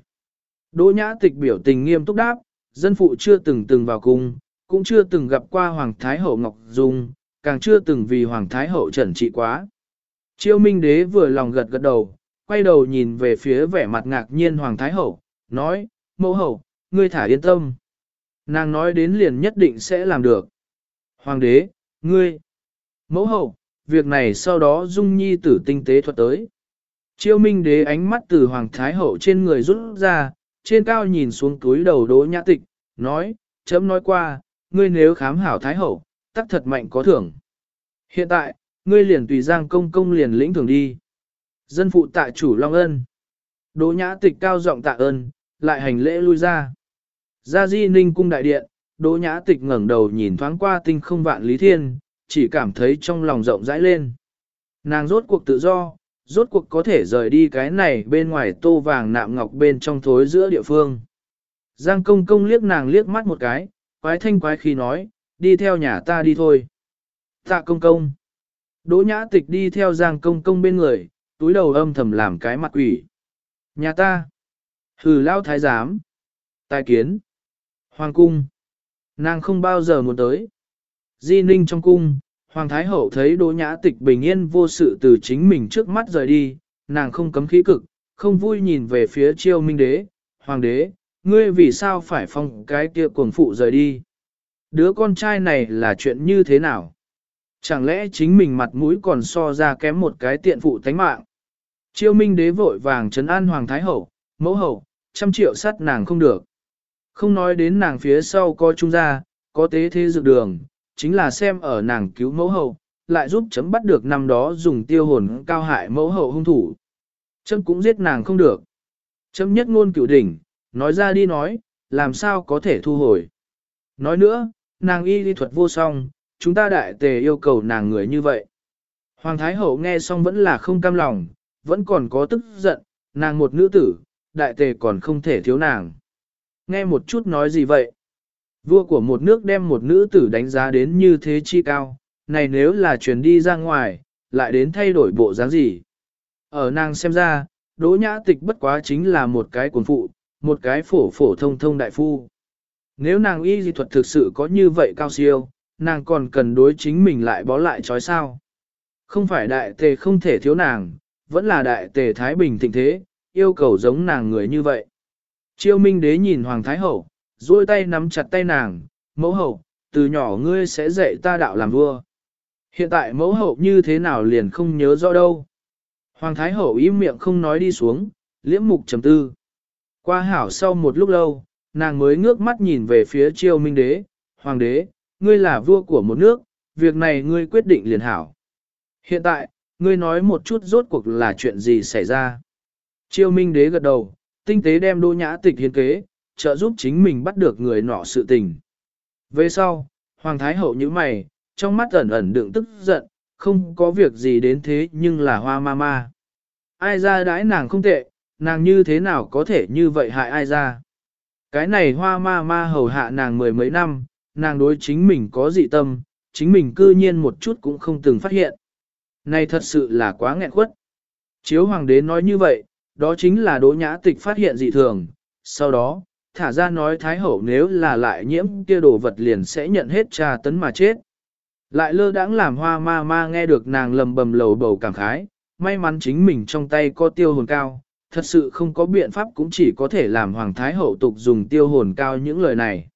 Đỗ Nhã Tịch biểu tình nghiêm túc đáp, dân phụ chưa từng từng vào cung, cũng chưa từng gặp qua Hoàng Thái Hậu Ngọc Dung, càng chưa từng vì Hoàng Thái Hậu trần trị quá. Chiêu Minh Đế vừa lòng gật gật đầu, quay đầu nhìn về phía vẻ mặt ngạc nhiên Hoàng Thái Hậu, nói, mẫu hậu, ngươi thả yên tâm. Nàng nói đến liền nhất định sẽ làm được. Hoàng đế, ngươi, mẫu hậu, việc này sau đó dung nhi tử tinh tế thuật tới. Chiêu minh đế ánh mắt từ Hoàng Thái Hậu trên người rút ra, trên cao nhìn xuống túi đầu đỗ nhã tịch, nói, chấm nói qua, ngươi nếu khám hảo Thái Hậu, tắc thật mạnh có thưởng. Hiện tại, ngươi liền tùy giang công công liền lĩnh thưởng đi. Dân phụ tạ chủ Long Ân. Đỗ nhã tịch cao giọng tạ ơn, lại hành lễ lui ra. Ra di ninh cung đại điện, đỗ nhã tịch ngẩng đầu nhìn thoáng qua tinh không vạn lý thiên, chỉ cảm thấy trong lòng rộng rãi lên. Nàng rốt cuộc tự do, rốt cuộc có thể rời đi cái này bên ngoài tô vàng nạm ngọc bên trong thối giữa địa phương. Giang công công liếc nàng liếc mắt một cái, quái thanh quái khi nói, đi theo nhà ta đi thôi. Tạ công công. Đỗ nhã tịch đi theo giang công công bên người, túi đầu âm thầm làm cái mặt quỷ. Nhà ta. Hừ lao thái giám. Tài kiến. Hoàng cung. Nàng không bao giờ muốn tới. Di ninh trong cung, Hoàng Thái Hậu thấy Đỗ Nhã Tịch bình yên vô sự từ chính mình trước mắt rời đi, nàng không cấm khí cực, không vui nhìn về phía chiêu minh đế, Hoàng đế, ngươi vì sao phải phong cái kia cuồng phụ rời đi? Đứa con trai này là chuyện như thế nào? Chẳng lẽ chính mình mặt mũi còn so ra kém một cái tiện phụ tánh mạng? Chiêu minh đế vội vàng trấn an Hoàng Thái Hậu, mẫu hậu, trăm triệu sát nàng không được. Không nói đến nàng phía sau có trung gia, có tế thế dược đường, chính là xem ở nàng cứu mẫu hậu, lại giúp chấm bắt được năm đó dùng tiêu hồn cao hại mẫu hậu hung thủ. Chấm cũng giết nàng không được. Chấm nhất ngôn cửu đỉnh, nói ra đi nói, làm sao có thể thu hồi. Nói nữa, nàng y lý thuật vô song, chúng ta đại tề yêu cầu nàng người như vậy. Hoàng Thái Hậu nghe xong vẫn là không cam lòng, vẫn còn có tức giận, nàng một nữ tử, đại tề còn không thể thiếu nàng. Nghe một chút nói gì vậy? Vua của một nước đem một nữ tử đánh giá đến như thế chi cao, này nếu là chuyển đi ra ngoài, lại đến thay đổi bộ dáng gì? Ở nàng xem ra, đỗ nhã tịch bất quá chính là một cái cuốn phụ, một cái phổ phổ thông thông đại phu. Nếu nàng y dị thuật thực sự có như vậy cao siêu, nàng còn cần đối chính mình lại bó lại trói sao. Không phải đại tề không thể thiếu nàng, vẫn là đại tề Thái Bình thịnh thế, yêu cầu giống nàng người như vậy. Chiêu Minh Đế nhìn Hoàng Thái Hậu, duỗi tay nắm chặt tay nàng, mẫu hậu, từ nhỏ ngươi sẽ dạy ta đạo làm vua. Hiện tại mẫu hậu như thế nào liền không nhớ rõ đâu. Hoàng Thái Hậu im miệng không nói đi xuống, liễm mục trầm tư. Qua hảo sau một lúc lâu, nàng mới ngước mắt nhìn về phía triều minh đế, Hoàng đế, ngươi là vua của một nước, việc này ngươi quyết định liền hảo. Hiện tại, ngươi nói một chút rốt cuộc là chuyện gì xảy ra. Triều minh đế gật đầu, tinh tế đem đô nhã tịch hiến kế, trợ giúp chính mình bắt được người nọ sự tình. Về sau, Hoàng Thái Hậu như mày, trong mắt ẩn ẩn đựng tức giận, không có việc gì đến thế nhưng là hoa ma ma. Ai ra đãi nàng không tệ, nàng như thế nào có thể như vậy hại ai ra. Cái này hoa ma ma hầu hạ nàng mười mấy năm, nàng đối chính mình có dị tâm, chính mình cư nhiên một chút cũng không từng phát hiện. Này thật sự là quá nghẹn quất. Chiếu hoàng đế nói như vậy, đó chính là đỗ nhã tịch phát hiện dị thường. Sau đó, thả ra nói Thái Hậu nếu là lại nhiễm kia đồ vật liền sẽ nhận hết trà tấn mà chết. Lại lơ đãng làm hoa ma ma nghe được nàng lầm bầm lầu bầu cảm khái, may mắn chính mình trong tay có tiêu hồn cao, thật sự không có biện pháp cũng chỉ có thể làm Hoàng Thái Hậu tục dùng tiêu hồn cao những lời này.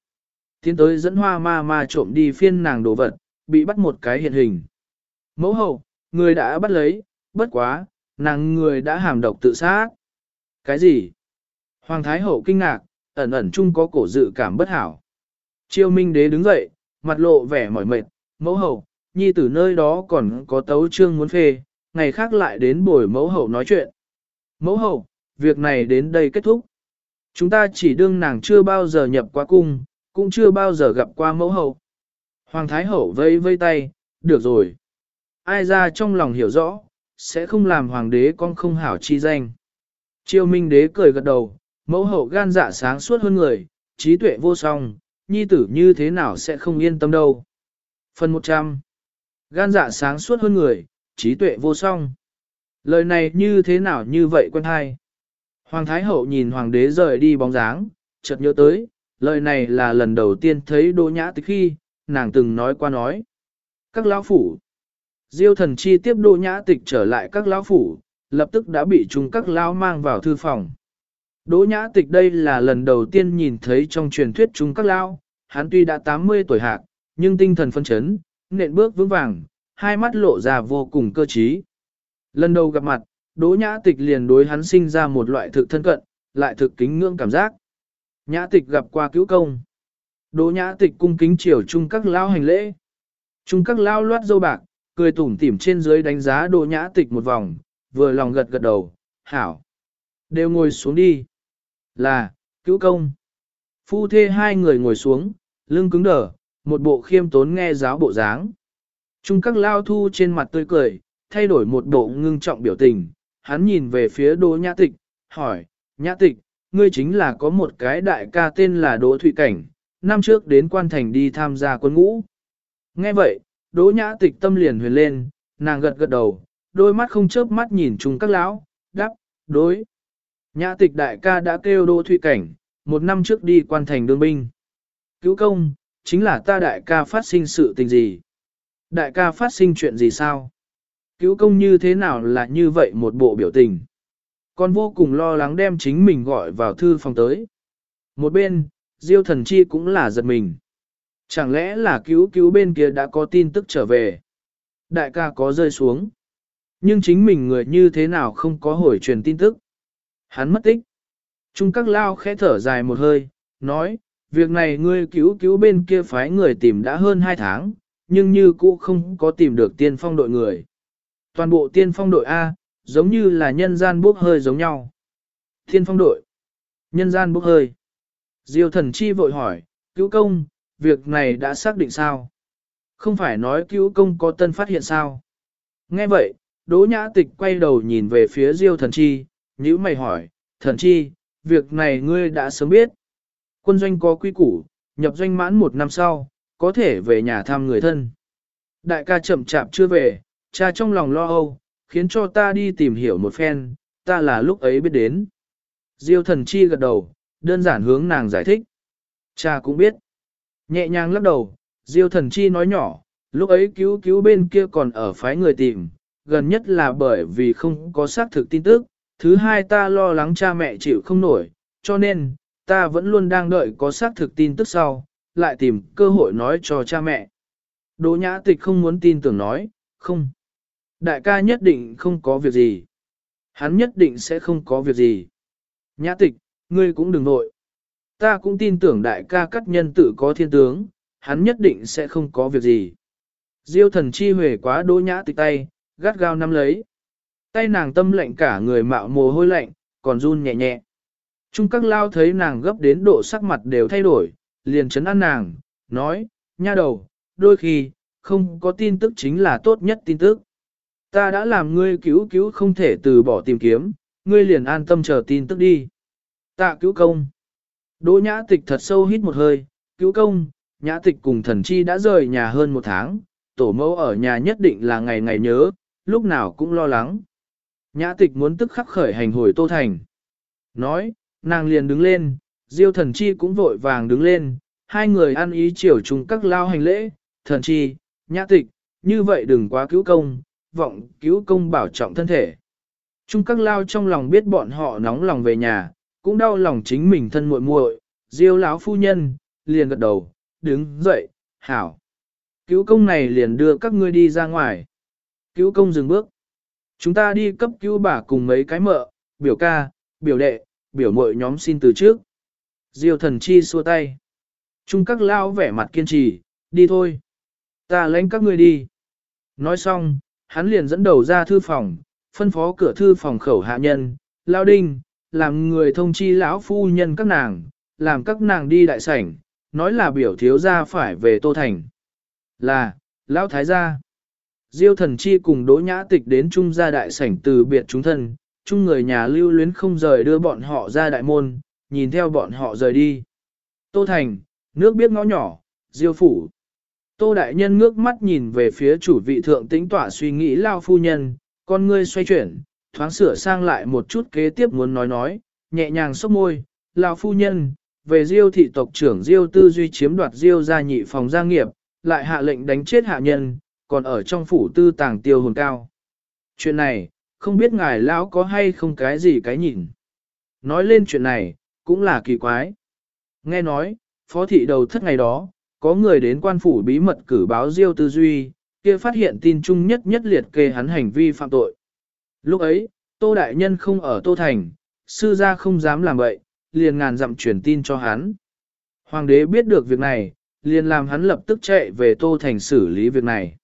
Tiến tới dẫn hoa ma ma trộm đi phiên nàng đồ vật, bị bắt một cái hiện hình. Mẫu hậu, người đã bắt lấy, bất quá, nàng người đã hàm độc tự sát. Cái gì? Hoàng Thái Hậu kinh ngạc, ẩn ẩn chung có cổ dự cảm bất hảo. Chiêu Minh Đế đứng dậy, mặt lộ vẻ mỏi mệt, mẫu hậu, nhi tử nơi đó còn có tấu trương muốn phê, ngày khác lại đến bồi mẫu hậu nói chuyện. Mẫu hậu, việc này đến đây kết thúc. Chúng ta chỉ đương nàng chưa bao giờ nhập qua cung, cũng chưa bao giờ gặp qua mẫu hậu. Hoàng Thái Hậu vây vây tay, được rồi. Ai ra trong lòng hiểu rõ, sẽ không làm hoàng đế con không hảo chi danh. Triều Minh đế cười gật đầu, mẫu hậu gan dạ sáng suốt hơn người, trí tuệ vô song, nhi tử như thế nào sẽ không yên tâm đâu. Phần 100 Gan dạ sáng suốt hơn người, trí tuệ vô song. Lời này như thế nào như vậy quân hai. Hoàng Thái Hậu nhìn Hoàng đế rời đi bóng dáng, chợt nhớ tới, lời này là lần đầu tiên thấy Đỗ Nhã Tịch khi, nàng từng nói qua nói. Các lão phủ. Diêu thần chi tiếp Đỗ Nhã Tịch trở lại các lão phủ, lập tức đã bị chúng các lão mang vào thư phòng. Đỗ Nhã Tịch đây là lần đầu tiên nhìn thấy trong truyền thuyết chúng các Lao. hắn tuy đã 80 tuổi hạc, nhưng tinh thần phân chấn, nện bước vững vàng, hai mắt lộ ra vô cùng cơ trí. Lần đầu gặp mặt, Đỗ Nhã Tịch liền đối hắn sinh ra một loại thực thân cận, lại thực kính ngưỡng cảm giác. Nhã Tịch gặp qua cứu công. Đỗ Nhã Tịch cung kính chiều chung các lao hành lễ. Chung các lao loát dâu bạc, cười tủm tỉm trên dưới đánh giá Đỗ Nhã Tịch một vòng, vừa lòng gật gật đầu, hảo. Đều ngồi xuống đi. Là, cứu công. Phu thê hai người ngồi xuống, lưng cứng đờ, một bộ khiêm tốn nghe giáo bộ dáng. Chung các lao thu trên mặt tươi cười, thay đổi một bộ ngưng trọng biểu tình, hắn nhìn về phía Đỗ Nhã Tịch, hỏi, Nhã Tịch, ngươi chính là có một cái đại ca tên là Đỗ Thụy Cảnh, năm trước đến quan thành đi tham gia quân ngũ. Nghe vậy, Đỗ Nhã Tịch tâm liền huyền lên, nàng gật gật đầu, đôi mắt không chớp mắt nhìn chung các lão, đáp, đối. Nhã Tịch đại ca đã kêu Đỗ Thụy Cảnh, một năm trước đi quan thành đương binh. Cứu công, chính là ta đại ca phát sinh sự tình gì? Đại ca phát sinh chuyện gì sao? Cứu công như thế nào là như vậy một bộ biểu tình. con vô cùng lo lắng đem chính mình gọi vào thư phòng tới. Một bên, Diêu thần chi cũng là giật mình. Chẳng lẽ là cứu cứu bên kia đã có tin tức trở về. Đại ca có rơi xuống. Nhưng chính mình người như thế nào không có hồi truyền tin tức. Hắn mất tích. Trung các lao khẽ thở dài một hơi, nói, việc này ngươi cứu cứu bên kia phái người tìm đã hơn hai tháng, nhưng như cũ không có tìm được tiên phong đội người. Toàn bộ tiên phong đội A, giống như là nhân gian bốc hơi giống nhau. Tiên phong đội, nhân gian bốc hơi. Diêu thần chi vội hỏi, cứu công, việc này đã xác định sao? Không phải nói cứu công có tân phát hiện sao? Nghe vậy, Đỗ Nhã Tịch quay đầu nhìn về phía Diêu thần chi, nếu mày hỏi, thần chi, việc này ngươi đã sớm biết. Quân doanh có quy củ, nhập doanh mãn một năm sau, có thể về nhà thăm người thân. Đại ca chậm chạp chưa về, cha trong lòng lo âu, khiến cho ta đi tìm hiểu một phen, ta là lúc ấy biết đến. Diêu thần chi gật đầu, đơn giản hướng nàng giải thích. Cha cũng biết. Nhẹ nhàng lắc đầu, Diêu thần chi nói nhỏ, lúc ấy cứu cứu bên kia còn ở phái người tìm, gần nhất là bởi vì không có xác thực tin tức, thứ hai ta lo lắng cha mẹ chịu không nổi, cho nên, ta vẫn luôn đang đợi có xác thực tin tức sau, lại tìm cơ hội nói cho cha mẹ. Đỗ nhã tịch không muốn tin tưởng nói, không. Đại ca nhất định không có việc gì. Hắn nhất định sẽ không có việc gì. Nhã tịch, ngươi cũng đừng nội. Ta cũng tin tưởng đại ca cắt nhân tự có thiên tướng, hắn nhất định sẽ không có việc gì. Diêu thần chi huề quá đỗ nhã tịch tay, gắt gao nắm lấy. Tay nàng tâm lạnh cả người mạo mồ hôi lạnh, còn run nhẹ nhẹ. Trung các lao thấy nàng gấp đến độ sắc mặt đều thay đổi, liền chấn an nàng, nói, nha đầu, đôi khi, không có tin tức chính là tốt nhất tin tức. Ta đã làm ngươi cứu cứu không thể từ bỏ tìm kiếm, ngươi liền an tâm chờ tin tức đi. Tạ cứu công. Đỗ nhã tịch thật sâu hít một hơi, cứu công, nhã tịch cùng thần chi đã rời nhà hơn một tháng, tổ mẫu ở nhà nhất định là ngày ngày nhớ, lúc nào cũng lo lắng. Nhã tịch muốn tức khắc khởi hành hồi Tô Thành. Nói, nàng liền đứng lên, diêu thần chi cũng vội vàng đứng lên, hai người ăn ý chiều chung các lao hành lễ, thần chi, nhã tịch, như vậy đừng quá cứu công, vọng cứu công bảo trọng thân thể. Trung các lao trong lòng biết bọn họ nóng lòng về nhà, cũng đau lòng chính mình thân muội muội, diêu lão phu nhân, liền gật đầu, đứng dậy, hảo. Cứu công này liền đưa các ngươi đi ra ngoài. Cứu công dừng bước. Chúng ta đi cấp cứu bà cùng mấy cái mợ, biểu ca, biểu đệ, biểu muội nhóm xin từ trước. Diêu thần chi xua tay. Trung các lao vẻ mặt kiên trì, đi thôi. Ta lãnh các ngươi đi. Nói xong, hắn liền dẫn đầu ra thư phòng, phân phó cửa thư phòng khẩu hạ nhân, lao đinh, làm người thông chi lão phu nhân các nàng, làm các nàng đi đại sảnh, nói là biểu thiếu gia phải về Tô Thành. Là, lão thái gia. Diêu thần chi cùng đỗ nhã tịch đến trung gia đại sảnh từ biệt chúng thân, chung người nhà lưu luyến không rời đưa bọn họ ra đại môn, nhìn theo bọn họ rời đi. Tô Thành, nước biết ngõ nhỏ, Diêu phủ. Tô Đại Nhân ngước mắt nhìn về phía chủ vị thượng tính tỏa suy nghĩ lao phu nhân, con ngươi xoay chuyển, thoáng sửa sang lại một chút kế tiếp muốn nói nói, nhẹ nhàng sốc môi, lao phu nhân, về Diêu thị tộc trưởng Diêu tư duy chiếm đoạt Diêu gia nhị phòng gia nghiệp, lại hạ lệnh đánh chết hạ nhân, còn ở trong phủ tư tàng tiêu hồn cao. Chuyện này, không biết ngài lão có hay không cái gì cái nhìn. Nói lên chuyện này, cũng là kỳ quái. Nghe nói, phó thị đầu thất ngày đó, có người đến quan phủ bí mật cử báo Diêu Tư Duy, kia phát hiện tin chung nhất nhất liệt kê hắn hành vi phạm tội. Lúc ấy, Tô Đại Nhân không ở Tô Thành, sư gia không dám làm vậy, liền ngàn dặm truyền tin cho hắn. Hoàng đế biết được việc này, liền làm hắn lập tức chạy về Tô Thành xử lý việc này.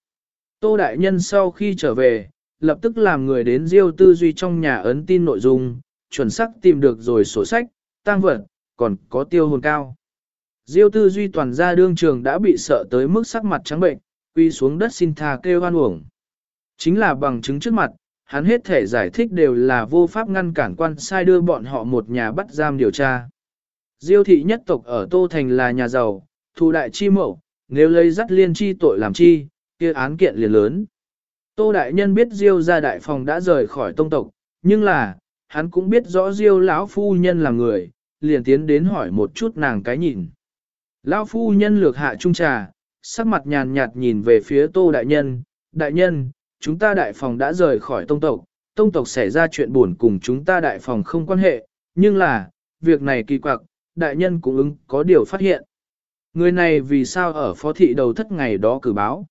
Tô Đại Nhân sau khi trở về, lập tức làm người đến Diêu Tư Duy trong nhà ấn tin nội dung, chuẩn xác tìm được rồi sổ sách, tăng vật, còn có tiêu hồn cao. Diêu Tư Duy toàn gia đương trường đã bị sợ tới mức sắc mặt trắng bệnh, quy xuống đất xin tha kêu hoan uổng. Chính là bằng chứng trước mặt, hắn hết thể giải thích đều là vô pháp ngăn cản quan sai đưa bọn họ một nhà bắt giam điều tra. Diêu thị nhất tộc ở Tô Thành là nhà giàu, thu đại chi mẫu, nếu lấy dắt liên chi tội làm chi, kia án kiện liền lớn. Tô đại nhân biết Diêu gia đại phòng đã rời khỏi tông tộc, nhưng là, hắn cũng biết rõ Diêu lão phu nhân là người, liền tiến đến hỏi một chút nàng cái nhìn. Lão phu nhân lược hạ trung trà, sắc mặt nhàn nhạt nhìn về phía Tô đại nhân, đại nhân, chúng ta đại phòng đã rời khỏi tông tộc, tông tộc xảy ra chuyện buồn cùng chúng ta đại phòng không quan hệ, nhưng là, việc này kỳ quặc, đại nhân cũng ứng có điều phát hiện. Người này vì sao ở phó thị đầu thất ngày đó cử báo?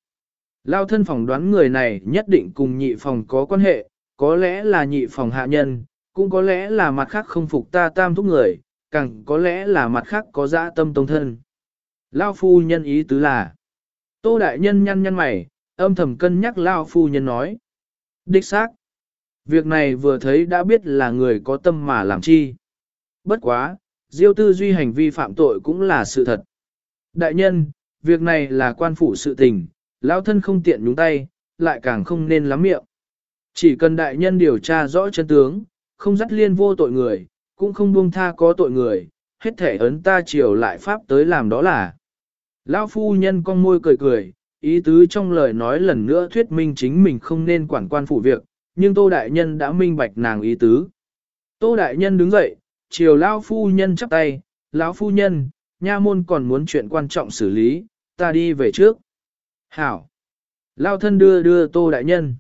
Lao thân phòng đoán người này nhất định cùng nhị phòng có quan hệ, có lẽ là nhị phòng hạ nhân, cũng có lẽ là mặt khác không phục ta tam thúc người, càng có lẽ là mặt khác có dã tâm tông thân. Lao phu nhân ý tứ là, tô đại nhân nhăn nhăn mày, âm thầm cân nhắc Lao phu nhân nói. Đích xác, việc này vừa thấy đã biết là người có tâm mà làm chi. Bất quá, diêu tư duy hành vi phạm tội cũng là sự thật. Đại nhân, việc này là quan phủ sự tình, lão thân không tiện nhúng tay, lại càng không nên lắm miệng. Chỉ cần đại nhân điều tra rõ chân tướng, không dắt liên vô tội người, cũng không buông tha có tội người, hết thể ấn ta chiều lại pháp tới làm đó là. Lão phu nhân con môi cười cười, ý tứ trong lời nói lần nữa thuyết minh chính mình không nên quản quan phủ việc, nhưng Tô Đại Nhân đã minh bạch nàng ý tứ. Tô Đại Nhân đứng dậy, chiều Lão phu nhân chắp tay, Lão phu nhân, nha môn còn muốn chuyện quan trọng xử lý, ta đi về trước. Hảo! Lão thân đưa đưa Tô Đại Nhân.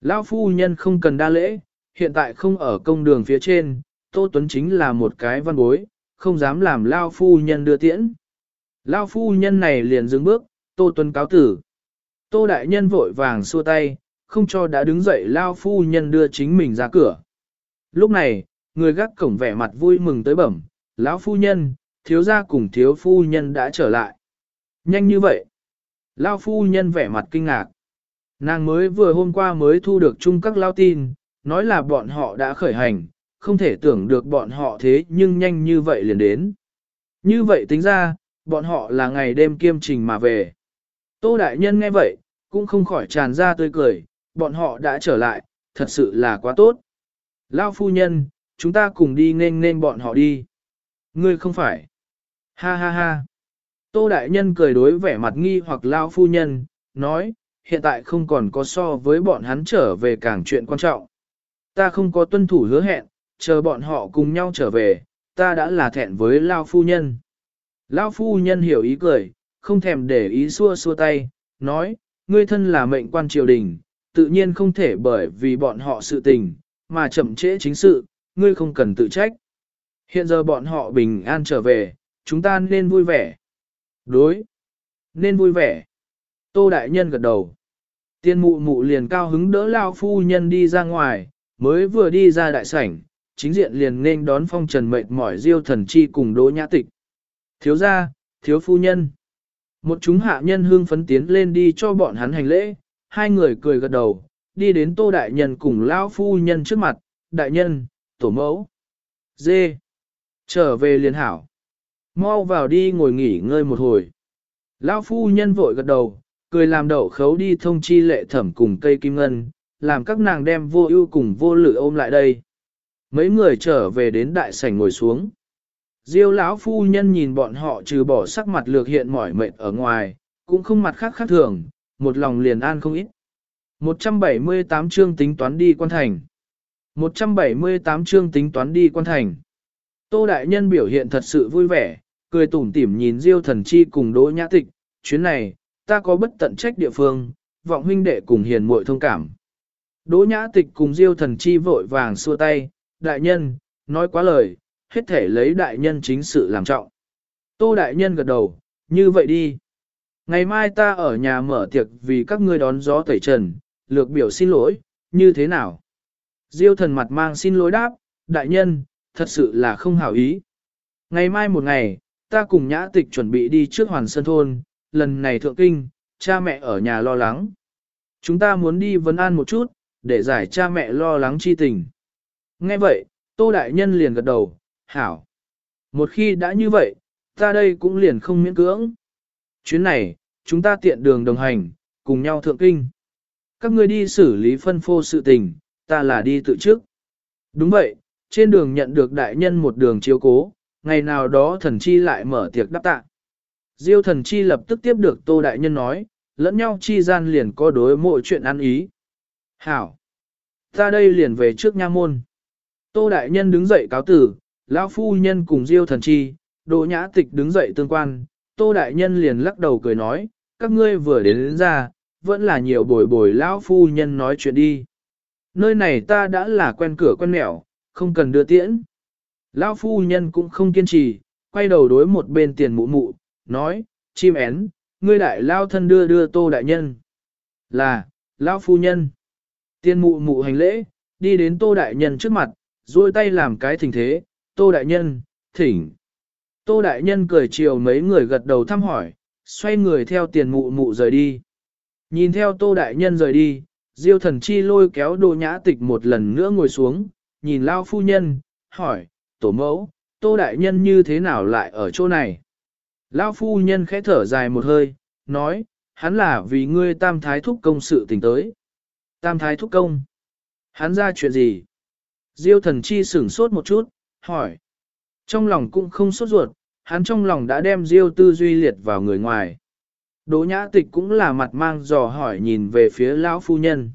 Lão phu nhân không cần đa lễ, hiện tại không ở công đường phía trên, Tô Tuấn chính là một cái văn bối, không dám làm Lão phu nhân đưa tiễn. Lão phu nhân này liền dừng bước, Tô Tuấn cáo tử. Tô Đại Nhân vội vàng xua tay, không cho đã đứng dậy Lão phu nhân đưa chính mình ra cửa. Lúc này, người gác cổng vẻ mặt vui mừng tới bẩm, lão phu nhân, thiếu gia cùng thiếu phu nhân đã trở lại. Nhanh như vậy. Lão phu nhân vẻ mặt kinh ngạc. Nàng mới vừa hôm qua mới thu được chung các lao tin, nói là bọn họ đã khởi hành, không thể tưởng được bọn họ thế nhưng nhanh như vậy liền đến. Như vậy tính ra, bọn họ là ngày đêm kiêm trình mà về. Tô Đại Nhân nghe vậy, cũng không khỏi tràn ra tươi cười, bọn họ đã trở lại, thật sự là quá tốt. Lao phu nhân, chúng ta cùng đi nên nên bọn họ đi. Ngươi không phải. Ha ha ha. Tô Đại Nhân cười đối vẻ mặt nghi hoặc Lao phu nhân, nói, hiện tại không còn có so với bọn hắn trở về càng chuyện quan trọng. Ta không có tuân thủ hứa hẹn, chờ bọn họ cùng nhau trở về, ta đã là thẹn với Lao phu nhân. Lao phu nhân hiểu ý cười, không thèm để ý xua xua tay, nói, ngươi thân là mệnh quan triều đình, tự nhiên không thể bởi vì bọn họ sự tình, mà chậm trễ chính sự, ngươi không cần tự trách. Hiện giờ bọn họ bình an trở về, chúng ta nên vui vẻ. Đối, nên vui vẻ. Tô Đại Nhân gật đầu. Tiên mụ mụ liền cao hứng đỡ Lao phu nhân đi ra ngoài, mới vừa đi ra đại sảnh, chính diện liền nên đón phong trần mệt mỏi diêu thần chi cùng đỗ nhã tịch. Thiếu gia, thiếu phu nhân. Một chúng hạ nhân hương phấn tiến lên đi cho bọn hắn hành lễ, hai người cười gật đầu, đi đến tô đại nhân cùng lão phu nhân trước mặt, đại nhân, tổ mẫu. Dê. Trở về liền hảo. Mau vào đi ngồi nghỉ ngơi một hồi. Lão phu nhân vội gật đầu, cười làm đậu khấu đi thông chi lệ thẩm cùng cây kim ngân, làm các nàng đem vô ưu cùng vô lự ôm lại đây. Mấy người trở về đến đại sảnh ngồi xuống. Diêu lão phu nhân nhìn bọn họ trừ bỏ sắc mặt lược hiện mỏi mệt ở ngoài, cũng không mặt khác khác thường, một lòng liền an không ít. 178 chương tính toán đi quan thành. 178 chương tính toán đi quan thành. Tô Đại Nhân biểu hiện thật sự vui vẻ, cười tủm tỉm nhìn Diêu thần chi cùng Đỗ Nhã Tịch, chuyến này, ta có bất tận trách địa phương, vọng huynh đệ cùng hiền muội thông cảm. Đỗ Nhã Tịch cùng Diêu thần chi vội vàng xua tay, Đại Nhân, nói quá lời, hết thể lấy Đại Nhân chính sự làm trọng. Tô Đại Nhân gật đầu, như vậy đi. Ngày mai ta ở nhà mở tiệc vì các ngươi đón gió tẩy trần, lược biểu xin lỗi, như thế nào? Diêu thần mặt mang xin lỗi đáp, đại nhân, thật sự là không hảo ý. Ngày mai một ngày, ta cùng nhã tịch chuẩn bị đi trước hoàn sơn thôn, lần này thượng kinh, cha mẹ ở nhà lo lắng. Chúng ta muốn đi vấn an một chút, để giải cha mẹ lo lắng chi tình. Nghe vậy, tô đại nhân liền gật đầu, hảo. Một khi đã như vậy, ta đây cũng liền không miễn cưỡng. Chuyến này, chúng ta tiện đường đồng hành, cùng nhau thượng kinh. Các ngươi đi xử lý phân phô sự tình, ta là đi tự trước. Đúng vậy, trên đường nhận được đại nhân một đường chiếu cố, ngày nào đó thần chi lại mở tiệc đáp tạ. Diêu thần chi lập tức tiếp được tô đại nhân nói, lẫn nhau chi gian liền có đối mỗi chuyện ăn ý. Hảo! Ta đây liền về trước nha môn. Tô đại nhân đứng dậy cáo tử, lão phu nhân cùng diêu thần chi, đỗ nhã tịch đứng dậy tương quan, tô đại nhân liền lắc đầu cười nói, các ngươi vừa đến, đến ra, vẫn là nhiều bồi bồi lão phu nhân nói chuyện đi. Nơi này ta đã là quen cửa quen mẹo, không cần đưa tiễn. Lão phu nhân cũng không kiên trì, quay đầu đối một bên tiền mụ mụ, nói, chim én, ngươi đại lao thân đưa đưa tô đại nhân. Là, lão phu nhân. Tiền mụ mụ hành lễ, đi đến tô đại nhân trước mặt, duỗi tay làm cái thỉnh thế, tô đại nhân, thỉnh. Tô đại nhân cười chiều mấy người gật đầu thăm hỏi, xoay người theo tiền mụ mụ rời đi. Nhìn theo tô đại nhân rời đi, diêu thần chi lôi kéo đồ nhã tịch một lần nữa ngồi xuống, nhìn lao phu nhân, hỏi, tổ mẫu, tô đại nhân như thế nào lại ở chỗ này? Lao phu nhân khẽ thở dài một hơi, nói, hắn là vì ngươi tam thái thúc công sự tình tới. Tam thái thúc công? Hắn ra chuyện gì? Diêu thần chi sửng sốt một chút, hỏi. Trong lòng cũng không sốt ruột, hắn trong lòng đã đem Diêu tư duy liệt vào người ngoài. Đỗ nhã tịch cũng là mặt mang dò hỏi nhìn về phía lão phu nhân.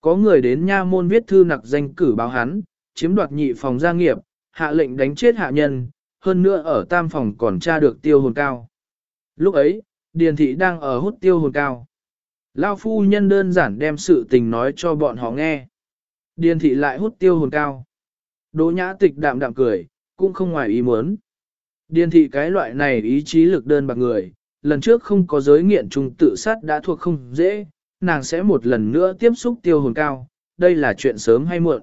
Có người đến nha môn viết thư nặc danh cử báo hắn, chiếm đoạt nhị phòng gia nghiệp, hạ lệnh đánh chết hạ nhân, hơn nữa ở tam phòng còn tra được tiêu hồn cao. Lúc ấy, Điền thị đang ở hút tiêu hồn cao. Lão phu nhân đơn giản đem sự tình nói cho bọn họ nghe. Điền thị lại hút tiêu hồn cao. Đỗ nhã tịch đạm đạm cười, cũng không ngoài ý muốn. Điền thị cái loại này ý chí lực đơn bạc người, lần trước không có giới nghiện trùng tự sát đã thuộc không dễ, nàng sẽ một lần nữa tiếp xúc tiêu hồn cao, đây là chuyện sớm hay muộn.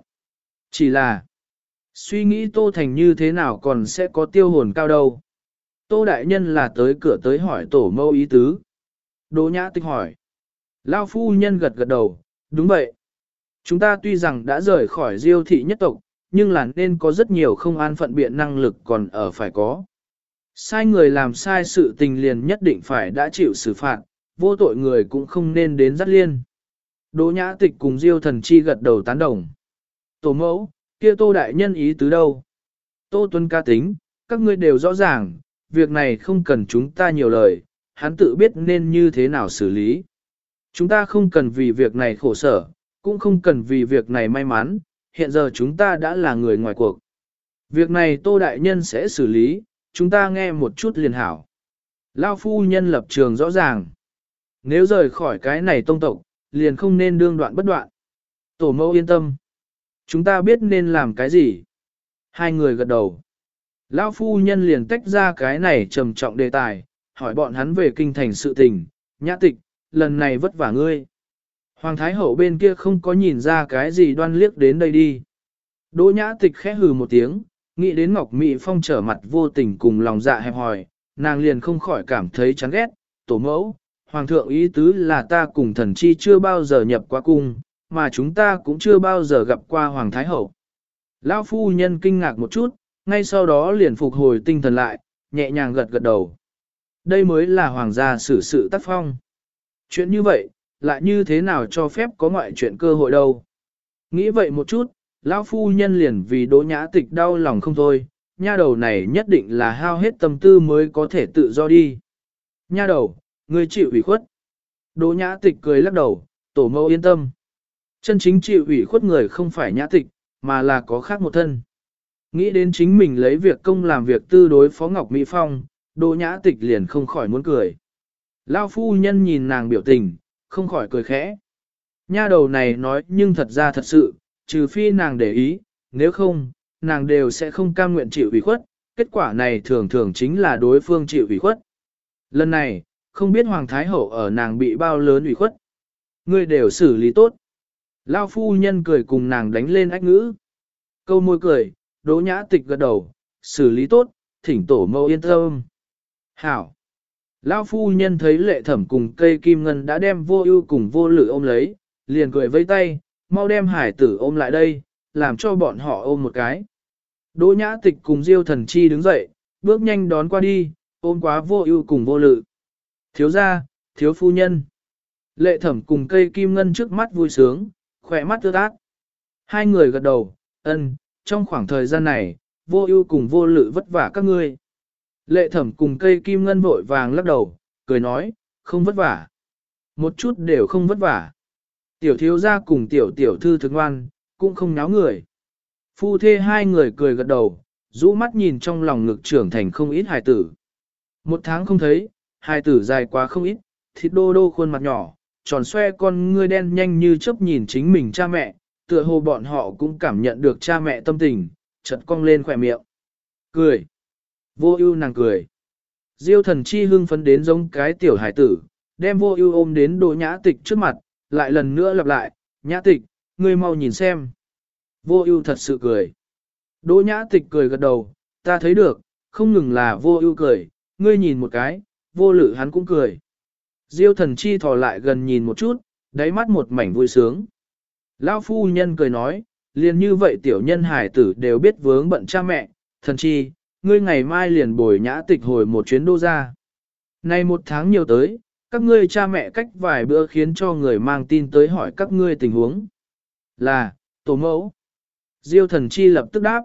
Chỉ là, suy nghĩ Tô Thành như thế nào còn sẽ có tiêu hồn cao đâu. Tô Đại Nhân là tới cửa tới hỏi tổ mâu ý tứ. Đỗ Nhã Tích hỏi. Lao phu nhân gật gật đầu, đúng vậy. Chúng ta tuy rằng đã rời khỏi diêu thị nhất tộc, nhưng là nên có rất nhiều không an phận biện năng lực còn ở phải có. Sai người làm sai sự tình liền nhất định phải đã chịu xử phạt, vô tội người cũng không nên đến dắt liên. Đỗ nhã tịch cùng diêu thần chi gật đầu tán đồng. Tổ mẫu, kia tô đại nhân ý tứ đâu? Tô tuân ca tính, các ngươi đều rõ ràng, việc này không cần chúng ta nhiều lời, hắn tự biết nên như thế nào xử lý. Chúng ta không cần vì việc này khổ sở, cũng không cần vì việc này may mắn, hiện giờ chúng ta đã là người ngoài cuộc. Việc này Tô Đại Nhân sẽ xử lý, chúng ta nghe một chút liền hảo. Lao phu nhân lập trường rõ ràng. Nếu rời khỏi cái này tông tộc, liền không nên đương đoạn bất đoạn. Tổ mẫu yên tâm. Chúng ta biết nên làm cái gì. Hai người gật đầu. Lão phu nhân liền tách ra cái này trầm trọng đề tài, hỏi bọn hắn về kinh thành sự tình. Nhã tịch, lần này vất vả ngươi. Hoàng Thái Hậu bên kia không có nhìn ra cái gì đoan liếc đến đây đi. Đỗ nhã tịch khẽ hừ một tiếng, nghĩ đến Ngọc Mị Phong trở mặt vô tình cùng lòng dạ hẹp hòi, nàng liền không khỏi cảm thấy chán ghét, tổ mẫu, Hoàng thượng ý tứ là ta cùng thần chi chưa bao giờ nhập qua cung, mà chúng ta cũng chưa bao giờ gặp qua Hoàng Thái Hậu. Lão phu nhân kinh ngạc một chút, ngay sau đó liền phục hồi tinh thần lại, nhẹ nhàng gật gật đầu. Đây mới là hoàng gia xử sự tác phong. Chuyện như vậy, lại như thế nào cho phép có ngoại chuyện cơ hội đâu. Nghĩ vậy một chút, lão phu nhân liền vì đỗ nhã tịch đau lòng không thôi, nha đầu này nhất định là hao hết tâm tư mới có thể tự do đi. Nha đầu, ngươi chịu ủy khuất. Đỗ nhã tịch cười lắc đầu, tổ mẫu yên tâm. Chân chính chịu ủy khuất người không phải nhã tịch, mà là có khác một thân. Nghĩ đến chính mình lấy việc công làm việc tư đối phó Ngọc Mỹ Phong, Đỗ nhã tịch liền không khỏi muốn cười. Lao phu nhân nhìn nàng biểu tình, không khỏi cười khẽ. Nha đầu này nói nhưng thật ra thật sự, trừ phi nàng để ý, nếu không, nàng đều sẽ không cam nguyện chịu ủy khuất, kết quả này thường thường chính là đối phương chịu ủy khuất. Lần này, không biết Hoàng Thái Hậu ở nàng bị bao lớn ủy khuất. Ngươi đều xử lý tốt. Lao phu nhân cười cùng nàng đánh lên ách ngữ. Câu môi cười, đỗ nhã tịch gật đầu, xử lý tốt, thỉnh tổ mâu yên tâm. Hảo. Lao phu nhân thấy lệ thẩm cùng cây kim ngân đã đem vô ưu cùng vô lự ôm lấy, liền cười vây tay, mau đem hải tử ôm lại đây, làm cho bọn họ ôm một cái. Đỗ nhã tịch cùng diêu thần chi đứng dậy, bước nhanh đón qua đi, ôm quá vô ưu cùng vô lự. Thiếu gia, thiếu phu nhân. Lệ thẩm cùng cây kim ngân trước mắt vui sướng, khỏe mắt ướt át. Hai người gật đầu, ân, trong khoảng thời gian này, vô ưu cùng vô lự vất vả các ngươi. Lệ thẩm cùng cây kim ngân vội vàng lắc đầu, cười nói, không vất vả. Một chút đều không vất vả. Tiểu thiếu gia cùng tiểu tiểu thư thức ngoan, cũng không náo người. Phu thê hai người cười gật đầu, rũ mắt nhìn trong lòng ngực trưởng thành không ít hài tử. Một tháng không thấy, hài tử dài quá không ít, thịt đô đô khuôn mặt nhỏ, tròn xoe con ngươi đen nhanh như chớp nhìn chính mình cha mẹ, tựa hồ bọn họ cũng cảm nhận được cha mẹ tâm tình, chợt cong lên khỏe miệng. Cười. Vô ưu nàng cười. Diêu thần chi hưng phấn đến giống cái tiểu hải tử, đem vô ưu ôm đến đồ nhã tịch trước mặt, lại lần nữa lặp lại, nhã tịch, ngươi mau nhìn xem. Vô ưu thật sự cười. Đỗ nhã tịch cười gật đầu, ta thấy được, không ngừng là vô ưu cười, ngươi nhìn một cái, vô lự hắn cũng cười. Diêu thần chi thò lại gần nhìn một chút, đáy mắt một mảnh vui sướng. Lão phu nhân cười nói, liền như vậy tiểu nhân hải tử đều biết vướng bận cha mẹ, thần chi, ngươi ngày mai liền bồi nhã tịch hồi một chuyến đô ra. Nay một tháng nhiều tới, các ngươi cha mẹ cách vài bữa khiến cho người mang tin tới hỏi các ngươi tình huống. Là, tổ mẫu. Diêu thần chi lập tức đáp.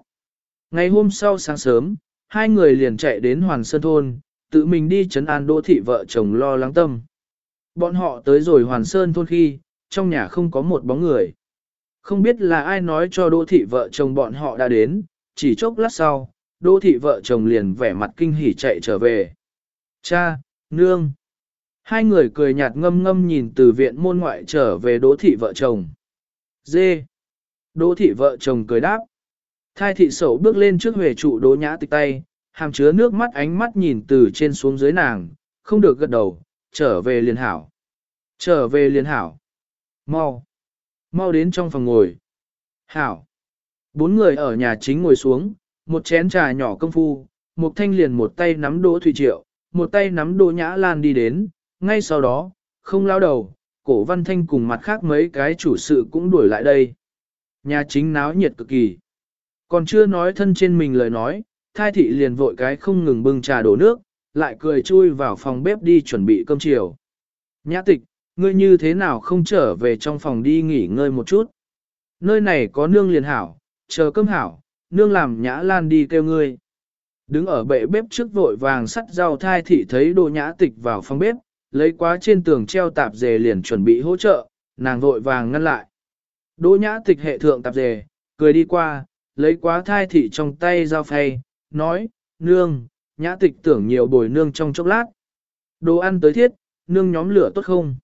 Ngày hôm sau sáng sớm, hai người liền chạy đến Hoàn Sơn Thôn, tự mình đi chấn an đô thị vợ chồng lo lắng tâm. Bọn họ tới rồi Hoàn Sơn Thôn khi, trong nhà không có một bóng người. Không biết là ai nói cho đô thị vợ chồng bọn họ đã đến, chỉ chốc lát sau, đô thị vợ chồng liền vẻ mặt kinh hỉ chạy trở về. Cha, nương. Hai người cười nhạt ngâm ngâm nhìn từ viện môn ngoại trở về đỗ thị vợ chồng. Dê. Đỗ thị vợ chồng cười đáp. Thai thị sầu bước lên trước huề trụ đỗ nhã tịch tay, hàm chứa nước mắt ánh mắt nhìn từ trên xuống dưới nàng, không được gật đầu, trở về liền hảo. Trở về liền hảo. Mau. Mau đến trong phòng ngồi. Hảo. Bốn người ở nhà chính ngồi xuống, một chén trà nhỏ công phu, một thanh liền một tay nắm đỗ thủy triệu, một tay nắm đỗ nhã lan đi đến, ngay sau đó, không lao đầu, cổ văn thanh cùng mặt khác mấy cái chủ sự cũng đuổi lại đây. Nhà chính náo nhiệt cực kỳ. Còn chưa nói thân trên mình lời nói, thai thị liền vội cái không ngừng bưng trà đổ nước, lại cười chui vào phòng bếp đi chuẩn bị cơm chiều. Nhã tịch, ngươi như thế nào không trở về trong phòng đi nghỉ ngơi một chút? Nơi này có nương liền hảo, chờ cơm hảo, nương làm nhã lan đi kêu ngươi. Đứng ở bệ bếp trước vội vàng sắt rau thai thị thấy đồ nhã tịch vào phòng bếp, lấy quá trên tường treo tạp dề liền chuẩn bị hỗ trợ, nàng vội vàng ngăn lại. Đỗ nhã tịch hệ thượng tạp dề, cười đi qua, lấy quá thai thị trong tay dao phay, nói, nương, nhã tịch tưởng nhiều bồi nương trong chốc lát. Đồ ăn tới thiết, nương nhóm lửa tốt không?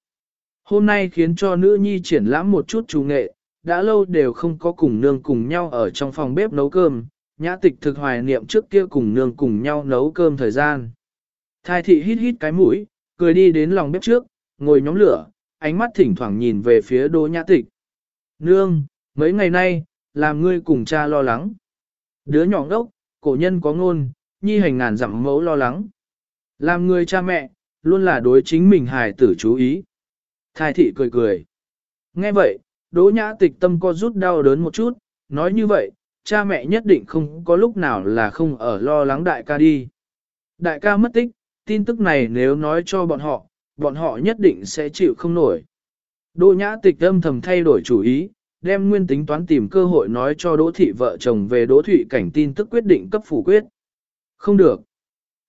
Hôm nay khiến cho nữ nhi triển lãm một chút chủ nghệ, đã lâu đều không có cùng nương cùng nhau ở trong phòng bếp nấu cơm, nhã tịch thực hoài niệm trước kia cùng nương cùng nhau nấu cơm thời gian. Thai thị hít hít cái mũi, cười đi đến lòng bếp trước, ngồi nhóm lửa, ánh mắt thỉnh thoảng nhìn về phía đỗ nhã tịch. Nương, mấy ngày nay, làm ngươi cùng cha lo lắng. Đứa nhỏ ngốc, cổ nhân có ngôn, nhi hành ngàn dặm mẫu lo lắng. Làm người cha mẹ, luôn là đối chính mình hài tử chú ý. Thai thị cười cười. Nghe vậy, đỗ nhã tịch tâm co rút đau đớn một chút, nói như vậy, cha mẹ nhất định không có lúc nào là không ở lo lắng đại ca đi. Đại ca mất tích, tin tức này nếu nói cho bọn họ, bọn họ nhất định sẽ chịu không nổi. Đỗ nhã tịch âm thầm thay đổi chủ ý, đem nguyên tính toán tìm cơ hội nói cho Đỗ thị vợ chồng về Đỗ Thụy cảnh tin tức quyết định cấp phủ quyết. Không được.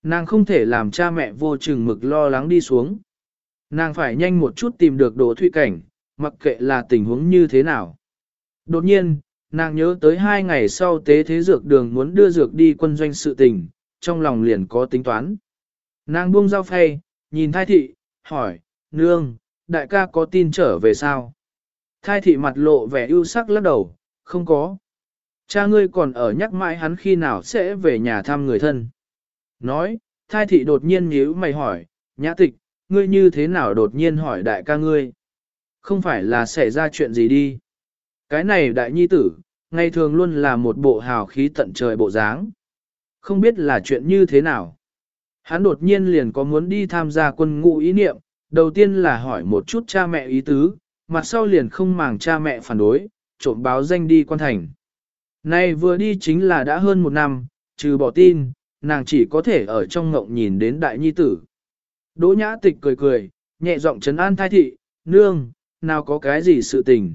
Nàng không thể làm cha mẹ vô chừng mực lo lắng đi xuống. Nàng phải nhanh một chút tìm được Đỗ Thụy cảnh, mặc kệ là tình huống như thế nào. Đột nhiên, nàng nhớ tới hai ngày sau tế thế dược đường muốn đưa dược đi quân doanh sự tình, trong lòng liền có tính toán. Nàng buông dao phay, nhìn thai thị, hỏi, nương, đại ca có tin trở về sao? Thai thị mặt lộ vẻ ưu sắc lắc đầu, không có. Cha ngươi còn ở nhắc mãi hắn khi nào sẽ về nhà thăm người thân. Nói, thai thị đột nhiên nhíu mày hỏi, nhã tịch, ngươi như thế nào đột nhiên hỏi đại ca ngươi? Không phải là xảy ra chuyện gì đi. Cái này đại nhi tử, ngày thường luôn là một bộ hào khí tận trời bộ dáng. Không biết là chuyện như thế nào. Hắn đột nhiên liền có muốn đi tham gia quân ngũ ý niệm, đầu tiên là hỏi một chút cha mẹ ý tứ, mặt sau liền không màng cha mẹ phản đối, trộm báo danh đi quan thành. Này vừa đi chính là đã hơn một năm, trừ bỏ tin, nàng chỉ có thể ở trong ngộng nhìn đến đại nhi tử. Đỗ nhã tịch cười cười, nhẹ giọng trấn an thai thị, nương, nào có cái gì sự tình.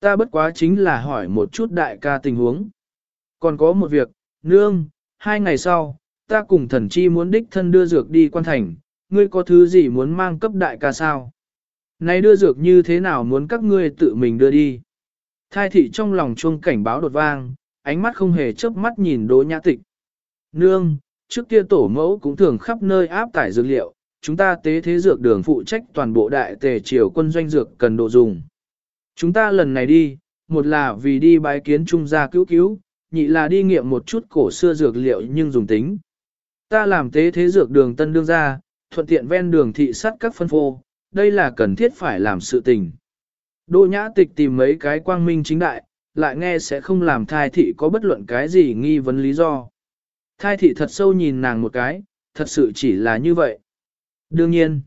Ta bất quá chính là hỏi một chút đại ca tình huống. Còn có một việc, nương, hai ngày sau, ta cùng thần chi muốn đích thân đưa dược đi quan thành, ngươi có thứ gì muốn mang cấp đại ca sao? Này đưa dược như thế nào muốn các ngươi tự mình đưa đi? Thai thị trong lòng chuông cảnh báo đột vang, ánh mắt không hề chớp mắt nhìn đỗ nhã tịch. Nương, trước kia tổ mẫu cũng thường khắp nơi áp tải dược liệu, chúng ta tế thế dược đường phụ trách toàn bộ đại tề triều quân doanh dược cần độ dùng. Chúng ta lần này đi, một là vì đi bái kiến trung gia cứu cứu, nhị là đi nghiệm một chút cổ xưa dược liệu nhưng dùng tính. Ta làm tế thế dược đường tân đương ra, thuận tiện ven đường thị sát các phân phô, đây là cần thiết phải làm sự tình. Đỗ nhã tịch tìm mấy cái quang minh chính đại, lại nghe sẽ không làm thai thị có bất luận cái gì nghi vấn lý do. Thai thị thật sâu nhìn nàng một cái, thật sự chỉ là như vậy. Đương nhiên,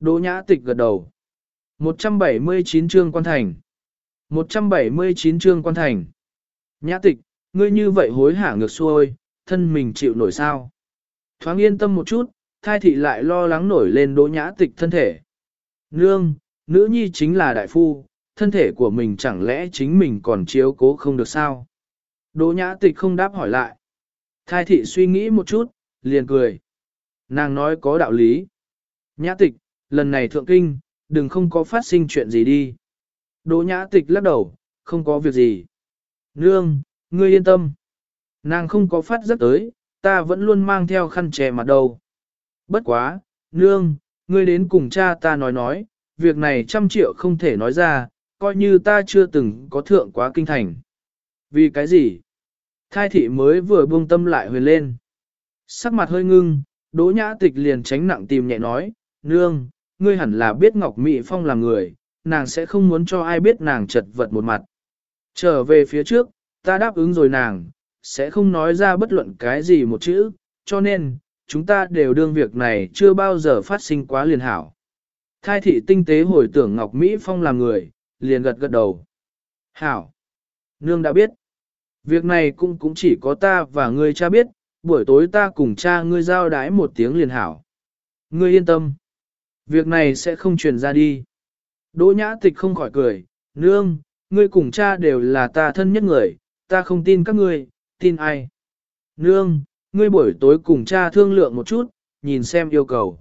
Đỗ nhã tịch gật đầu. 179 chương quan thành. 179 chương quan thành. Nhã tịch, ngươi như vậy hối hả ngược xuôi, thân mình chịu nổi sao. Thoáng yên tâm một chút, thai thị lại lo lắng nổi lên đỗ nhã tịch thân thể. Nương, nữ nhi chính là đại phu, thân thể của mình chẳng lẽ chính mình còn chiếu cố không được sao? Đỗ nhã tịch không đáp hỏi lại. Thai thị suy nghĩ một chút, liền cười. Nàng nói có đạo lý. Nhã tịch, lần này thượng kinh, đừng không có phát sinh chuyện gì đi. Đỗ nhã tịch lắc đầu, không có việc gì. Nương, ngươi yên tâm. Nàng không có phát rất tới, ta vẫn luôn mang theo khăn che mặt đầu. Bất quá, nương, ngươi đến cùng cha ta nói nói, việc này trăm triệu không thể nói ra, coi như ta chưa từng có thượng quá kinh thành. Vì cái gì? Thai thị mới vừa buông tâm lại huyền lên. Sắc mặt hơi ngưng, đỗ nhã tịch liền tránh nặng tìm nhẹ nói, nương, ngươi hẳn là biết Ngọc Mị Phong là người, nàng sẽ không muốn cho ai biết nàng chật vật một mặt. Trở về phía trước, ta đáp ứng rồi nàng, sẽ không nói ra bất luận cái gì một chữ, cho nên, chúng ta đều đương việc này chưa bao giờ phát sinh quá liền hảo. Thai thị tinh tế hồi tưởng Ngọc Mỹ Phong là người, liền gật gật đầu. Hảo! Nương đã biết. Việc này cũng cũng chỉ có ta và ngươi cha biết, buổi tối ta cùng cha ngươi giao đái một tiếng liền hảo. Ngươi yên tâm. Việc này sẽ không truyền ra đi. Đỗ nhã tịch không khỏi cười, nương, ngươi cùng cha đều là ta thân nhất người, ta không tin các ngươi, tin ai. Nương, ngươi buổi tối cùng cha thương lượng một chút, nhìn xem yêu cầu.